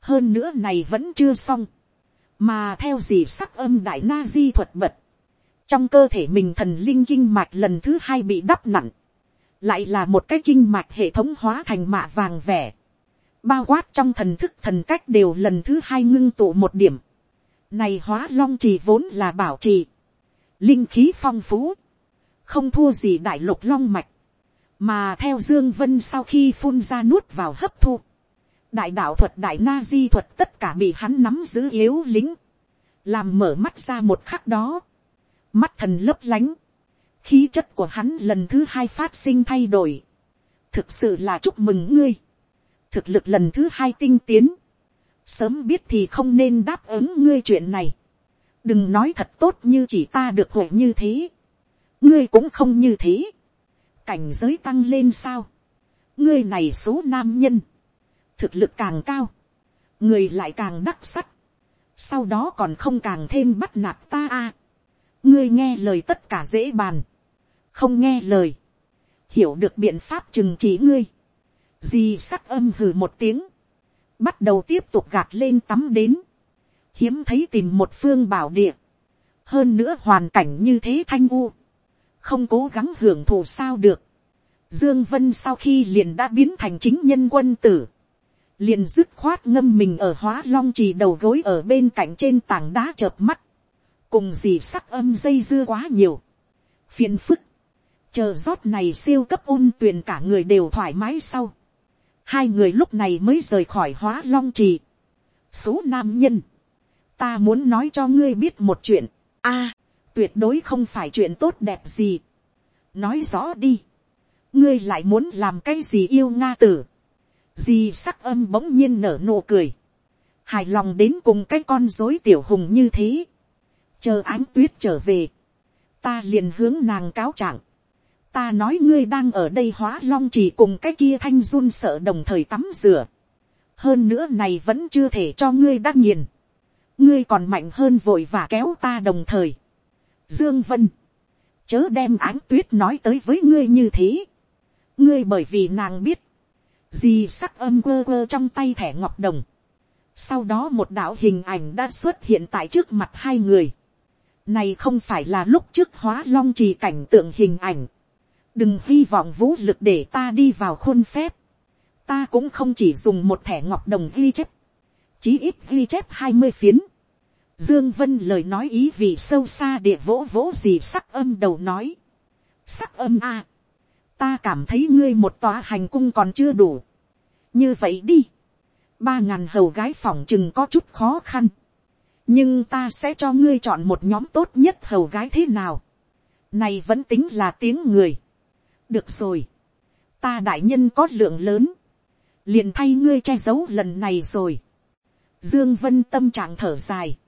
hơn nữa này vẫn chưa xong, mà theo gì sắc âm đại na di thuật bật, trong cơ thể mình thần linh kinh mạch lần thứ hai bị đắp nặng, lại là một cái kinh mạch hệ thống hóa thành mạ vàng vẻ, bao quát trong thần thức thần cách đều lần thứ hai ngưng tụ một điểm, này hóa long trì vốn là bảo trì, linh khí phong phú, không thua gì đại lục long mạch, mà theo dương vân sau khi phun ra nuốt vào hấp thu, đại đạo thuật đại na di thuật tất cả bị hắn nắm giữ yếu lính, làm mở mắt ra một khắc đó, mắt thần lấp lánh, khí chất của hắn lần thứ hai phát sinh thay đổi, thực sự là chúc mừng ngươi, thực lực lần thứ hai tinh tiến, sớm biết thì không nên đáp ứng ngươi chuyện này, đừng nói thật tốt như chỉ ta được hội như thế, ngươi cũng không như thế, cảnh giới tăng lên sao. ngươi này số nam nhân, thực lực càng cao, người lại càng đắc sắc, sau đó còn không càng thêm bắt nạt ta a. À, ngươi nghe lời tất cả dễ bàn, không nghe lời, hiểu được biện pháp trừng trị ngươi, di sắc âm hừ một tiếng, bắt đầu tiếp tục gạt lên tắm đến, hiếm thấy tìm một phương bảo địa, hơn nữa hoàn cảnh như thế thanh u, không cố gắng hưởng thụ sao được. Dương Vân sau khi liền đã biến thành chính nhân quân tử, liền dứt khoát ngâm mình ở hóa long trì đầu gối ở bên cạnh trên tảng đá chợp mắt, cùng gì sắc âm dây dưa quá nhiều, phiền phức, chờ rót này siêu cấp ôn tuyền cả người đều thoải mái sau, hai người lúc này mới rời khỏi hóa long trì, số nam nhân, ta muốn nói cho ngươi biết một chuyện, a, tuyệt đối không phải chuyện tốt đẹp gì. nói rõ đi. ngươi lại muốn làm cái gì yêu nga tử. di sắc âm bỗng nhiên nở nụ cười. hài lòng đến cùng cái con dối tiểu hùng như thế. chờ ánh tuyết trở về. ta liền hướng nàng cáo trạng ta nói ngươi đang ở đây hóa long chỉ cùng cái kia thanh run sợ đồng thời tắm rửa. hơn nữa này vẫn chưa thể cho ngươi đắc nghiền. ngươi còn mạnh hơn vội và kéo ta đồng thời Dương Vân, chớ đem ánh tuyết nói tới với ngươi như thế. Ngươi bởi vì nàng biết, gì sắc âm quơ quơ trong tay thẻ ngọc đồng. Sau đó một đạo hình ảnh đã xuất hiện tại trước mặt hai người. Này không phải là lúc trước hóa long trì cảnh tượng hình ảnh. Đừng hy vọng vũ lực để ta đi vào khôn phép. Ta cũng không chỉ dùng một thẻ ngọc đồng ghi chép. Chí ít ghi chép hai mươi phiến Dương Vân lời nói ý vị sâu xa địa vỗ vỗ gì sắc âm đầu nói. Sắc âm a, ta cảm thấy ngươi một tòa hành cung còn chưa đủ. Như vậy đi, ba ngàn hầu gái phòng chừng có chút khó khăn. Nhưng ta sẽ cho ngươi chọn một nhóm tốt nhất hầu gái thế nào. Này vẫn tính là tiếng người. Được rồi, ta đại nhân có lượng lớn. Liền thay ngươi che giấu lần này rồi. Dương Vân tâm trạng thở dài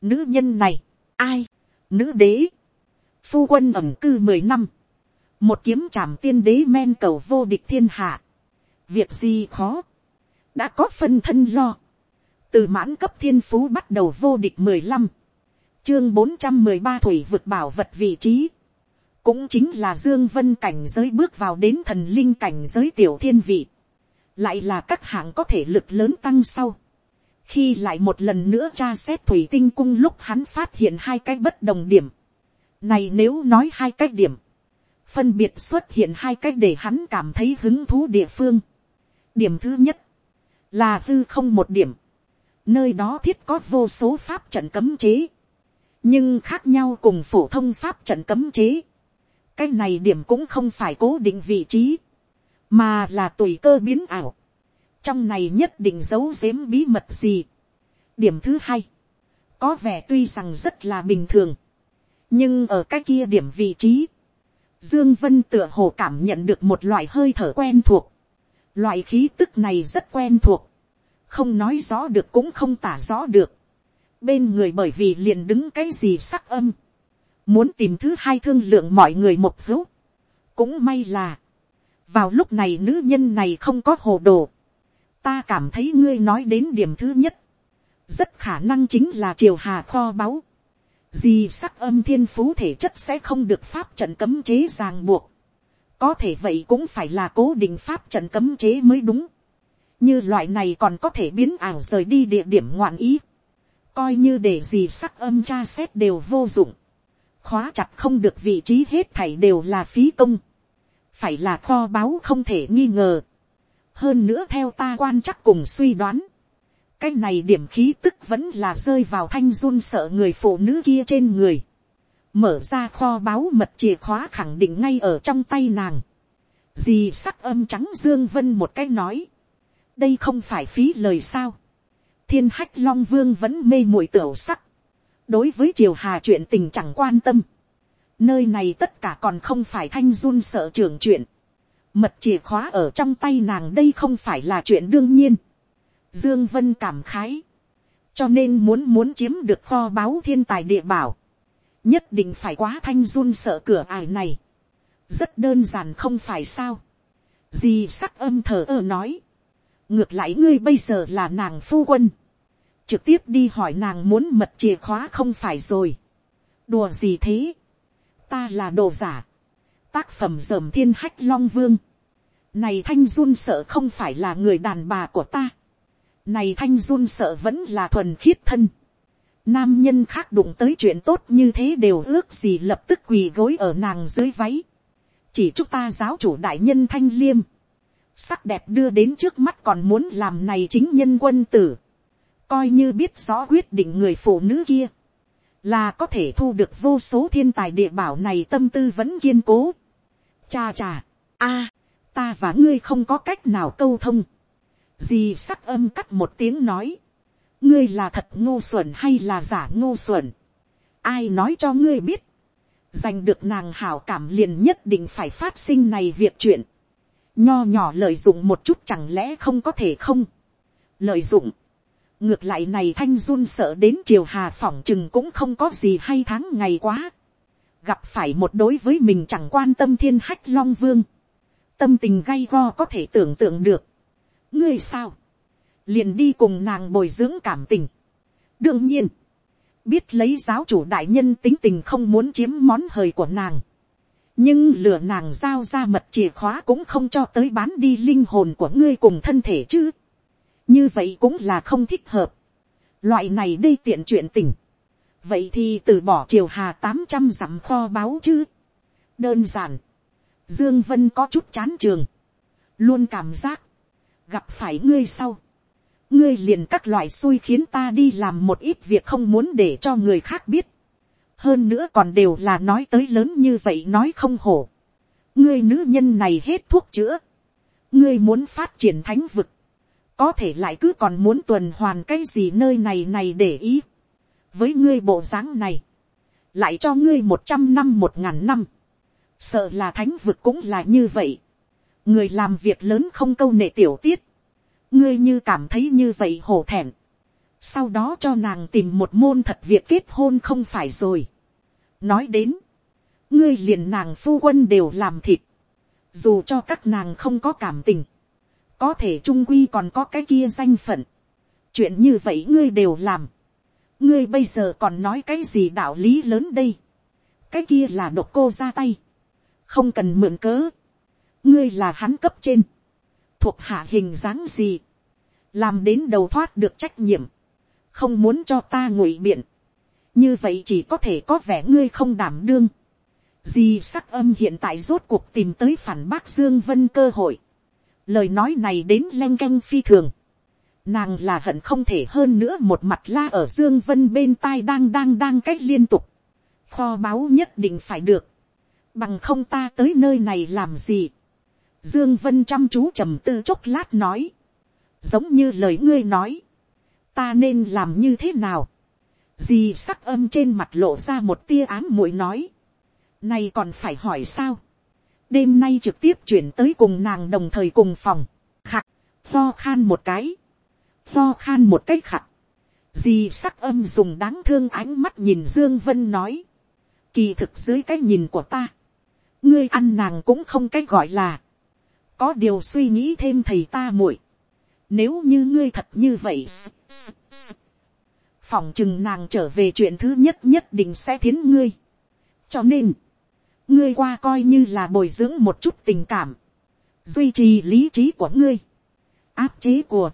Nữ nhân này, ai? Nữ đế. Phu quân ẩm cư mười năm. Một kiếm trảm tiên đế men cầu vô địch thiên hạ. việc gì khó, đã có phân thân lo, từ mãn cấp thiên phú bắt đầu vô địch mười lăm, chương bốn trăm mười ba thủy vực bảo vật vị trí, cũng chính là dương vân cảnh giới bước vào đến thần linh cảnh giới tiểu thiên vị, lại là các hạng có thể lực lớn tăng sau. khi lại một lần nữa tra xét thủy tinh cung lúc hắn phát hiện hai cái bất đồng điểm. này nếu nói hai cái điểm, phân biệt xuất hiện hai cái để hắn cảm thấy hứng thú địa phương. điểm thứ nhất, là hư không một điểm, nơi đó thiết có vô số pháp trận cấm chế, nhưng khác nhau cùng phổ thông pháp trận cấm chế cái này điểm cũng không phải cố định vị trí, mà là tùy cơ biến ảo. trong này nhất định giấu giếm bí mật gì. điểm thứ hai, có vẻ tuy rằng rất là bình thường, nhưng ở cái kia điểm vị trí, dương vân tựa hồ cảm nhận được một loại hơi thở quen thuộc. loại khí tức này rất quen thuộc, không nói rõ được cũng không tả rõ được. bên người bởi vì liền đứng cái gì sắc âm, muốn tìm thứ hai thương lượng mọi người một hữu. cũng may là, vào lúc này nữ nhân này không có hồ đồ. ta cảm thấy ngươi nói đến điểm thứ nhất, rất khả năng chính là triều hà kho báu. Gì sắc âm thiên phú thể chất sẽ không được pháp trận cấm chế ràng buộc. Có thể vậy cũng phải là cố định pháp trận cấm chế mới đúng. Như loại này còn có thể biến ảo rời đi địa điểm ngoạn ý. Coi như để gì sắc âm tra xét đều vô dụng. Khóa chặt không được vị trí hết thảy đều là phí công phải là kho báu không thể nghi ngờ. hơn nữa theo ta quan chắc cùng suy đoán, cái này điểm khí tức vẫn là rơi vào thanh run sợ người phụ nữ kia trên người. mở ra kho báu mật chìa khóa khẳng định ngay ở trong tay nàng. dì sắc âm trắng dương vân một cái nói. đây không phải phí lời sao. thiên hách long vương vẫn mê muội tiểu sắc đối với triều hà chuyện tình chẳng quan tâm nơi này tất cả còn không phải thanh run sợ trưởng chuyện. mật chìa khóa ở trong tay nàng đây không phải là chuyện đương nhiên. dương vân cảm khái. cho nên muốn muốn chiếm được kho báu thiên tài địa bảo. nhất định phải quá thanh run sợ cửa ải này. rất đơn giản không phải sao. Di sắc âm thờ ơ nói. ngược lại ngươi bây giờ là nàng phu quân trực tiếp đi hỏi nàng muốn mật chìa khóa không phải rồi. đùa gì thế? Ta là đồ giả, tác phẩm dởm thiên hách long vương, này thanh run sợ không phải là người đàn bà của ta, này thanh run sợ vẫn là thuần khiết thân, nam nhân khác đụng tới chuyện tốt như thế đều ước gì lập tức quỳ gối ở nàng dưới váy, chỉ chúc ta giáo chủ đại nhân thanh liêm, sắc đẹp đưa đến trước mắt còn muốn làm này chính nhân quân tử, coi như biết rõ quyết định người phụ nữ kia, là có thể thu được vô số thiên tài địa bảo này tâm tư vẫn kiên cố. Cha cha, a, ta và ngươi không có cách nào câu thông. Dì sắc âm cắt một tiếng nói. Ngươi là thật ngu xuẩn hay là giả ngu xuẩn? Ai nói cho ngươi biết? Giành được nàng hảo cảm liền nhất định phải phát sinh này việc chuyện. Nho nhỏ lợi dụng một chút chẳng lẽ không có thể không? Lợi dụng ngược lại này thanh run sợ đến triều hà phỏng chừng cũng không có gì hay tháng ngày quá. gặp phải một đối với mình chẳng quan tâm thiên hách long vương. tâm tình gay go có thể tưởng tượng được. ngươi sao. liền đi cùng nàng bồi dưỡng cảm tình. đương nhiên, biết lấy giáo chủ đại nhân tính tình không muốn chiếm món hời của nàng. nhưng lửa nàng giao ra mật chìa khóa cũng không cho tới bán đi linh hồn của ngươi cùng thân thể chứ như vậy cũng là không thích hợp. loại này đây tiện chuyện tình. vậy thì từ bỏ triều hà tám trăm dặm kho báu chứ. đơn giản. dương vân có chút chán trường. luôn cảm giác. gặp phải ngươi sau. ngươi liền các loại xui khiến ta đi làm một ít việc không muốn để cho người khác biết. hơn nữa còn đều là nói tới lớn như vậy nói không hổ. ngươi nữ nhân này hết thuốc chữa. ngươi muốn phát triển thánh vực có thể lại cứ còn muốn tuần hoàn cái gì nơi này này để ý. với ngươi bộ dáng này, lại cho ngươi một trăm năm một ngàn năm, sợ là thánh vực cũng là như vậy. người làm việc lớn không câu nệ tiểu tiết, ngươi như cảm thấy như vậy hổ thẹn, sau đó cho nàng tìm một môn thật việc kết hôn không phải rồi. nói đến, ngươi liền nàng phu quân đều làm thịt, dù cho các nàng không có cảm tình, có thể trung quy còn có cái kia danh phận, chuyện như vậy ngươi đều làm, ngươi bây giờ còn nói cái gì đạo lý lớn đây, cái kia là độc cô ra tay, không cần mượn cớ, ngươi là hắn cấp trên, thuộc hạ hình dáng gì, làm đến đầu thoát được trách nhiệm, không muốn cho ta ngụy biện, như vậy chỉ có thể có vẻ ngươi không đảm đương, Di sắc âm hiện tại rốt cuộc tìm tới phản bác Dương Vân cơ hội. Lời nói này đến len canh phi thường. Nàng là hận không thể hơn nữa một mặt la ở Dương Vân bên tai đang đang đang cách liên tục. Kho báu nhất định phải được. Bằng không ta tới nơi này làm gì. Dương Vân chăm chú trầm tư chốc lát nói. Giống như lời ngươi nói. Ta nên làm như thế nào? Di sắc âm trên mặt lộ ra một tia ám muội nói này còn phải hỏi sao? Đêm nay trực tiếp chuyển tới cùng nàng đồng thời cùng phòng. Khặt, pho khan một cái. pho khan một cái khặt. Di sắc âm dùng đáng thương ánh mắt nhìn Dương Vân nói. Kỳ thực dưới cái nhìn của ta. Ngươi ăn nàng cũng không cái gọi là. Có điều suy nghĩ thêm thầy ta muội. Nếu như ngươi thật như vậy. Phòng chừng nàng trở về chuyện thứ nhất nhất định sẽ thiến ngươi. Cho nên ngươi qua coi như là bồi dưỡng một chút tình cảm, duy trì lý trí của ngươi, áp chế của,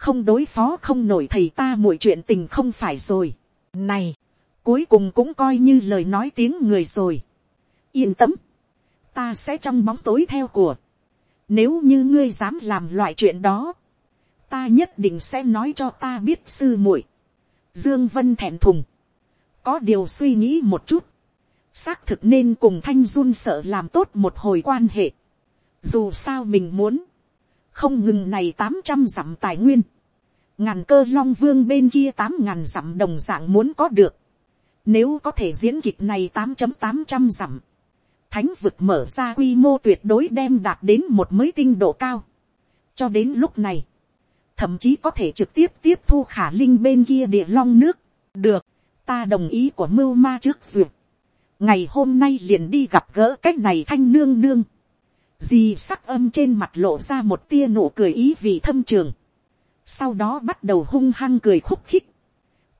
không đối phó không nổi thầy ta mọi chuyện tình không phải rồi. Này, cuối cùng cũng coi như lời nói tiếng người rồi. Yên tâm, ta sẽ trong bóng tối theo của. Nếu như ngươi dám làm loại chuyện đó, ta nhất định sẽ nói cho ta biết sư muội. Dương Vân thẹn thùng, có điều suy nghĩ một chút, xác thực nên cùng thanh run sợ làm tốt một hồi quan hệ. dù sao mình muốn, không ngừng này tám trăm dặm tài nguyên, ngàn cơ long vương bên kia tám ngàn dặm đồng dạng muốn có được. nếu có thể diễn kịch này tám chấm tám trăm dặm, thánh vực mở ra quy mô tuyệt đối đem đạt đến một mới tinh độ cao. cho đến lúc này, thậm chí có thể trực tiếp tiếp thu khả linh bên kia địa long nước. được, ta đồng ý của mưu ma trước duyệt ngày hôm nay liền đi gặp gỡ cách này thanh nương nương. dì sắc âm trên mặt lộ ra một tia nụ cười ý vì thâm trường. Sau đó bắt đầu hung hăng cười khúc khích.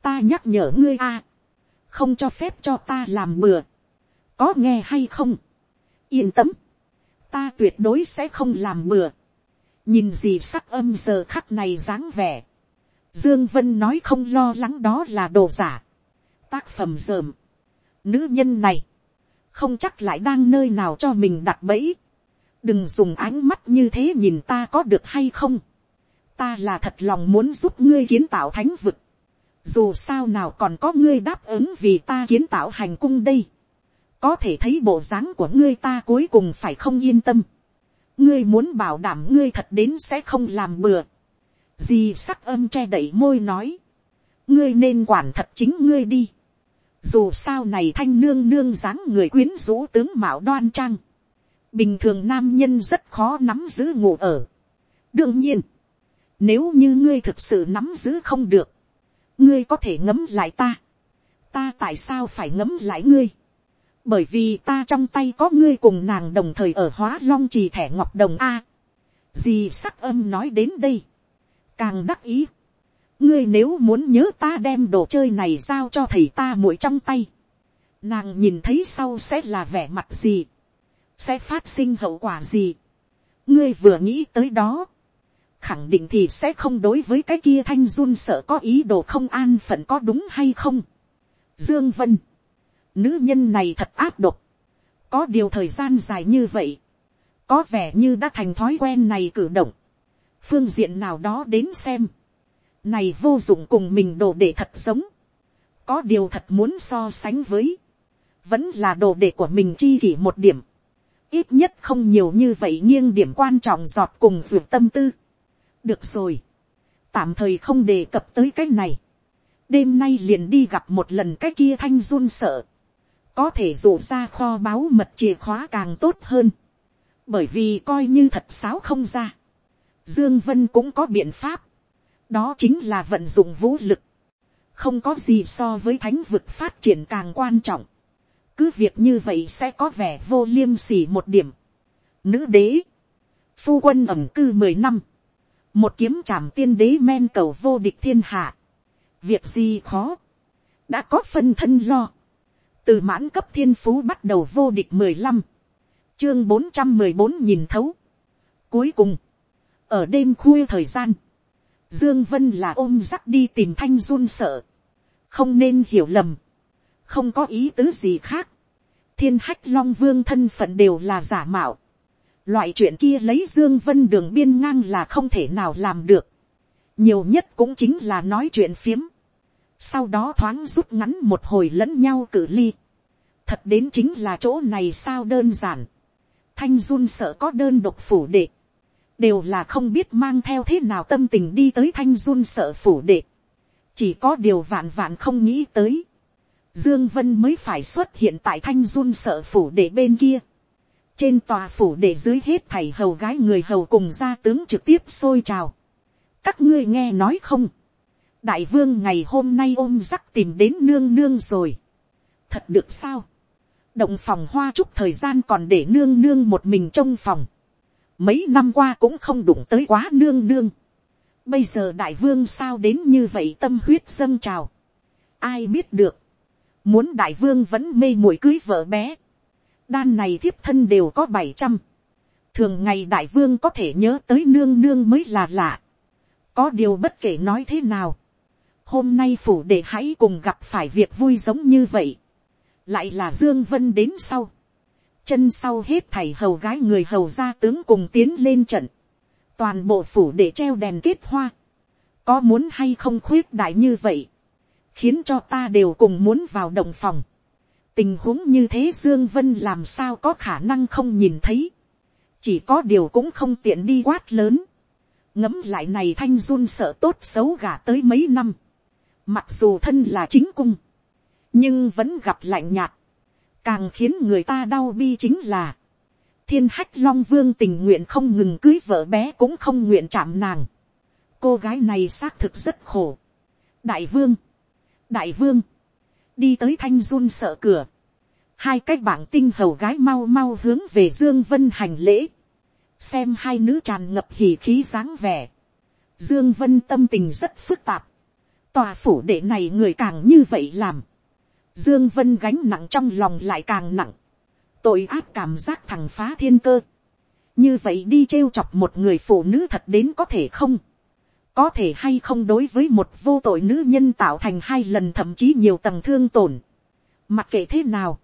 Ta nhắc nhở ngươi a Không cho phép cho ta làm bừa. Có nghe hay không? Yên tâm. Ta tuyệt đối sẽ không làm bừa. Nhìn gì sắc âm giờ khắc này dáng vẻ. Dương Vân nói không lo lắng đó là đồ giả. Tác phẩm dởm Nữ nhân này, không chắc lại đang nơi nào cho mình đặt bẫy. đừng dùng ánh mắt như thế nhìn ta có được hay không. ta là thật lòng muốn giúp ngươi kiến tạo thánh vực. dù sao nào còn có ngươi đáp ứng vì ta kiến tạo hành cung đây. có thể thấy bộ dáng của ngươi ta cuối cùng phải không yên tâm. ngươi muốn bảo đảm ngươi thật đến sẽ không làm bừa. Di sắc âm che đậy môi nói. ngươi nên quản thật chính ngươi đi dù sao này thanh nương nương dáng người quyến rũ tướng mạo đoan trang. Bình thường nam nhân rất khó nắm giữ ngủ ở. Đương nhiên, nếu như ngươi thực sự nắm giữ không được, ngươi có thể ngấm lại ta. Ta tại sao phải ngấm lại ngươi? Bởi vì ta trong tay có ngươi cùng nàng đồng thời ở hóa long trì thẻ ngọc đồng A. Dì sắc âm nói đến đây. Càng đắc ý ngươi nếu muốn nhớ ta đem đồ chơi này giao cho thầy ta muội trong tay, nàng nhìn thấy sau sẽ là vẻ mặt gì, sẽ phát sinh hậu quả gì, ngươi vừa nghĩ tới đó, khẳng định thì sẽ không đối với cái kia thanh run sợ có ý đồ không an phận có đúng hay không. Dương Vân, nữ nhân này thật áp độc, có điều thời gian dài như vậy, có vẻ như đã thành thói quen này cử động, phương diện nào đó đến xem, này vô dụng cùng mình đồ để thật giống, có điều thật muốn so sánh với, vẫn là đồ để của mình chi kỷ một điểm, ít nhất không nhiều như vậy nghiêng điểm quan trọng giọt cùng ruột tâm tư. được rồi, tạm thời không đề cập tới cái này, đêm nay liền đi gặp một lần cái kia thanh run sợ, có thể rủ ra kho báu mật chìa khóa càng tốt hơn, bởi vì coi như thật sáo không ra, dương vân cũng có biện pháp, đó chính là vận dụng vũ lực, không có gì so với thánh vực phát triển càng quan trọng, cứ việc như vậy sẽ có vẻ vô liêm sỉ một điểm. Nữ đế, phu quân ẩm cư mười năm, một kiếm trảm tiên đế men cầu vô địch thiên hạ, việc gì khó, đã có phân thân lo, từ mãn cấp thiên phú bắt đầu vô địch mười lăm, chương bốn trăm mười bốn nhìn thấu. Cuối cùng, ở đêm khuya thời gian, dương vân là ôm dắt đi tìm thanh run sợ, không nên hiểu lầm, không có ý tứ gì khác, thiên hách long vương thân phận đều là giả mạo, loại chuyện kia lấy dương vân đường biên ngang là không thể nào làm được, nhiều nhất cũng chính là nói chuyện phiếm, sau đó thoáng rút ngắn một hồi lẫn nhau cử ly, thật đến chính là chỗ này sao đơn giản, thanh run sợ có đơn độc phủ đệ, đều là không biết mang theo thế nào tâm tình đi tới thanh run sợ phủ đệ, chỉ có điều vạn vạn không nghĩ tới, dương vân mới phải xuất hiện tại thanh run sợ phủ đệ bên kia, trên tòa phủ đệ dưới hết thầy hầu gái người hầu cùng gia tướng trực tiếp xôi trào, các ngươi nghe nói không, đại vương ngày hôm nay ôm rắc tìm đến nương nương rồi, thật được sao, động phòng hoa chúc thời gian còn để nương nương một mình trong phòng, mấy năm qua cũng không đụng tới quá nương nương, bây giờ đại vương sao đến như vậy tâm huyết dâng trào, ai biết được, muốn đại vương vẫn mê muội cưới vợ bé, đan này thiếp thân đều có bảy trăm, thường ngày đại vương có thể nhớ tới nương nương mới là lạ, có điều bất kể nói thế nào, hôm nay phủ để hãy cùng gặp phải việc vui giống như vậy, lại là dương vân đến sau, chân sau hết thảy hầu gái người hầu gia tướng cùng tiến lên trận, toàn bộ phủ để treo đèn kết hoa, có muốn hay không khuyết đại như vậy, khiến cho ta đều cùng muốn vào động phòng, tình huống như thế dương vân làm sao có khả năng không nhìn thấy, chỉ có điều cũng không tiện đi quát lớn, ngấm lại này thanh run sợ tốt xấu gả tới mấy năm, mặc dù thân là chính cung, nhưng vẫn gặp lạnh nhạt, càng khiến người ta đau bi chính là, thiên hách long vương tình nguyện không ngừng cưới vợ bé cũng không nguyện chạm nàng, cô gái này xác thực rất khổ, đại vương, đại vương, đi tới thanh run sợ cửa, hai cái bảng tinh hầu gái mau mau hướng về dương vân hành lễ, xem hai nữ tràn ngập hỉ khí dáng vẻ, dương vân tâm tình rất phức tạp, tòa phủ đệ này người càng như vậy làm, Dương Vân gánh nặng trong lòng lại càng nặng. Tội ác cảm giác thằng phá thiên cơ. Như vậy đi trêu chọc một người phụ nữ thật đến có thể không? Có thể hay không đối với một vô tội nữ nhân tạo thành hai lần thậm chí nhiều tầng thương tổn. Mặc kệ thế nào.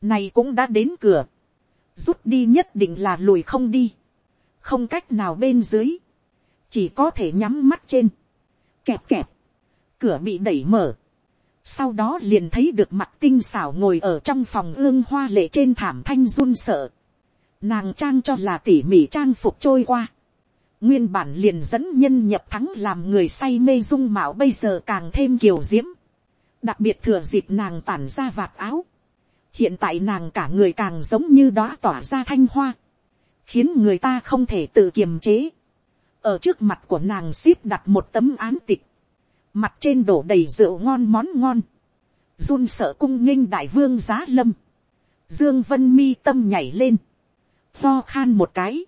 Này cũng đã đến cửa. Rút đi nhất định là lùi không đi. Không cách nào bên dưới. Chỉ có thể nhắm mắt trên. Kẹp kẹp. Cửa bị đẩy mở sau đó liền thấy được mặt tinh xảo ngồi ở trong phòng ương hoa lệ trên thảm thanh run sợ. Nàng trang cho là tỉ mỉ trang phục trôi qua. Nguyên bản liền dẫn nhân nhập thắng làm người say mê dung mạo bây giờ càng thêm kiều diễm. Đặc biệt thừa dịp nàng tản ra vạt áo. Hiện tại nàng cả người càng giống như đóa tỏa ra thanh hoa. Khiến người ta không thể tự kiềm chế. Ở trước mặt của nàng ship đặt một tấm án tịch mặt trên đổ đầy rượu ngon món ngon, run sợ cung nghinh đại vương giá lâm, dương vân mi tâm nhảy lên, lo khan một cái,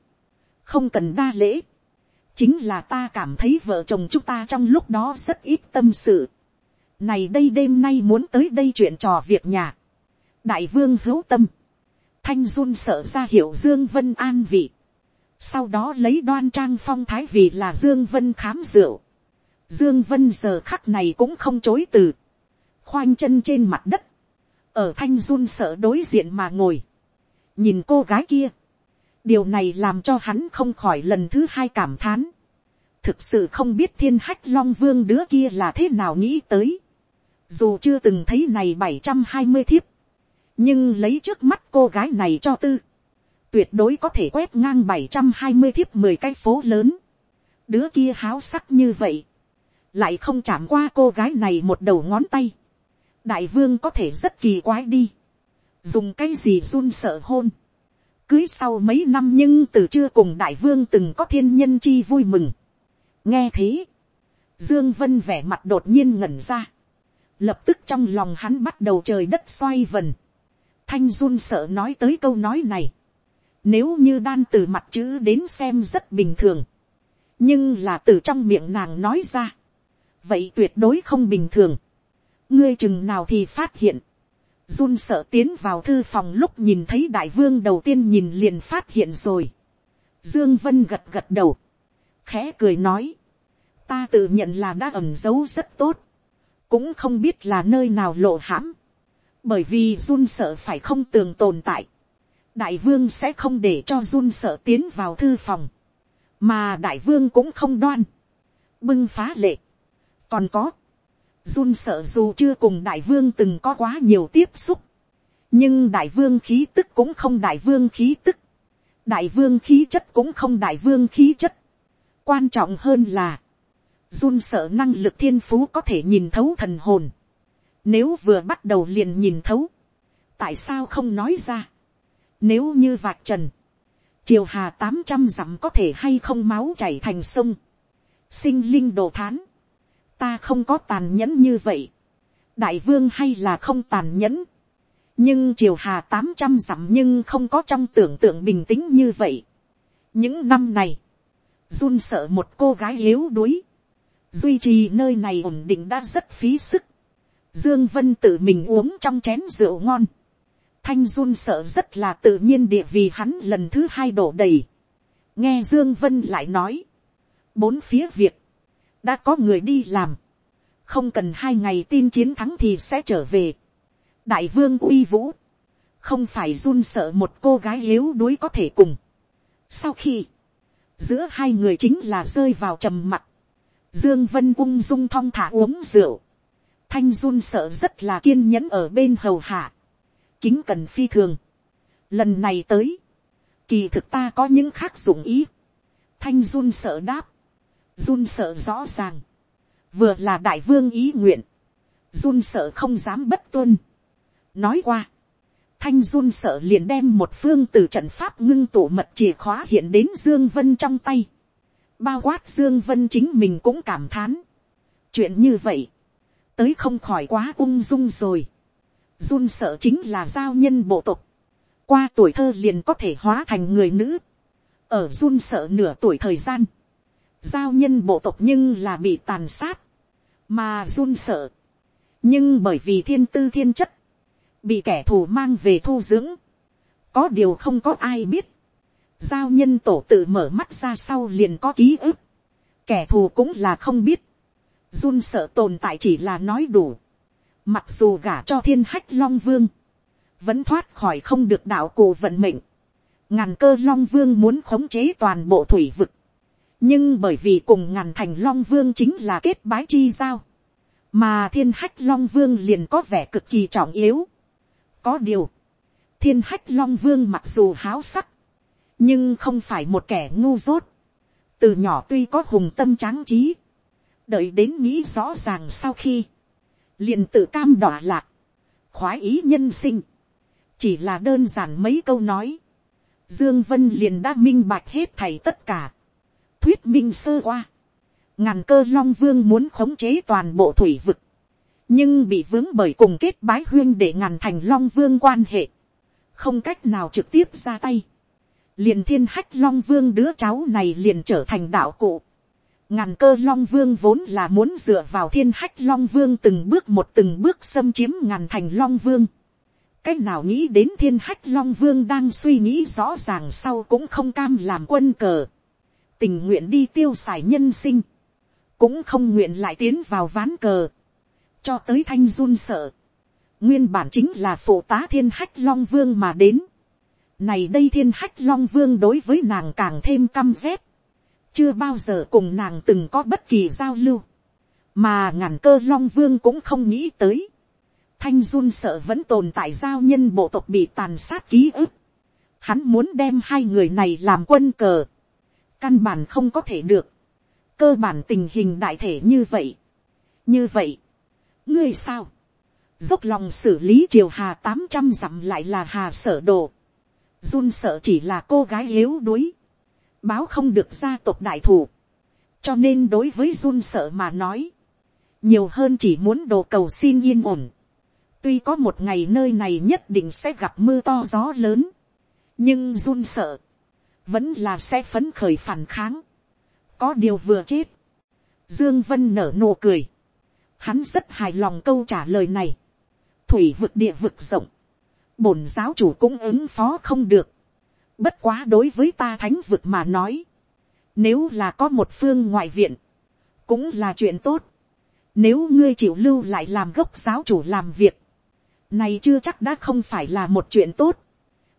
không cần đa lễ, chính là ta cảm thấy vợ chồng chúng ta trong lúc đó rất ít tâm sự, này đây đêm nay muốn tới đây chuyện trò việc nhà, đại vương hữu tâm, thanh run sợ ra hiệu dương vân an vị, sau đó lấy đoan trang phong thái vì là dương vân khám rượu, Dương Vân giờ khắc này cũng không chối từ. Khoanh chân trên mặt đất. Ở thanh run sợ đối diện mà ngồi. Nhìn cô gái kia. Điều này làm cho hắn không khỏi lần thứ hai cảm thán. Thực sự không biết thiên hách long vương đứa kia là thế nào nghĩ tới. Dù chưa từng thấy này 720 thiếp. Nhưng lấy trước mắt cô gái này cho tư. Tuyệt đối có thể quét ngang 720 thiếp 10 cái phố lớn. Đứa kia háo sắc như vậy lại không chạm qua cô gái này một đầu ngón tay. đại vương có thể rất kỳ quái đi. dùng cái gì run sợ hôn. cưới sau mấy năm nhưng từ chưa cùng đại vương từng có thiên nhân chi vui mừng. nghe thế, dương vân vẻ mặt đột nhiên ngẩn ra. lập tức trong lòng hắn bắt đầu trời đất xoay vần. thanh run sợ nói tới câu nói này. nếu như đan từ mặt chữ đến xem rất bình thường nhưng là từ trong miệng nàng nói ra, vậy tuyệt đối không bình thường, ngươi chừng nào thì phát hiện, run sợ tiến vào thư phòng lúc nhìn thấy đại vương đầu tiên nhìn liền phát hiện rồi, dương vân gật gật đầu, khẽ cười nói, ta tự nhận là đã ẩn giấu rất tốt, cũng không biết là nơi nào lộ hãm, bởi vì run sợ phải không tường tồn tại, đại vương sẽ không để cho run sợ tiến vào thư phòng, mà đại vương cũng không đoan, bưng phá lệ còn có, run sợ dù chưa cùng đại vương từng có quá nhiều tiếp xúc, nhưng đại vương khí tức cũng không đại vương khí tức, đại vương khí chất cũng không đại vương khí chất. quan trọng hơn là, run sợ năng lực thiên phú có thể nhìn thấu thần hồn. Nếu vừa bắt đầu liền nhìn thấu, tại sao không nói ra? Nếu như vạc trần, triều hà tám trăm dặm có thể hay không máu chảy thành sông. Sinh linh đồ thán. Ta không có tàn nhẫn như vậy. Đại vương hay là không tàn nhẫn. Nhưng triều hà tám trăm dặm nhưng không có trong tưởng tượng bình tĩnh như vậy. Những năm này, run sợ một cô gái yếu đuối duy trì nơi này ổn định đã rất phí sức. Dương Vân tự mình uống trong chén rượu ngon. Thanh run sợ rất là tự nhiên địa vì hắn lần thứ hai đổ đầy. Nghe Dương Vân lại nói. Bốn phía việc. Đã có người đi làm. Không cần hai ngày tin chiến thắng thì sẽ trở về. Đại vương uy vũ. Không phải run sợ một cô gái yếu đuối có thể cùng. Sau khi. Giữa hai người chính là rơi vào trầm mặc Dương Vân ung dung thong thả uống rượu. Thanh run sợ rất là kiên nhẫn ở bên hầu hạ. Kính cần phi thường. Lần này tới. Kỳ thực ta có những khác dụng ý. Thanh run sợ đáp. Run sợ rõ ràng. Vừa là đại vương ý nguyện. Run sợ không dám bất tuân. Nói qua. Thanh run sợ liền đem một phương từ trận pháp ngưng tụ mật chìa khóa hiện đến Dương Vân trong tay bao quát dương vân chính mình cũng cảm thán. chuyện như vậy, tới không khỏi quá ung dung rồi. run sợ chính là giao nhân bộ tộc, qua tuổi thơ liền có thể hóa thành người nữ, ở run sợ nửa tuổi thời gian, giao nhân bộ tộc nhưng là bị tàn sát, mà run sợ, nhưng bởi vì thiên tư thiên chất, bị kẻ thù mang về thu dưỡng, có điều không có ai biết, giao nhân tổ tự mở mắt ra sau liền có ký ức. Kẻ thù cũng là không biết. run sợ tồn tại chỉ là nói đủ. Mặc dù gả cho thiên hách long vương. Vẫn thoát khỏi không được đạo cổ vận mệnh. Ngàn cơ long vương muốn khống chế toàn bộ thủy vực. Nhưng bởi vì cùng ngàn thành long vương chính là kết bái chi giao. Mà thiên hách long vương liền có vẻ cực kỳ trọng yếu. Có điều. Thiên hách long vương mặc dù háo sắc nhưng không phải một kẻ ngu dốt, từ nhỏ tuy có hùng tâm tráng trí, đợi đến nghĩ rõ ràng sau khi, liền tự cam đọa lạc, khoái ý nhân sinh, chỉ là đơn giản mấy câu nói, dương vân liền đã minh bạch hết thầy tất cả, thuyết minh sơ qua, ngàn cơ long vương muốn khống chế toàn bộ thủy vực, nhưng bị vướng bởi cùng kết bái huyên để ngàn thành long vương quan hệ, không cách nào trực tiếp ra tay liền thiên hách long vương đứa cháu này liền trở thành đạo cụ. ngàn cơ long vương vốn là muốn dựa vào thiên hách long vương từng bước một từng bước xâm chiếm ngàn thành long vương. cách nào nghĩ đến thiên hách long vương đang suy nghĩ rõ ràng sau cũng không cam làm quân cờ tình nguyện đi tiêu xài nhân sinh. cũng không nguyện lại tiến vào ván cờ. cho tới thanh run sợ. nguyên bản chính là phụ tá thiên hách long vương mà đến này đây thiên hách long vương đối với nàng càng thêm căm rét. Chưa bao giờ cùng nàng từng có bất kỳ giao lưu. Mà ngàn cơ long vương cũng không nghĩ tới. Thanh run sợ vẫn tồn tại giao nhân bộ tộc bị tàn sát ký ức. Hắn muốn đem hai người này làm quân cờ. Căn bản không có thể được. Cơ bản tình hình đại thể như vậy. Như vậy. Ngươi sao? Dốc lòng xử lý triều hà tám trăm dặm lại là hà sở đồ run sợ chỉ là cô gái yếu đuối, báo không được gia tộc đại thủ, cho nên đối với run sợ mà nói, nhiều hơn chỉ muốn đồ cầu xin yên ổn, tuy có một ngày nơi này nhất định sẽ gặp mưa to gió lớn, nhưng run sợ, vẫn là sẽ phấn khởi phản kháng, có điều vừa chết, dương vân nở nụ cười, hắn rất hài lòng câu trả lời này, thủy vực địa vực rộng, bổn giáo chủ cũng ứng phó không được, bất quá đối với ta thánh vực mà nói, nếu là có một phương ngoại viện, cũng là chuyện tốt, nếu ngươi chịu lưu lại làm gốc giáo chủ làm việc, này chưa chắc đã không phải là một chuyện tốt.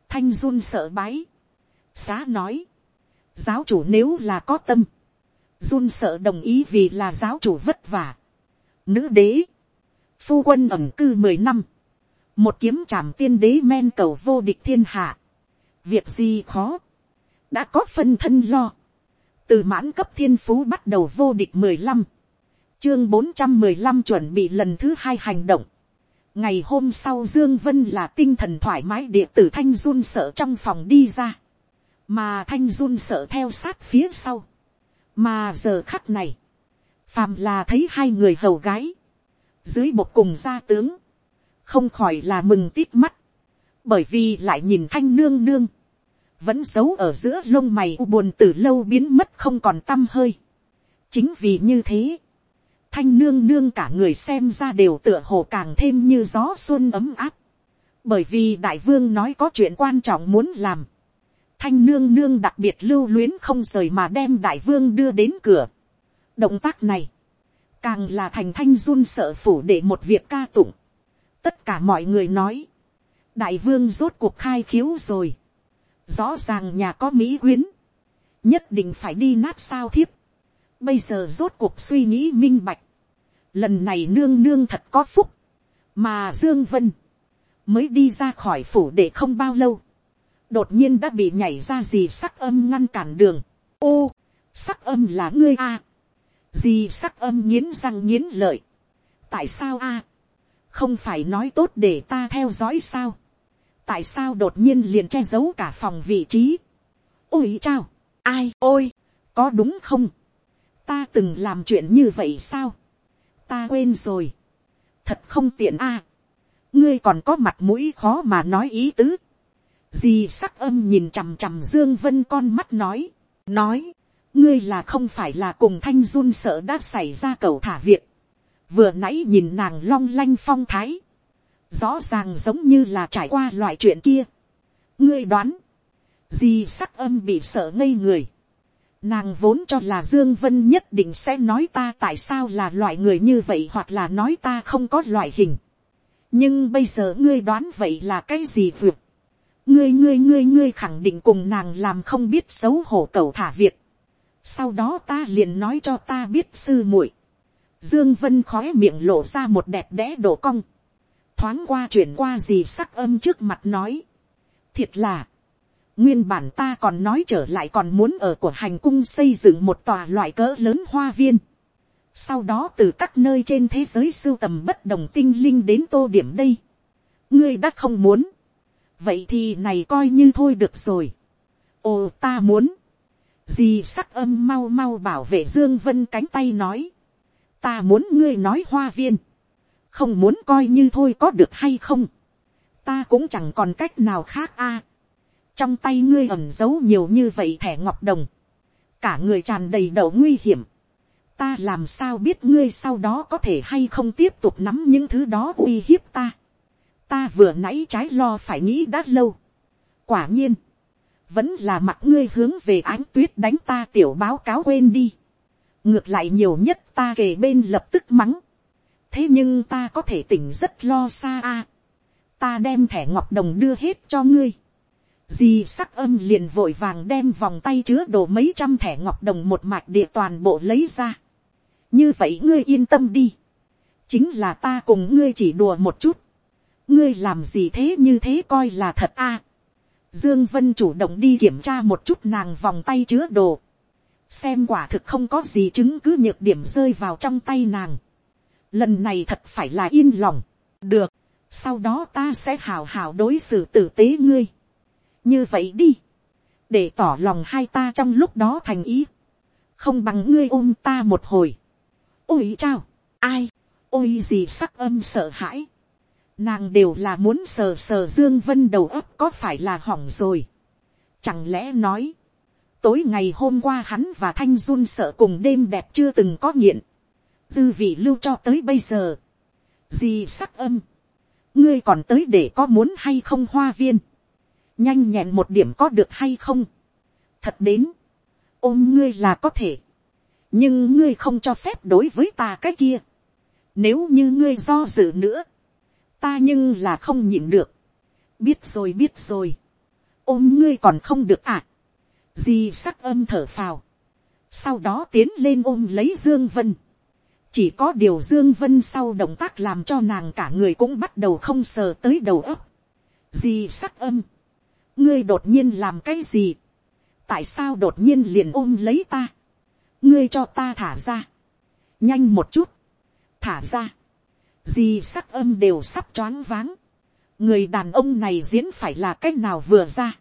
Thanh run sợ bái. Xá nói. Giáo chủ nếu là có tâm. Run sợ đồng ý vì là giáo chủ vất vả. Nữ đế. Phu quân ẩm cư mười năm. Một kiếm trảm tiên đế men cầu vô địch thiên hạ. Việc gì khó. Đã có phân thân lo. Từ mãn cấp thiên phú bắt đầu vô địch mười lăm chương bốn trăm mười lăm chuẩn bị lần thứ hai hành động. ngày hôm sau dương vân là tinh thần thoải mái địa tử thanh run sợ trong phòng đi ra mà thanh run sợ theo sát phía sau. mà giờ khắc này, phàm là thấy hai người hầu gái, dưới một cùng gia tướng, không khỏi là mừng tít mắt, bởi vì lại nhìn thanh nương nương, vẫn giấu ở giữa lông mày u buồn từ lâu biến mất không còn t hơi. chính vì như thế, thanh nương nương cả người xem ra đều tựa hồ càng thêm như gió xuân ấm áp. Bởi vì đại vương nói có chuyện quan trọng muốn làm. Thanh nương nương đặc biệt lưu luyến không rời mà đem đại vương đưa đến cửa. Động tác này, càng là thành thanh run sợ phủ để một việc ca tụng. Tất cả mọi người nói, đại vương rốt cuộc khai khiếu rồi. Rõ ràng nhà có mỹ quyến, nhất định phải đi nát sao thiếp. Bây giờ rốt cuộc suy nghĩ minh bạch lần này nương nương thật có phúc, mà dương vân mới đi ra khỏi phủ để không bao lâu, đột nhiên đã bị nhảy ra gì sắc âm ngăn cản đường. ô, sắc âm là ngươi a, gì sắc âm nghiến răng nghiến lợi, tại sao a, không phải nói tốt để ta theo dõi sao, tại sao đột nhiên liền che giấu cả phòng vị trí, ôi chao, ai ôi, có đúng không, ta từng làm chuyện như vậy sao, ta quên rồi, thật không tiện a, ngươi còn có mặt mũi khó mà nói ý tứ, Di sắc âm nhìn chằm chằm dương vân con mắt nói, nói, ngươi là không phải là cùng thanh run sợ đã xảy ra cầu thả việc, vừa nãy nhìn nàng long lanh phong thái, rõ ràng giống như là trải qua loại chuyện kia, ngươi đoán, Di sắc âm bị sợ ngây người, Nàng vốn cho là Dương Vân nhất định sẽ nói ta tại sao là loại người như vậy hoặc là nói ta không có loại hình. Nhưng bây giờ ngươi đoán vậy là cái gì vượt? Ngươi ngươi ngươi ngươi khẳng định cùng nàng làm không biết xấu hổ cầu thả việc. Sau đó ta liền nói cho ta biết sư muội. Dương Vân khói miệng lộ ra một đẹp đẽ đổ cong. Thoáng qua chuyển qua gì sắc âm trước mặt nói. Thiệt là, Nguyên bản ta còn nói trở lại còn muốn ở của hành cung xây dựng một tòa loại cỡ lớn hoa viên. Sau đó từ các nơi trên thế giới sưu tầm bất đồng tinh linh đến tô điểm đây. Ngươi đã không muốn. Vậy thì này coi như thôi được rồi. Ồ ta muốn. Dì sắc âm mau mau bảo vệ Dương Vân cánh tay nói. Ta muốn ngươi nói hoa viên. Không muốn coi như thôi có được hay không. Ta cũng chẳng còn cách nào khác a trong tay ngươi ẩm giấu nhiều như vậy thẻ ngọc đồng, cả người tràn đầy đầu nguy hiểm, ta làm sao biết ngươi sau đó có thể hay không tiếp tục nắm những thứ đó uy hiếp ta, ta vừa nãy trái lo phải nghĩ đã lâu, quả nhiên, vẫn là mặt ngươi hướng về ánh tuyết đánh ta tiểu báo cáo quên đi, ngược lại nhiều nhất ta kề bên lập tức mắng, thế nhưng ta có thể tỉnh rất lo xa a, ta đem thẻ ngọc đồng đưa hết cho ngươi, Di sắc âm liền vội vàng đem vòng tay chứa đồ mấy trăm thẻ ngọc đồng một mạch địa toàn bộ lấy ra. Như vậy ngươi yên tâm đi. Chính là ta cùng ngươi chỉ đùa một chút. Ngươi làm gì thế như thế coi là thật a Dương Vân chủ động đi kiểm tra một chút nàng vòng tay chứa đồ. Xem quả thực không có gì chứng cứ nhược điểm rơi vào trong tay nàng. Lần này thật phải là yên lòng. Được. Sau đó ta sẽ hào hào đối xử tử tế ngươi như vậy đi, để tỏ lòng hai ta trong lúc đó thành ý, không bằng ngươi ôm ta một hồi. ôi chao, ai, ôi gì sắc âm sợ hãi, nàng đều là muốn sờ sờ dương vân đầu ấp có phải là hỏng rồi. Chẳng lẽ nói, tối ngày hôm qua hắn và thanh run sợ cùng đêm đẹp chưa từng có nghiện, dư vị lưu cho tới bây giờ, gì sắc âm, ngươi còn tới để có muốn hay không hoa viên, nhanh nhẹn một điểm có được hay không, thật đến, ôm ngươi là có thể, nhưng ngươi không cho phép đối với ta cái kia, nếu như ngươi do dự nữa, ta nhưng là không nhịn được, biết rồi biết rồi, ôm ngươi còn không được à, di sắc âm thở phào, sau đó tiến lên ôm lấy dương vân, chỉ có điều dương vân sau động tác làm cho nàng cả người cũng bắt đầu không sờ tới đầu óc, di sắc âm, ngươi đột nhiên làm cái gì, tại sao đột nhiên liền ôm lấy ta, ngươi cho ta thả ra, nhanh một chút, thả ra, di sắc âm đều sắp choáng váng, người đàn ông này diễn phải là cách nào vừa ra,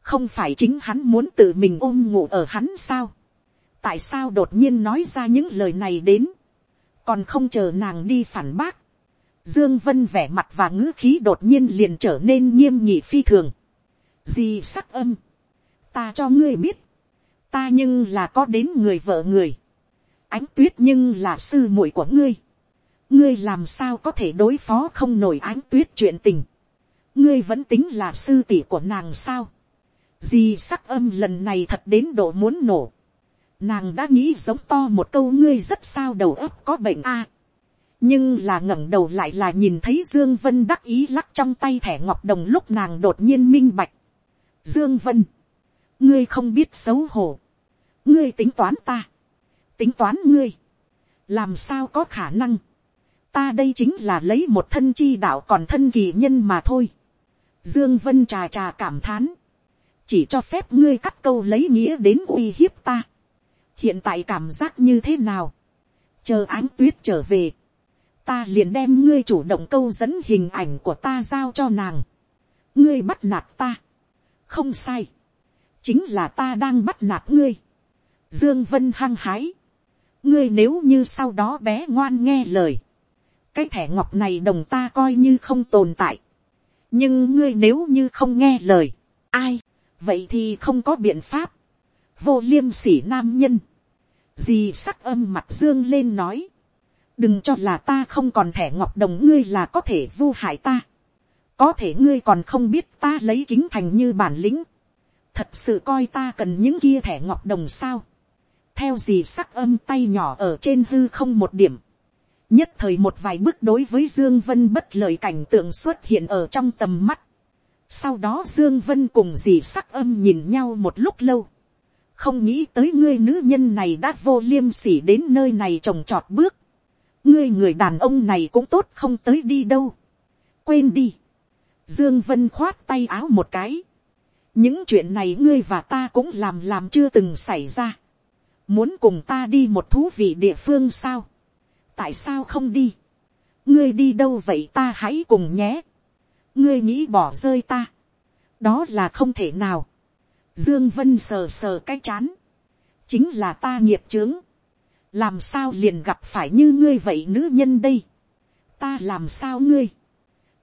không phải chính hắn muốn tự mình ôm ngủ ở hắn sao, tại sao đột nhiên nói ra những lời này đến, còn không chờ nàng đi phản bác, dương vân vẻ mặt và ngữ khí đột nhiên liền trở nên nghiêm nhị phi thường, di sắc âm, ta cho ngươi biết, ta nhưng là có đến người vợ người, ánh tuyết nhưng là sư muội của ngươi, ngươi làm sao có thể đối phó không nổi ánh tuyết chuyện tình, ngươi vẫn tính là sư tỷ của nàng sao, di sắc âm lần này thật đến độ muốn nổ, nàng đã nghĩ giống to một câu ngươi rất sao đầu óc có bệnh a, nhưng là ngẩng đầu lại là nhìn thấy dương vân đắc ý lắc trong tay thẻ ngọc đồng lúc nàng đột nhiên minh bạch, dương vân, ngươi không biết xấu hổ, ngươi tính toán ta, tính toán ngươi, làm sao có khả năng, ta đây chính là lấy một thân chi đạo còn thân kỳ nhân mà thôi. Dương Vân trà trà cảm thán, chỉ cho phép ngươi cắt câu lấy nghĩa đến uy hiếp ta. Hiện tại cảm giác như thế nào? Chờ ánh tuyết trở về, ta liền đem ngươi chủ động câu dẫn hình ảnh của ta giao cho nàng. Ngươi bắt nạt ta, không sai, chính là ta đang bắt nạt ngươi. Dương Vân hăng hái, ngươi nếu như sau đó bé ngoan nghe lời cái thẻ ngọc này đồng ta coi như không tồn tại. nhưng ngươi nếu như không nghe lời, ai, vậy thì không có biện pháp. vô liêm sỉ nam nhân, dì sắc âm mặt dương lên nói, đừng cho là ta không còn thẻ ngọc đồng ngươi là có thể vu hại ta. có thể ngươi còn không biết ta lấy kính thành như bản lĩnh. thật sự coi ta cần những kia thẻ ngọc đồng sao. theo dì sắc âm tay nhỏ ở trên hư không một điểm nhất thời một vài bước đối với dương vân bất lợi cảnh tượng xuất hiện ở trong tầm mắt. sau đó dương vân cùng dì sắc âm nhìn nhau một lúc lâu. không nghĩ tới ngươi nữ nhân này đã vô liêm sỉ đến nơi này trồng trọt bước. ngươi người đàn ông này cũng tốt không tới đi đâu. quên đi. dương vân khoát tay áo một cái. những chuyện này ngươi và ta cũng làm làm chưa từng xảy ra. muốn cùng ta đi một thú vị địa phương sao tại sao không đi, ngươi đi đâu vậy ta hãy cùng nhé, ngươi nghĩ bỏ rơi ta, đó là không thể nào, dương vân sờ sờ cái chán, chính là ta nghiệp chướng, làm sao liền gặp phải như ngươi vậy nữ nhân đây, ta làm sao ngươi,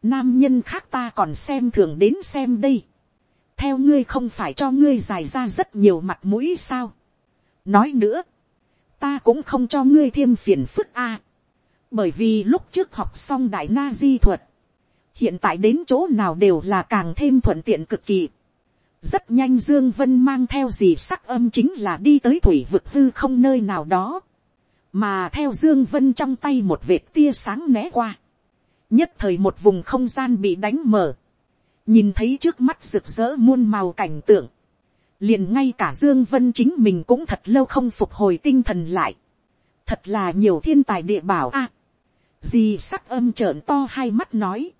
nam nhân khác ta còn xem thường đến xem đây, theo ngươi không phải cho ngươi dài ra rất nhiều mặt mũi sao, nói nữa, ta cũng không cho ngươi thêm phiền phức a. bởi vì lúc trước học xong đại na di thuật, hiện tại đến chỗ nào đều là càng thêm thuận tiện cực kỳ. rất nhanh dương vân mang theo gì sắc âm chính là đi tới thủy vực hư không nơi nào đó, mà theo dương vân trong tay một vệt tia sáng né qua, nhất thời một vùng không gian bị đánh mở, nhìn thấy trước mắt rực rỡ muôn màu cảnh tượng, liền ngay cả dương vân chính mình cũng thật lâu không phục hồi tinh thần lại. thật là nhiều thiên tài địa bảo a. À, dì sắc âm trợn to hai mắt nói.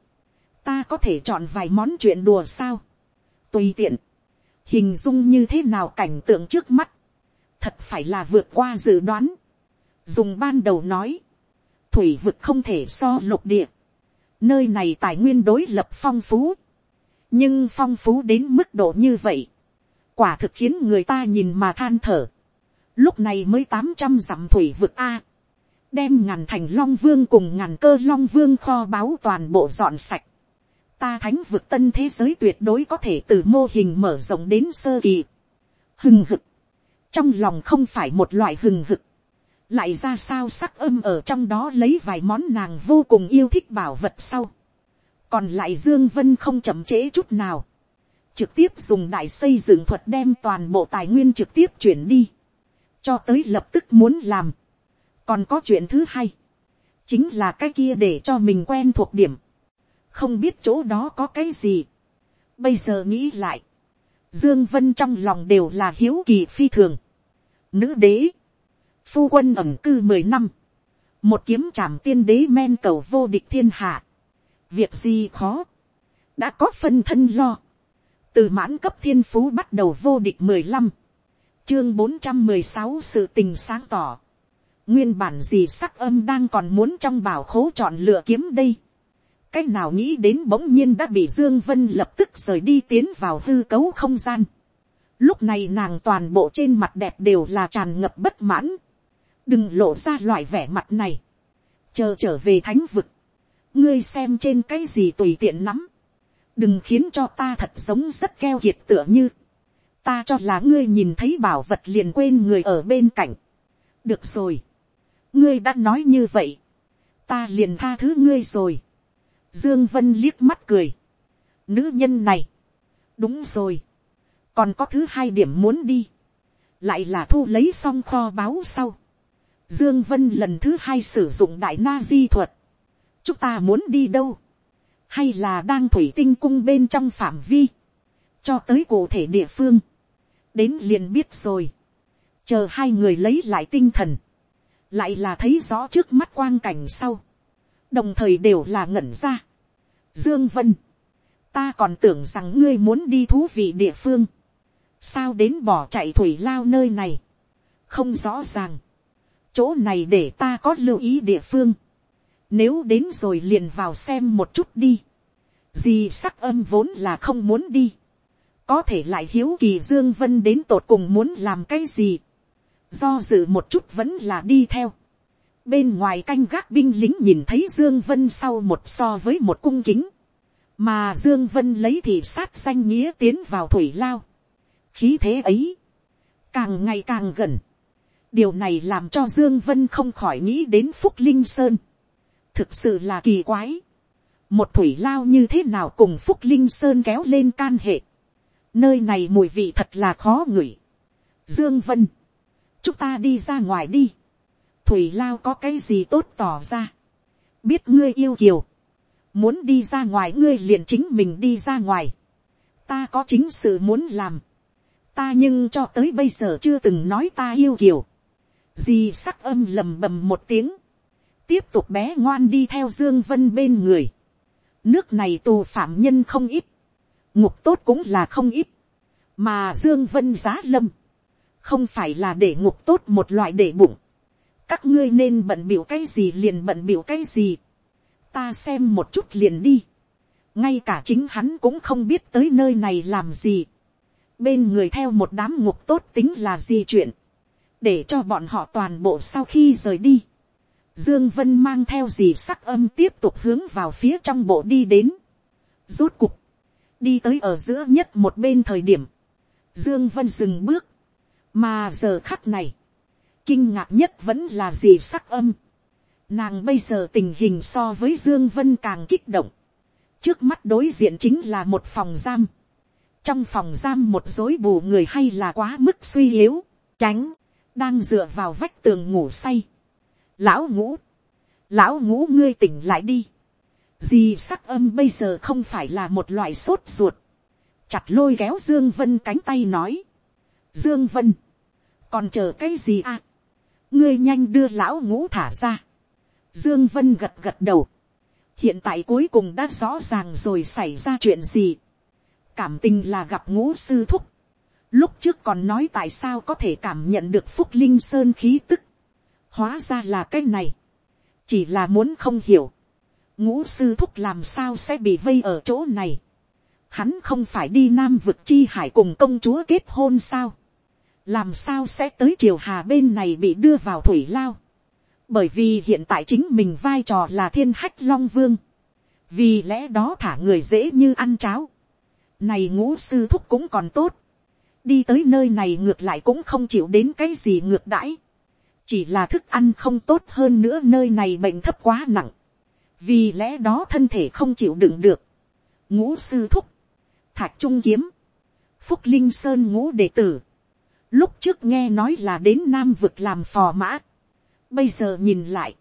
ta có thể chọn vài món chuyện đùa sao. tùy tiện. hình dung như thế nào cảnh tượng trước mắt. thật phải là vượt qua dự đoán. dùng ban đầu nói. thủy vực không thể so lục địa. nơi này tài nguyên đối lập phong phú. nhưng phong phú đến mức độ như vậy quả thực khiến người ta nhìn mà than thở. Lúc này mới tám trăm dặm thủy vực A. Đem ngàn thành long vương cùng ngàn cơ long vương kho báu toàn bộ dọn sạch. Ta thánh vực tân thế giới tuyệt đối có thể từ mô hình mở rộng đến sơ kỳ. Hừng hực. trong lòng không phải một loại hừng hực, lại ra sao sắc âm ở trong đó lấy vài món nàng vô cùng yêu thích bảo vật sau, còn lại dương vân không chậm trễ chút nào, trực tiếp dùng đại xây dựng thuật đem toàn bộ tài nguyên trực tiếp chuyển đi, cho tới lập tức muốn làm. còn có chuyện thứ hai, chính là cái kia để cho mình quen thuộc điểm, không biết chỗ đó có cái gì. bây giờ nghĩ lại, dương vân trong lòng đều là hiếu kỳ phi thường. nữ đế, phu quân ẩm cư mười năm, một kiếm trảm tiên đế men cầu vô địch thiên hạ, việc gì khó, đã có phân thân lo, từ mãn cấp thiên phú bắt đầu vô địch mười lăm, chương bốn trăm mười sáu sự tình sáng tỏ, nguyên bản gì sắc âm đang còn muốn trong bảo khố chọn lựa kiếm đây, cái nào nghĩ đến bỗng nhiên đã bị dương vân lập tức rời đi tiến vào hư cấu không gian, lúc này nàng toàn bộ trên mặt đẹp đều là tràn ngập bất mãn, đừng lộ ra loại vẻ mặt này, chờ trở về thánh vực, ngươi xem trên cái gì tùy tiện nắm, đừng khiến cho ta thật giống rất keo kiệt tựa như, ta cho là ngươi nhìn thấy bảo vật liền quên người ở bên cạnh. được rồi, ngươi đã nói như vậy, ta liền tha thứ ngươi rồi. dương vân liếc mắt cười, nữ nhân này, đúng rồi, còn có thứ hai điểm muốn đi, lại là thu lấy xong kho báo sau. Dương Vân lần thứ hai sử dụng đại na di thuật. Chúng ta muốn đi đâu? Hay là đang thủy tinh cung bên trong phạm vi, cho tới cụ thể địa phương, đến liền biết rồi, chờ hai người lấy lại tinh thần, lại là thấy rõ trước mắt quang cảnh sau, đồng thời đều là ngẩn ra. Dương Vân, ta còn tưởng rằng ngươi muốn đi thú vị địa phương, sao đến bỏ chạy thủy lao nơi này, không rõ ràng, chỗ này để ta có lưu ý địa phương, nếu đến rồi liền vào xem một chút đi. Dì sắc âm vốn là không muốn đi. Có thể lại hiếu kỳ Dương Vân đến tột cùng muốn làm cái gì. Do dự một chút vẫn là đi theo. Bên ngoài canh gác binh lính nhìn thấy Dương Vân sau một so với một cung kính. Mà Dương Vân lấy thị sát danh nghĩa tiến vào thủy lao. Khí thế ấy. Càng ngày càng gần. Điều này làm cho Dương Vân không khỏi nghĩ đến Phúc Linh Sơn thực sự là kỳ quái. một thủy lao như thế nào cùng phúc linh sơn kéo lên can hệ. nơi này mùi vị thật là khó ngửi. dương vân, chúng ta đi ra ngoài đi. thủy lao có cái gì tốt tỏ ra. biết ngươi yêu kiều. muốn đi ra ngoài ngươi liền chính mình đi ra ngoài. ta có chính sự muốn làm. ta nhưng cho tới bây giờ chưa từng nói ta yêu kiều. Di sắc âm lầm bầm một tiếng tiếp tục bé ngoan đi theo dương vân bên người. nước này tù phạm nhân không ít, ngục tốt cũng là không ít, mà dương vân giá lâm, không phải là để ngục tốt một loại để bụng, các ngươi nên bận biểu cái gì liền bận biểu cái gì, ta xem một chút liền đi, ngay cả chính hắn cũng không biết tới nơi này làm gì, bên người theo một đám ngục tốt tính là gì chuyện, để cho bọn họ toàn bộ sau khi rời đi, Dương Vân mang theo gì sắc âm tiếp tục hướng vào phía trong bộ đi đến. Rốt cục. Đi tới ở giữa nhất một bên thời điểm. Dương Vân dừng bước. Mà giờ khắc này. Kinh ngạc nhất vẫn là gì sắc âm. Nàng bây giờ tình hình so với Dương Vân càng kích động. Trước mắt đối diện chính là một phòng giam. Trong phòng giam một dối bù người hay là quá mức suy yếu. Tránh. Đang dựa vào vách tường ngủ say lão ngũ, lão ngũ ngươi tỉnh lại đi, gì sắc âm bây giờ không phải là một loại sốt ruột, chặt lôi kéo dương vân cánh tay nói, dương vân, còn chờ cái gì à, ngươi nhanh đưa lão ngũ thả ra, dương vân gật gật đầu, hiện tại cuối cùng đã rõ ràng rồi xảy ra chuyện gì, cảm tình là gặp ngũ sư thúc, lúc trước còn nói tại sao có thể cảm nhận được phúc linh sơn khí tức, hóa ra là cái này, chỉ là muốn không hiểu, ngũ sư thúc làm sao sẽ bị vây ở chỗ này, hắn không phải đi nam vực chi hải cùng công chúa kết hôn sao, làm sao sẽ tới triều hà bên này bị đưa vào thủy lao, bởi vì hiện tại chính mình vai trò là thiên hách long vương, vì lẽ đó thả người dễ như ăn cháo, này ngũ sư thúc cũng còn tốt, đi tới nơi này ngược lại cũng không chịu đến cái gì ngược đãi, chỉ là thức ăn không tốt hơn nữa nơi này bệnh thấp quá nặng, vì lẽ đó thân thể không chịu đựng được, ngũ sư thúc, thạc trung kiếm, phúc linh sơn ngũ đệ tử, lúc trước nghe nói là đến nam vực làm phò mã, bây giờ nhìn lại,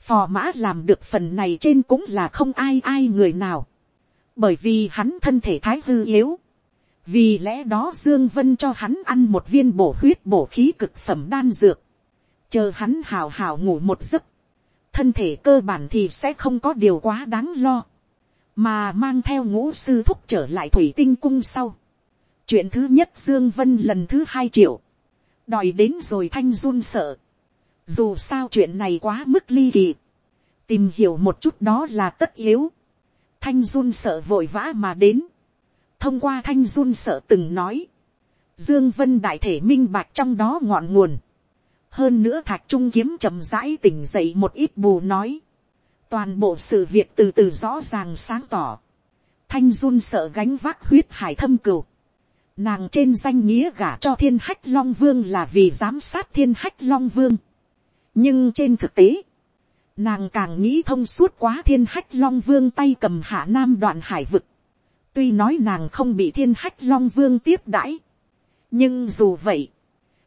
phò mã làm được phần này trên cũng là không ai ai người nào, bởi vì hắn thân thể thái hư yếu, vì lẽ đó dương vân cho hắn ăn một viên bổ huyết bổ khí cực phẩm đan dược, chờ hắn hào hào ngủ một giấc, thân thể cơ bản thì sẽ không có điều quá đáng lo, mà mang theo ngũ sư thúc trở lại thủy tinh cung sau. chuyện thứ nhất dương vân lần thứ hai triệu, đòi đến rồi thanh run sợ, dù sao chuyện này quá mức ly kỳ, tìm hiểu một chút đó là tất yếu, thanh run sợ vội vã mà đến, thông qua thanh run sợ từng nói, dương vân đại thể minh bạch trong đó ngọn nguồn, hơn nữa thạch trung kiếm chậm rãi tỉnh dậy một ít bù nói, toàn bộ sự việc từ từ rõ ràng sáng tỏ, thanh run sợ gánh vác huyết hải thâm cừu, nàng trên danh nghĩa gả cho thiên hách long vương là vì giám sát thiên hách long vương, nhưng trên thực tế, nàng càng nghĩ thông suốt quá thiên hách long vương tay cầm hạ nam đoạn hải vực, tuy nói nàng không bị thiên hách long vương tiếp đãi, nhưng dù vậy,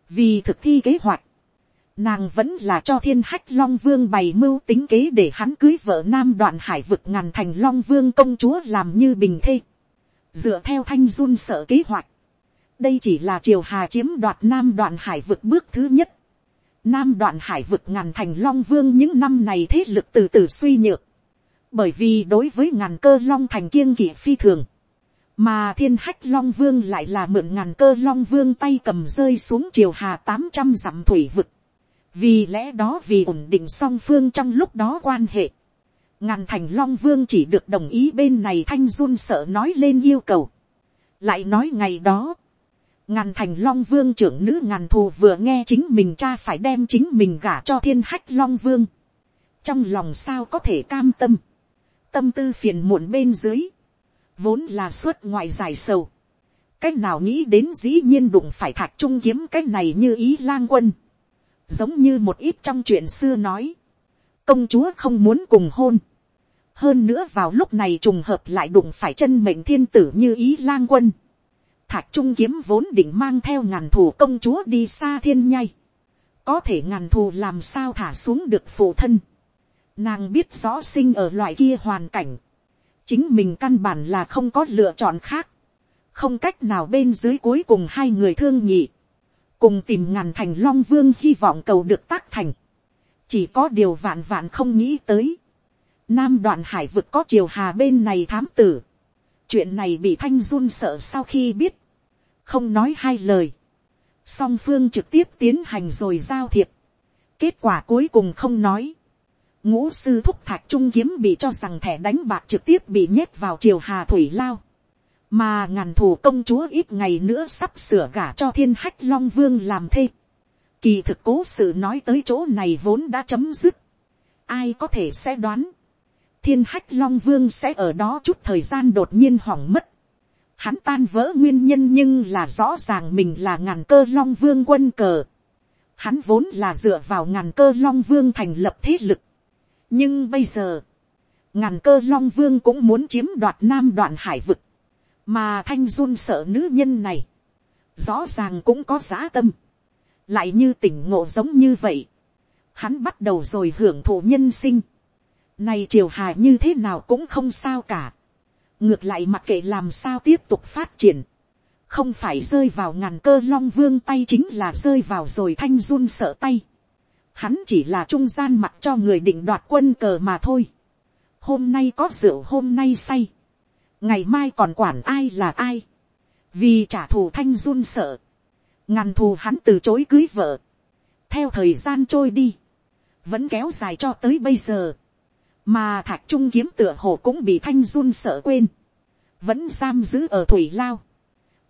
vì thực thi kế hoạch, nàng vẫn là cho thiên hách long vương bày mưu tính kế để hắn cưới vợ nam đoạn hải vực ngàn thành long vương công chúa làm như bình thê. dựa theo thanh run sợ kế hoạch, đây chỉ là triều hà chiếm đoạt nam đoạn hải vực bước thứ nhất. nam đoạn hải vực ngàn thành long vương những năm này thế lực từ từ suy nhược. bởi vì đối với ngàn cơ long thành kiêng kỵ phi thường, mà thiên hách long vương lại là mượn ngàn cơ long vương tay cầm rơi xuống triều hà tám trăm dặm thủy vực vì lẽ đó vì ổn định song phương trong lúc đó quan hệ, ngàn thành long vương chỉ được đồng ý bên này thanh run sợ nói lên yêu cầu. lại nói ngày đó, ngàn thành long vương trưởng nữ ngàn thù vừa nghe chính mình cha phải đem chính mình gả cho thiên hách long vương. trong lòng sao có thể cam tâm, tâm tư phiền muộn bên dưới, vốn là suốt ngoài dài sầu. cách nào nghĩ đến dĩ nhiên đụng phải thạch trung kiếm cái này như ý lang quân giống như một ít trong chuyện xưa nói, công chúa không muốn cùng hôn. hơn nữa vào lúc này trùng hợp lại đụng phải chân mệnh thiên tử như ý lang quân. thạc trung kiếm vốn định mang theo ngàn thù công chúa đi xa thiên nhai. có thể ngàn thù làm sao thả xuống được phụ thân. nàng biết rõ sinh ở loại kia hoàn cảnh. chính mình căn bản là không có lựa chọn khác. không cách nào bên dưới cuối cùng hai người thương nhị cùng tìm ngàn thành long vương hy vọng cầu được tác thành, chỉ có điều vạn vạn không nghĩ tới, nam đoạn hải vực có triều hà bên này thám tử, chuyện này bị thanh run sợ sau khi biết, không nói hai lời, song phương trực tiếp tiến hành rồi giao thiệp, kết quả cuối cùng không nói, ngũ sư thúc thạch trung kiếm bị cho rằng thẻ đánh bạc trực tiếp bị nhét vào triều hà thủy lao, mà ngàn thủ công chúa ít ngày nữa sắp sửa gả cho thiên hách long vương làm thê. Kỳ thực cố sự nói tới chỗ này vốn đã chấm dứt. Ai có thể sẽ đoán. Thiên hách long vương sẽ ở đó chút thời gian đột nhiên hỏng mất. Hắn tan vỡ nguyên nhân nhưng là rõ ràng mình là ngàn cơ long vương quân cờ. Hắn vốn là dựa vào ngàn cơ long vương thành lập thế lực. Nhưng bây giờ, ngàn cơ long vương cũng muốn chiếm đoạt nam đoạn hải vực mà thanh run sợ nữ nhân này, rõ ràng cũng có giá tâm, lại như tỉnh ngộ giống như vậy, hắn bắt đầu rồi hưởng thụ nhân sinh, nay triều hà như thế nào cũng không sao cả, ngược lại mặc kệ làm sao tiếp tục phát triển, không phải rơi vào ngàn cơ long vương tay chính là rơi vào rồi thanh run sợ tay, hắn chỉ là trung gian mặt cho người định đoạt quân cờ mà thôi, hôm nay có rượu hôm nay say, ngày mai còn quản ai là ai, vì trả thù thanh run sợ, ngàn thù hắn từ chối cưới vợ, theo thời gian trôi đi, vẫn kéo dài cho tới bây giờ, mà thạch trung kiếm tựa hồ cũng bị thanh run sợ quên, vẫn giam giữ ở thủy lao,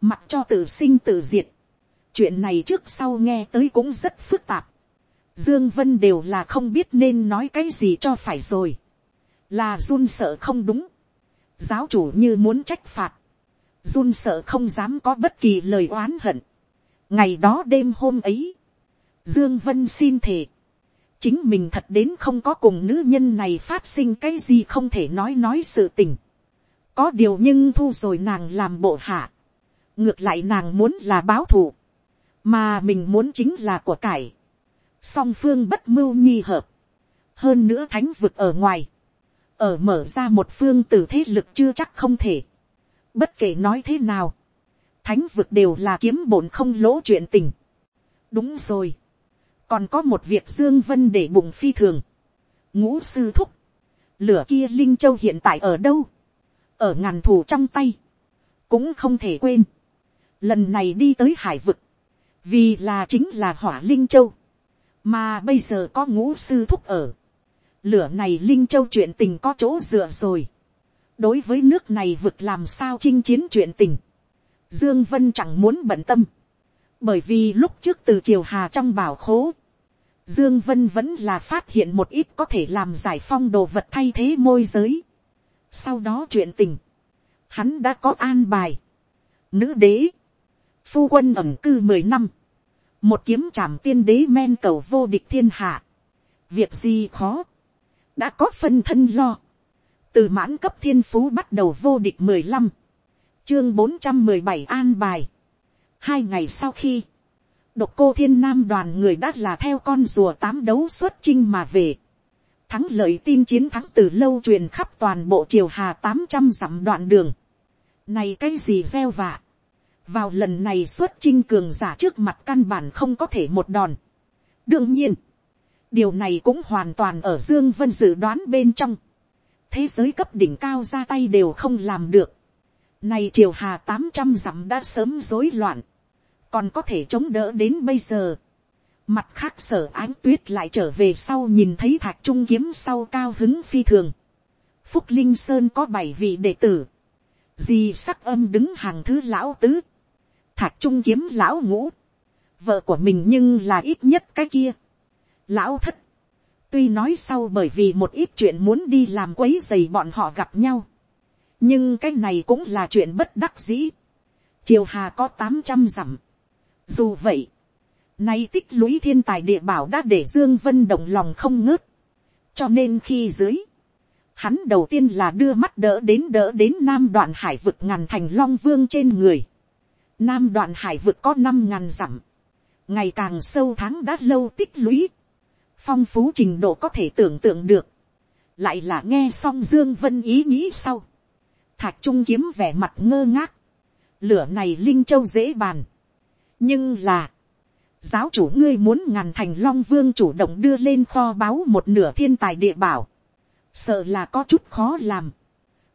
mặc cho tự sinh tự diệt, chuyện này trước sau nghe tới cũng rất phức tạp, dương vân đều là không biết nên nói cái gì cho phải rồi, là run sợ không đúng, giáo chủ như muốn trách phạt, run sợ không dám có bất kỳ lời oán hận. ngày đó đêm hôm ấy, dương vân xin thề, chính mình thật đến không có cùng nữ nhân này phát sinh cái gì không thể nói nói sự tình. có điều nhưng thu rồi nàng làm bộ hạ. ngược lại nàng muốn là báo thù, mà mình muốn chính là của cải. song phương bất mưu nhi hợp, hơn nữa thánh vực ở ngoài, ở mở ra một phương từ thế lực chưa chắc không thể. bất kể nói thế nào, thánh vực đều là kiếm bổn không lỗ chuyện tình. đúng rồi còn có một việc dương vân để bụng phi thường. ngũ sư thúc, lửa kia linh châu hiện tại ở đâu, ở ngàn thủ trong tay, cũng không thể quên. lần này đi tới hải vực, vì là chính là hỏa linh châu, mà bây giờ có ngũ sư thúc ở lửa này linh châu chuyện tình có chỗ dựa rồi. đối với nước này vực làm sao chinh chiến chuyện tình, dương vân chẳng muốn bận tâm bởi vì lúc trước từ triều hà trong bảo khố, Dương Vân vẫn là phát hiện một ít có thể làm giải phong đồ vật thay thế môi giới. Sau đó chuyện tình, hắn đã có an bài. Nữ đế, phu quân ẩn cư mười năm, một kiếm trảm tiên đế men cầu vô địch thiên hạ. Việc gì khó, đã có phân thân lo. Từ mãn cấp thiên phú bắt đầu vô địch mười lăm, chương bốn trăm mười bảy an bài. Hai ngày sau khi, độc cô thiên nam đoàn người đã là theo con rùa tám đấu xuất chinh mà về. Thắng lợi tin chiến thắng từ lâu truyền khắp toàn bộ triều hà tám trăm dặm đoạn đường. Này cái gì gieo vạ. Vào lần này xuất chinh cường giả trước mặt căn bản không có thể một đòn. Đương nhiên. Điều này cũng hoàn toàn ở Dương Vân dự đoán bên trong. Thế giới cấp đỉnh cao ra tay đều không làm được. Này triều hà tám trăm dặm đã sớm rối loạn còn có thể chống đỡ đến bây giờ. Mặt khác sở ánh tuyết lại trở về sau nhìn thấy thạch trung kiếm sau cao hứng phi thường. Phúc Linh Sơn có bảy vị đệ tử. Di sắc âm đứng hàng thứ lão tứ. Thạch trung kiếm lão ngũ. Vợ của mình nhưng là ít nhất cái kia. Lão thất. Tuy nói sau bởi vì một ít chuyện muốn đi làm quấy dày bọn họ gặp nhau. Nhưng cái này cũng là chuyện bất đắc dĩ. Triều Hà có tám trăm dặm dù vậy, nay tích lũy thiên tài địa bảo đã để Dương Vân động lòng không ngớt. Cho nên khi dưới, hắn đầu tiên là đưa mắt đỡ đến đỡ đến Nam đoạn hải vực ngàn thành Long Vương trên người. Nam đoạn hải vực có năm ngàn dặm. Ngày càng sâu tháng đã lâu tích lũy. Phong phú trình độ có thể tưởng tượng được. Lại là nghe xong Dương Vân ý nghĩ sau. Thạch Trung kiếm vẻ mặt ngơ ngác. Lửa này Linh Châu dễ bàn nhưng là, giáo chủ ngươi muốn ngàn thành long vương chủ động đưa lên kho báu một nửa thiên tài địa bảo, sợ là có chút khó làm,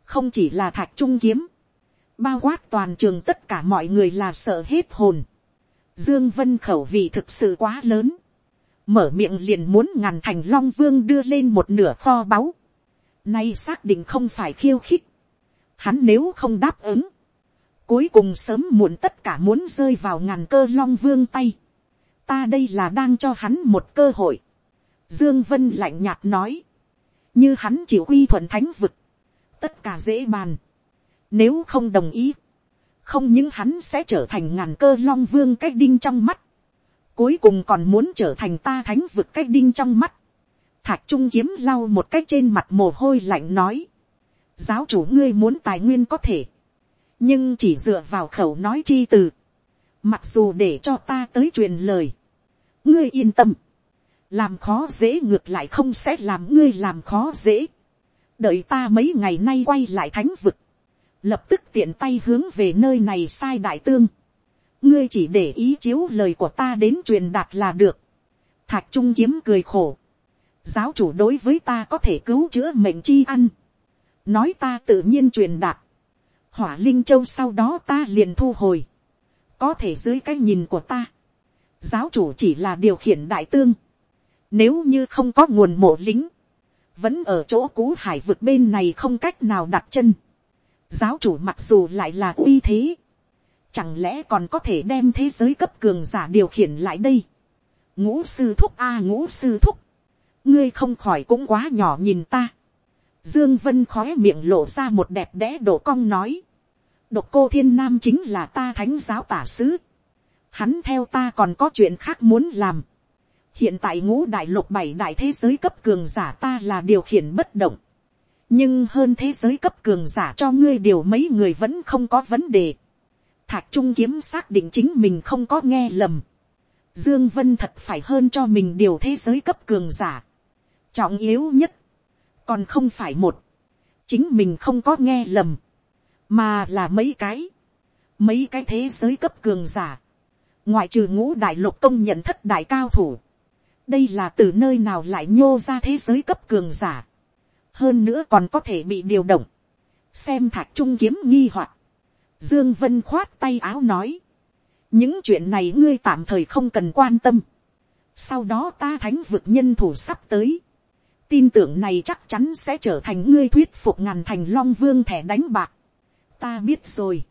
không chỉ là thạch trung kiếm, bao quát toàn trường tất cả mọi người là sợ hết hồn, dương vân khẩu vị thực sự quá lớn, mở miệng liền muốn ngàn thành long vương đưa lên một nửa kho báu, nay xác định không phải khiêu khích, hắn nếu không đáp ứng, Cuối cùng sớm muộn tất cả muốn rơi vào ngàn cơ long vương tay. Ta đây là đang cho hắn một cơ hội. Dương Vân lạnh nhạt nói. Như hắn chịu quy thuận thánh vực. Tất cả dễ bàn. Nếu không đồng ý. Không những hắn sẽ trở thành ngàn cơ long vương cách đinh trong mắt. Cuối cùng còn muốn trở thành ta thánh vực cái đinh trong mắt. Thạch Trung kiếm lau một cách trên mặt mồ hôi lạnh nói. Giáo chủ ngươi muốn tài nguyên có thể. Nhưng chỉ dựa vào khẩu nói chi từ, mặc dù để cho ta tới truyền lời, ngươi yên tâm, làm khó dễ ngược lại không sẽ làm ngươi làm khó dễ, đợi ta mấy ngày nay quay lại thánh vực, lập tức tiện tay hướng về nơi này sai đại tương, ngươi chỉ để ý chiếu lời của ta đến truyền đạt là được, thạch trung kiếm cười khổ, giáo chủ đối với ta có thể cứu chữa mệnh chi ăn, nói ta tự nhiên truyền đạt, hỏa linh châu sau đó ta liền thu hồi. có thể dưới cái nhìn của ta, giáo chủ chỉ là điều khiển đại tương. nếu như không có nguồn mộ lính, vẫn ở chỗ cũ hải vực bên này không cách nào đặt chân. giáo chủ mặc dù lại là uy thế, chẳng lẽ còn có thể đem thế giới cấp cường giả điều khiển lại đây. ngũ sư thúc a ngũ sư thúc, ngươi không khỏi cũng quá nhỏ nhìn ta Dương Vân khói miệng lộ ra một đẹp đẽ đổ cong nói. độc cô thiên nam chính là ta thánh giáo tả sứ. hắn theo ta còn có chuyện khác muốn làm. hiện tại ngũ đại lục bảy đại thế giới cấp cường giả ta là điều khiển bất động. nhưng hơn thế giới cấp cường giả cho ngươi điều mấy người vẫn không có vấn đề thạch trung kiếm xác định chính mình không có nghe lầm. dương vân thật phải hơn cho mình điều thế giới cấp cường giả. trọng yếu nhất, còn không phải một, chính mình không có nghe lầm mà là mấy cái, mấy cái thế giới cấp cường giả, ngoại trừ ngũ đại lục công nhận thất đại cao thủ, đây là từ nơi nào lại nhô ra thế giới cấp cường giả, hơn nữa còn có thể bị điều động, xem thạch trung kiếm nghi hoặc, dương vân khoát tay áo nói, những chuyện này ngươi tạm thời không cần quan tâm, sau đó ta thánh vực nhân thủ sắp tới, tin tưởng này chắc chắn sẽ trở thành ngươi thuyết phục ngàn thành long vương thẻ đánh bạc, ta biết rồi.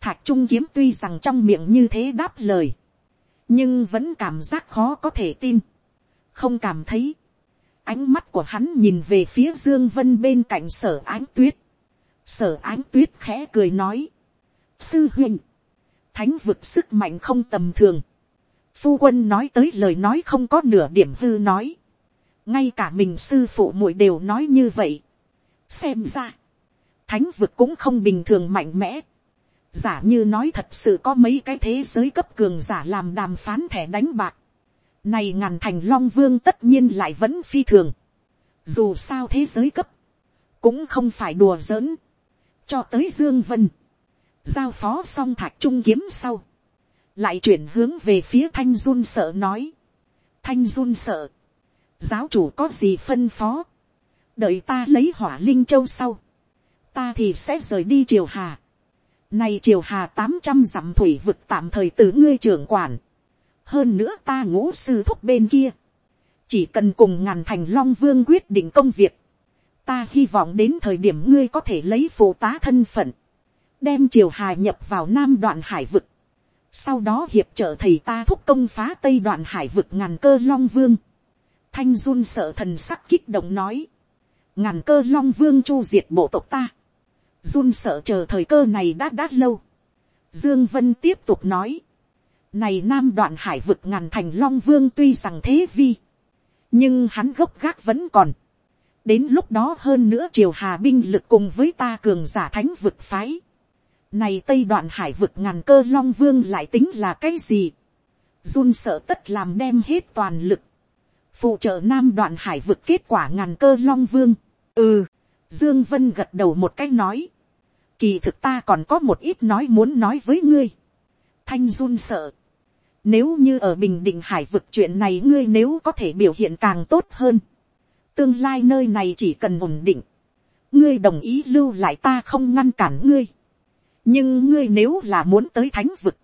Thạch trung kiếm tuy rằng trong miệng như thế đáp lời, nhưng vẫn cảm giác khó có thể tin, không cảm thấy. Ánh mắt của hắn nhìn về phía dương vân bên cạnh sở ánh tuyết. Sở ánh tuyết khẽ cười nói, sư huynh, thánh vực sức mạnh không tầm thường. Phu quân nói tới lời nói không có nửa điểm hư nói. Ngay cả mình sư phụ muội đều nói như vậy. Xem ra thánh vực cũng không bình thường mạnh mẽ. giả như nói thật sự có mấy cái thế giới cấp cường giả làm đàm phán thẻ đánh bạc. này ngàn thành long vương tất nhiên lại vẫn phi thường. dù sao thế giới cấp, cũng không phải đùa giỡn. cho tới dương vân, giao phó xong thạch trung kiếm sau, lại chuyển hướng về phía thanh run sợ nói. thanh run sợ, giáo chủ có gì phân phó, đợi ta lấy hỏa linh châu sau, ta thì sẽ rời đi triều hà. Này triều hà tám trăm dặm thủy vực tạm thời từ ngươi trưởng quản. Hơn nữa ta ngũ sư thúc bên kia. Chỉ cần cùng ngàn thành long vương quyết định công việc. Ta hy vọng đến thời điểm ngươi có thể lấy phụ tá thân phận. Đem triều hà nhập vào nam đoạn hải vực. Sau đó hiệp trợ thầy ta thúc công phá tây đoạn hải vực ngàn cơ long vương. Thanh run sợ thần sắc kích động nói. Ngàn cơ long vương chu diệt bộ tộc ta run sợ chờ thời cơ này đã đã lâu. Dương Vân tiếp tục nói. Này nam đoạn hải vực ngàn thành long vương tuy rằng thế vi. Nhưng hắn gốc gác vẫn còn. Đến lúc đó hơn nữa triều hà binh lực cùng với ta cường giả thánh vực phái. Này tây đoạn hải vực ngàn cơ long vương lại tính là cái gì? Run sợ tất làm đem hết toàn lực. Phụ trợ nam đoạn hải vực kết quả ngàn cơ long vương. Ừ. Dương Vân gật đầu một cách nói kỳ thực ta còn có một ít nói muốn nói với ngươi. thanh run sợ. nếu như ở bình định hải vực chuyện này ngươi nếu có thể biểu hiện càng tốt hơn. tương lai nơi này chỉ cần ổn định. ngươi đồng ý lưu lại ta không ngăn cản ngươi nhưng ngươi nếu là muốn tới thánh vực,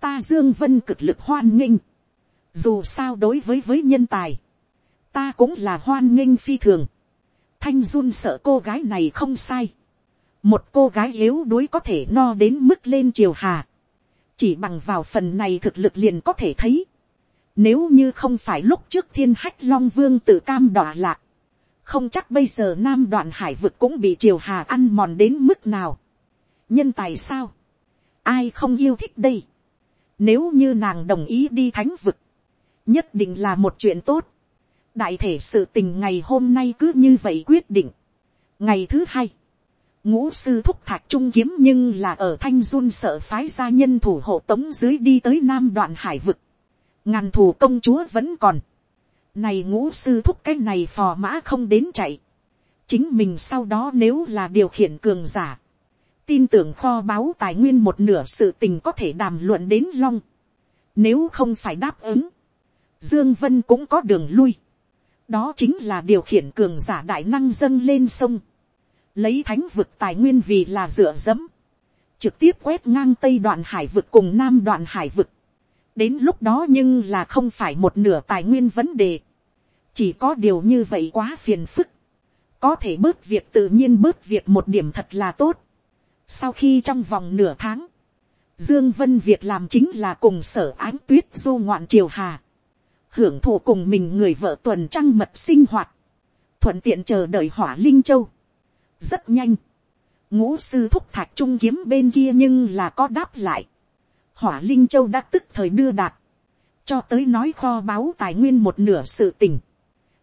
ta dương vân cực lực hoan nghênh. dù sao đối với với nhân tài, ta cũng là hoan nghênh phi thường. thanh run sợ cô gái này không sai một cô gái yếu đuối có thể no đến mức lên triều hà, chỉ bằng vào phần này thực lực liền có thể thấy, nếu như không phải lúc trước thiên hách long vương tự cam đọa lạc, không chắc bây giờ nam đoạn hải vực cũng bị triều hà ăn mòn đến mức nào nhân tài sao, ai không yêu thích đây, nếu như nàng đồng ý đi thánh vực, nhất định là một chuyện tốt. đại thể sự tình ngày hôm nay cứ như vậy quyết định. ngày thứ hai, ngũ sư thúc thạc trung kiếm nhưng là ở thanh run sợ phái gia nhân thủ hộ tống dưới đi tới nam đoạn hải vực. ngàn thủ công chúa vẫn còn. này ngũ sư thúc cái này phò mã không đến chạy. chính mình sau đó nếu là điều khiển cường giả tin tưởng kho báu tài nguyên một nửa sự tình có thể đàm luận đến long. nếu không phải đáp ứng, dương vân cũng có đường lui. đó chính là điều khiển cường giả đại năng dâng lên sông lấy thánh vực tài nguyên vì là dựa dẫm, trực tiếp quét ngang tây đoạn hải vực cùng nam đoạn hải vực. đến lúc đó nhưng là không phải một nửa tài nguyên vấn đề, chỉ có điều như vậy quá phiền phức, có thể bớt việc tự nhiên bớt việc một điểm thật là tốt sau khi trong vòng nửa tháng, dương vân việc làm chính là cùng sở ánh tuyết du ngoạn triều hà, hưởng thụ cùng mình người vợ tuần trăng mật sinh hoạt, thuận tiện chờ đợi hỏa linh châu rất nhanh. ngũ sư thúc thạch trung kiếm bên kia nhưng là có đáp lại. hỏa linh châu đã tức thời đưa đạt, cho tới nói kho báu tài nguyên một nửa sự tình.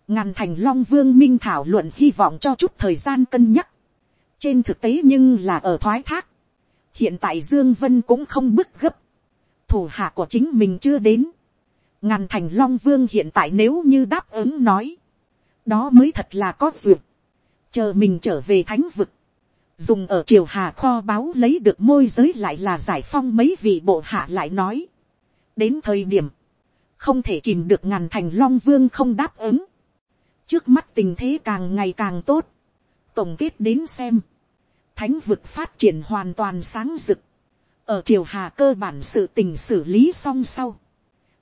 ngàn thành long vương minh thảo luận hy vọng cho chút thời gian cân nhắc trên thực tế nhưng là ở thoái thác. hiện tại dương vân cũng không bức gấp. thủ hạ của chính mình chưa đến. ngàn thành long vương hiện tại nếu như đáp ứng nói. đó mới thật là có duyệt. chờ mình trở về thánh vực dùng ở triều hà kho báo lấy được môi giới lại là giải phong mấy vị bộ hạ lại nói. đến thời điểm, không thể kìm được ngàn thành long vương không đáp ứng. trước mắt tình thế càng ngày càng tốt tổng kết đến xem, thánh vực phát triển hoàn toàn sáng rực. ở triều hà cơ bản sự tình xử lý xong sau.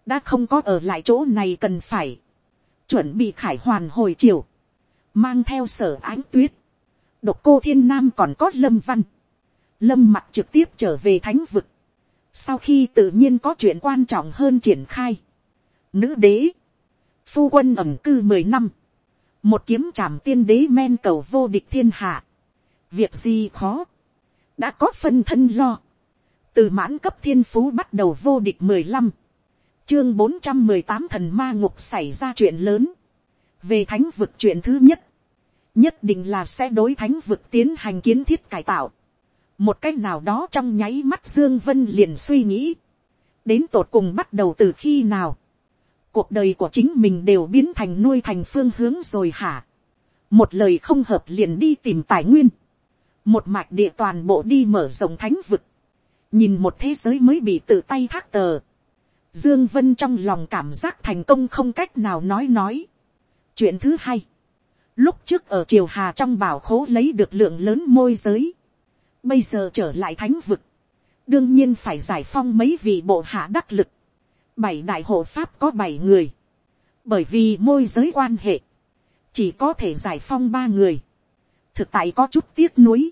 đã không có ở lại chỗ này cần phải. chuẩn bị khải hoàn hồi triều. mang theo sở ánh tuyết độc cô thiên nam còn có lâm văn. lâm mặt trực tiếp trở về thánh vực. sau khi tự nhiên có chuyện quan trọng hơn triển khai. nữ đế, phu quân ẩm cư mười năm, một kiếm trảm tiên đế men cầu vô địch thiên hạ. việc gì khó, đã có phân thân lo. từ mãn cấp thiên phú bắt đầu vô địch mười lăm, chương bốn trăm mười tám thần ma ngục xảy ra chuyện lớn. về thánh vực chuyện thứ nhất, nhất định là sẽ đối thánh vực tiến hành kiến thiết cải tạo. một cách nào đó trong nháy mắt dương vân liền suy nghĩ, đến tột cùng bắt đầu từ khi nào, cuộc đời của chính mình đều biến thành nuôi thành phương hướng rồi hả. một lời không hợp liền đi tìm tài nguyên, một mạch địa toàn bộ đi mở rộng thánh vực, nhìn một thế giới mới bị tự tay thác tờ. Dương Vân trong lòng cảm giác thành công không cách nào nói nói. Chuyện thứ hai, Lúc trước ở triều hà trong bảo khố lấy được lượng lớn môi giới. Bây giờ trở lại thánh vực. Đương nhiên phải giải phong mấy vị bộ hạ đắc lực. Bảy đại hộ pháp có bảy người. Bởi vì môi giới quan hệ. Chỉ có thể giải phong ba người. Thực tại có chút tiếc nuối.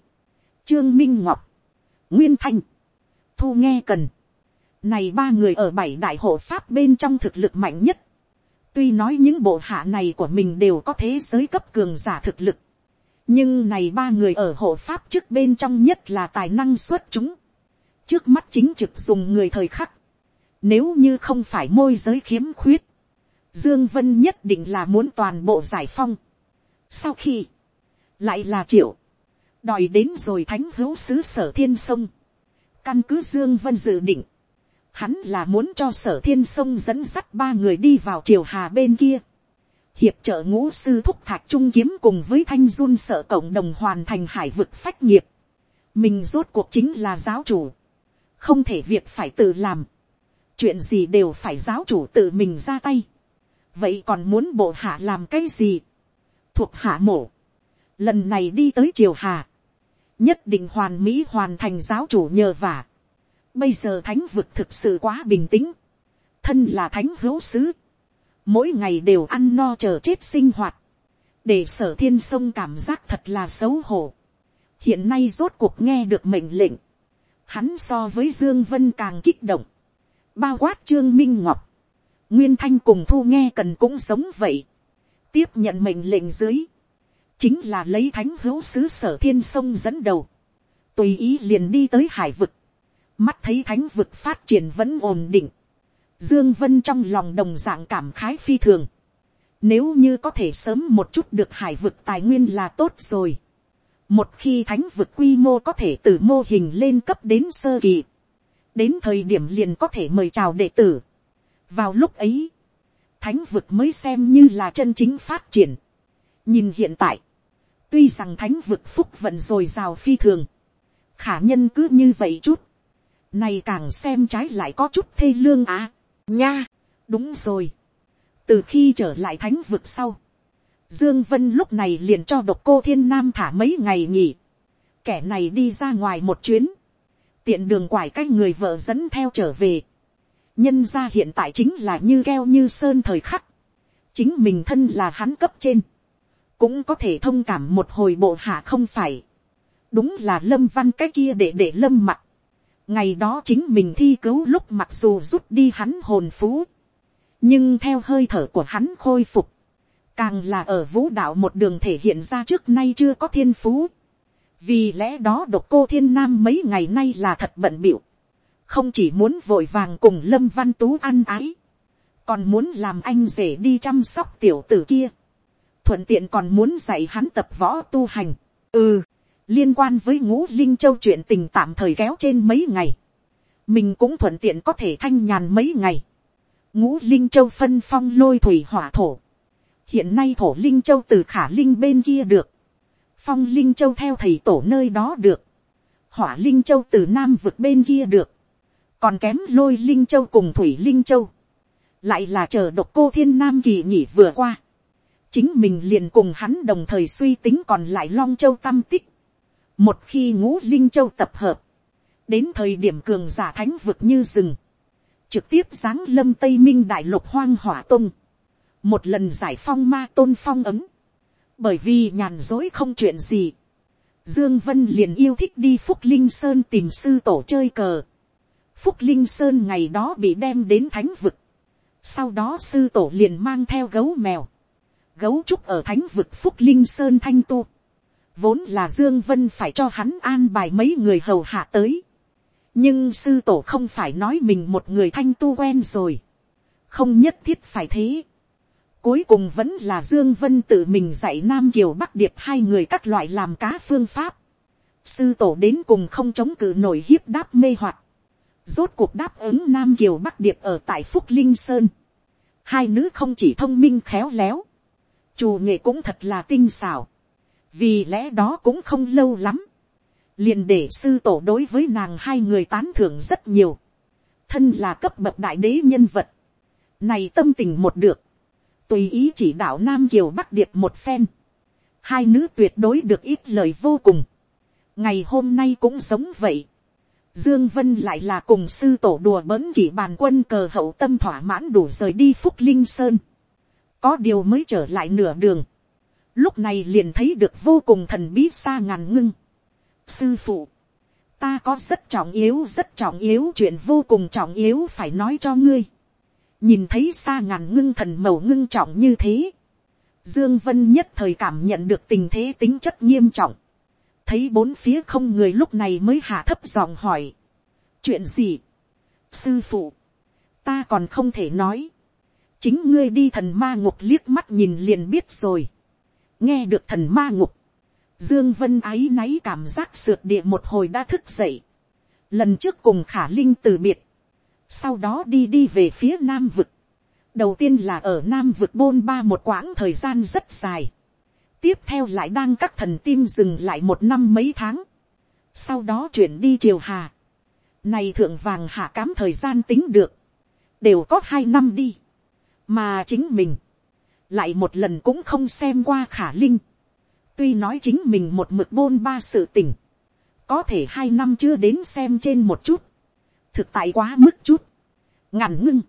Trương Minh Ngọc. Nguyên Thanh. Thu nghe cần. Này ba người ở bảy đại hộ pháp bên trong thực lực mạnh nhất Tuy nói những bộ hạ này của mình đều có thế giới cấp cường giả thực lực. Nhưng này ba người ở hộ pháp trước bên trong nhất là tài năng xuất chúng. Trước mắt chính trực dùng người thời khắc. Nếu như không phải môi giới khiếm khuyết. Dương Vân nhất định là muốn toàn bộ giải phong. Sau khi. Lại là triệu. Đòi đến rồi thánh hữu sứ sở thiên sông. Căn cứ Dương Vân dự định, hắn là muốn cho sở thiên sông dẫn dắt ba người đi vào triều hà bên kia. hiệp trợ ngũ sư thúc thạc trung kiếm cùng với thanh run sợ cộng đồng hoàn thành hải vực phách nghiệp. mình rốt cuộc chính là giáo chủ. không thể việc phải tự làm chuyện gì đều phải giáo chủ tự mình ra tay. vậy còn muốn bộ hạ làm cái gì. thuộc hạ mổ. lần này đi tới triều hà. nhất định hoàn mỹ hoàn thành giáo chủ nhờ vả Bây giờ thánh vực thực sự quá bình tĩnh. Thân là thánh hữu sứ. Mỗi ngày đều ăn no chờ chết sinh hoạt. Để sở thiên sông cảm giác thật là xấu hổ. Hiện nay rốt cuộc nghe được mệnh lệnh. Hắn so với Dương Vân càng kích động. Bao quát Trương Minh Ngọc. Nguyên Thanh cùng thu nghe cần cũng sống vậy. Tiếp nhận mệnh lệnh dưới. Chính là lấy thánh hữu sứ sở thiên sông dẫn đầu. Tùy ý liền đi tới hải vực mắt thấy thánh vực phát triển vẫn ổn định, dương vân trong lòng đồng dạng cảm khái phi thường. Nếu như có thể sớm một chút được hải vực tài nguyên là tốt rồi. Một khi thánh vực quy mô có thể từ mô hình lên cấp đến sơ kỳ. Đến thời điểm liền có thể mời chào đệ tử. Vào lúc ấy, thánh vực mới xem như là chân chính phát triển. Nhìn hiện tại, tuy rằng thánh vực phúc vận rồi rào phi thường. Khả nhân cứ như vậy chút này càng xem trái lại có chút thê lương à. Nha, đúng rồi. Từ khi trở lại thánh vực sau. Dương Vân lúc này liền cho độc cô thiên nam thả mấy ngày nghỉ. Kẻ này đi ra ngoài một chuyến. Tiện đường quải cách người vợ dẫn theo trở về. Nhân ra hiện tại chính là như keo như sơn thời khắc. Chính mình thân là hắn cấp trên. Cũng có thể thông cảm một hồi bộ hạ không phải. Đúng là lâm văn cái kia để để lâm mặt ngày đó chính mình thi cứu lúc mặc dù rút đi hắn hồn phú, nhưng theo hơi thở của hắn khôi phục, càng là ở vũ đạo một đường thể hiện ra trước nay chưa có thiên phú vì lẽ đó độc cô thiên nam mấy ngày nay là thật bận b không chỉ muốn vội vàng cùng lâm văn tú ăn ái, còn muốn làm anh rể đi chăm sóc tiểu tử kia, thuận tiện còn muốn dạy hắn tập võ tu hành. ừ, liên quan với ngũ linh châu chuyện tình tạm thời kéo trên mấy ngày, mình cũng thuận tiện có thể thanh nhàn mấy ngày. ngũ linh châu phân phong lôi thủy hỏa thổ, hiện nay thổ linh châu từ khả linh bên kia được, phong linh châu theo thầy tổ nơi đó được, hỏa linh châu từ nam vực bên kia được, còn kém lôi linh châu cùng thủy linh châu, lại là chờ độc cô thiên nam kỳ nghỉ vừa qua, chính mình liền cùng hắn đồng thời suy tính còn lại long châu tam tích, một khi ngũ linh châu tập hợp, đến thời điểm cường giả thánh vực như rừng, trực tiếp giáng lâm tây minh đại lục hoang hỏa tung, một lần giải phong ma tôn phong ấm, bởi vì nhàn dối không chuyện gì, dương vân liền yêu thích đi phúc linh sơn tìm sư tổ chơi cờ, phúc linh sơn ngày đó bị đem đến thánh vực, sau đó sư tổ liền mang theo gấu mèo, gấu trúc ở thánh vực phúc linh sơn thanh tu, vốn là dương vân phải cho hắn an bài mấy người hầu hạ tới, nhưng sư tổ không phải nói mình một người thanh tu quen rồi, không nhất thiết phải thế. Cuối cùng vẫn là Dương Vân tự mình dạy Nam Kiều Bắc Điệp hai người các loại làm cá phương pháp. Sư tổ đến cùng không chống cự nổi hiếp đáp mê hoặc. Rốt cuộc đáp ứng Nam Kiều Bắc Điệp ở tại Phúc Linh Sơn. Hai nữ không chỉ thông minh khéo léo. Chủ nghệ cũng thật là tinh xảo. Vì lẽ đó cũng không lâu lắm. liền để sư tổ đối với nàng hai người tán thưởng rất nhiều. Thân là cấp bậc đại đế nhân vật. Này tâm tình một được. Tùy ý chỉ đạo Nam Kiều Bắc Điệp một phen. Hai nữ tuyệt đối được ít lời vô cùng. Ngày hôm nay cũng sống vậy Dương Vân lại là cùng sư tổ đùa bỡn kỷ bàn quân cờ hậu tâm thỏa mãn đủ rời đi Phúc Linh Sơn. Có điều mới trở lại nửa đường. Lúc này liền thấy được vô cùng thần bí xa ngàn ngưng. Sư phụ. Ta có rất trọng yếu, rất trọng yếu, chuyện vô cùng trọng yếu phải nói cho ngươi. Nhìn thấy xa ngàn ngưng thần màu ngưng trọng như thế. Dương Vân nhất thời cảm nhận được tình thế tính chất nghiêm trọng thấy bốn phía không người lúc này mới hạ thấp giọng hỏi. chuyện gì. sư phụ, ta còn không thể nói. chính ngươi đi thần ma ngục liếc mắt nhìn liền biết rồi. nghe được thần ma ngục. dương vân ái náy cảm giác sượt địa một hồi đã thức dậy. lần trước cùng khả linh từ biệt sau đó đi đi về phía nam vực. đầu tiên là ở nam vực bôn ba một quãng thời gian rất dài. Tiếp theo lại đang các thần tim dừng lại một năm mấy tháng, sau đó chuyển đi triều hà, này thượng vàng hạ cám thời gian tính được, đều có hai năm đi, mà chính mình, lại một lần cũng không xem qua khả linh, tuy nói chính mình một mực bôn ba sự tình có thể hai năm chưa đến xem trên một chút, thực tại quá mức chút, ngàn ngưng,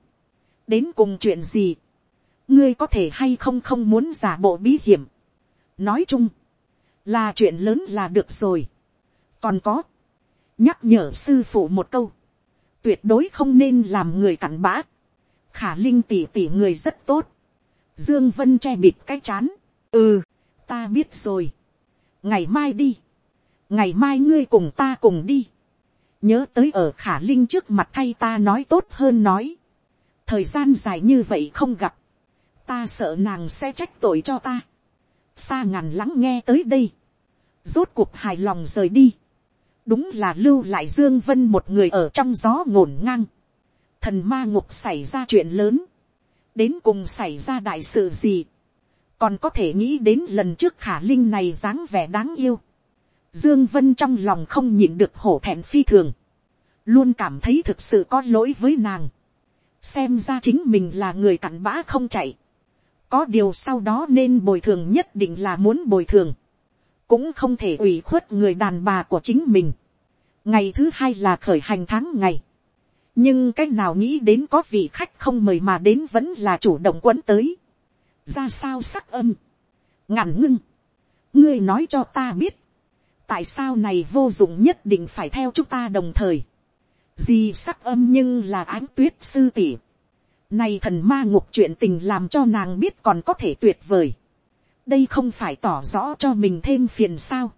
đến cùng chuyện gì, ngươi có thể hay không không muốn giả bộ bí hiểm, nói chung, là chuyện lớn là được rồi. còn có, nhắc nhở sư phụ một câu, tuyệt đối không nên làm người cặn bã. khả linh tỉ tỉ người rất tốt. dương vân che bịt cái chán. ừ, ta biết rồi. ngày mai đi. ngày mai ngươi cùng ta cùng đi nhớ tới ở khả linh trước mặt thay ta nói tốt hơn nói. thời gian dài như vậy không gặp. ta sợ nàng sẽ trách tội cho ta. Xa ngàn lắng nghe tới đây, rốt cuộc hài lòng rời đi, đúng là lưu lại dương vân một người ở trong gió ngổn ngang, thần ma ngục xảy ra chuyện lớn, đến cùng xảy ra đại sự gì, còn có thể nghĩ đến lần trước khả linh này dáng vẻ đáng yêu, dương vân trong lòng không nhịn được hổ thẹn phi thường, luôn cảm thấy thực sự có lỗi với nàng, xem ra chính mình là người cặn bã không chạy, có điều sau đó nên bồi thường nhất định là muốn bồi thường, cũng không thể ủy khuất người đàn bà của chính mình. ngày thứ hai là khởi hành tháng ngày, nhưng cách nào nghĩ đến có vị khách không mời mà đến vẫn là chủ động quấn tới, ra sao sắc âm, ngạn ngưng, ngươi nói cho ta biết, tại sao này vô dụng nhất định phải theo chúng ta đồng thời, Di sắc âm nhưng là ánh tuyết sư tỷ, này thần ma ngục chuyện tình làm cho nàng biết còn có thể tuyệt vời. Đây không phải tỏ rõ cho mình thêm phiền sao.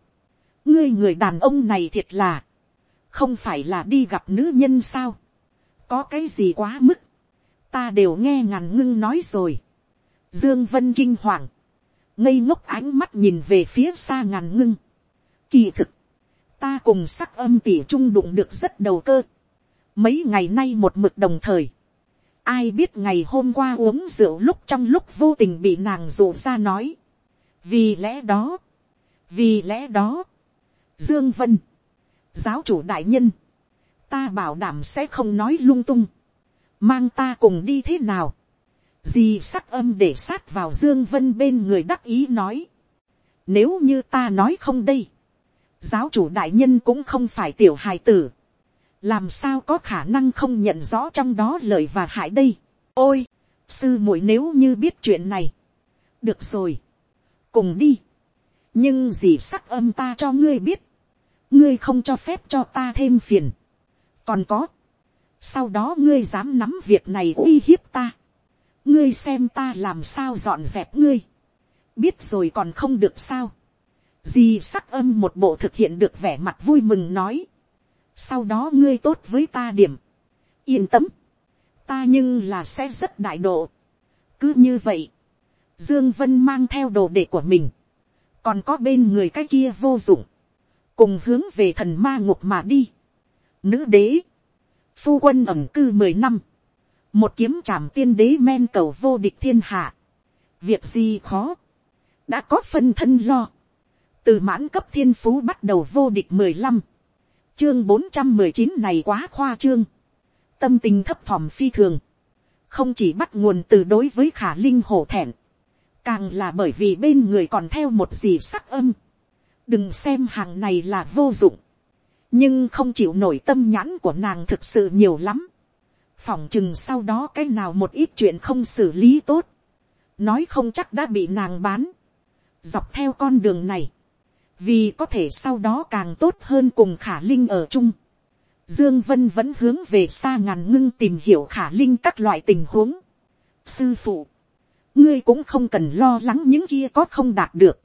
ngươi người đàn ông này thiệt là, không phải là đi gặp nữ nhân sao, có cái gì quá mức, ta đều nghe ngàn ngưng nói rồi, dương vân kinh hoàng, ngây ngốc ánh mắt nhìn về phía xa ngàn ngưng, kỳ thực, ta cùng sắc âm tỉ trung đụng được rất đầu cơ, mấy ngày nay một mực đồng thời, ai biết ngày hôm qua uống rượu lúc trong lúc vô tình bị nàng rủ ra nói, vì lẽ đó, vì lẽ đó, dương vân, giáo chủ đại nhân, ta bảo đảm sẽ không nói lung tung, mang ta cùng đi thế nào, Dì sắc âm để sát vào dương vân bên người đắc ý nói, nếu như ta nói không đây, giáo chủ đại nhân cũng không phải tiểu hài tử, làm sao có khả năng không nhận rõ trong đó lợi và hại đây. ôi, sư muội nếu như biết chuyện này, được rồi, cùng đi, nhưng gì sắc âm ta cho ngươi biết, ngươi không cho phép cho ta thêm phiền. còn có, sau đó ngươi dám nắm việc này uy hiếp ta, ngươi xem ta làm sao dọn dẹp ngươi, biết rồi còn không được sao, di sắc âm một bộ thực hiện được vẻ mặt vui mừng nói, sau đó ngươi tốt với ta điểm, yên tâm, ta nhưng là sẽ rất đại độ, cứ như vậy, dương vân mang theo đồ đệ của mình, còn có bên người cái kia vô dụng, cùng hướng về thần ma ngục mà đi. Nữ đế, phu quân ẩm cư mười năm, một kiếm trảm tiên đế men cầu vô địch thiên hạ, việc gì khó, đã có phân thân lo, từ mãn cấp thiên phú bắt đầu vô địch mười lăm, chương bốn trăm mười chín này quá khoa trương, tâm tình thấp thỏm phi thường, không chỉ bắt nguồn từ đối với khả linh hổ thẹn, càng là bởi vì bên người còn theo một gì sắc âm, đừng xem hàng này là vô dụng, nhưng không chịu nổi tâm nhãn của nàng thực sự nhiều lắm, phỏng chừng sau đó cái nào một ít chuyện không xử lý tốt, nói không chắc đã bị nàng bán, dọc theo con đường này, vì có thể sau đó càng tốt hơn cùng khả linh ở chung. Dương Vân vẫn hướng về xa ngàn ngưng tìm hiểu khả linh các loại tình huống. Sư phụ, ngươi cũng không cần lo lắng những kia có không đạt được.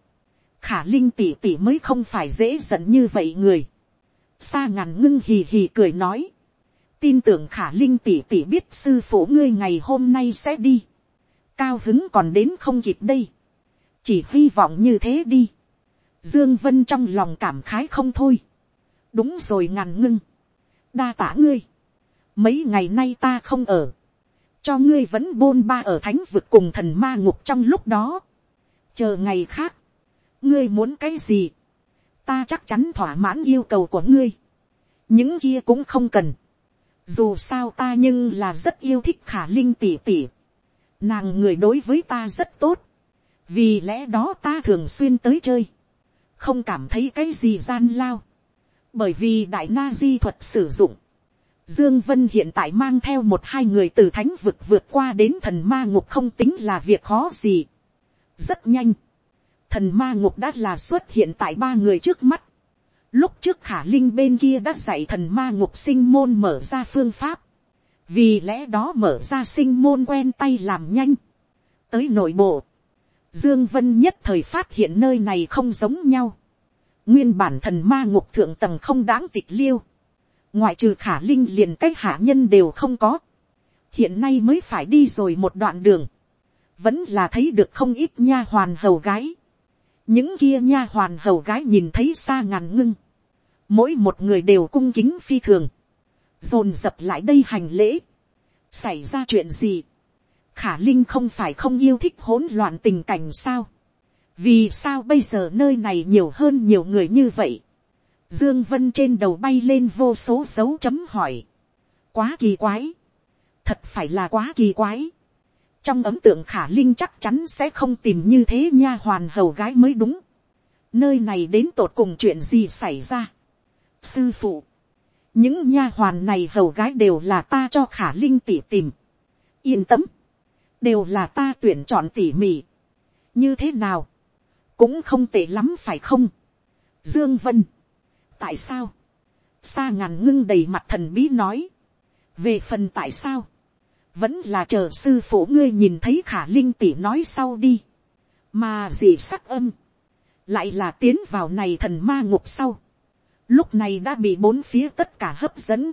Khả linh tỷ tỷ mới không phải dễ giận như vậy người. Sa ngàn ngưng hì hì cười nói. Tin tưởng khả linh tỷ tỷ biết sư phụ ngươi ngày hôm nay sẽ đi. Cao hứng còn đến không kịp đây. Chỉ hy vọng như thế đi Dương Vân trong lòng cảm khái không thôi. Đúng rồi ngàn ngưng. Đa tả ngươi. Mấy ngày nay ta không ở. Cho ngươi vẫn bôn ba ở thánh vực cùng thần ma ngục trong lúc đó. Chờ ngày khác. Ngươi muốn cái gì? Ta chắc chắn thỏa mãn yêu cầu của ngươi. Những kia cũng không cần. Dù sao ta nhưng là rất yêu thích khả linh tỷ tỷ. Nàng người đối với ta rất tốt. Vì lẽ đó ta thường xuyên tới chơi không cảm thấy cái gì gian lao, bởi vì đại na di thuật sử dụng, Dương Vân hiện tại mang theo một hai người từ thánh vực vượt qua đến thần ma ngục không tính là việc khó gì. Rất nhanh. Thần ma ngục đã là xuất hiện tại ba người trước mắt. Lúc trước khả linh bên kia đã dạy thần ma ngục sinh môn mở ra phương pháp. Vì lẽ đó mở ra sinh môn quen tay làm nhanh. Tới nội bộ. Dương Vân nhất thời phát hiện nơi này không giống nhau. Nguyên bản thần ma ngục thượng tầng không đáng tịch liêu. Ngoại trừ khả linh liền cách hạ nhân đều không có. Hiện nay mới phải đi rồi một đoạn đường. Vẫn là thấy được không ít nha hoàn hầu gái. Những kia nha hoàn hầu gái nhìn thấy xa ngàn ngưng. Mỗi một người đều cung kính phi thường. Dồn dập lại đây hành lễ. Xảy ra chuyện gì? Khả linh không phải không yêu thích hỗn loạn tình cảnh sao. vì sao bây giờ nơi này nhiều hơn nhiều người như vậy. dương vân trên đầu bay lên vô số dấu chấm hỏi. quá kỳ quái. thật phải là quá kỳ quái. trong ấn tượng khả linh chắc chắn sẽ không tìm như thế nha hoàn hầu gái mới đúng. nơi này đến tột cùng chuyện gì xảy ra. sư phụ. những nha hoàn này hầu gái đều là ta cho khả linh tỉ tìm. yên tâm đều là ta tuyển chọn tỉ mỉ. như thế nào, cũng không tệ lắm phải không. dương vân, tại sao, sa ngàn ngưng đầy mặt thần bí nói, về phần tại sao, vẫn là chờ sư phụ ngươi nhìn thấy khả linh tỷ nói sau đi, mà gì sắc âm, lại là tiến vào này thần ma ngục sau, lúc này đã bị bốn phía tất cả hấp dẫn.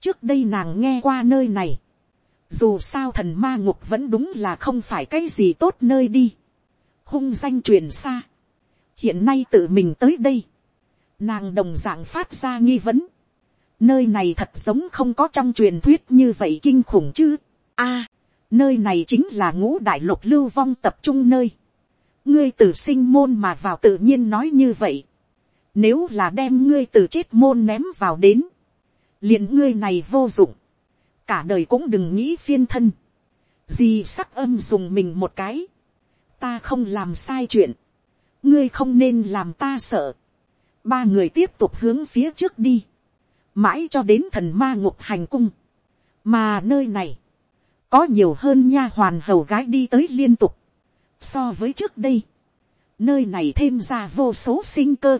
trước đây nàng nghe qua nơi này, dù sao thần ma ngục vẫn đúng là không phải cái gì tốt nơi đi, hung danh truyền xa, hiện nay tự mình tới đây, nàng đồng d ạ n g phát ra nghi vấn, nơi này thật giống không có trong truyền thuyết như vậy kinh khủng chứ, a, nơi này chính là ngũ đại lục lưu vong tập trung nơi, ngươi từ sinh môn mà vào tự nhiên nói như vậy, nếu là đem ngươi từ chết môn ném vào đến, liền ngươi này vô dụng, cả đời cũng đừng nghĩ phiên thân, gì sắc âm dùng mình một cái, ta không làm sai chuyện, ngươi không nên làm ta sợ. ba người tiếp tục hướng phía trước đi, mãi cho đến thần ma ngục hành cung, mà nơi này, có nhiều hơn nha hoàn hầu gái đi tới liên tục, so với trước đây, nơi này thêm ra vô số sinh cơ,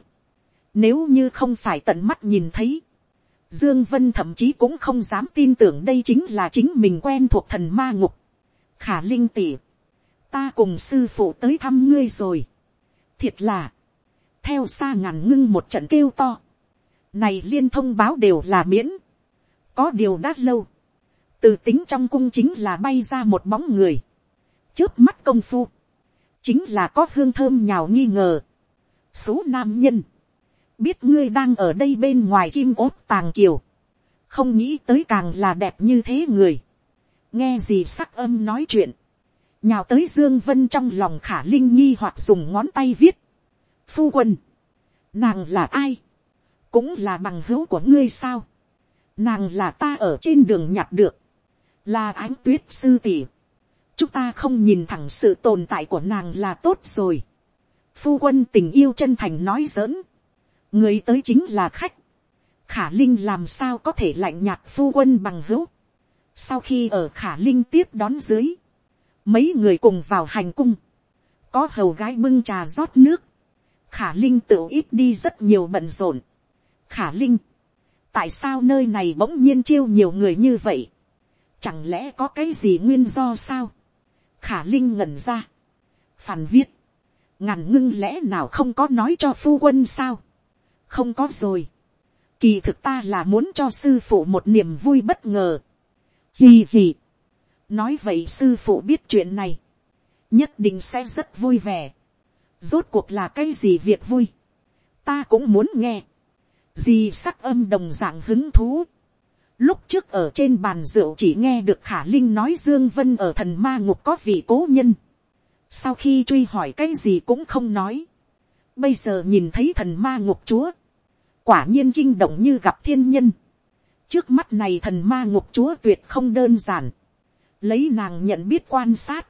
nếu như không phải tận mắt nhìn thấy, Dương Vân thậm chí cũng không dám tin tưởng đây chính là chính mình quen thuộc thần ma ngục. Khả Linh tỷ, ta cùng sư phụ tới thăm ngươi rồi. Thiệt là, theo xa ngàn ngưng một trận kêu to, này liên thông báo đều là miễn, có điều đã lâu, từ tính trong cung chính là bay ra một bóng người, trước mắt công phu, chính là có hương thơm nhào nghi ngờ, số nam nhân, biết ngươi đang ở đây bên ngoài kim ốt tàng kiều, không nghĩ tới càng là đẹp như thế người, nghe gì sắc âm nói chuyện, nhào tới dương vân trong lòng khả linh nghi hoặc dùng ngón tay viết, phu quân, nàng là ai, cũng là bằng hữu của ngươi sao, nàng là ta ở trên đường nhặt được, là ánh tuyết sư tỷ, chúng ta không nhìn thẳng sự tồn tại của nàng là tốt rồi, phu quân tình yêu chân thành nói giỡn, người tới chính là khách, khả linh làm sao có thể lạnh nhạt phu quân bằng hữu, sau khi ở khả linh tiếp đón dưới, mấy người cùng vào hành cung, có hầu gái bưng trà rót nước, khả linh tự ít đi rất nhiều bận rộn. khả linh, tại sao nơi này bỗng nhiên chiêu nhiều người như vậy, chẳng lẽ có cái gì nguyên do sao, khả linh ngẩn ra, phản viết, ngàn ngưng lẽ nào không có nói cho phu quân sao, không có rồi, kỳ thực ta là muốn cho sư phụ một niềm vui bất ngờ, hì hì, nói vậy sư phụ biết chuyện này, nhất định sẽ rất vui vẻ. rốt cuộc là cái gì việc vui, ta cũng muốn nghe, gì sắc âm đồng dạng hứng thú. lúc trước ở trên bàn rượu chỉ nghe được khả linh nói dương vân ở thần ma ngục có vị cố nhân. sau khi truy hỏi cái gì cũng không nói bây giờ nhìn thấy thần ma ngục chúa, quả nhiên kinh động như gặp thiên nhân. trước mắt này thần ma ngục chúa tuyệt không đơn giản. Lấy nàng nhận biết quan sát,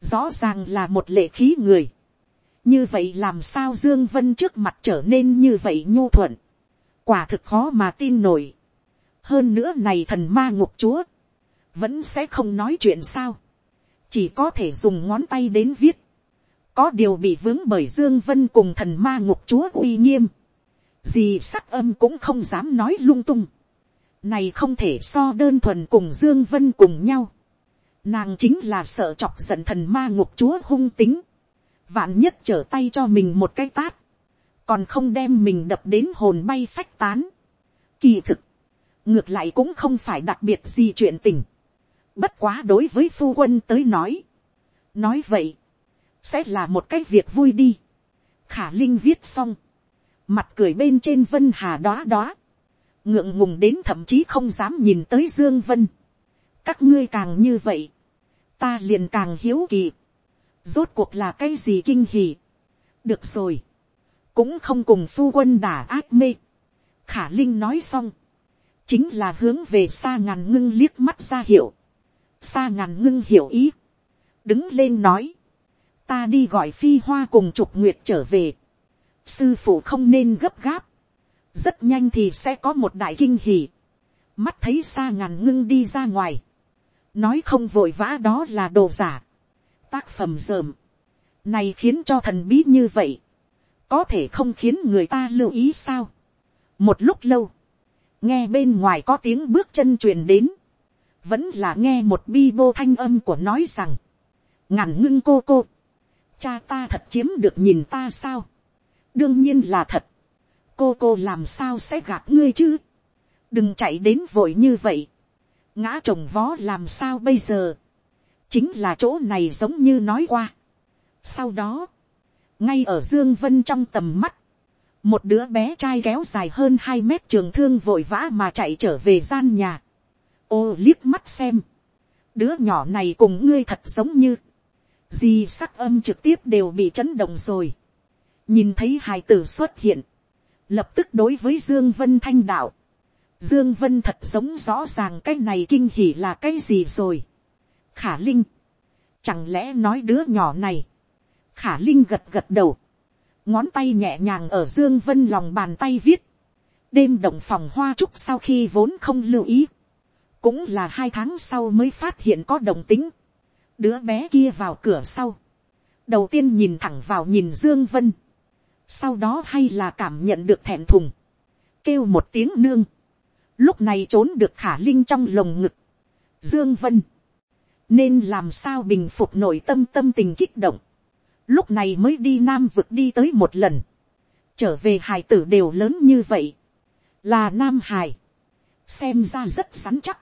rõ ràng là một lệ khí người. như vậy làm sao dương vân trước mặt trở nên như vậy nhu thuận, quả thực khó mà tin nổi. hơn nữa này thần ma ngục chúa, vẫn sẽ không nói chuyện sao, chỉ có thể dùng ngón tay đến viết, có điều bị vướng bởi dương vân cùng thần ma ngục chúa uy nghiêm, gì sắc âm cũng không dám nói lung tung, này không thể so đơn thuần cùng dương vân cùng nhau, Nàng chính là sợ chọc giận thần ma ngục chúa hung tính. Vạn nhất trở tay cho mình một cái tát. Còn không đem mình đập đến hồn bay phách tán. Kỳ thực. Ngược lại cũng không phải đặc biệt gì chuyện tình. Bất quá đối với phu quân tới nói. Nói vậy. Sẽ là một cái việc vui đi. Khả Linh viết xong. Mặt cười bên trên vân hà đó đó. Ngượng ngùng đến thậm chí không dám nhìn tới Dương Vân các ngươi càng như vậy, ta liền càng hiếu kỳ, rốt cuộc là cái gì kinh hỉ. được rồi, cũng không cùng phu quân đả ác mê. khả linh nói xong, chính là hướng về xa ngàn ngưng liếc mắt ra hiệu, xa ngàn ngưng hiểu ý, đứng lên nói, ta đi gọi phi hoa cùng trục nguyệt trở về, sư phụ không nên gấp gáp, rất nhanh thì sẽ có một đại kinh hỉ, mắt thấy xa ngàn ngưng đi ra ngoài, nói không vội vã đó là đồ giả, tác phẩm dởm, này khiến cho thần bí như vậy, có thể không khiến người ta lưu ý sao. một lúc lâu, nghe bên ngoài có tiếng bước chân truyền đến, vẫn là nghe một bi vô thanh âm của nói rằng, ngàn ngưng cô cô, cha ta thật chiếm được nhìn ta sao, đương nhiên là thật, cô cô làm sao sẽ gạt ngươi chứ, đừng chạy đến vội như vậy, ngã chồng vó làm sao bây giờ, chính là chỗ này giống như nói qua. sau đó, ngay ở dương vân trong tầm mắt, một đứa bé trai kéo dài hơn hai mét trường thương vội vã mà chạy trở về gian nhà. ô liếc mắt xem, đứa nhỏ này cùng ngươi thật giống như, di sắc âm trực tiếp đều bị chấn động rồi. nhìn thấy hài tử xuất hiện, lập tức đối với dương vân thanh đạo, dương vân thật giống rõ ràng cái này kinh hỉ là cái gì rồi. khả linh, chẳng lẽ nói đứa nhỏ này, khả linh gật gật đầu, ngón tay nhẹ nhàng ở dương vân lòng bàn tay viết, đêm động phòng hoa trúc sau khi vốn không lưu ý, cũng là hai tháng sau mới phát hiện có đồng tính, đứa bé kia vào cửa sau, đầu tiên nhìn thẳng vào nhìn dương vân, sau đó hay là cảm nhận được thẹn thùng, kêu một tiếng nương, lúc này trốn được khả linh trong lồng ngực, dương vân, nên làm sao bình phục nội tâm tâm tình kích động, lúc này mới đi nam vực đi tới một lần, trở về hải tử đều lớn như vậy, là nam Hải, xem ra rất sắn chắc,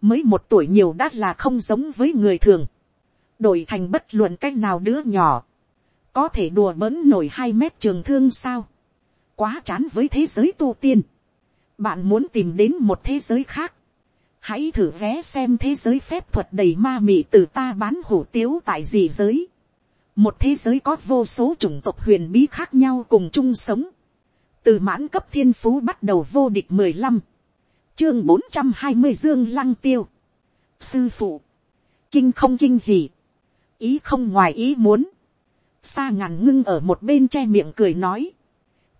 mới một tuổi nhiều đã là không giống với người thường, đổi thành bất luận cách nào đứa nhỏ, có thể đùa bỡn nổi hai mét trường thương sao, quá chán với thế giới tu tiên, bạn muốn tìm đến một thế giới khác, hãy thử vé xem thế giới phép thuật đầy ma mị từ ta bán hủ tiếu tại gì giới, một thế giới có vô số chủng tộc huyền bí khác nhau cùng chung sống, từ mãn cấp thiên phú bắt đầu vô địch mười lăm, chương bốn trăm hai mươi dương lăng tiêu, sư phụ, kinh không kinh hỉ, ý không ngoài ý muốn, Sa ngàn ngưng ở một bên che miệng cười nói,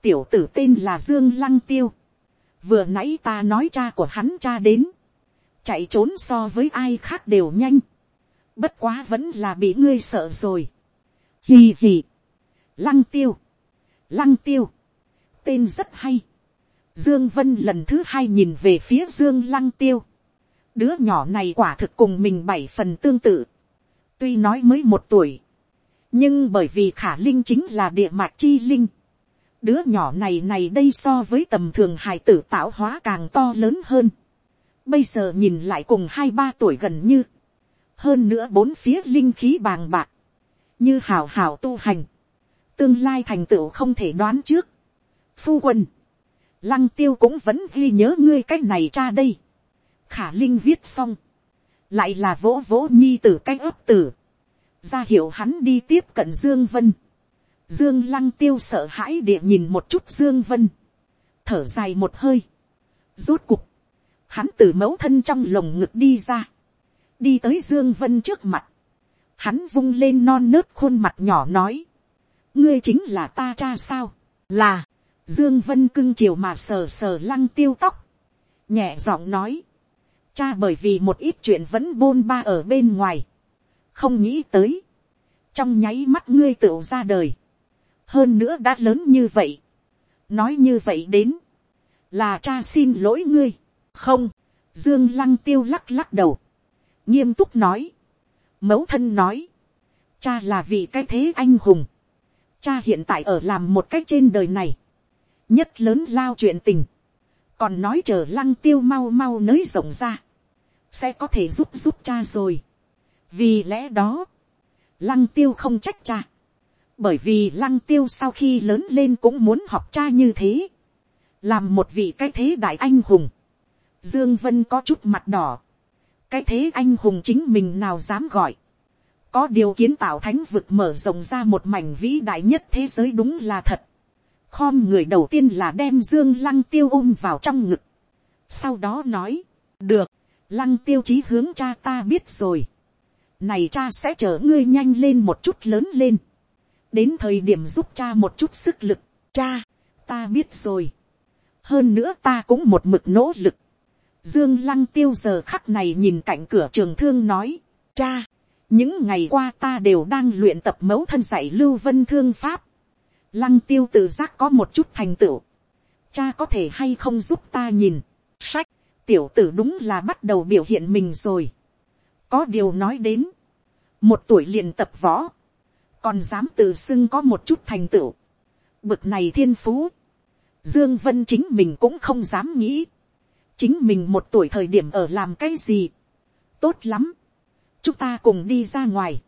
tiểu tử tên là dương lăng tiêu, vừa nãy ta nói cha của hắn cha đến, chạy trốn so với ai khác đều nhanh, bất quá vẫn là bị ngươi sợ rồi, hì hì, lăng tiêu, lăng tiêu, tên rất hay, dương vân lần thứ hai nhìn về phía dương lăng tiêu, đứa nhỏ này quả thực cùng mình bảy phần tương tự, tuy nói mới một tuổi, nhưng bởi vì khả linh chính là địa mạch chi linh, đứa nhỏ này này đây so với tầm thường hài tử tạo hóa càng to lớn hơn, bây giờ nhìn lại cùng hai ba tuổi gần như, hơn nữa bốn phía linh khí bàng bạc, như hào hào tu hành, tương lai thành tựu không thể đoán trước. Phu quân, lăng tiêu cũng vẫn ghi nhớ ngươi cách này cha đây. khả linh viết xong, lại là vỗ vỗ nhi tử cái cách ấp tử, ra hiệu hắn đi tiếp cận dương vân. dương lăng tiêu sợ hãi địa nhìn một chút dương vân, thở dài một hơi, rút cục, hắn từ mẫu thân trong lồng ngực đi ra, đi tới dương vân trước mặt, hắn vung lên non nớt khuôn mặt nhỏ nói, ngươi chính là ta cha sao, là, dương vân cưng chiều mà sờ sờ lăng tiêu tóc, nhẹ giọng nói, cha bởi vì một ít chuyện vẫn bôn ba ở bên ngoài, không nghĩ tới, trong nháy mắt ngươi tựu ra đời, hơn nữa đã lớn như vậy, nói như vậy đến, là cha xin lỗi ngươi, không, dương lăng tiêu lắc lắc đầu, nghiêm túc nói, mẫu thân nói, cha là vì cái thế anh hùng, cha hiện tại ở làm một cách trên đời này, nhất lớn lao chuyện tình, còn nói chờ lăng tiêu mau mau nới rộng ra, sẽ có thể giúp giúp cha rồi. vì lẽ đó, lăng tiêu không trách cha, bởi vì lăng tiêu sau khi lớn lên cũng muốn học cha như thế, làm một vị cái thế đại anh hùng, dương vân có chút mặt đỏ, cái thế anh hùng chính mình nào dám gọi, có điều kiến tạo thánh vực mở rộng ra một mảnh vĩ đại nhất thế giới đúng là thật, khom người đầu tiên là đem dương lăng tiêu ôm vào trong ngực, sau đó nói, được, lăng tiêu chí hướng cha ta biết rồi, này cha sẽ chở ngươi nhanh lên một chút lớn lên, đến thời điểm giúp cha một chút sức lực, cha, ta biết rồi, hơn nữa ta cũng một mực nỗ lực, Dương Lăng tiêu giờ khắc này nhìn cạnh cửa trường thương nói. Cha, những ngày qua ta đều đang luyện tập mẫu thân dạy lưu vân thương pháp. Lăng tiêu tự giác có một chút thành tựu. Cha có thể hay không giúp ta nhìn. Sách, tiểu tử đúng là bắt đầu biểu hiện mình rồi. Có điều nói đến. Một tuổi liền tập võ. Còn dám tự xưng có một chút thành tựu. bực này thiên phú, dương vân chính mình cũng không dám nghĩ, chính mình một tuổi thời điểm ở làm cái gì, tốt lắm, chúng ta cùng đi ra ngoài,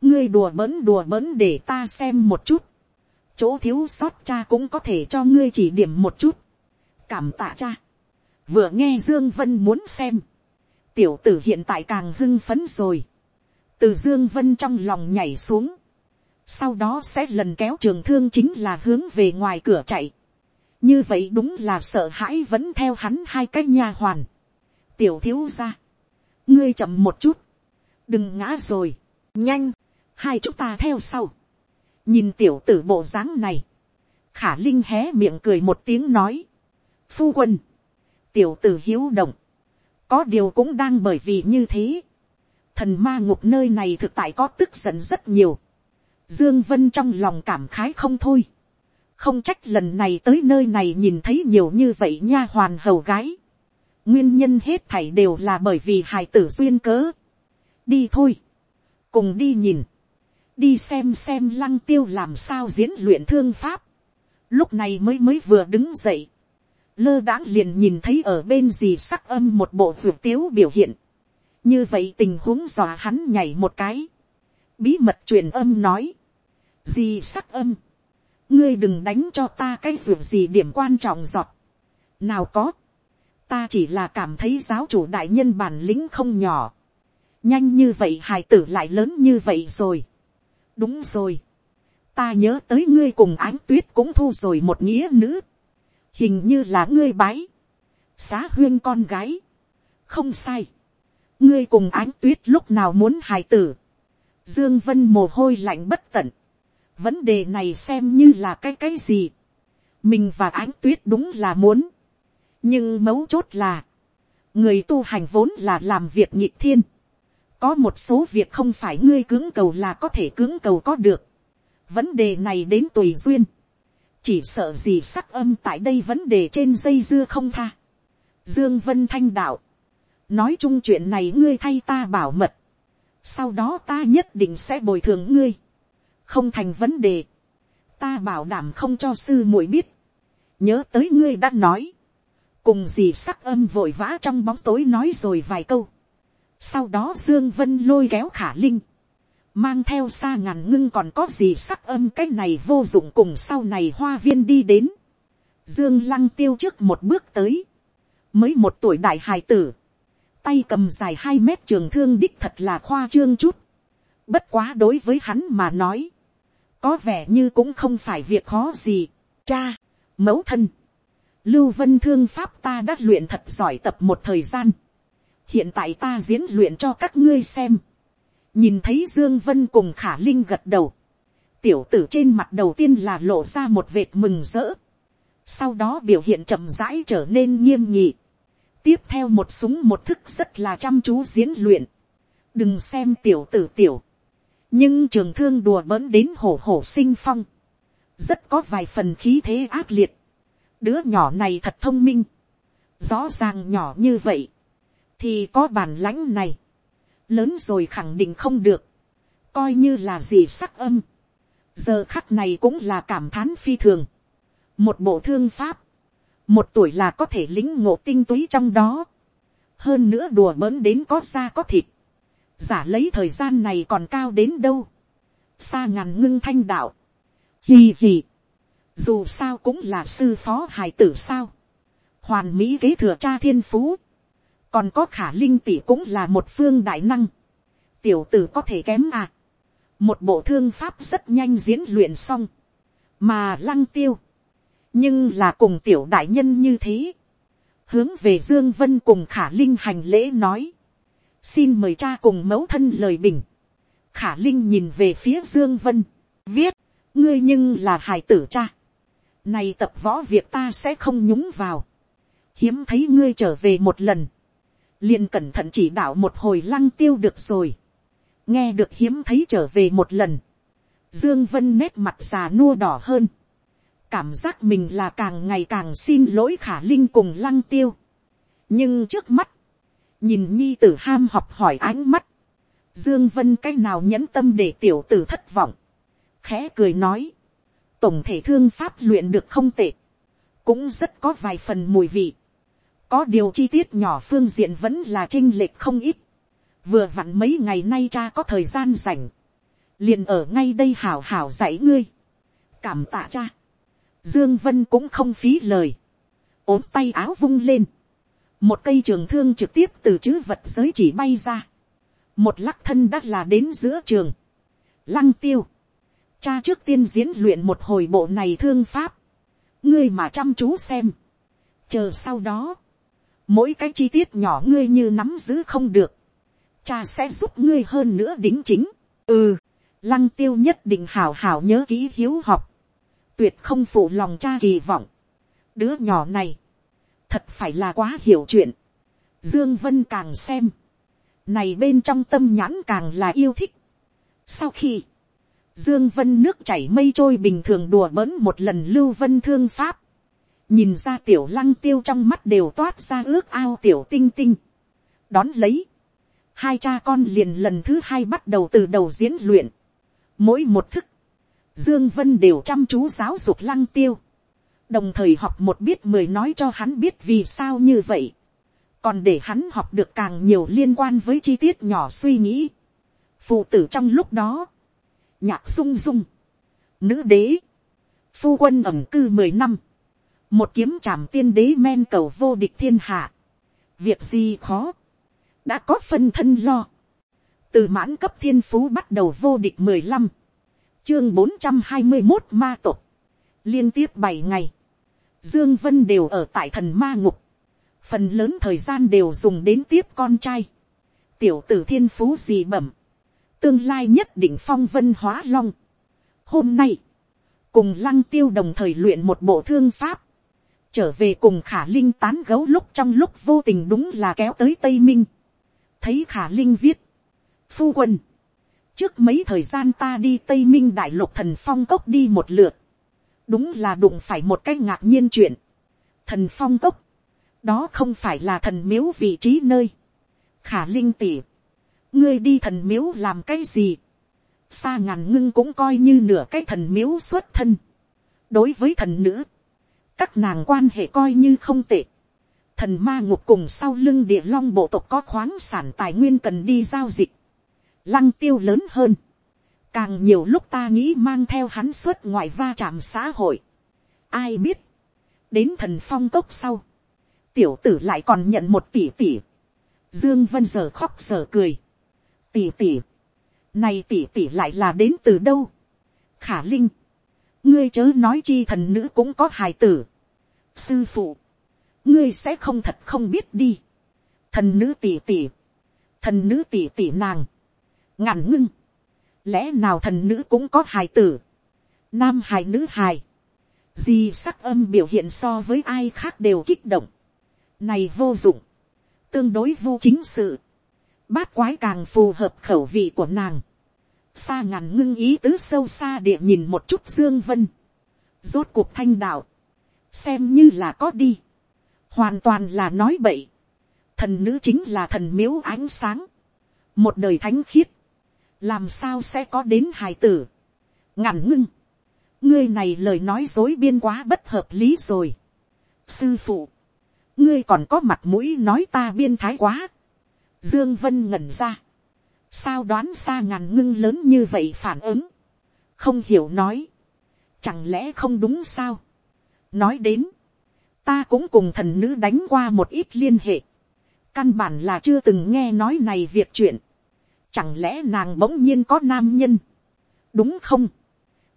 ngươi đùa bỡn đùa bỡn để ta xem một chút, chỗ thiếu sót cha cũng có thể cho ngươi chỉ điểm một chút, cảm tạ cha, vừa nghe dương vân muốn xem, tiểu tử hiện tại càng hưng phấn rồi, từ dương vân trong lòng nhảy xuống, sau đó sẽ lần kéo trường thương chính là hướng về ngoài cửa chạy, như vậy đúng là sợ hãi vẫn theo hắn hai cái nha hoàn, tiểu thiếu ra, ngươi chậm một chút, đừng ngã rồi, nhanh, hai chúng ta theo sau, nhìn tiểu tử bộ dáng này, khả linh hé miệng cười một tiếng nói, phu quân, tiểu tử hiếu động, có điều cũng đang bởi vì như thế, thần ma ngục nơi này thực tại có tức giận rất nhiều, dương vân trong lòng cảm khái không thôi, không trách lần này tới nơi này nhìn thấy nhiều như vậy nha hoàn hầu gái, nguyên nhân hết thảy đều là bởi vì hài tử duyên cớ, đi thôi, cùng đi nhìn, đi xem xem lăng tiêu làm sao diễn luyện thương pháp, lúc này mới mới vừa đứng dậy, lơ đãng liền nhìn thấy ở bên gì sắc âm một bộ vượt tiếu biểu hiện, như vậy tình huống dọa hắn nhảy một cái, bí mật truyền âm nói, gì sắc âm, ngươi đừng đánh cho ta cái vượt gì điểm quan trọng giọt, nào có, ta chỉ là cảm thấy giáo chủ đại nhân bản lĩnh không nhỏ, nhanh như vậy hài tử lại lớn như vậy rồi, đúng rồi, ta nhớ tới ngươi cùng ánh tuyết cũng thu rồi một nghĩa nữ, hình như là ngươi bái, xá huyên con gái, không sai, ngươi cùng ánh tuyết lúc nào muốn hài tử, dương vân mồ hôi lạnh bất tận, vấn đề này xem như là cái cái gì, mình và ánh tuyết đúng là muốn, nhưng mấu chốt là, người tu hành vốn là làm việc nhịp thiên, có một số việc không phải ngươi cưỡng cầu là có thể cưỡng cầu có được, vấn đề này đến tùy duyên, chỉ sợ gì sắc âm tại đây vấn đề trên dây dưa không tha. Dương Vân Thanh đạo, nói chung chuyện này ngươi thay ta bảo mật, sau đó ta nhất định sẽ bồi thường ngươi, không thành vấn đề, ta bảo đảm không cho sư muội biết, nhớ tới ngươi đã nói, cùng gì sắc âm vội vã trong bóng tối nói rồi vài câu, sau đó dương vân lôi kéo khả linh, mang theo xa ngàn ngưng còn có gì sắc âm cái này vô dụng cùng sau này hoa viên đi đến. Dương lăng tiêu trước một bước tới. Mới một tuổi đại hài tử. Tay cầm dài hai mét trường thương đích thật là khoa trương chút. Bất quá đối với hắn mà nói. Có vẻ như cũng không phải việc khó gì. Cha, mẫu thân. Lưu vân thương pháp ta đã luyện thật giỏi tập một thời gian. Hiện tại ta diễn luyện cho các ngươi xem nhìn thấy dương vân cùng khả linh gật đầu, tiểu tử trên mặt đầu tiên là lộ ra một vệt mừng rỡ, sau đó biểu hiện chậm rãi trở nên nghiêm nhị, tiếp theo một súng một thức rất là chăm chú diễn luyện, đừng xem tiểu tử tiểu, nhưng trường thương đùa bỡn đến hổ hổ sinh phong, rất có vài phần khí thế ác liệt, đứa nhỏ này thật thông minh, rõ ràng nhỏ như vậy, thì có bản lãnh này, lớn rồi khẳng định không được, coi như là gì sắc âm, giờ khắc này cũng là cảm thán phi thường, một bộ thương pháp, một tuổi là có thể lính ngộ tinh túy trong đó, hơn nữa đùa bỡn đến có da có thịt, giả lấy thời gian này còn cao đến đâu, xa ngàn ngưng thanh đạo, hì hì, dù sao cũng là sư phó hải tử sao, hoàn mỹ kế thừa cha thiên phú, còn có khả linh tỷ cũng là một phương đại năng, tiểu tử có thể kém à. một bộ thương pháp rất nhanh diễn luyện xong, mà lăng tiêu, nhưng là cùng tiểu đại nhân như thế, hướng về dương vân cùng khả linh hành lễ nói, xin mời cha cùng mẫu thân lời bình, khả linh nhìn về phía dương vân, viết, ngươi nhưng là hài tử cha, này tập võ việc ta sẽ không nhúng vào, hiếm thấy ngươi trở về một lần, liền cẩn thận chỉ đạo một hồi lăng tiêu được rồi. nghe được hiếm thấy trở về một lần. dương vân nét mặt già nua đỏ hơn. cảm giác mình là càng ngày càng xin lỗi khả linh cùng lăng tiêu. nhưng trước mắt, nhìn nhi tử ham học hỏi ánh mắt, dương vân cái nào nhẫn tâm để tiểu tử thất vọng. khẽ cười nói, tổng thể thương pháp luyện được không tệ, cũng rất có vài phần mùi vị, có điều chi tiết nhỏ phương diện vẫn là chinh lệch không ít, vừa vặn mấy ngày nay cha có thời gian rảnh, liền ở ngay đây hảo hảo dạy ngươi, cảm tạ cha, dương vân cũng không phí lời, ốm tay áo vung lên, một cây trường thương trực tiếp từ chữ vật giới chỉ bay ra, một lắc thân đã là đến giữa trường, lăng tiêu, cha trước tiên diễn luyện một hồi bộ này thương pháp, ngươi mà chăm chú xem, chờ sau đó, mỗi cái chi tiết nhỏ ngươi như nắm giữ không được, cha sẽ giúp ngươi hơn nữa đính chính, ừ, lăng tiêu nhất định hào hào nhớ kỹ hiếu học, tuyệt không phụ lòng cha kỳ vọng, đứa nhỏ này, thật phải là quá hiểu chuyện, dương vân càng xem, này bên trong tâm nhãn càng là yêu thích. Sau khi, Dương Vân nước chảy mây trôi bình thường đùa bỡn một lần lưu vân thương pháp. Nhìn ra tiểu lăng tiêu trong mắt đều toát ra ước ao tiểu tinh tinh. Đón lấy. Hai cha con liền lần thứ hai bắt đầu từ đầu diễn luyện. Mỗi một thức. Dương Vân đều chăm chú giáo dục lăng tiêu. Đồng thời học một biết mười nói cho hắn biết vì sao như vậy còn để hắn học được càng nhiều liên quan với chi tiết nhỏ suy nghĩ. phụ tử trong lúc đó, nhạc sung dung, nữ đế, phu quân ẩm cư mười năm, một kiếm trảm tiên đế men cầu vô địch thiên hạ, việc gì khó, đã có phân thân lo, từ mãn cấp thiên phú bắt đầu vô địch mười lăm, chương bốn trăm hai mươi một ma tộc, liên tiếp bảy ngày, dương vân đều ở tại thần ma ngục, phần lớn thời gian đều dùng đến tiếp con trai, tiểu tử thiên phú gì bẩm, tương lai nhất định phong vân hóa long. Hôm nay, cùng lăng tiêu đồng thời luyện một bộ thương pháp, trở về cùng khả linh tán gấu lúc trong lúc vô tình đúng là kéo tới tây minh, thấy khả linh viết, phu quân, trước mấy thời gian ta đi tây minh đại lục thần phong cốc đi một lượt, đúng là đụng phải một cái ngạc nhiên chuyện, thần phong cốc, đó không phải là thần miếu vị trí nơi. khả linh tỉ, ngươi đi thần miếu làm cái gì. xa ngàn ngưng cũng coi như nửa cái thần miếu xuất thân. đối với thần nữ, các nàng quan hệ coi như không tệ. thần ma ngục cùng sau lưng địa long bộ tộc có khoáng sản tài nguyên cần đi giao dịch. lăng tiêu lớn hơn. càng nhiều lúc ta nghĩ mang theo hắn xuất ngoại va chạm xã hội. ai biết, đến thần phong tốc sau, tiểu tử lại còn nhận một tỷ tỷ. Dương Vân giờ khóc giờ cười. Tỷ tỷ. Này tỷ tỷ lại là đến từ đâu? Khả Linh. Ngươi chớ nói chi thần nữ cũng có hài tử. Sư phụ. Ngươi sẽ không thật không biết đi. Thần nữ tỷ tỷ. Thần nữ tỷ tỷ nàng. Ngàn ngưng. Lẽ nào thần nữ cũng có hài tử? Nam hài nữ hài. Di sắc âm biểu hiện so với ai khác đều kích động này vô dụng, tương đối vô chính sự, bát quái càng phù hợp khẩu vị của nàng, xa ngàn ngưng ý tứ sâu xa địa nhìn một chút dương vân, rốt cuộc thanh đạo, xem như là có đi, hoàn toàn là nói bậy, thần nữ chính là thần miếu ánh sáng, một đời thánh khiết, làm sao sẽ có đến hài tử, ngàn ngưng, ngươi này lời nói dối biên quá bất hợp lý rồi, sư phụ, ngươi còn có mặt mũi nói ta biên thái quá. Dương Vân ngẩn ra. Sao đoán xa ngàn ngưng lớn như vậy phản ứng. Không hiểu nói. Chẳng lẽ không đúng sao. Nói đến. Ta cũng cùng thần nữ đánh qua một ít liên hệ. Căn bản là chưa từng nghe nói này việc chuyện. Chẳng lẽ nàng bỗng nhiên có nam nhân. Đúng không.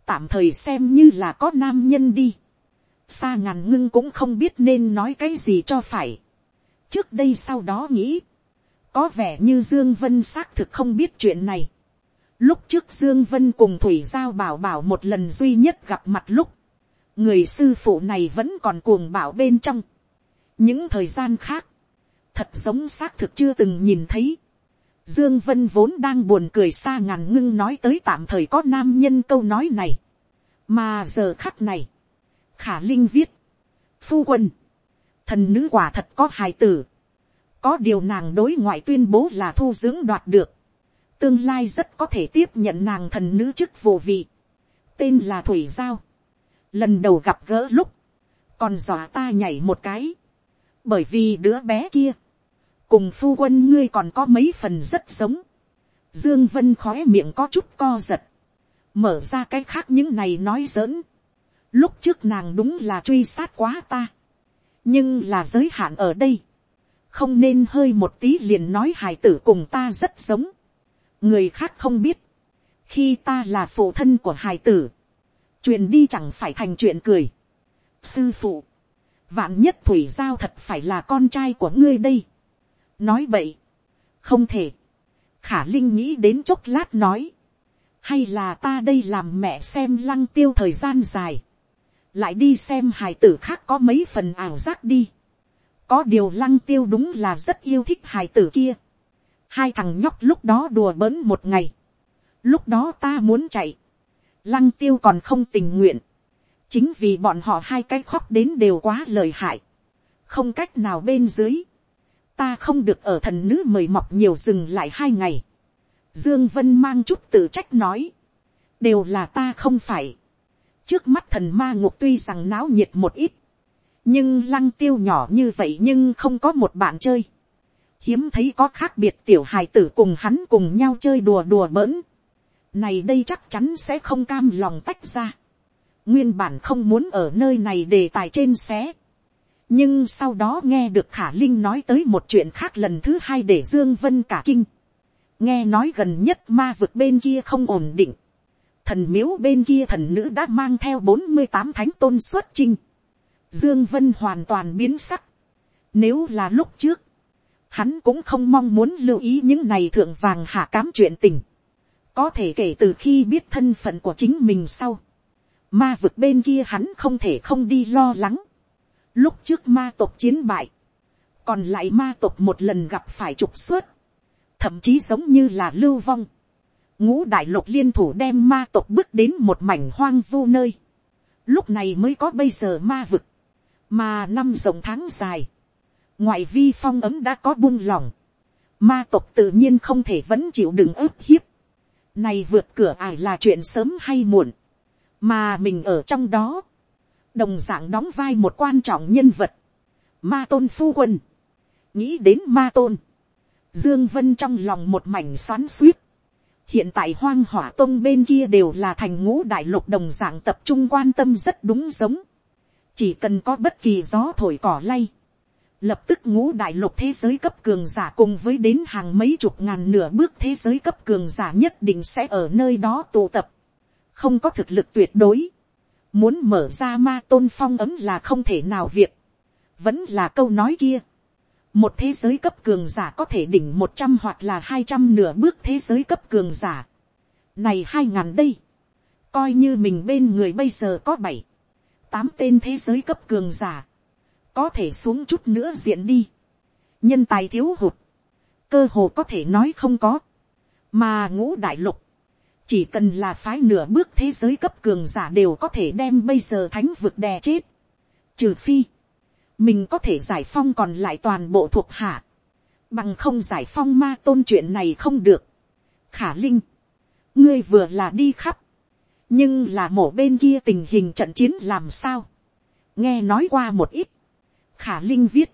Tạm thời xem như là có nam nhân đi xa ngàn ngưng cũng không biết nên nói cái gì cho phải. trước đây sau đó nghĩ, có vẻ như dương vân xác thực không biết chuyện này. lúc trước dương vân cùng thủy giao bảo bảo một lần duy nhất gặp mặt lúc, người sư phụ này vẫn còn cuồng bảo bên trong. những thời gian khác, thật giống xác thực chưa từng nhìn thấy. Dương Vân vốn đang buồn cười xa ngàn ngưng nói tới tạm thời có nam nhân câu nói này. Mà giờ khắc này, khả linh viết, phu quân, thần nữ quả thật có hài tử, có điều nàng đối ngoại tuyên bố là thu dưỡng đoạt được, tương lai rất có thể tiếp nhận nàng thần nữ chức vụ vị, tên là thủy giao, lần đầu gặp gỡ lúc, còn dọa ta nhảy một cái, bởi vì đứa bé kia, cùng phu quân ngươi còn có mấy phần rất giống, dương vân khói miệng có chút co giật, mở ra cái khác những này nói giỡn, lúc trước nàng đúng là truy sát quá ta, nhưng là giới hạn ở đây, không nên hơi một tí liền nói hài tử cùng ta rất giống, người khác không biết, khi ta là phụ thân của hài tử, truyền đi chẳng phải thành chuyện cười. sư phụ, vạn nhất thủy giao thật phải là con trai của ngươi đây. nói vậy, không thể. khả linh nghĩ đến chốc lát nói, hay là ta đây làm mẹ xem lăng tiêu thời gian dài, lại đi xem hài tử khác có mấy phần ảo giác đi có điều lăng tiêu đúng là rất yêu thích hài tử kia. hai thằng nhóc lúc đó đùa bỡn một ngày, lúc đó ta muốn chạy, lăng tiêu còn không tình nguyện, chính vì bọn họ hai cái khóc đến đều quá lời hại, không cách nào bên dưới, ta không được ở thần nữ mời mọc nhiều dừng lại hai ngày, dương vân mang chút tự trách nói, đều là ta không phải, trước mắt thần ma ngục tuy rằng náo nhiệt một ít, nhưng lăng tiêu nhỏ như vậy nhưng không có một bạn chơi, hiếm thấy có khác biệt tiểu hài tử cùng hắn cùng nhau chơi đùa đùa bỡn, này đây chắc chắn sẽ không cam lòng tách ra. nguyên bản không muốn ở nơi này đề tài trên xé. nhưng sau đó nghe được khả linh nói tới một chuyện khác lần thứ hai để dương vân cả kinh. nghe nói gần nhất ma vực bên kia không ổn định. thần miếu bên kia thần nữ đã mang theo bốn mươi tám thánh tôn xuất chinh dương vân hoàn toàn biến sắc. nếu là lúc trước, hắn cũng không mong muốn lưu ý những này thượng vàng hạ cám chuyện tình có thể kể từ khi biết thân phận của chính mình sau, ma vực bên kia hắn không thể không đi lo lắng. Lúc trước ma tộc chiến bại, còn lại ma tộc một lần gặp phải trục xuất, thậm chí giống như là lưu vong. ngũ đại lục liên thủ đem ma tộc bước đến một mảnh hoang vu nơi. lúc này mới có bây giờ ma vực, mà năm rộng tháng dài, ngoại vi phong ấm đã có buông lỏng, ma tộc tự nhiên không thể vẫn chịu đựng ức hiếp, này vượt cửa ải là chuyện sớm hay muộn. Mà mình ở trong đó. Đồng dạng đóng vai một quan trọng nhân vật. Ma tôn phu quân. Nghĩ đến ma tôn. Dương Vân trong lòng một mảnh xoắn suýt. Hiện tại hoang hỏa tông bên kia đều là thành ngũ đại lục đồng dạng tập trung quan tâm rất đúng giống. Chỉ cần có bất kỳ gió thổi cỏ lay. Lập tức ngũ đại lục thế giới cấp cường giả cùng với đến hàng mấy chục ngàn nửa bước thế giới cấp cường giả nhất định sẽ ở nơi đó tụ tập, không có thực lực tuyệt đối, muốn mở ra ma tôn phong ấm là không thể nào việc, vẫn là câu nói kia, một thế giới cấp cường giả có thể đỉnh một trăm hoặc là hai trăm nửa bước thế giới cấp cường giả, này hai ngàn đây, coi như mình bên người bây giờ có bảy, tám tên thế giới cấp cường giả, có thể xuống chút nữa diện đi. nhân tài thiếu hụt, cơ hồ có thể nói không có, mà ngũ đại lục, chỉ cần là phái nửa bước thế giới cấp cường giả đều có thể đem bây giờ thánh vực đè chết. Trừ phi, mình có thể giải phong còn lại toàn bộ thuộc hạ, bằng không giải phong ma tôn chuyện này không được. khả linh, ngươi vừa là đi khắp, nhưng là mổ bên kia tình hình trận chiến làm sao. nghe nói qua một ít, khả linh viết,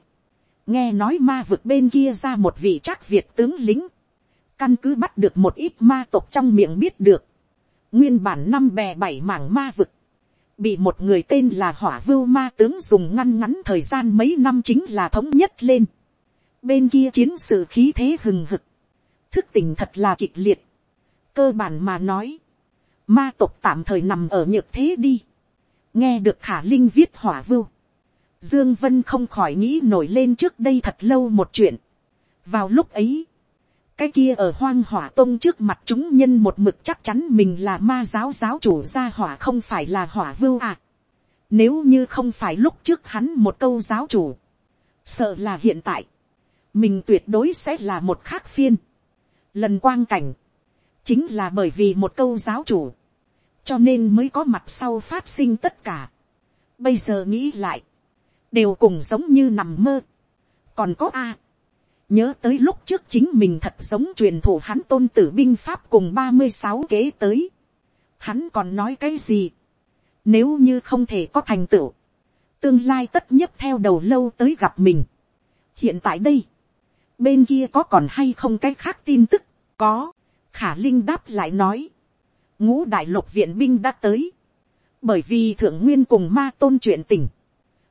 nghe nói ma vực bên kia ra một vị trác việt tướng lính, căn cứ bắt được một ít ma tộc trong miệng biết được, nguyên bản năm bè bảy mảng ma vực, bị một người tên là hỏa vưu ma tướng dùng ngăn ngắn thời gian mấy năm chính là thống nhất lên, bên kia chiến sự khí thế hừng hực, thức tình thật là kịch liệt, cơ bản mà nói, ma tộc tạm thời nằm ở nhược thế đi, nghe được khả linh viết hỏa vưu, Dương Vân không khỏi nghĩ nổi lên trước đây thật lâu một chuyện. Vào lúc ấy, cái kia ở hoang hỏa tông trước mặt chúng nhân một mực chắc chắn mình là ma giáo giáo chủ gia hỏa không phải là hỏa vưu à. Nếu như không phải lúc trước hắn một câu giáo chủ, sợ là hiện tại, mình tuyệt đối sẽ là một khác phiên. Lần quang cảnh, chính là bởi vì một câu giáo chủ, cho nên mới có mặt sau phát sinh tất cả. Bây giờ nghĩ lại, đều cùng giống như nằm mơ. còn có a, nhớ tới lúc trước chính mình thật giống truyền thủ hắn tôn tử binh pháp cùng ba mươi sáu kế tới. hắn còn nói cái gì. Nếu như không thể có thành tựu. Tương lai tất nhất theo đầu lâu tới gặp mình. Hiện tại đây. Bên kia có còn hay không cái khác tin tức? Có. Khả Linh đáp lại nói. Ngũ đại lục viện binh đã tới. Bởi vì thượng nguyên cùng ma tôn chuyện tình.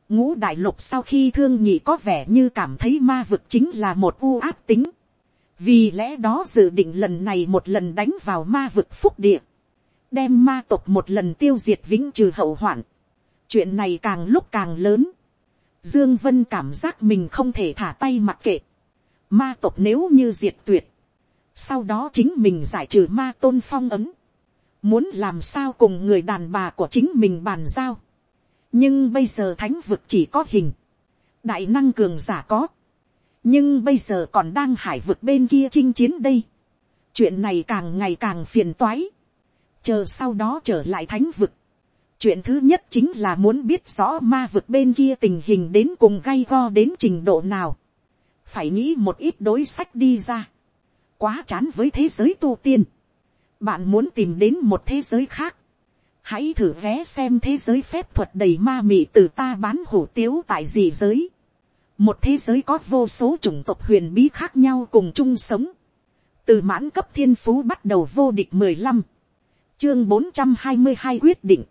Ngũ đại lục sau khi thương nhị có vẻ như cảm thấy ma vực chính là một u áp tính. Vì lẽ đó dự định lần này một lần đánh vào ma vực phúc địa. Đem ma tộc một lần tiêu diệt vĩnh trừ hậu hoạn. Chuyện này càng lúc càng lớn. Dương Vân cảm giác mình không thể thả tay mặc kệ. Ma tộc nếu như diệt tuyệt. Sau đó chính mình giải trừ ma tôn phong ấm. Muốn làm sao cùng người đàn bà của chính mình bàn giao. Nhưng bây giờ thánh vực chỉ có hình. Đại năng cường giả có. Nhưng bây giờ còn đang hải vực bên kia chinh chiến đây. Chuyện này càng ngày càng phiền toái. Chờ sau đó trở lại thánh vực. Chuyện thứ nhất chính là muốn biết rõ ma vực bên kia tình hình đến cùng gay go đến trình độ nào. Phải nghĩ một ít đối sách đi ra. Quá chán với thế giới tu tiên. Bạn muốn tìm đến một thế giới khác. Hãy thử vé xem thế giới phép thuật đầy ma mị từ ta bán hủ tiếu tại gì giới. Một thế giới có vô số chủng tộc huyền bí khác nhau cùng chung sống. Từ mãn cấp thiên phú bắt đầu vô địch mười lăm Chương bốn trăm hai mươi hai quyết định.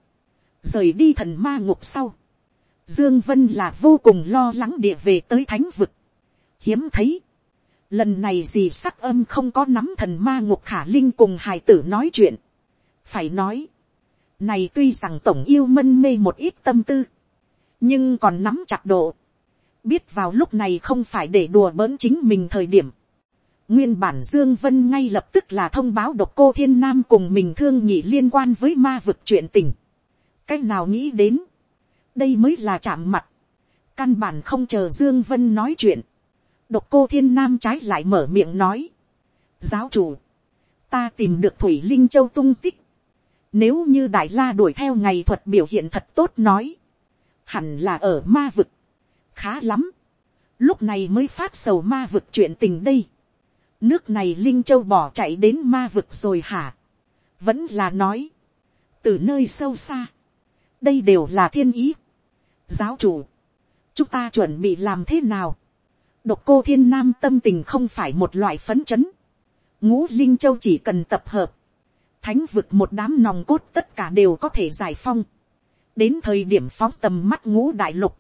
Rời đi thần ma ngục sau. Dương Vân là vô cùng lo lắng địa về tới thánh vực. Hiếm thấy lần này gì sắc âm không có nắm thần ma ngục khả linh cùng hài tử nói chuyện. phải nói, này tuy rằng tổng yêu mân mê một ít tâm tư, nhưng còn nắm chặt độ, biết vào lúc này không phải để đùa bỡn chính mình thời điểm. nguyên bản dương vân ngay lập tức là thông báo độc cô thiên nam cùng mình thương nhị liên quan với ma vực chuyện tình. cách nào nghĩ đến, đây mới là chạm mặt, căn bản không chờ dương vân nói chuyện Độc cô thiên nam trái lại mở miệng nói. Giáo chủ. Ta tìm được Thủy Linh Châu tung tích. Nếu như Đại La đuổi theo ngày thuật biểu hiện thật tốt nói. Hẳn là ở ma vực. Khá lắm. Lúc này mới phát sầu ma vực chuyện tình đây. Nước này Linh Châu bỏ chạy đến ma vực rồi hả? Vẫn là nói. Từ nơi sâu xa. Đây đều là thiên ý. Giáo chủ. Chúng ta chuẩn bị làm thế nào? Độc cô thiên nam tâm tình không phải một loại phấn chấn. Ngũ Linh Châu chỉ cần tập hợp. Thánh vực một đám nòng cốt tất cả đều có thể giải phong. Đến thời điểm phóng tầm mắt ngũ đại lục.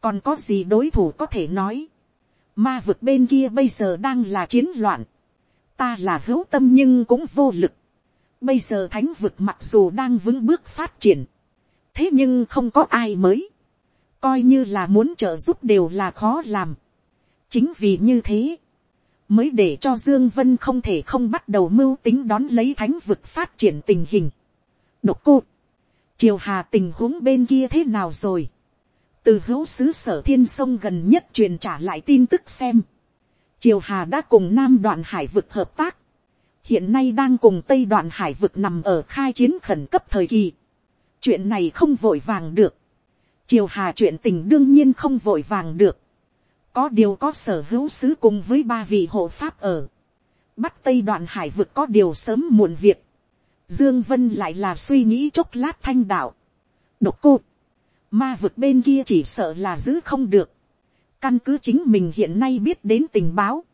Còn có gì đối thủ có thể nói. Ma vực bên kia bây giờ đang là chiến loạn. Ta là hữu tâm nhưng cũng vô lực. Bây giờ thánh vực mặc dù đang vững bước phát triển. Thế nhưng không có ai mới. Coi như là muốn trợ giúp đều là khó làm chính vì như thế, mới để cho dương vân không thể không bắt đầu mưu tính đón lấy thánh vực phát triển tình hình. độc cô, triều hà tình huống bên kia thế nào rồi, từ hữu sứ sở thiên sông gần nhất truyền trả lại tin tức xem, triều hà đã cùng nam đoạn hải vực hợp tác, hiện nay đang cùng tây đoạn hải vực nằm ở khai chiến khẩn cấp thời kỳ, chuyện này không vội vàng được, triều hà chuyện tình đương nhiên không vội vàng được, có điều có sở hữu sứ cùng với ba vị hộ pháp ở, bắt tây đoạn hải vực có điều sớm muộn việc, dương vân lại là suy nghĩ chốc lát thanh đạo, độc cô, ma vực bên kia chỉ sợ là giữ không được, căn cứ chính mình hiện nay biết đến tình báo,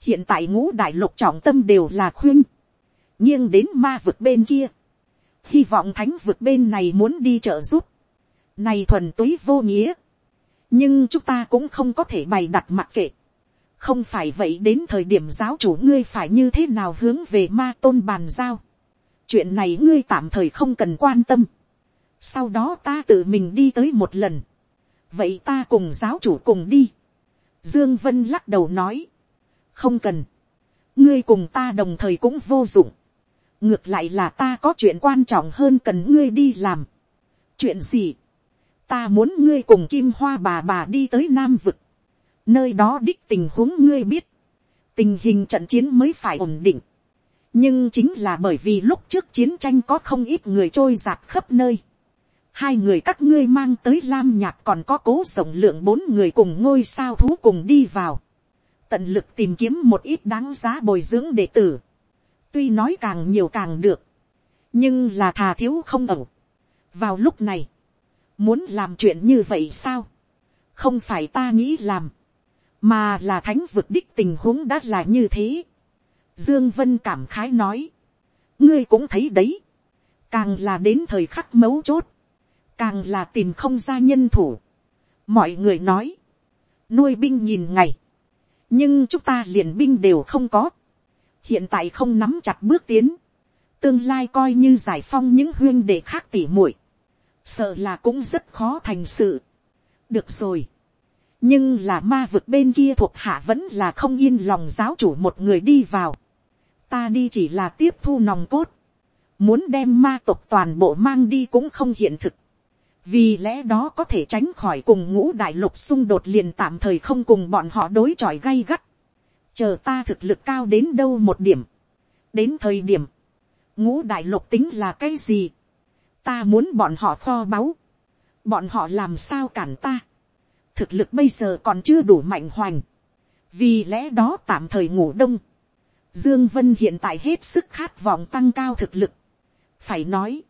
hiện tại ngũ đại lục trọng tâm đều là khuyên, nhưng đến ma vực bên kia, hy vọng thánh vực bên này muốn đi trợ giúp, này thuần túy vô nghĩa, nhưng chúng ta cũng không có thể bày đặt mặc kệ. không phải vậy đến thời điểm giáo chủ ngươi phải như thế nào hướng về ma tôn bàn giao. chuyện này ngươi tạm thời không cần quan tâm. sau đó ta tự mình đi tới một lần. vậy ta cùng giáo chủ cùng đi. dương vân lắc đầu nói. không cần. ngươi cùng ta đồng thời cũng vô dụng. ngược lại là ta có chuyện quan trọng hơn cần ngươi đi làm. chuyện gì ta muốn ngươi cùng kim hoa bà bà đi tới nam vực, nơi đó đích tình huống ngươi biết, tình hình trận chiến mới phải ổn định, nhưng chính là bởi vì lúc trước chiến tranh có không ít người trôi giạt khắp nơi, hai người các ngươi mang tới lam nhạc còn có cố rộng lượng bốn người cùng ngôi sao thú cùng đi vào, tận lực tìm kiếm một ít đáng giá bồi dưỡng đệ tử, tuy nói càng nhiều càng được, nhưng là thà thiếu không ẩu, vào lúc này, muốn làm chuyện như vậy sao, không phải ta nghĩ làm, mà là thánh vực đích tình huống đã là như thế. Dương Vân cảm khái nói, ngươi cũng thấy đấy, càng là đến thời khắc mấu chốt, càng là tìm không ra nhân thủ. mọi người nói, nuôi binh nhìn ngày, nhưng chúng ta liền binh đều không có, hiện tại không nắm chặt bước tiến, tương lai coi như giải phong những huyên đệ khác tỉ muội, sợ là cũng rất khó thành sự. được rồi, nhưng là ma vực bên kia thuộc hạ vẫn là không yên lòng giáo chủ một người đi vào, ta đi chỉ là tiếp thu nòng cốt, muốn đem ma tộc toàn bộ mang đi cũng không hiện thực, vì lẽ đó có thể tránh khỏi cùng ngũ đại lục xung đột liền tạm thời không cùng bọn họ đối chọi gay gắt, chờ ta thực lực cao đến đâu một điểm, đến thời điểm, ngũ đại lục tính là cái gì, ta muốn bọn họ kho báu, bọn họ làm sao cản ta, thực lực bây giờ còn chưa đủ mạnh hoành, vì lẽ đó tạm thời ngủ đông, dương vân hiện tại hết sức khát vọng tăng cao thực lực, phải nói,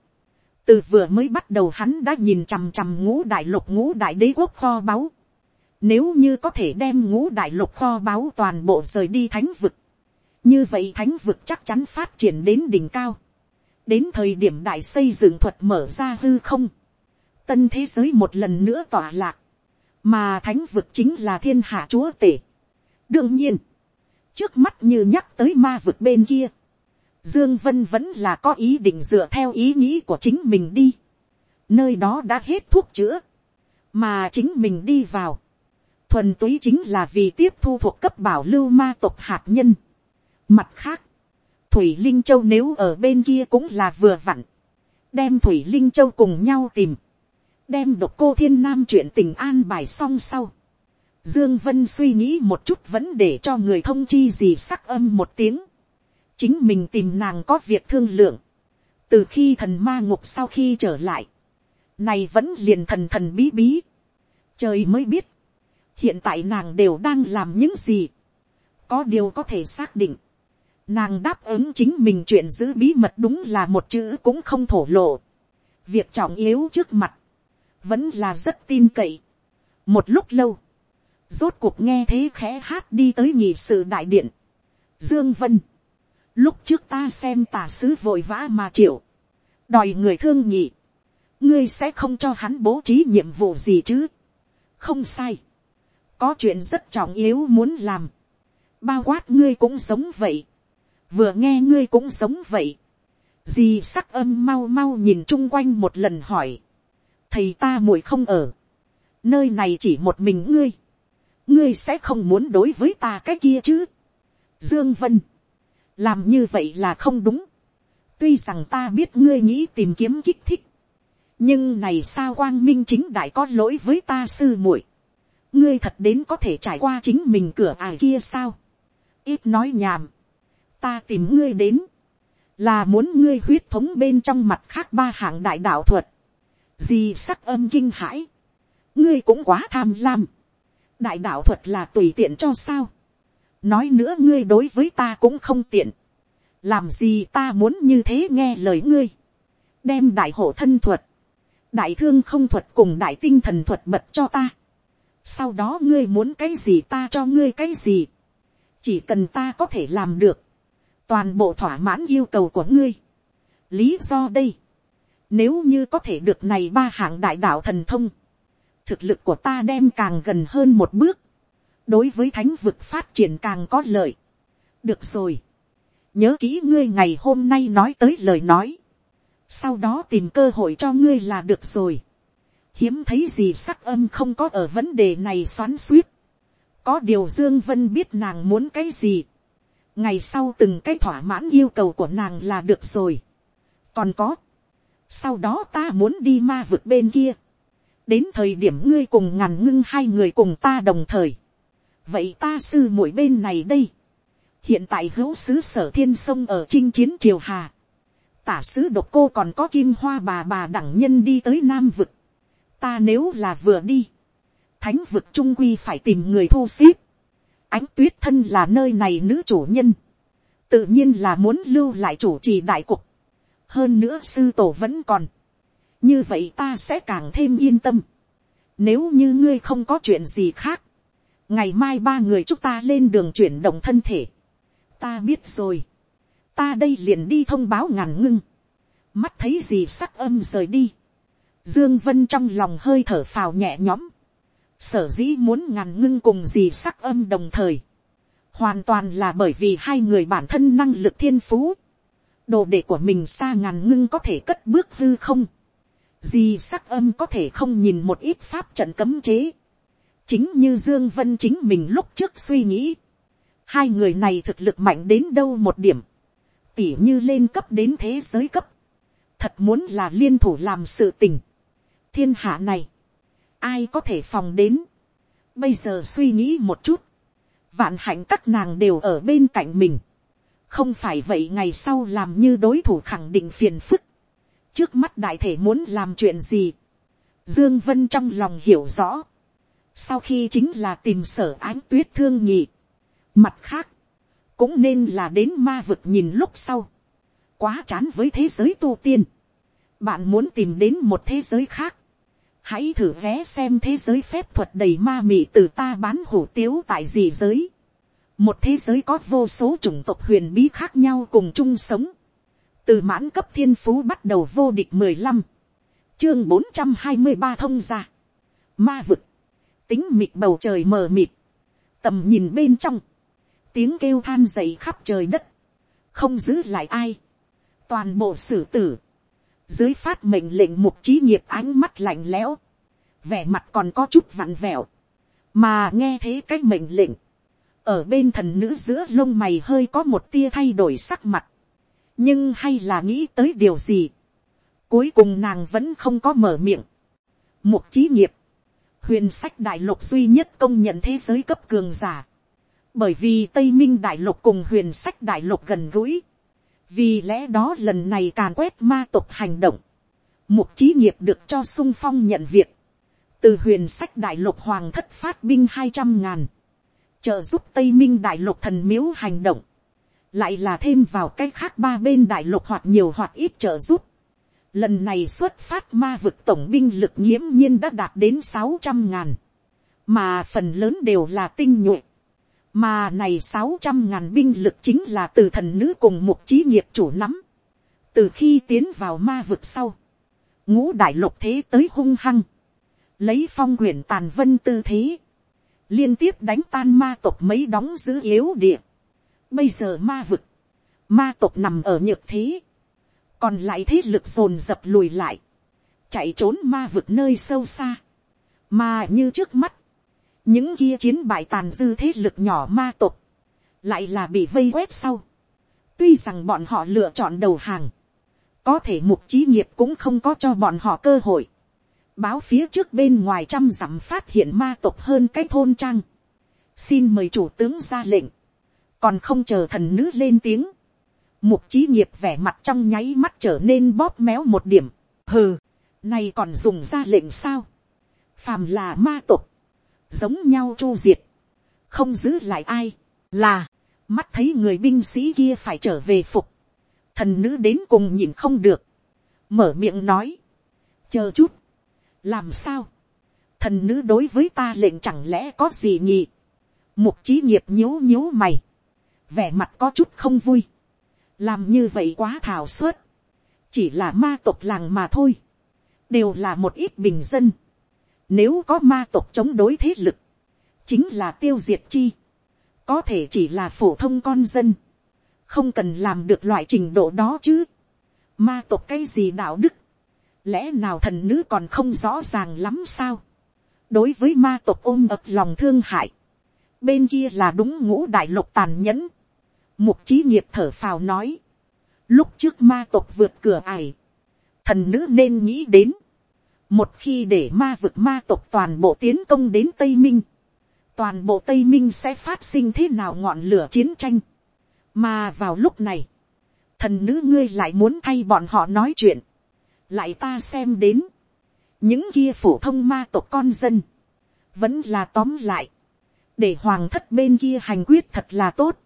từ vừa mới bắt đầu hắn đã nhìn chằm chằm ngũ đại lục ngũ đại đế quốc kho báu, nếu như có thể đem ngũ đại lục kho báu toàn bộ rời đi thánh vực, như vậy thánh vực chắc chắn phát triển đến đỉnh cao, đến thời điểm đại xây dựng thuật mở ra hư không, tân thế giới một lần nữa tỏa lạc, mà thánh vực chính là thiên hạ chúa tể. đương nhiên, trước mắt như nhắc tới ma vực bên kia, dương vân vẫn là có ý định dựa theo ý nghĩ của chính mình đi, nơi đó đã hết thuốc chữa, mà chính mình đi vào, thuần túy chính là vì tiếp thu thuộc cấp bảo lưu ma tộc hạt nhân. Mặt khác, Thủy Linh Châu nếu ở bên kia cũng là vừa vặn. Đem Thủy Linh Châu cùng nhau tìm. Đem độc cô thiên nam chuyện tình an bài xong sau. Dương Vân suy nghĩ một chút vẫn để cho người thông chi gì sắc âm một tiếng. Chính mình tìm nàng có việc thương lượng. Từ khi thần ma ngục sau khi trở lại. Này vẫn liền thần thần bí bí. Trời mới biết. Hiện tại nàng đều đang làm những gì. Có điều có thể xác định Nàng đáp ứng chính mình chuyện giữ bí mật đúng là một chữ cũng không thổ lộ. Việc trọng yếu trước mặt. Vẫn là rất tin cậy. Một lúc lâu. Rốt cuộc nghe thế khẽ hát đi tới nhị sự đại điện. Dương Vân. Lúc trước ta xem tả sứ vội vã mà chịu. Đòi người thương nhị. Ngươi sẽ không cho hắn bố trí nhiệm vụ gì chứ. Không sai. Có chuyện rất trọng yếu muốn làm. Bao quát ngươi cũng sống vậy vừa nghe ngươi cũng sống vậy, dì sắc âm mau mau nhìn chung quanh một lần hỏi, thầy ta muội không ở, nơi này chỉ một mình ngươi, ngươi sẽ không muốn đối với ta cái kia chứ. Dương Vân, làm như vậy là không đúng. Tuy rằng ta biết ngươi nghĩ tìm kiếm kích thích, nhưng này sao quang minh chính đại có lỗi với ta sư muội. ngươi thật đến có thể trải qua chính mình cửa ải kia sao. ít nói nhảm ta tìm ngươi đến, là muốn ngươi huyết thống bên trong mặt khác ba hạng đại đạo thuật, gì sắc âm kinh hãi, ngươi cũng quá tham lam, đại đạo thuật là tùy tiện cho sao, nói nữa ngươi đối với ta cũng không tiện, làm gì ta muốn như thế nghe lời ngươi, đem đại hộ thân thuật, đại thương không thuật cùng đại tinh thần thuật bật cho ta, sau đó ngươi muốn cái gì ta cho ngươi cái gì, chỉ cần ta có thể làm được, toàn bộ thỏa mãn yêu cầu của ngươi. lý do đây, nếu như có thể được này ba hạng đại đạo thần thông, thực lực của ta đem càng gần hơn một bước, đối với thánh vực phát triển càng có lợi. được rồi, nhớ kỹ ngươi ngày hôm nay nói tới lời nói, sau đó tìm cơ hội cho ngươi là được rồi. hiếm thấy gì sắc âm không có ở vấn đề này xoắn suýt. có điều dương vân biết nàng muốn cái gì ngày sau từng cái thỏa mãn yêu cầu của nàng là được rồi. còn có, sau đó ta muốn đi ma vực bên kia, đến thời điểm ngươi cùng ngàn ngưng hai người cùng ta đồng thời, vậy ta sư muội bên này đây, hiện tại hữu sứ sở thiên sông ở chinh chiến triều hà, tả sứ độc cô còn có kim hoa bà bà đẳng nhân đi tới nam vực, ta nếu là vừa đi, thánh vực trung quy phải tìm người thu xếp, ánh tuyết thân là nơi này nữ chủ nhân, tự nhiên là muốn lưu lại chủ trì đại cục, hơn nữa sư tổ vẫn còn, như vậy ta sẽ càng thêm yên tâm. Nếu như ngươi không có chuyện gì khác, ngày mai ba người chúng ta lên đường chuyển động thân thể. ta biết rồi. ta đây liền đi thông báo ngàn ngưng. mắt thấy gì sắc âm rời đi. dương vân trong lòng hơi thở phào nhẹ nhõm sở dĩ muốn ngàn ngưng cùng gì sắc âm đồng thời. hoàn toàn là bởi vì hai người bản thân năng lực thiên phú. đồ đệ của mình xa ngàn ngưng có thể cất bước hư không. gì sắc âm có thể không nhìn một ít pháp trận cấm chế chính như dương vân chính mình lúc trước suy nghĩ, hai người này thực lực mạnh đến đâu một điểm, tỉ như lên cấp đến thế giới cấp, thật muốn là liên thủ làm sự tình, thiên hạ này, ai có thể phòng đến, bây giờ suy nghĩ một chút, vạn hạnh các nàng đều ở bên cạnh mình, không phải vậy ngày sau làm như đối thủ khẳng định phiền phức, trước mắt đại thể muốn làm chuyện gì, dương vân trong lòng hiểu rõ, sau khi chính là tìm sở ánh tuyết thương nhị. mặt khác, cũng nên là đến ma vực nhìn lúc sau, quá chán với thế giới tu tiên. bạn muốn tìm đến một thế giới khác, hãy thử vé xem thế giới phép thuật đầy ma mị từ ta bán hủ tiếu tại gì giới. một thế giới có vô số chủng tộc huyền bí khác nhau cùng chung sống. từ mãn cấp thiên phú bắt đầu vô địch mười lăm, chương bốn trăm hai mươi ba thông ra. ma vực, tính mịt bầu trời mờ mịt, tầm nhìn bên trong, tiếng kêu than dậy khắp trời đất, không giữ lại ai, toàn bộ sử tử, dưới phát mệnh lệnh mục trí nghiệp ánh mắt lạnh lẽo, vẻ mặt còn có chút vặn vẹo, mà nghe thế cái mệnh lệnh, ở bên thần nữ giữa lông mày hơi có một tia thay đổi sắc mặt, nhưng hay là nghĩ tới điều gì, cuối cùng nàng vẫn không có mở miệng, mục trí nghiệp, huyền sách đại lục duy nhất công nhận thế giới cấp cường giả. Bởi vì Tây Minh đại lục cùng huyền sách đại lục gần gũi. Vì lẽ đó lần này càn quét ma tộc hành động. Mục trí nghiệp được cho sung phong nhận việc. Từ huyền sách đại lục hoàng thất phát binh hai trăm ngàn. Trợ giúp Tây Minh đại lục thần miếu hành động. Lại là thêm vào cái khác ba bên đại lục hoặc nhiều hoặc ít trợ giúp Lần này xuất phát ma vực tổng binh lực nghiễm nhiên đã đạt đến sáu trăm ngàn. Mà phần lớn đều là tinh nhuệ. Mà này sáu trăm ngàn binh lực chính là từ thần nữ cùng một trí nghiệp chủ nắm. Từ khi tiến vào ma vực sau. Ngũ đại lục thế tới hung hăng. Lấy phong quyển tàn vân tư thế. Liên tiếp đánh tan ma tộc mấy đóng giữ yếu địa. Bây giờ ma vực. Ma tộc nằm ở nhược thế còn lại thế lực dồn dập lùi lại, chạy trốn ma vực nơi sâu xa, mà như trước mắt, những kia chiến bại tàn dư thế lực nhỏ ma tộc, lại là bị vây quét sau. tuy rằng bọn họ lựa chọn đầu hàng, có thể mục trí nghiệp cũng không có cho bọn họ cơ hội. báo phía trước bên ngoài trăm dặm phát hiện ma tộc hơn cái thôn trang. xin mời chủ tướng ra lệnh, còn không chờ thần nữ lên tiếng Mục trí nghiệp vẻ mặt trong nháy mắt trở nên bóp méo một điểm. Hừ, này còn dùng ra lệnh sao? Phàm là ma tục. Giống nhau chu diệt. Không giữ lại ai. Là, mắt thấy người binh sĩ kia phải trở về phục. Thần nữ đến cùng nhìn không được. Mở miệng nói. Chờ chút. Làm sao? Thần nữ đối với ta lệnh chẳng lẽ có gì nhỉ? Mục trí nghiệp nhíu nhíu mày. Vẻ mặt có chút không vui làm như vậy quá thảo suất, chỉ là ma tộc làng mà thôi, đều là một ít bình dân, nếu có ma tộc chống đối thế lực, chính là tiêu diệt chi, có thể chỉ là phổ thông con dân, không cần làm được loại trình độ đó chứ, ma tộc cái gì đạo đức, lẽ nào thần nữ còn không rõ ràng lắm sao, đối với ma tộc ôm ập lòng thương hại, bên kia là đúng ngũ đại lục tàn nhẫn, Mục trí nghiệp thở phào nói. Lúc trước ma tộc vượt cửa ải. Thần nữ nên nghĩ đến. Một khi để ma vực ma tộc toàn bộ tiến công đến Tây Minh. Toàn bộ Tây Minh sẽ phát sinh thế nào ngọn lửa chiến tranh. Mà vào lúc này. Thần nữ ngươi lại muốn thay bọn họ nói chuyện. Lại ta xem đến. Những kia phổ thông ma tộc con dân. Vẫn là tóm lại. Để hoàng thất bên kia hành quyết thật là tốt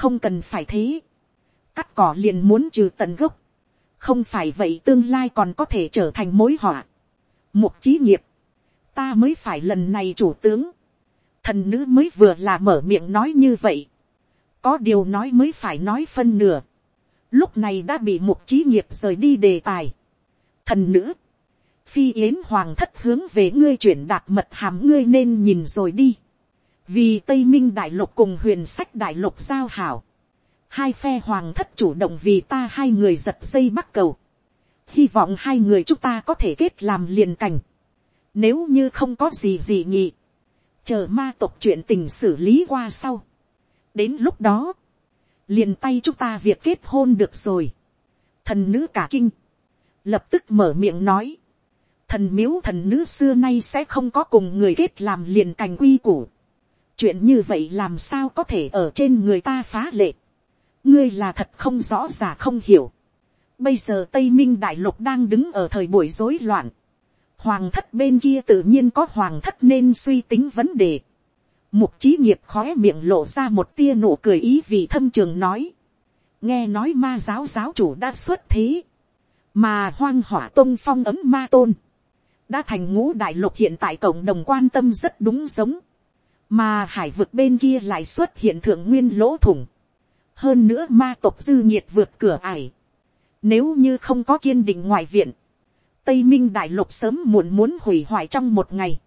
không cần phải thế, cắt cỏ liền muốn trừ tận gốc, không phải vậy tương lai còn có thể trở thành mối họa mục trí nghiệp, ta mới phải lần này chủ tướng, thần nữ mới vừa là mở miệng nói như vậy, có điều nói mới phải nói phân nửa, lúc này đã bị mục trí nghiệp rời đi đề tài. thần nữ, phi yến hoàng thất hướng về ngươi chuyển đạt mật hàm ngươi nên nhìn rồi đi, vì tây minh đại lục cùng huyền sách đại lục giao hảo, hai phe hoàng thất chủ động vì ta hai người giật dây bắt cầu, hy vọng hai người chúng ta có thể kết làm liền cảnh, nếu như không có gì gì nhị, chờ ma tộc chuyện tình xử lý qua sau, đến lúc đó, liền tay chúng ta việc kết hôn được rồi. thần nữ cả kinh, lập tức mở miệng nói, thần miếu thần nữ xưa nay sẽ không có cùng người kết làm liền cành quy củ. chuyện như vậy làm sao có thể ở trên người ta phá lệ. ngươi là thật không rõ giả không hiểu bây giờ tây minh đại lục đang đứng ở thời buổi rối loạn. hoàng thất bên kia tự nhiên có hoàng thất nên suy tính vấn đề. Mục trí nghiệp khóe miệng lộ ra một tia nụ cười ý vì thâm trường nói. Nghe nói ma giáo giáo chủ đã xuất thế. Mà hoang hỏa tôn phong ấm ma tôn. Đã thành ngũ đại lục hiện tại cộng đồng quan tâm rất đúng giống. Mà hải vực bên kia lại xuất hiện thượng nguyên lỗ thủng. Hơn nữa ma tộc dư nhiệt vượt cửa ải. Nếu như không có kiên định ngoại viện. Tây Minh đại lục sớm muộn muốn hủy hoại trong một ngày.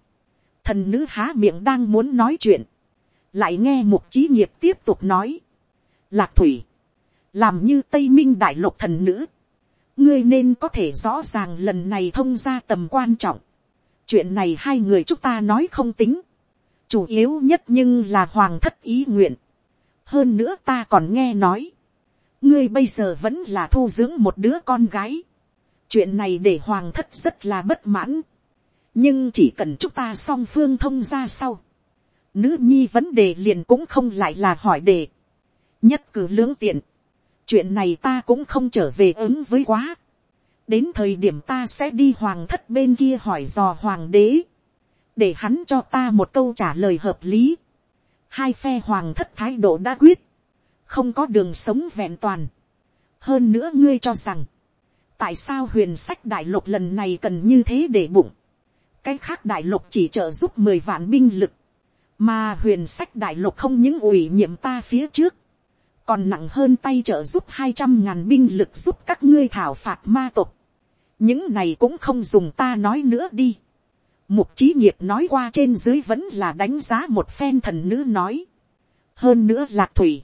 Thần nữ há miệng đang muốn nói chuyện, lại nghe mục trí nghiệp tiếp tục nói, lạc thủy, làm như tây minh đại lục thần nữ, ngươi nên có thể rõ ràng lần này thông ra tầm quan trọng, chuyện này hai người chúng ta nói không tính, chủ yếu nhất nhưng là hoàng thất ý nguyện, hơn nữa ta còn nghe nói, ngươi bây giờ vẫn là thu dưỡng một đứa con gái, chuyện này để hoàng thất rất là bất mãn, nhưng chỉ cần chúng ta song phương thông ra sau, nữ nhi vấn đề liền cũng không lại là hỏi đề, nhất cử lưỡng tiện, chuyện này ta cũng không trở về ứng với quá, đến thời điểm ta sẽ đi hoàng thất bên kia hỏi dò hoàng đế, để hắn cho ta một câu trả lời hợp lý, hai phe hoàng thất thái độ đã quyết, không có đường sống vẹn toàn, hơn nữa ngươi cho rằng, tại sao huyền sách đại lục lần này cần như thế để bụng, cái khác đại lục chỉ trợ giúp mười vạn binh lực, mà huyền sách đại lục không những ủy nhiệm ta phía trước, còn nặng hơn tay trợ giúp hai trăm ngàn binh lực giúp các ngươi thảo phạt ma tộc. những này cũng không dùng ta nói nữa đi. mục trí nghiệp nói qua trên dưới vẫn là đánh giá một phen thần nữ nói. hơn nữa lạc thủy,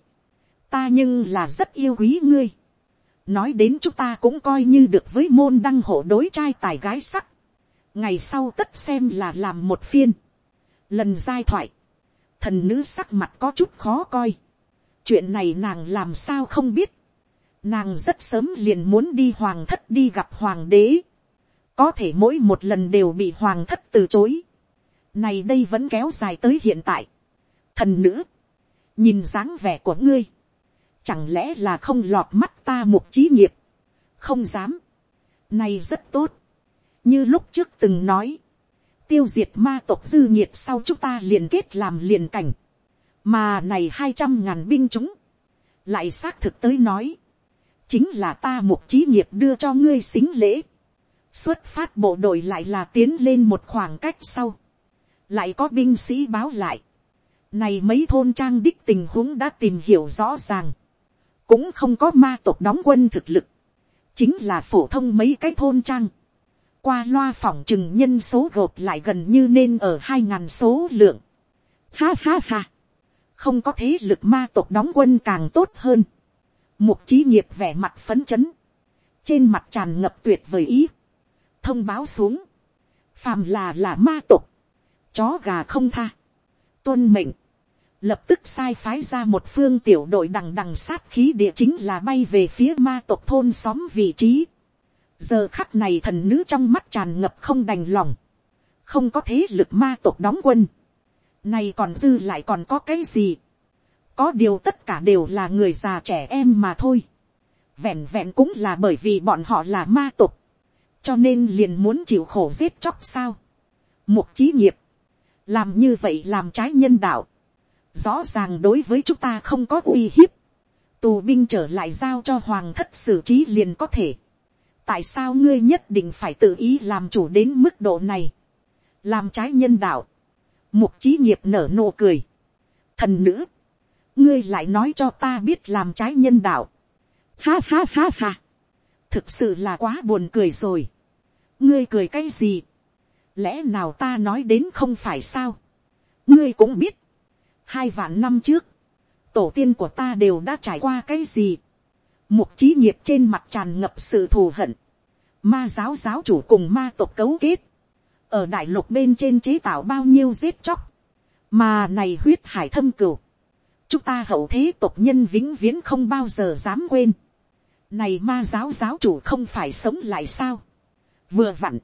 ta nhưng là rất yêu quý ngươi. nói đến chúng ta cũng coi như được với môn đăng hộ đối trai tài gái sắc ngày sau tất xem là làm một phiên. lần giai thoại, thần nữ sắc mặt có chút khó coi. chuyện này nàng làm sao không biết. nàng rất sớm liền muốn đi hoàng thất đi gặp hoàng đế. có thể mỗi một lần đều bị hoàng thất từ chối. này đây vẫn kéo dài tới hiện tại. thần nữ, nhìn dáng vẻ của ngươi, chẳng lẽ là không lọt mắt ta một trí nghiệp, không dám, này rất tốt, như lúc trước từng nói, tiêu diệt ma tộc dư nhiệt sau chúng ta liền kết làm liền cảnh, mà này hai trăm ngàn binh chúng, lại xác thực tới nói, chính là ta một trí nghiệp đưa cho ngươi xính lễ, xuất phát bộ đội lại là tiến lên một khoảng cách sau, lại có binh sĩ báo lại, này mấy thôn trang đích tình huống đã tìm hiểu rõ ràng, cũng không có ma tộc đóng quân thực lực, chính là phổ thông mấy cái thôn trang, qua loa phỏng chừng nhân số gộp lại gần như nên ở hai ngàn số lượng. Ha ha ha. Không có thế lực ma tộc đóng quân càng tốt hơn. Mục trí nghiệp vẻ mặt phấn chấn. Trên mặt tràn ngập tuyệt vời ý. Thông báo xuống. Phàm là là ma tộc. Chó gà không tha. Tuân mệnh. Lập tức sai phái ra một phương tiểu đội đằng đằng sát khí địa chính là bay về phía ma tộc thôn xóm vị trí. Giờ khắc này thần nữ trong mắt tràn ngập không đành lòng, không có thế lực ma tộc đóng quân, nay còn dư lại còn có cái gì, có điều tất cả đều là người già trẻ em mà thôi, vẹn vẹn cũng là bởi vì bọn họ là ma tộc, cho nên liền muốn chịu khổ giết chóc sao, mục trí nghiệp, làm như vậy làm trái nhân đạo, rõ ràng đối với chúng ta không có uy hiếp, tù binh trở lại giao cho hoàng thất xử trí liền có thể, tại sao ngươi nhất định phải tự ý làm chủ đến mức độ này, làm trái nhân đạo, mục trí nghiệp nở nụ cười, thần nữ, ngươi lại nói cho ta biết làm trái nhân đạo, ha ha ha ha, thực sự là quá buồn cười rồi, ngươi cười cái gì, lẽ nào ta nói đến không phải sao, ngươi cũng biết, hai vạn năm trước, tổ tiên của ta đều đã trải qua cái gì, mục trí nghiệp trên mặt tràn ngập sự thù hận, ma giáo giáo chủ cùng ma tộc cấu kết, ở đại lục bên trên chế tạo bao nhiêu giết chóc, mà này huyết hải thâm cửu, chúng ta hậu thế tộc nhân vĩnh viễn không bao giờ dám quên, này ma giáo giáo chủ không phải sống lại sao, vừa vặn,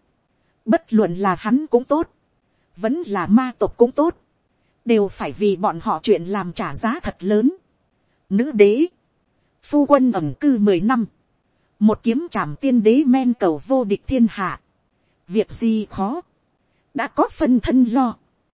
bất luận là hắn cũng tốt, vẫn là ma tộc cũng tốt, đều phải vì bọn họ chuyện làm trả giá thật lớn. Nữ đế, phu quân ẩm cư mười năm, một kiếm trảm tiên đế men cầu vô địch thiên hạ, việc gì khó, đã có phân thân lo,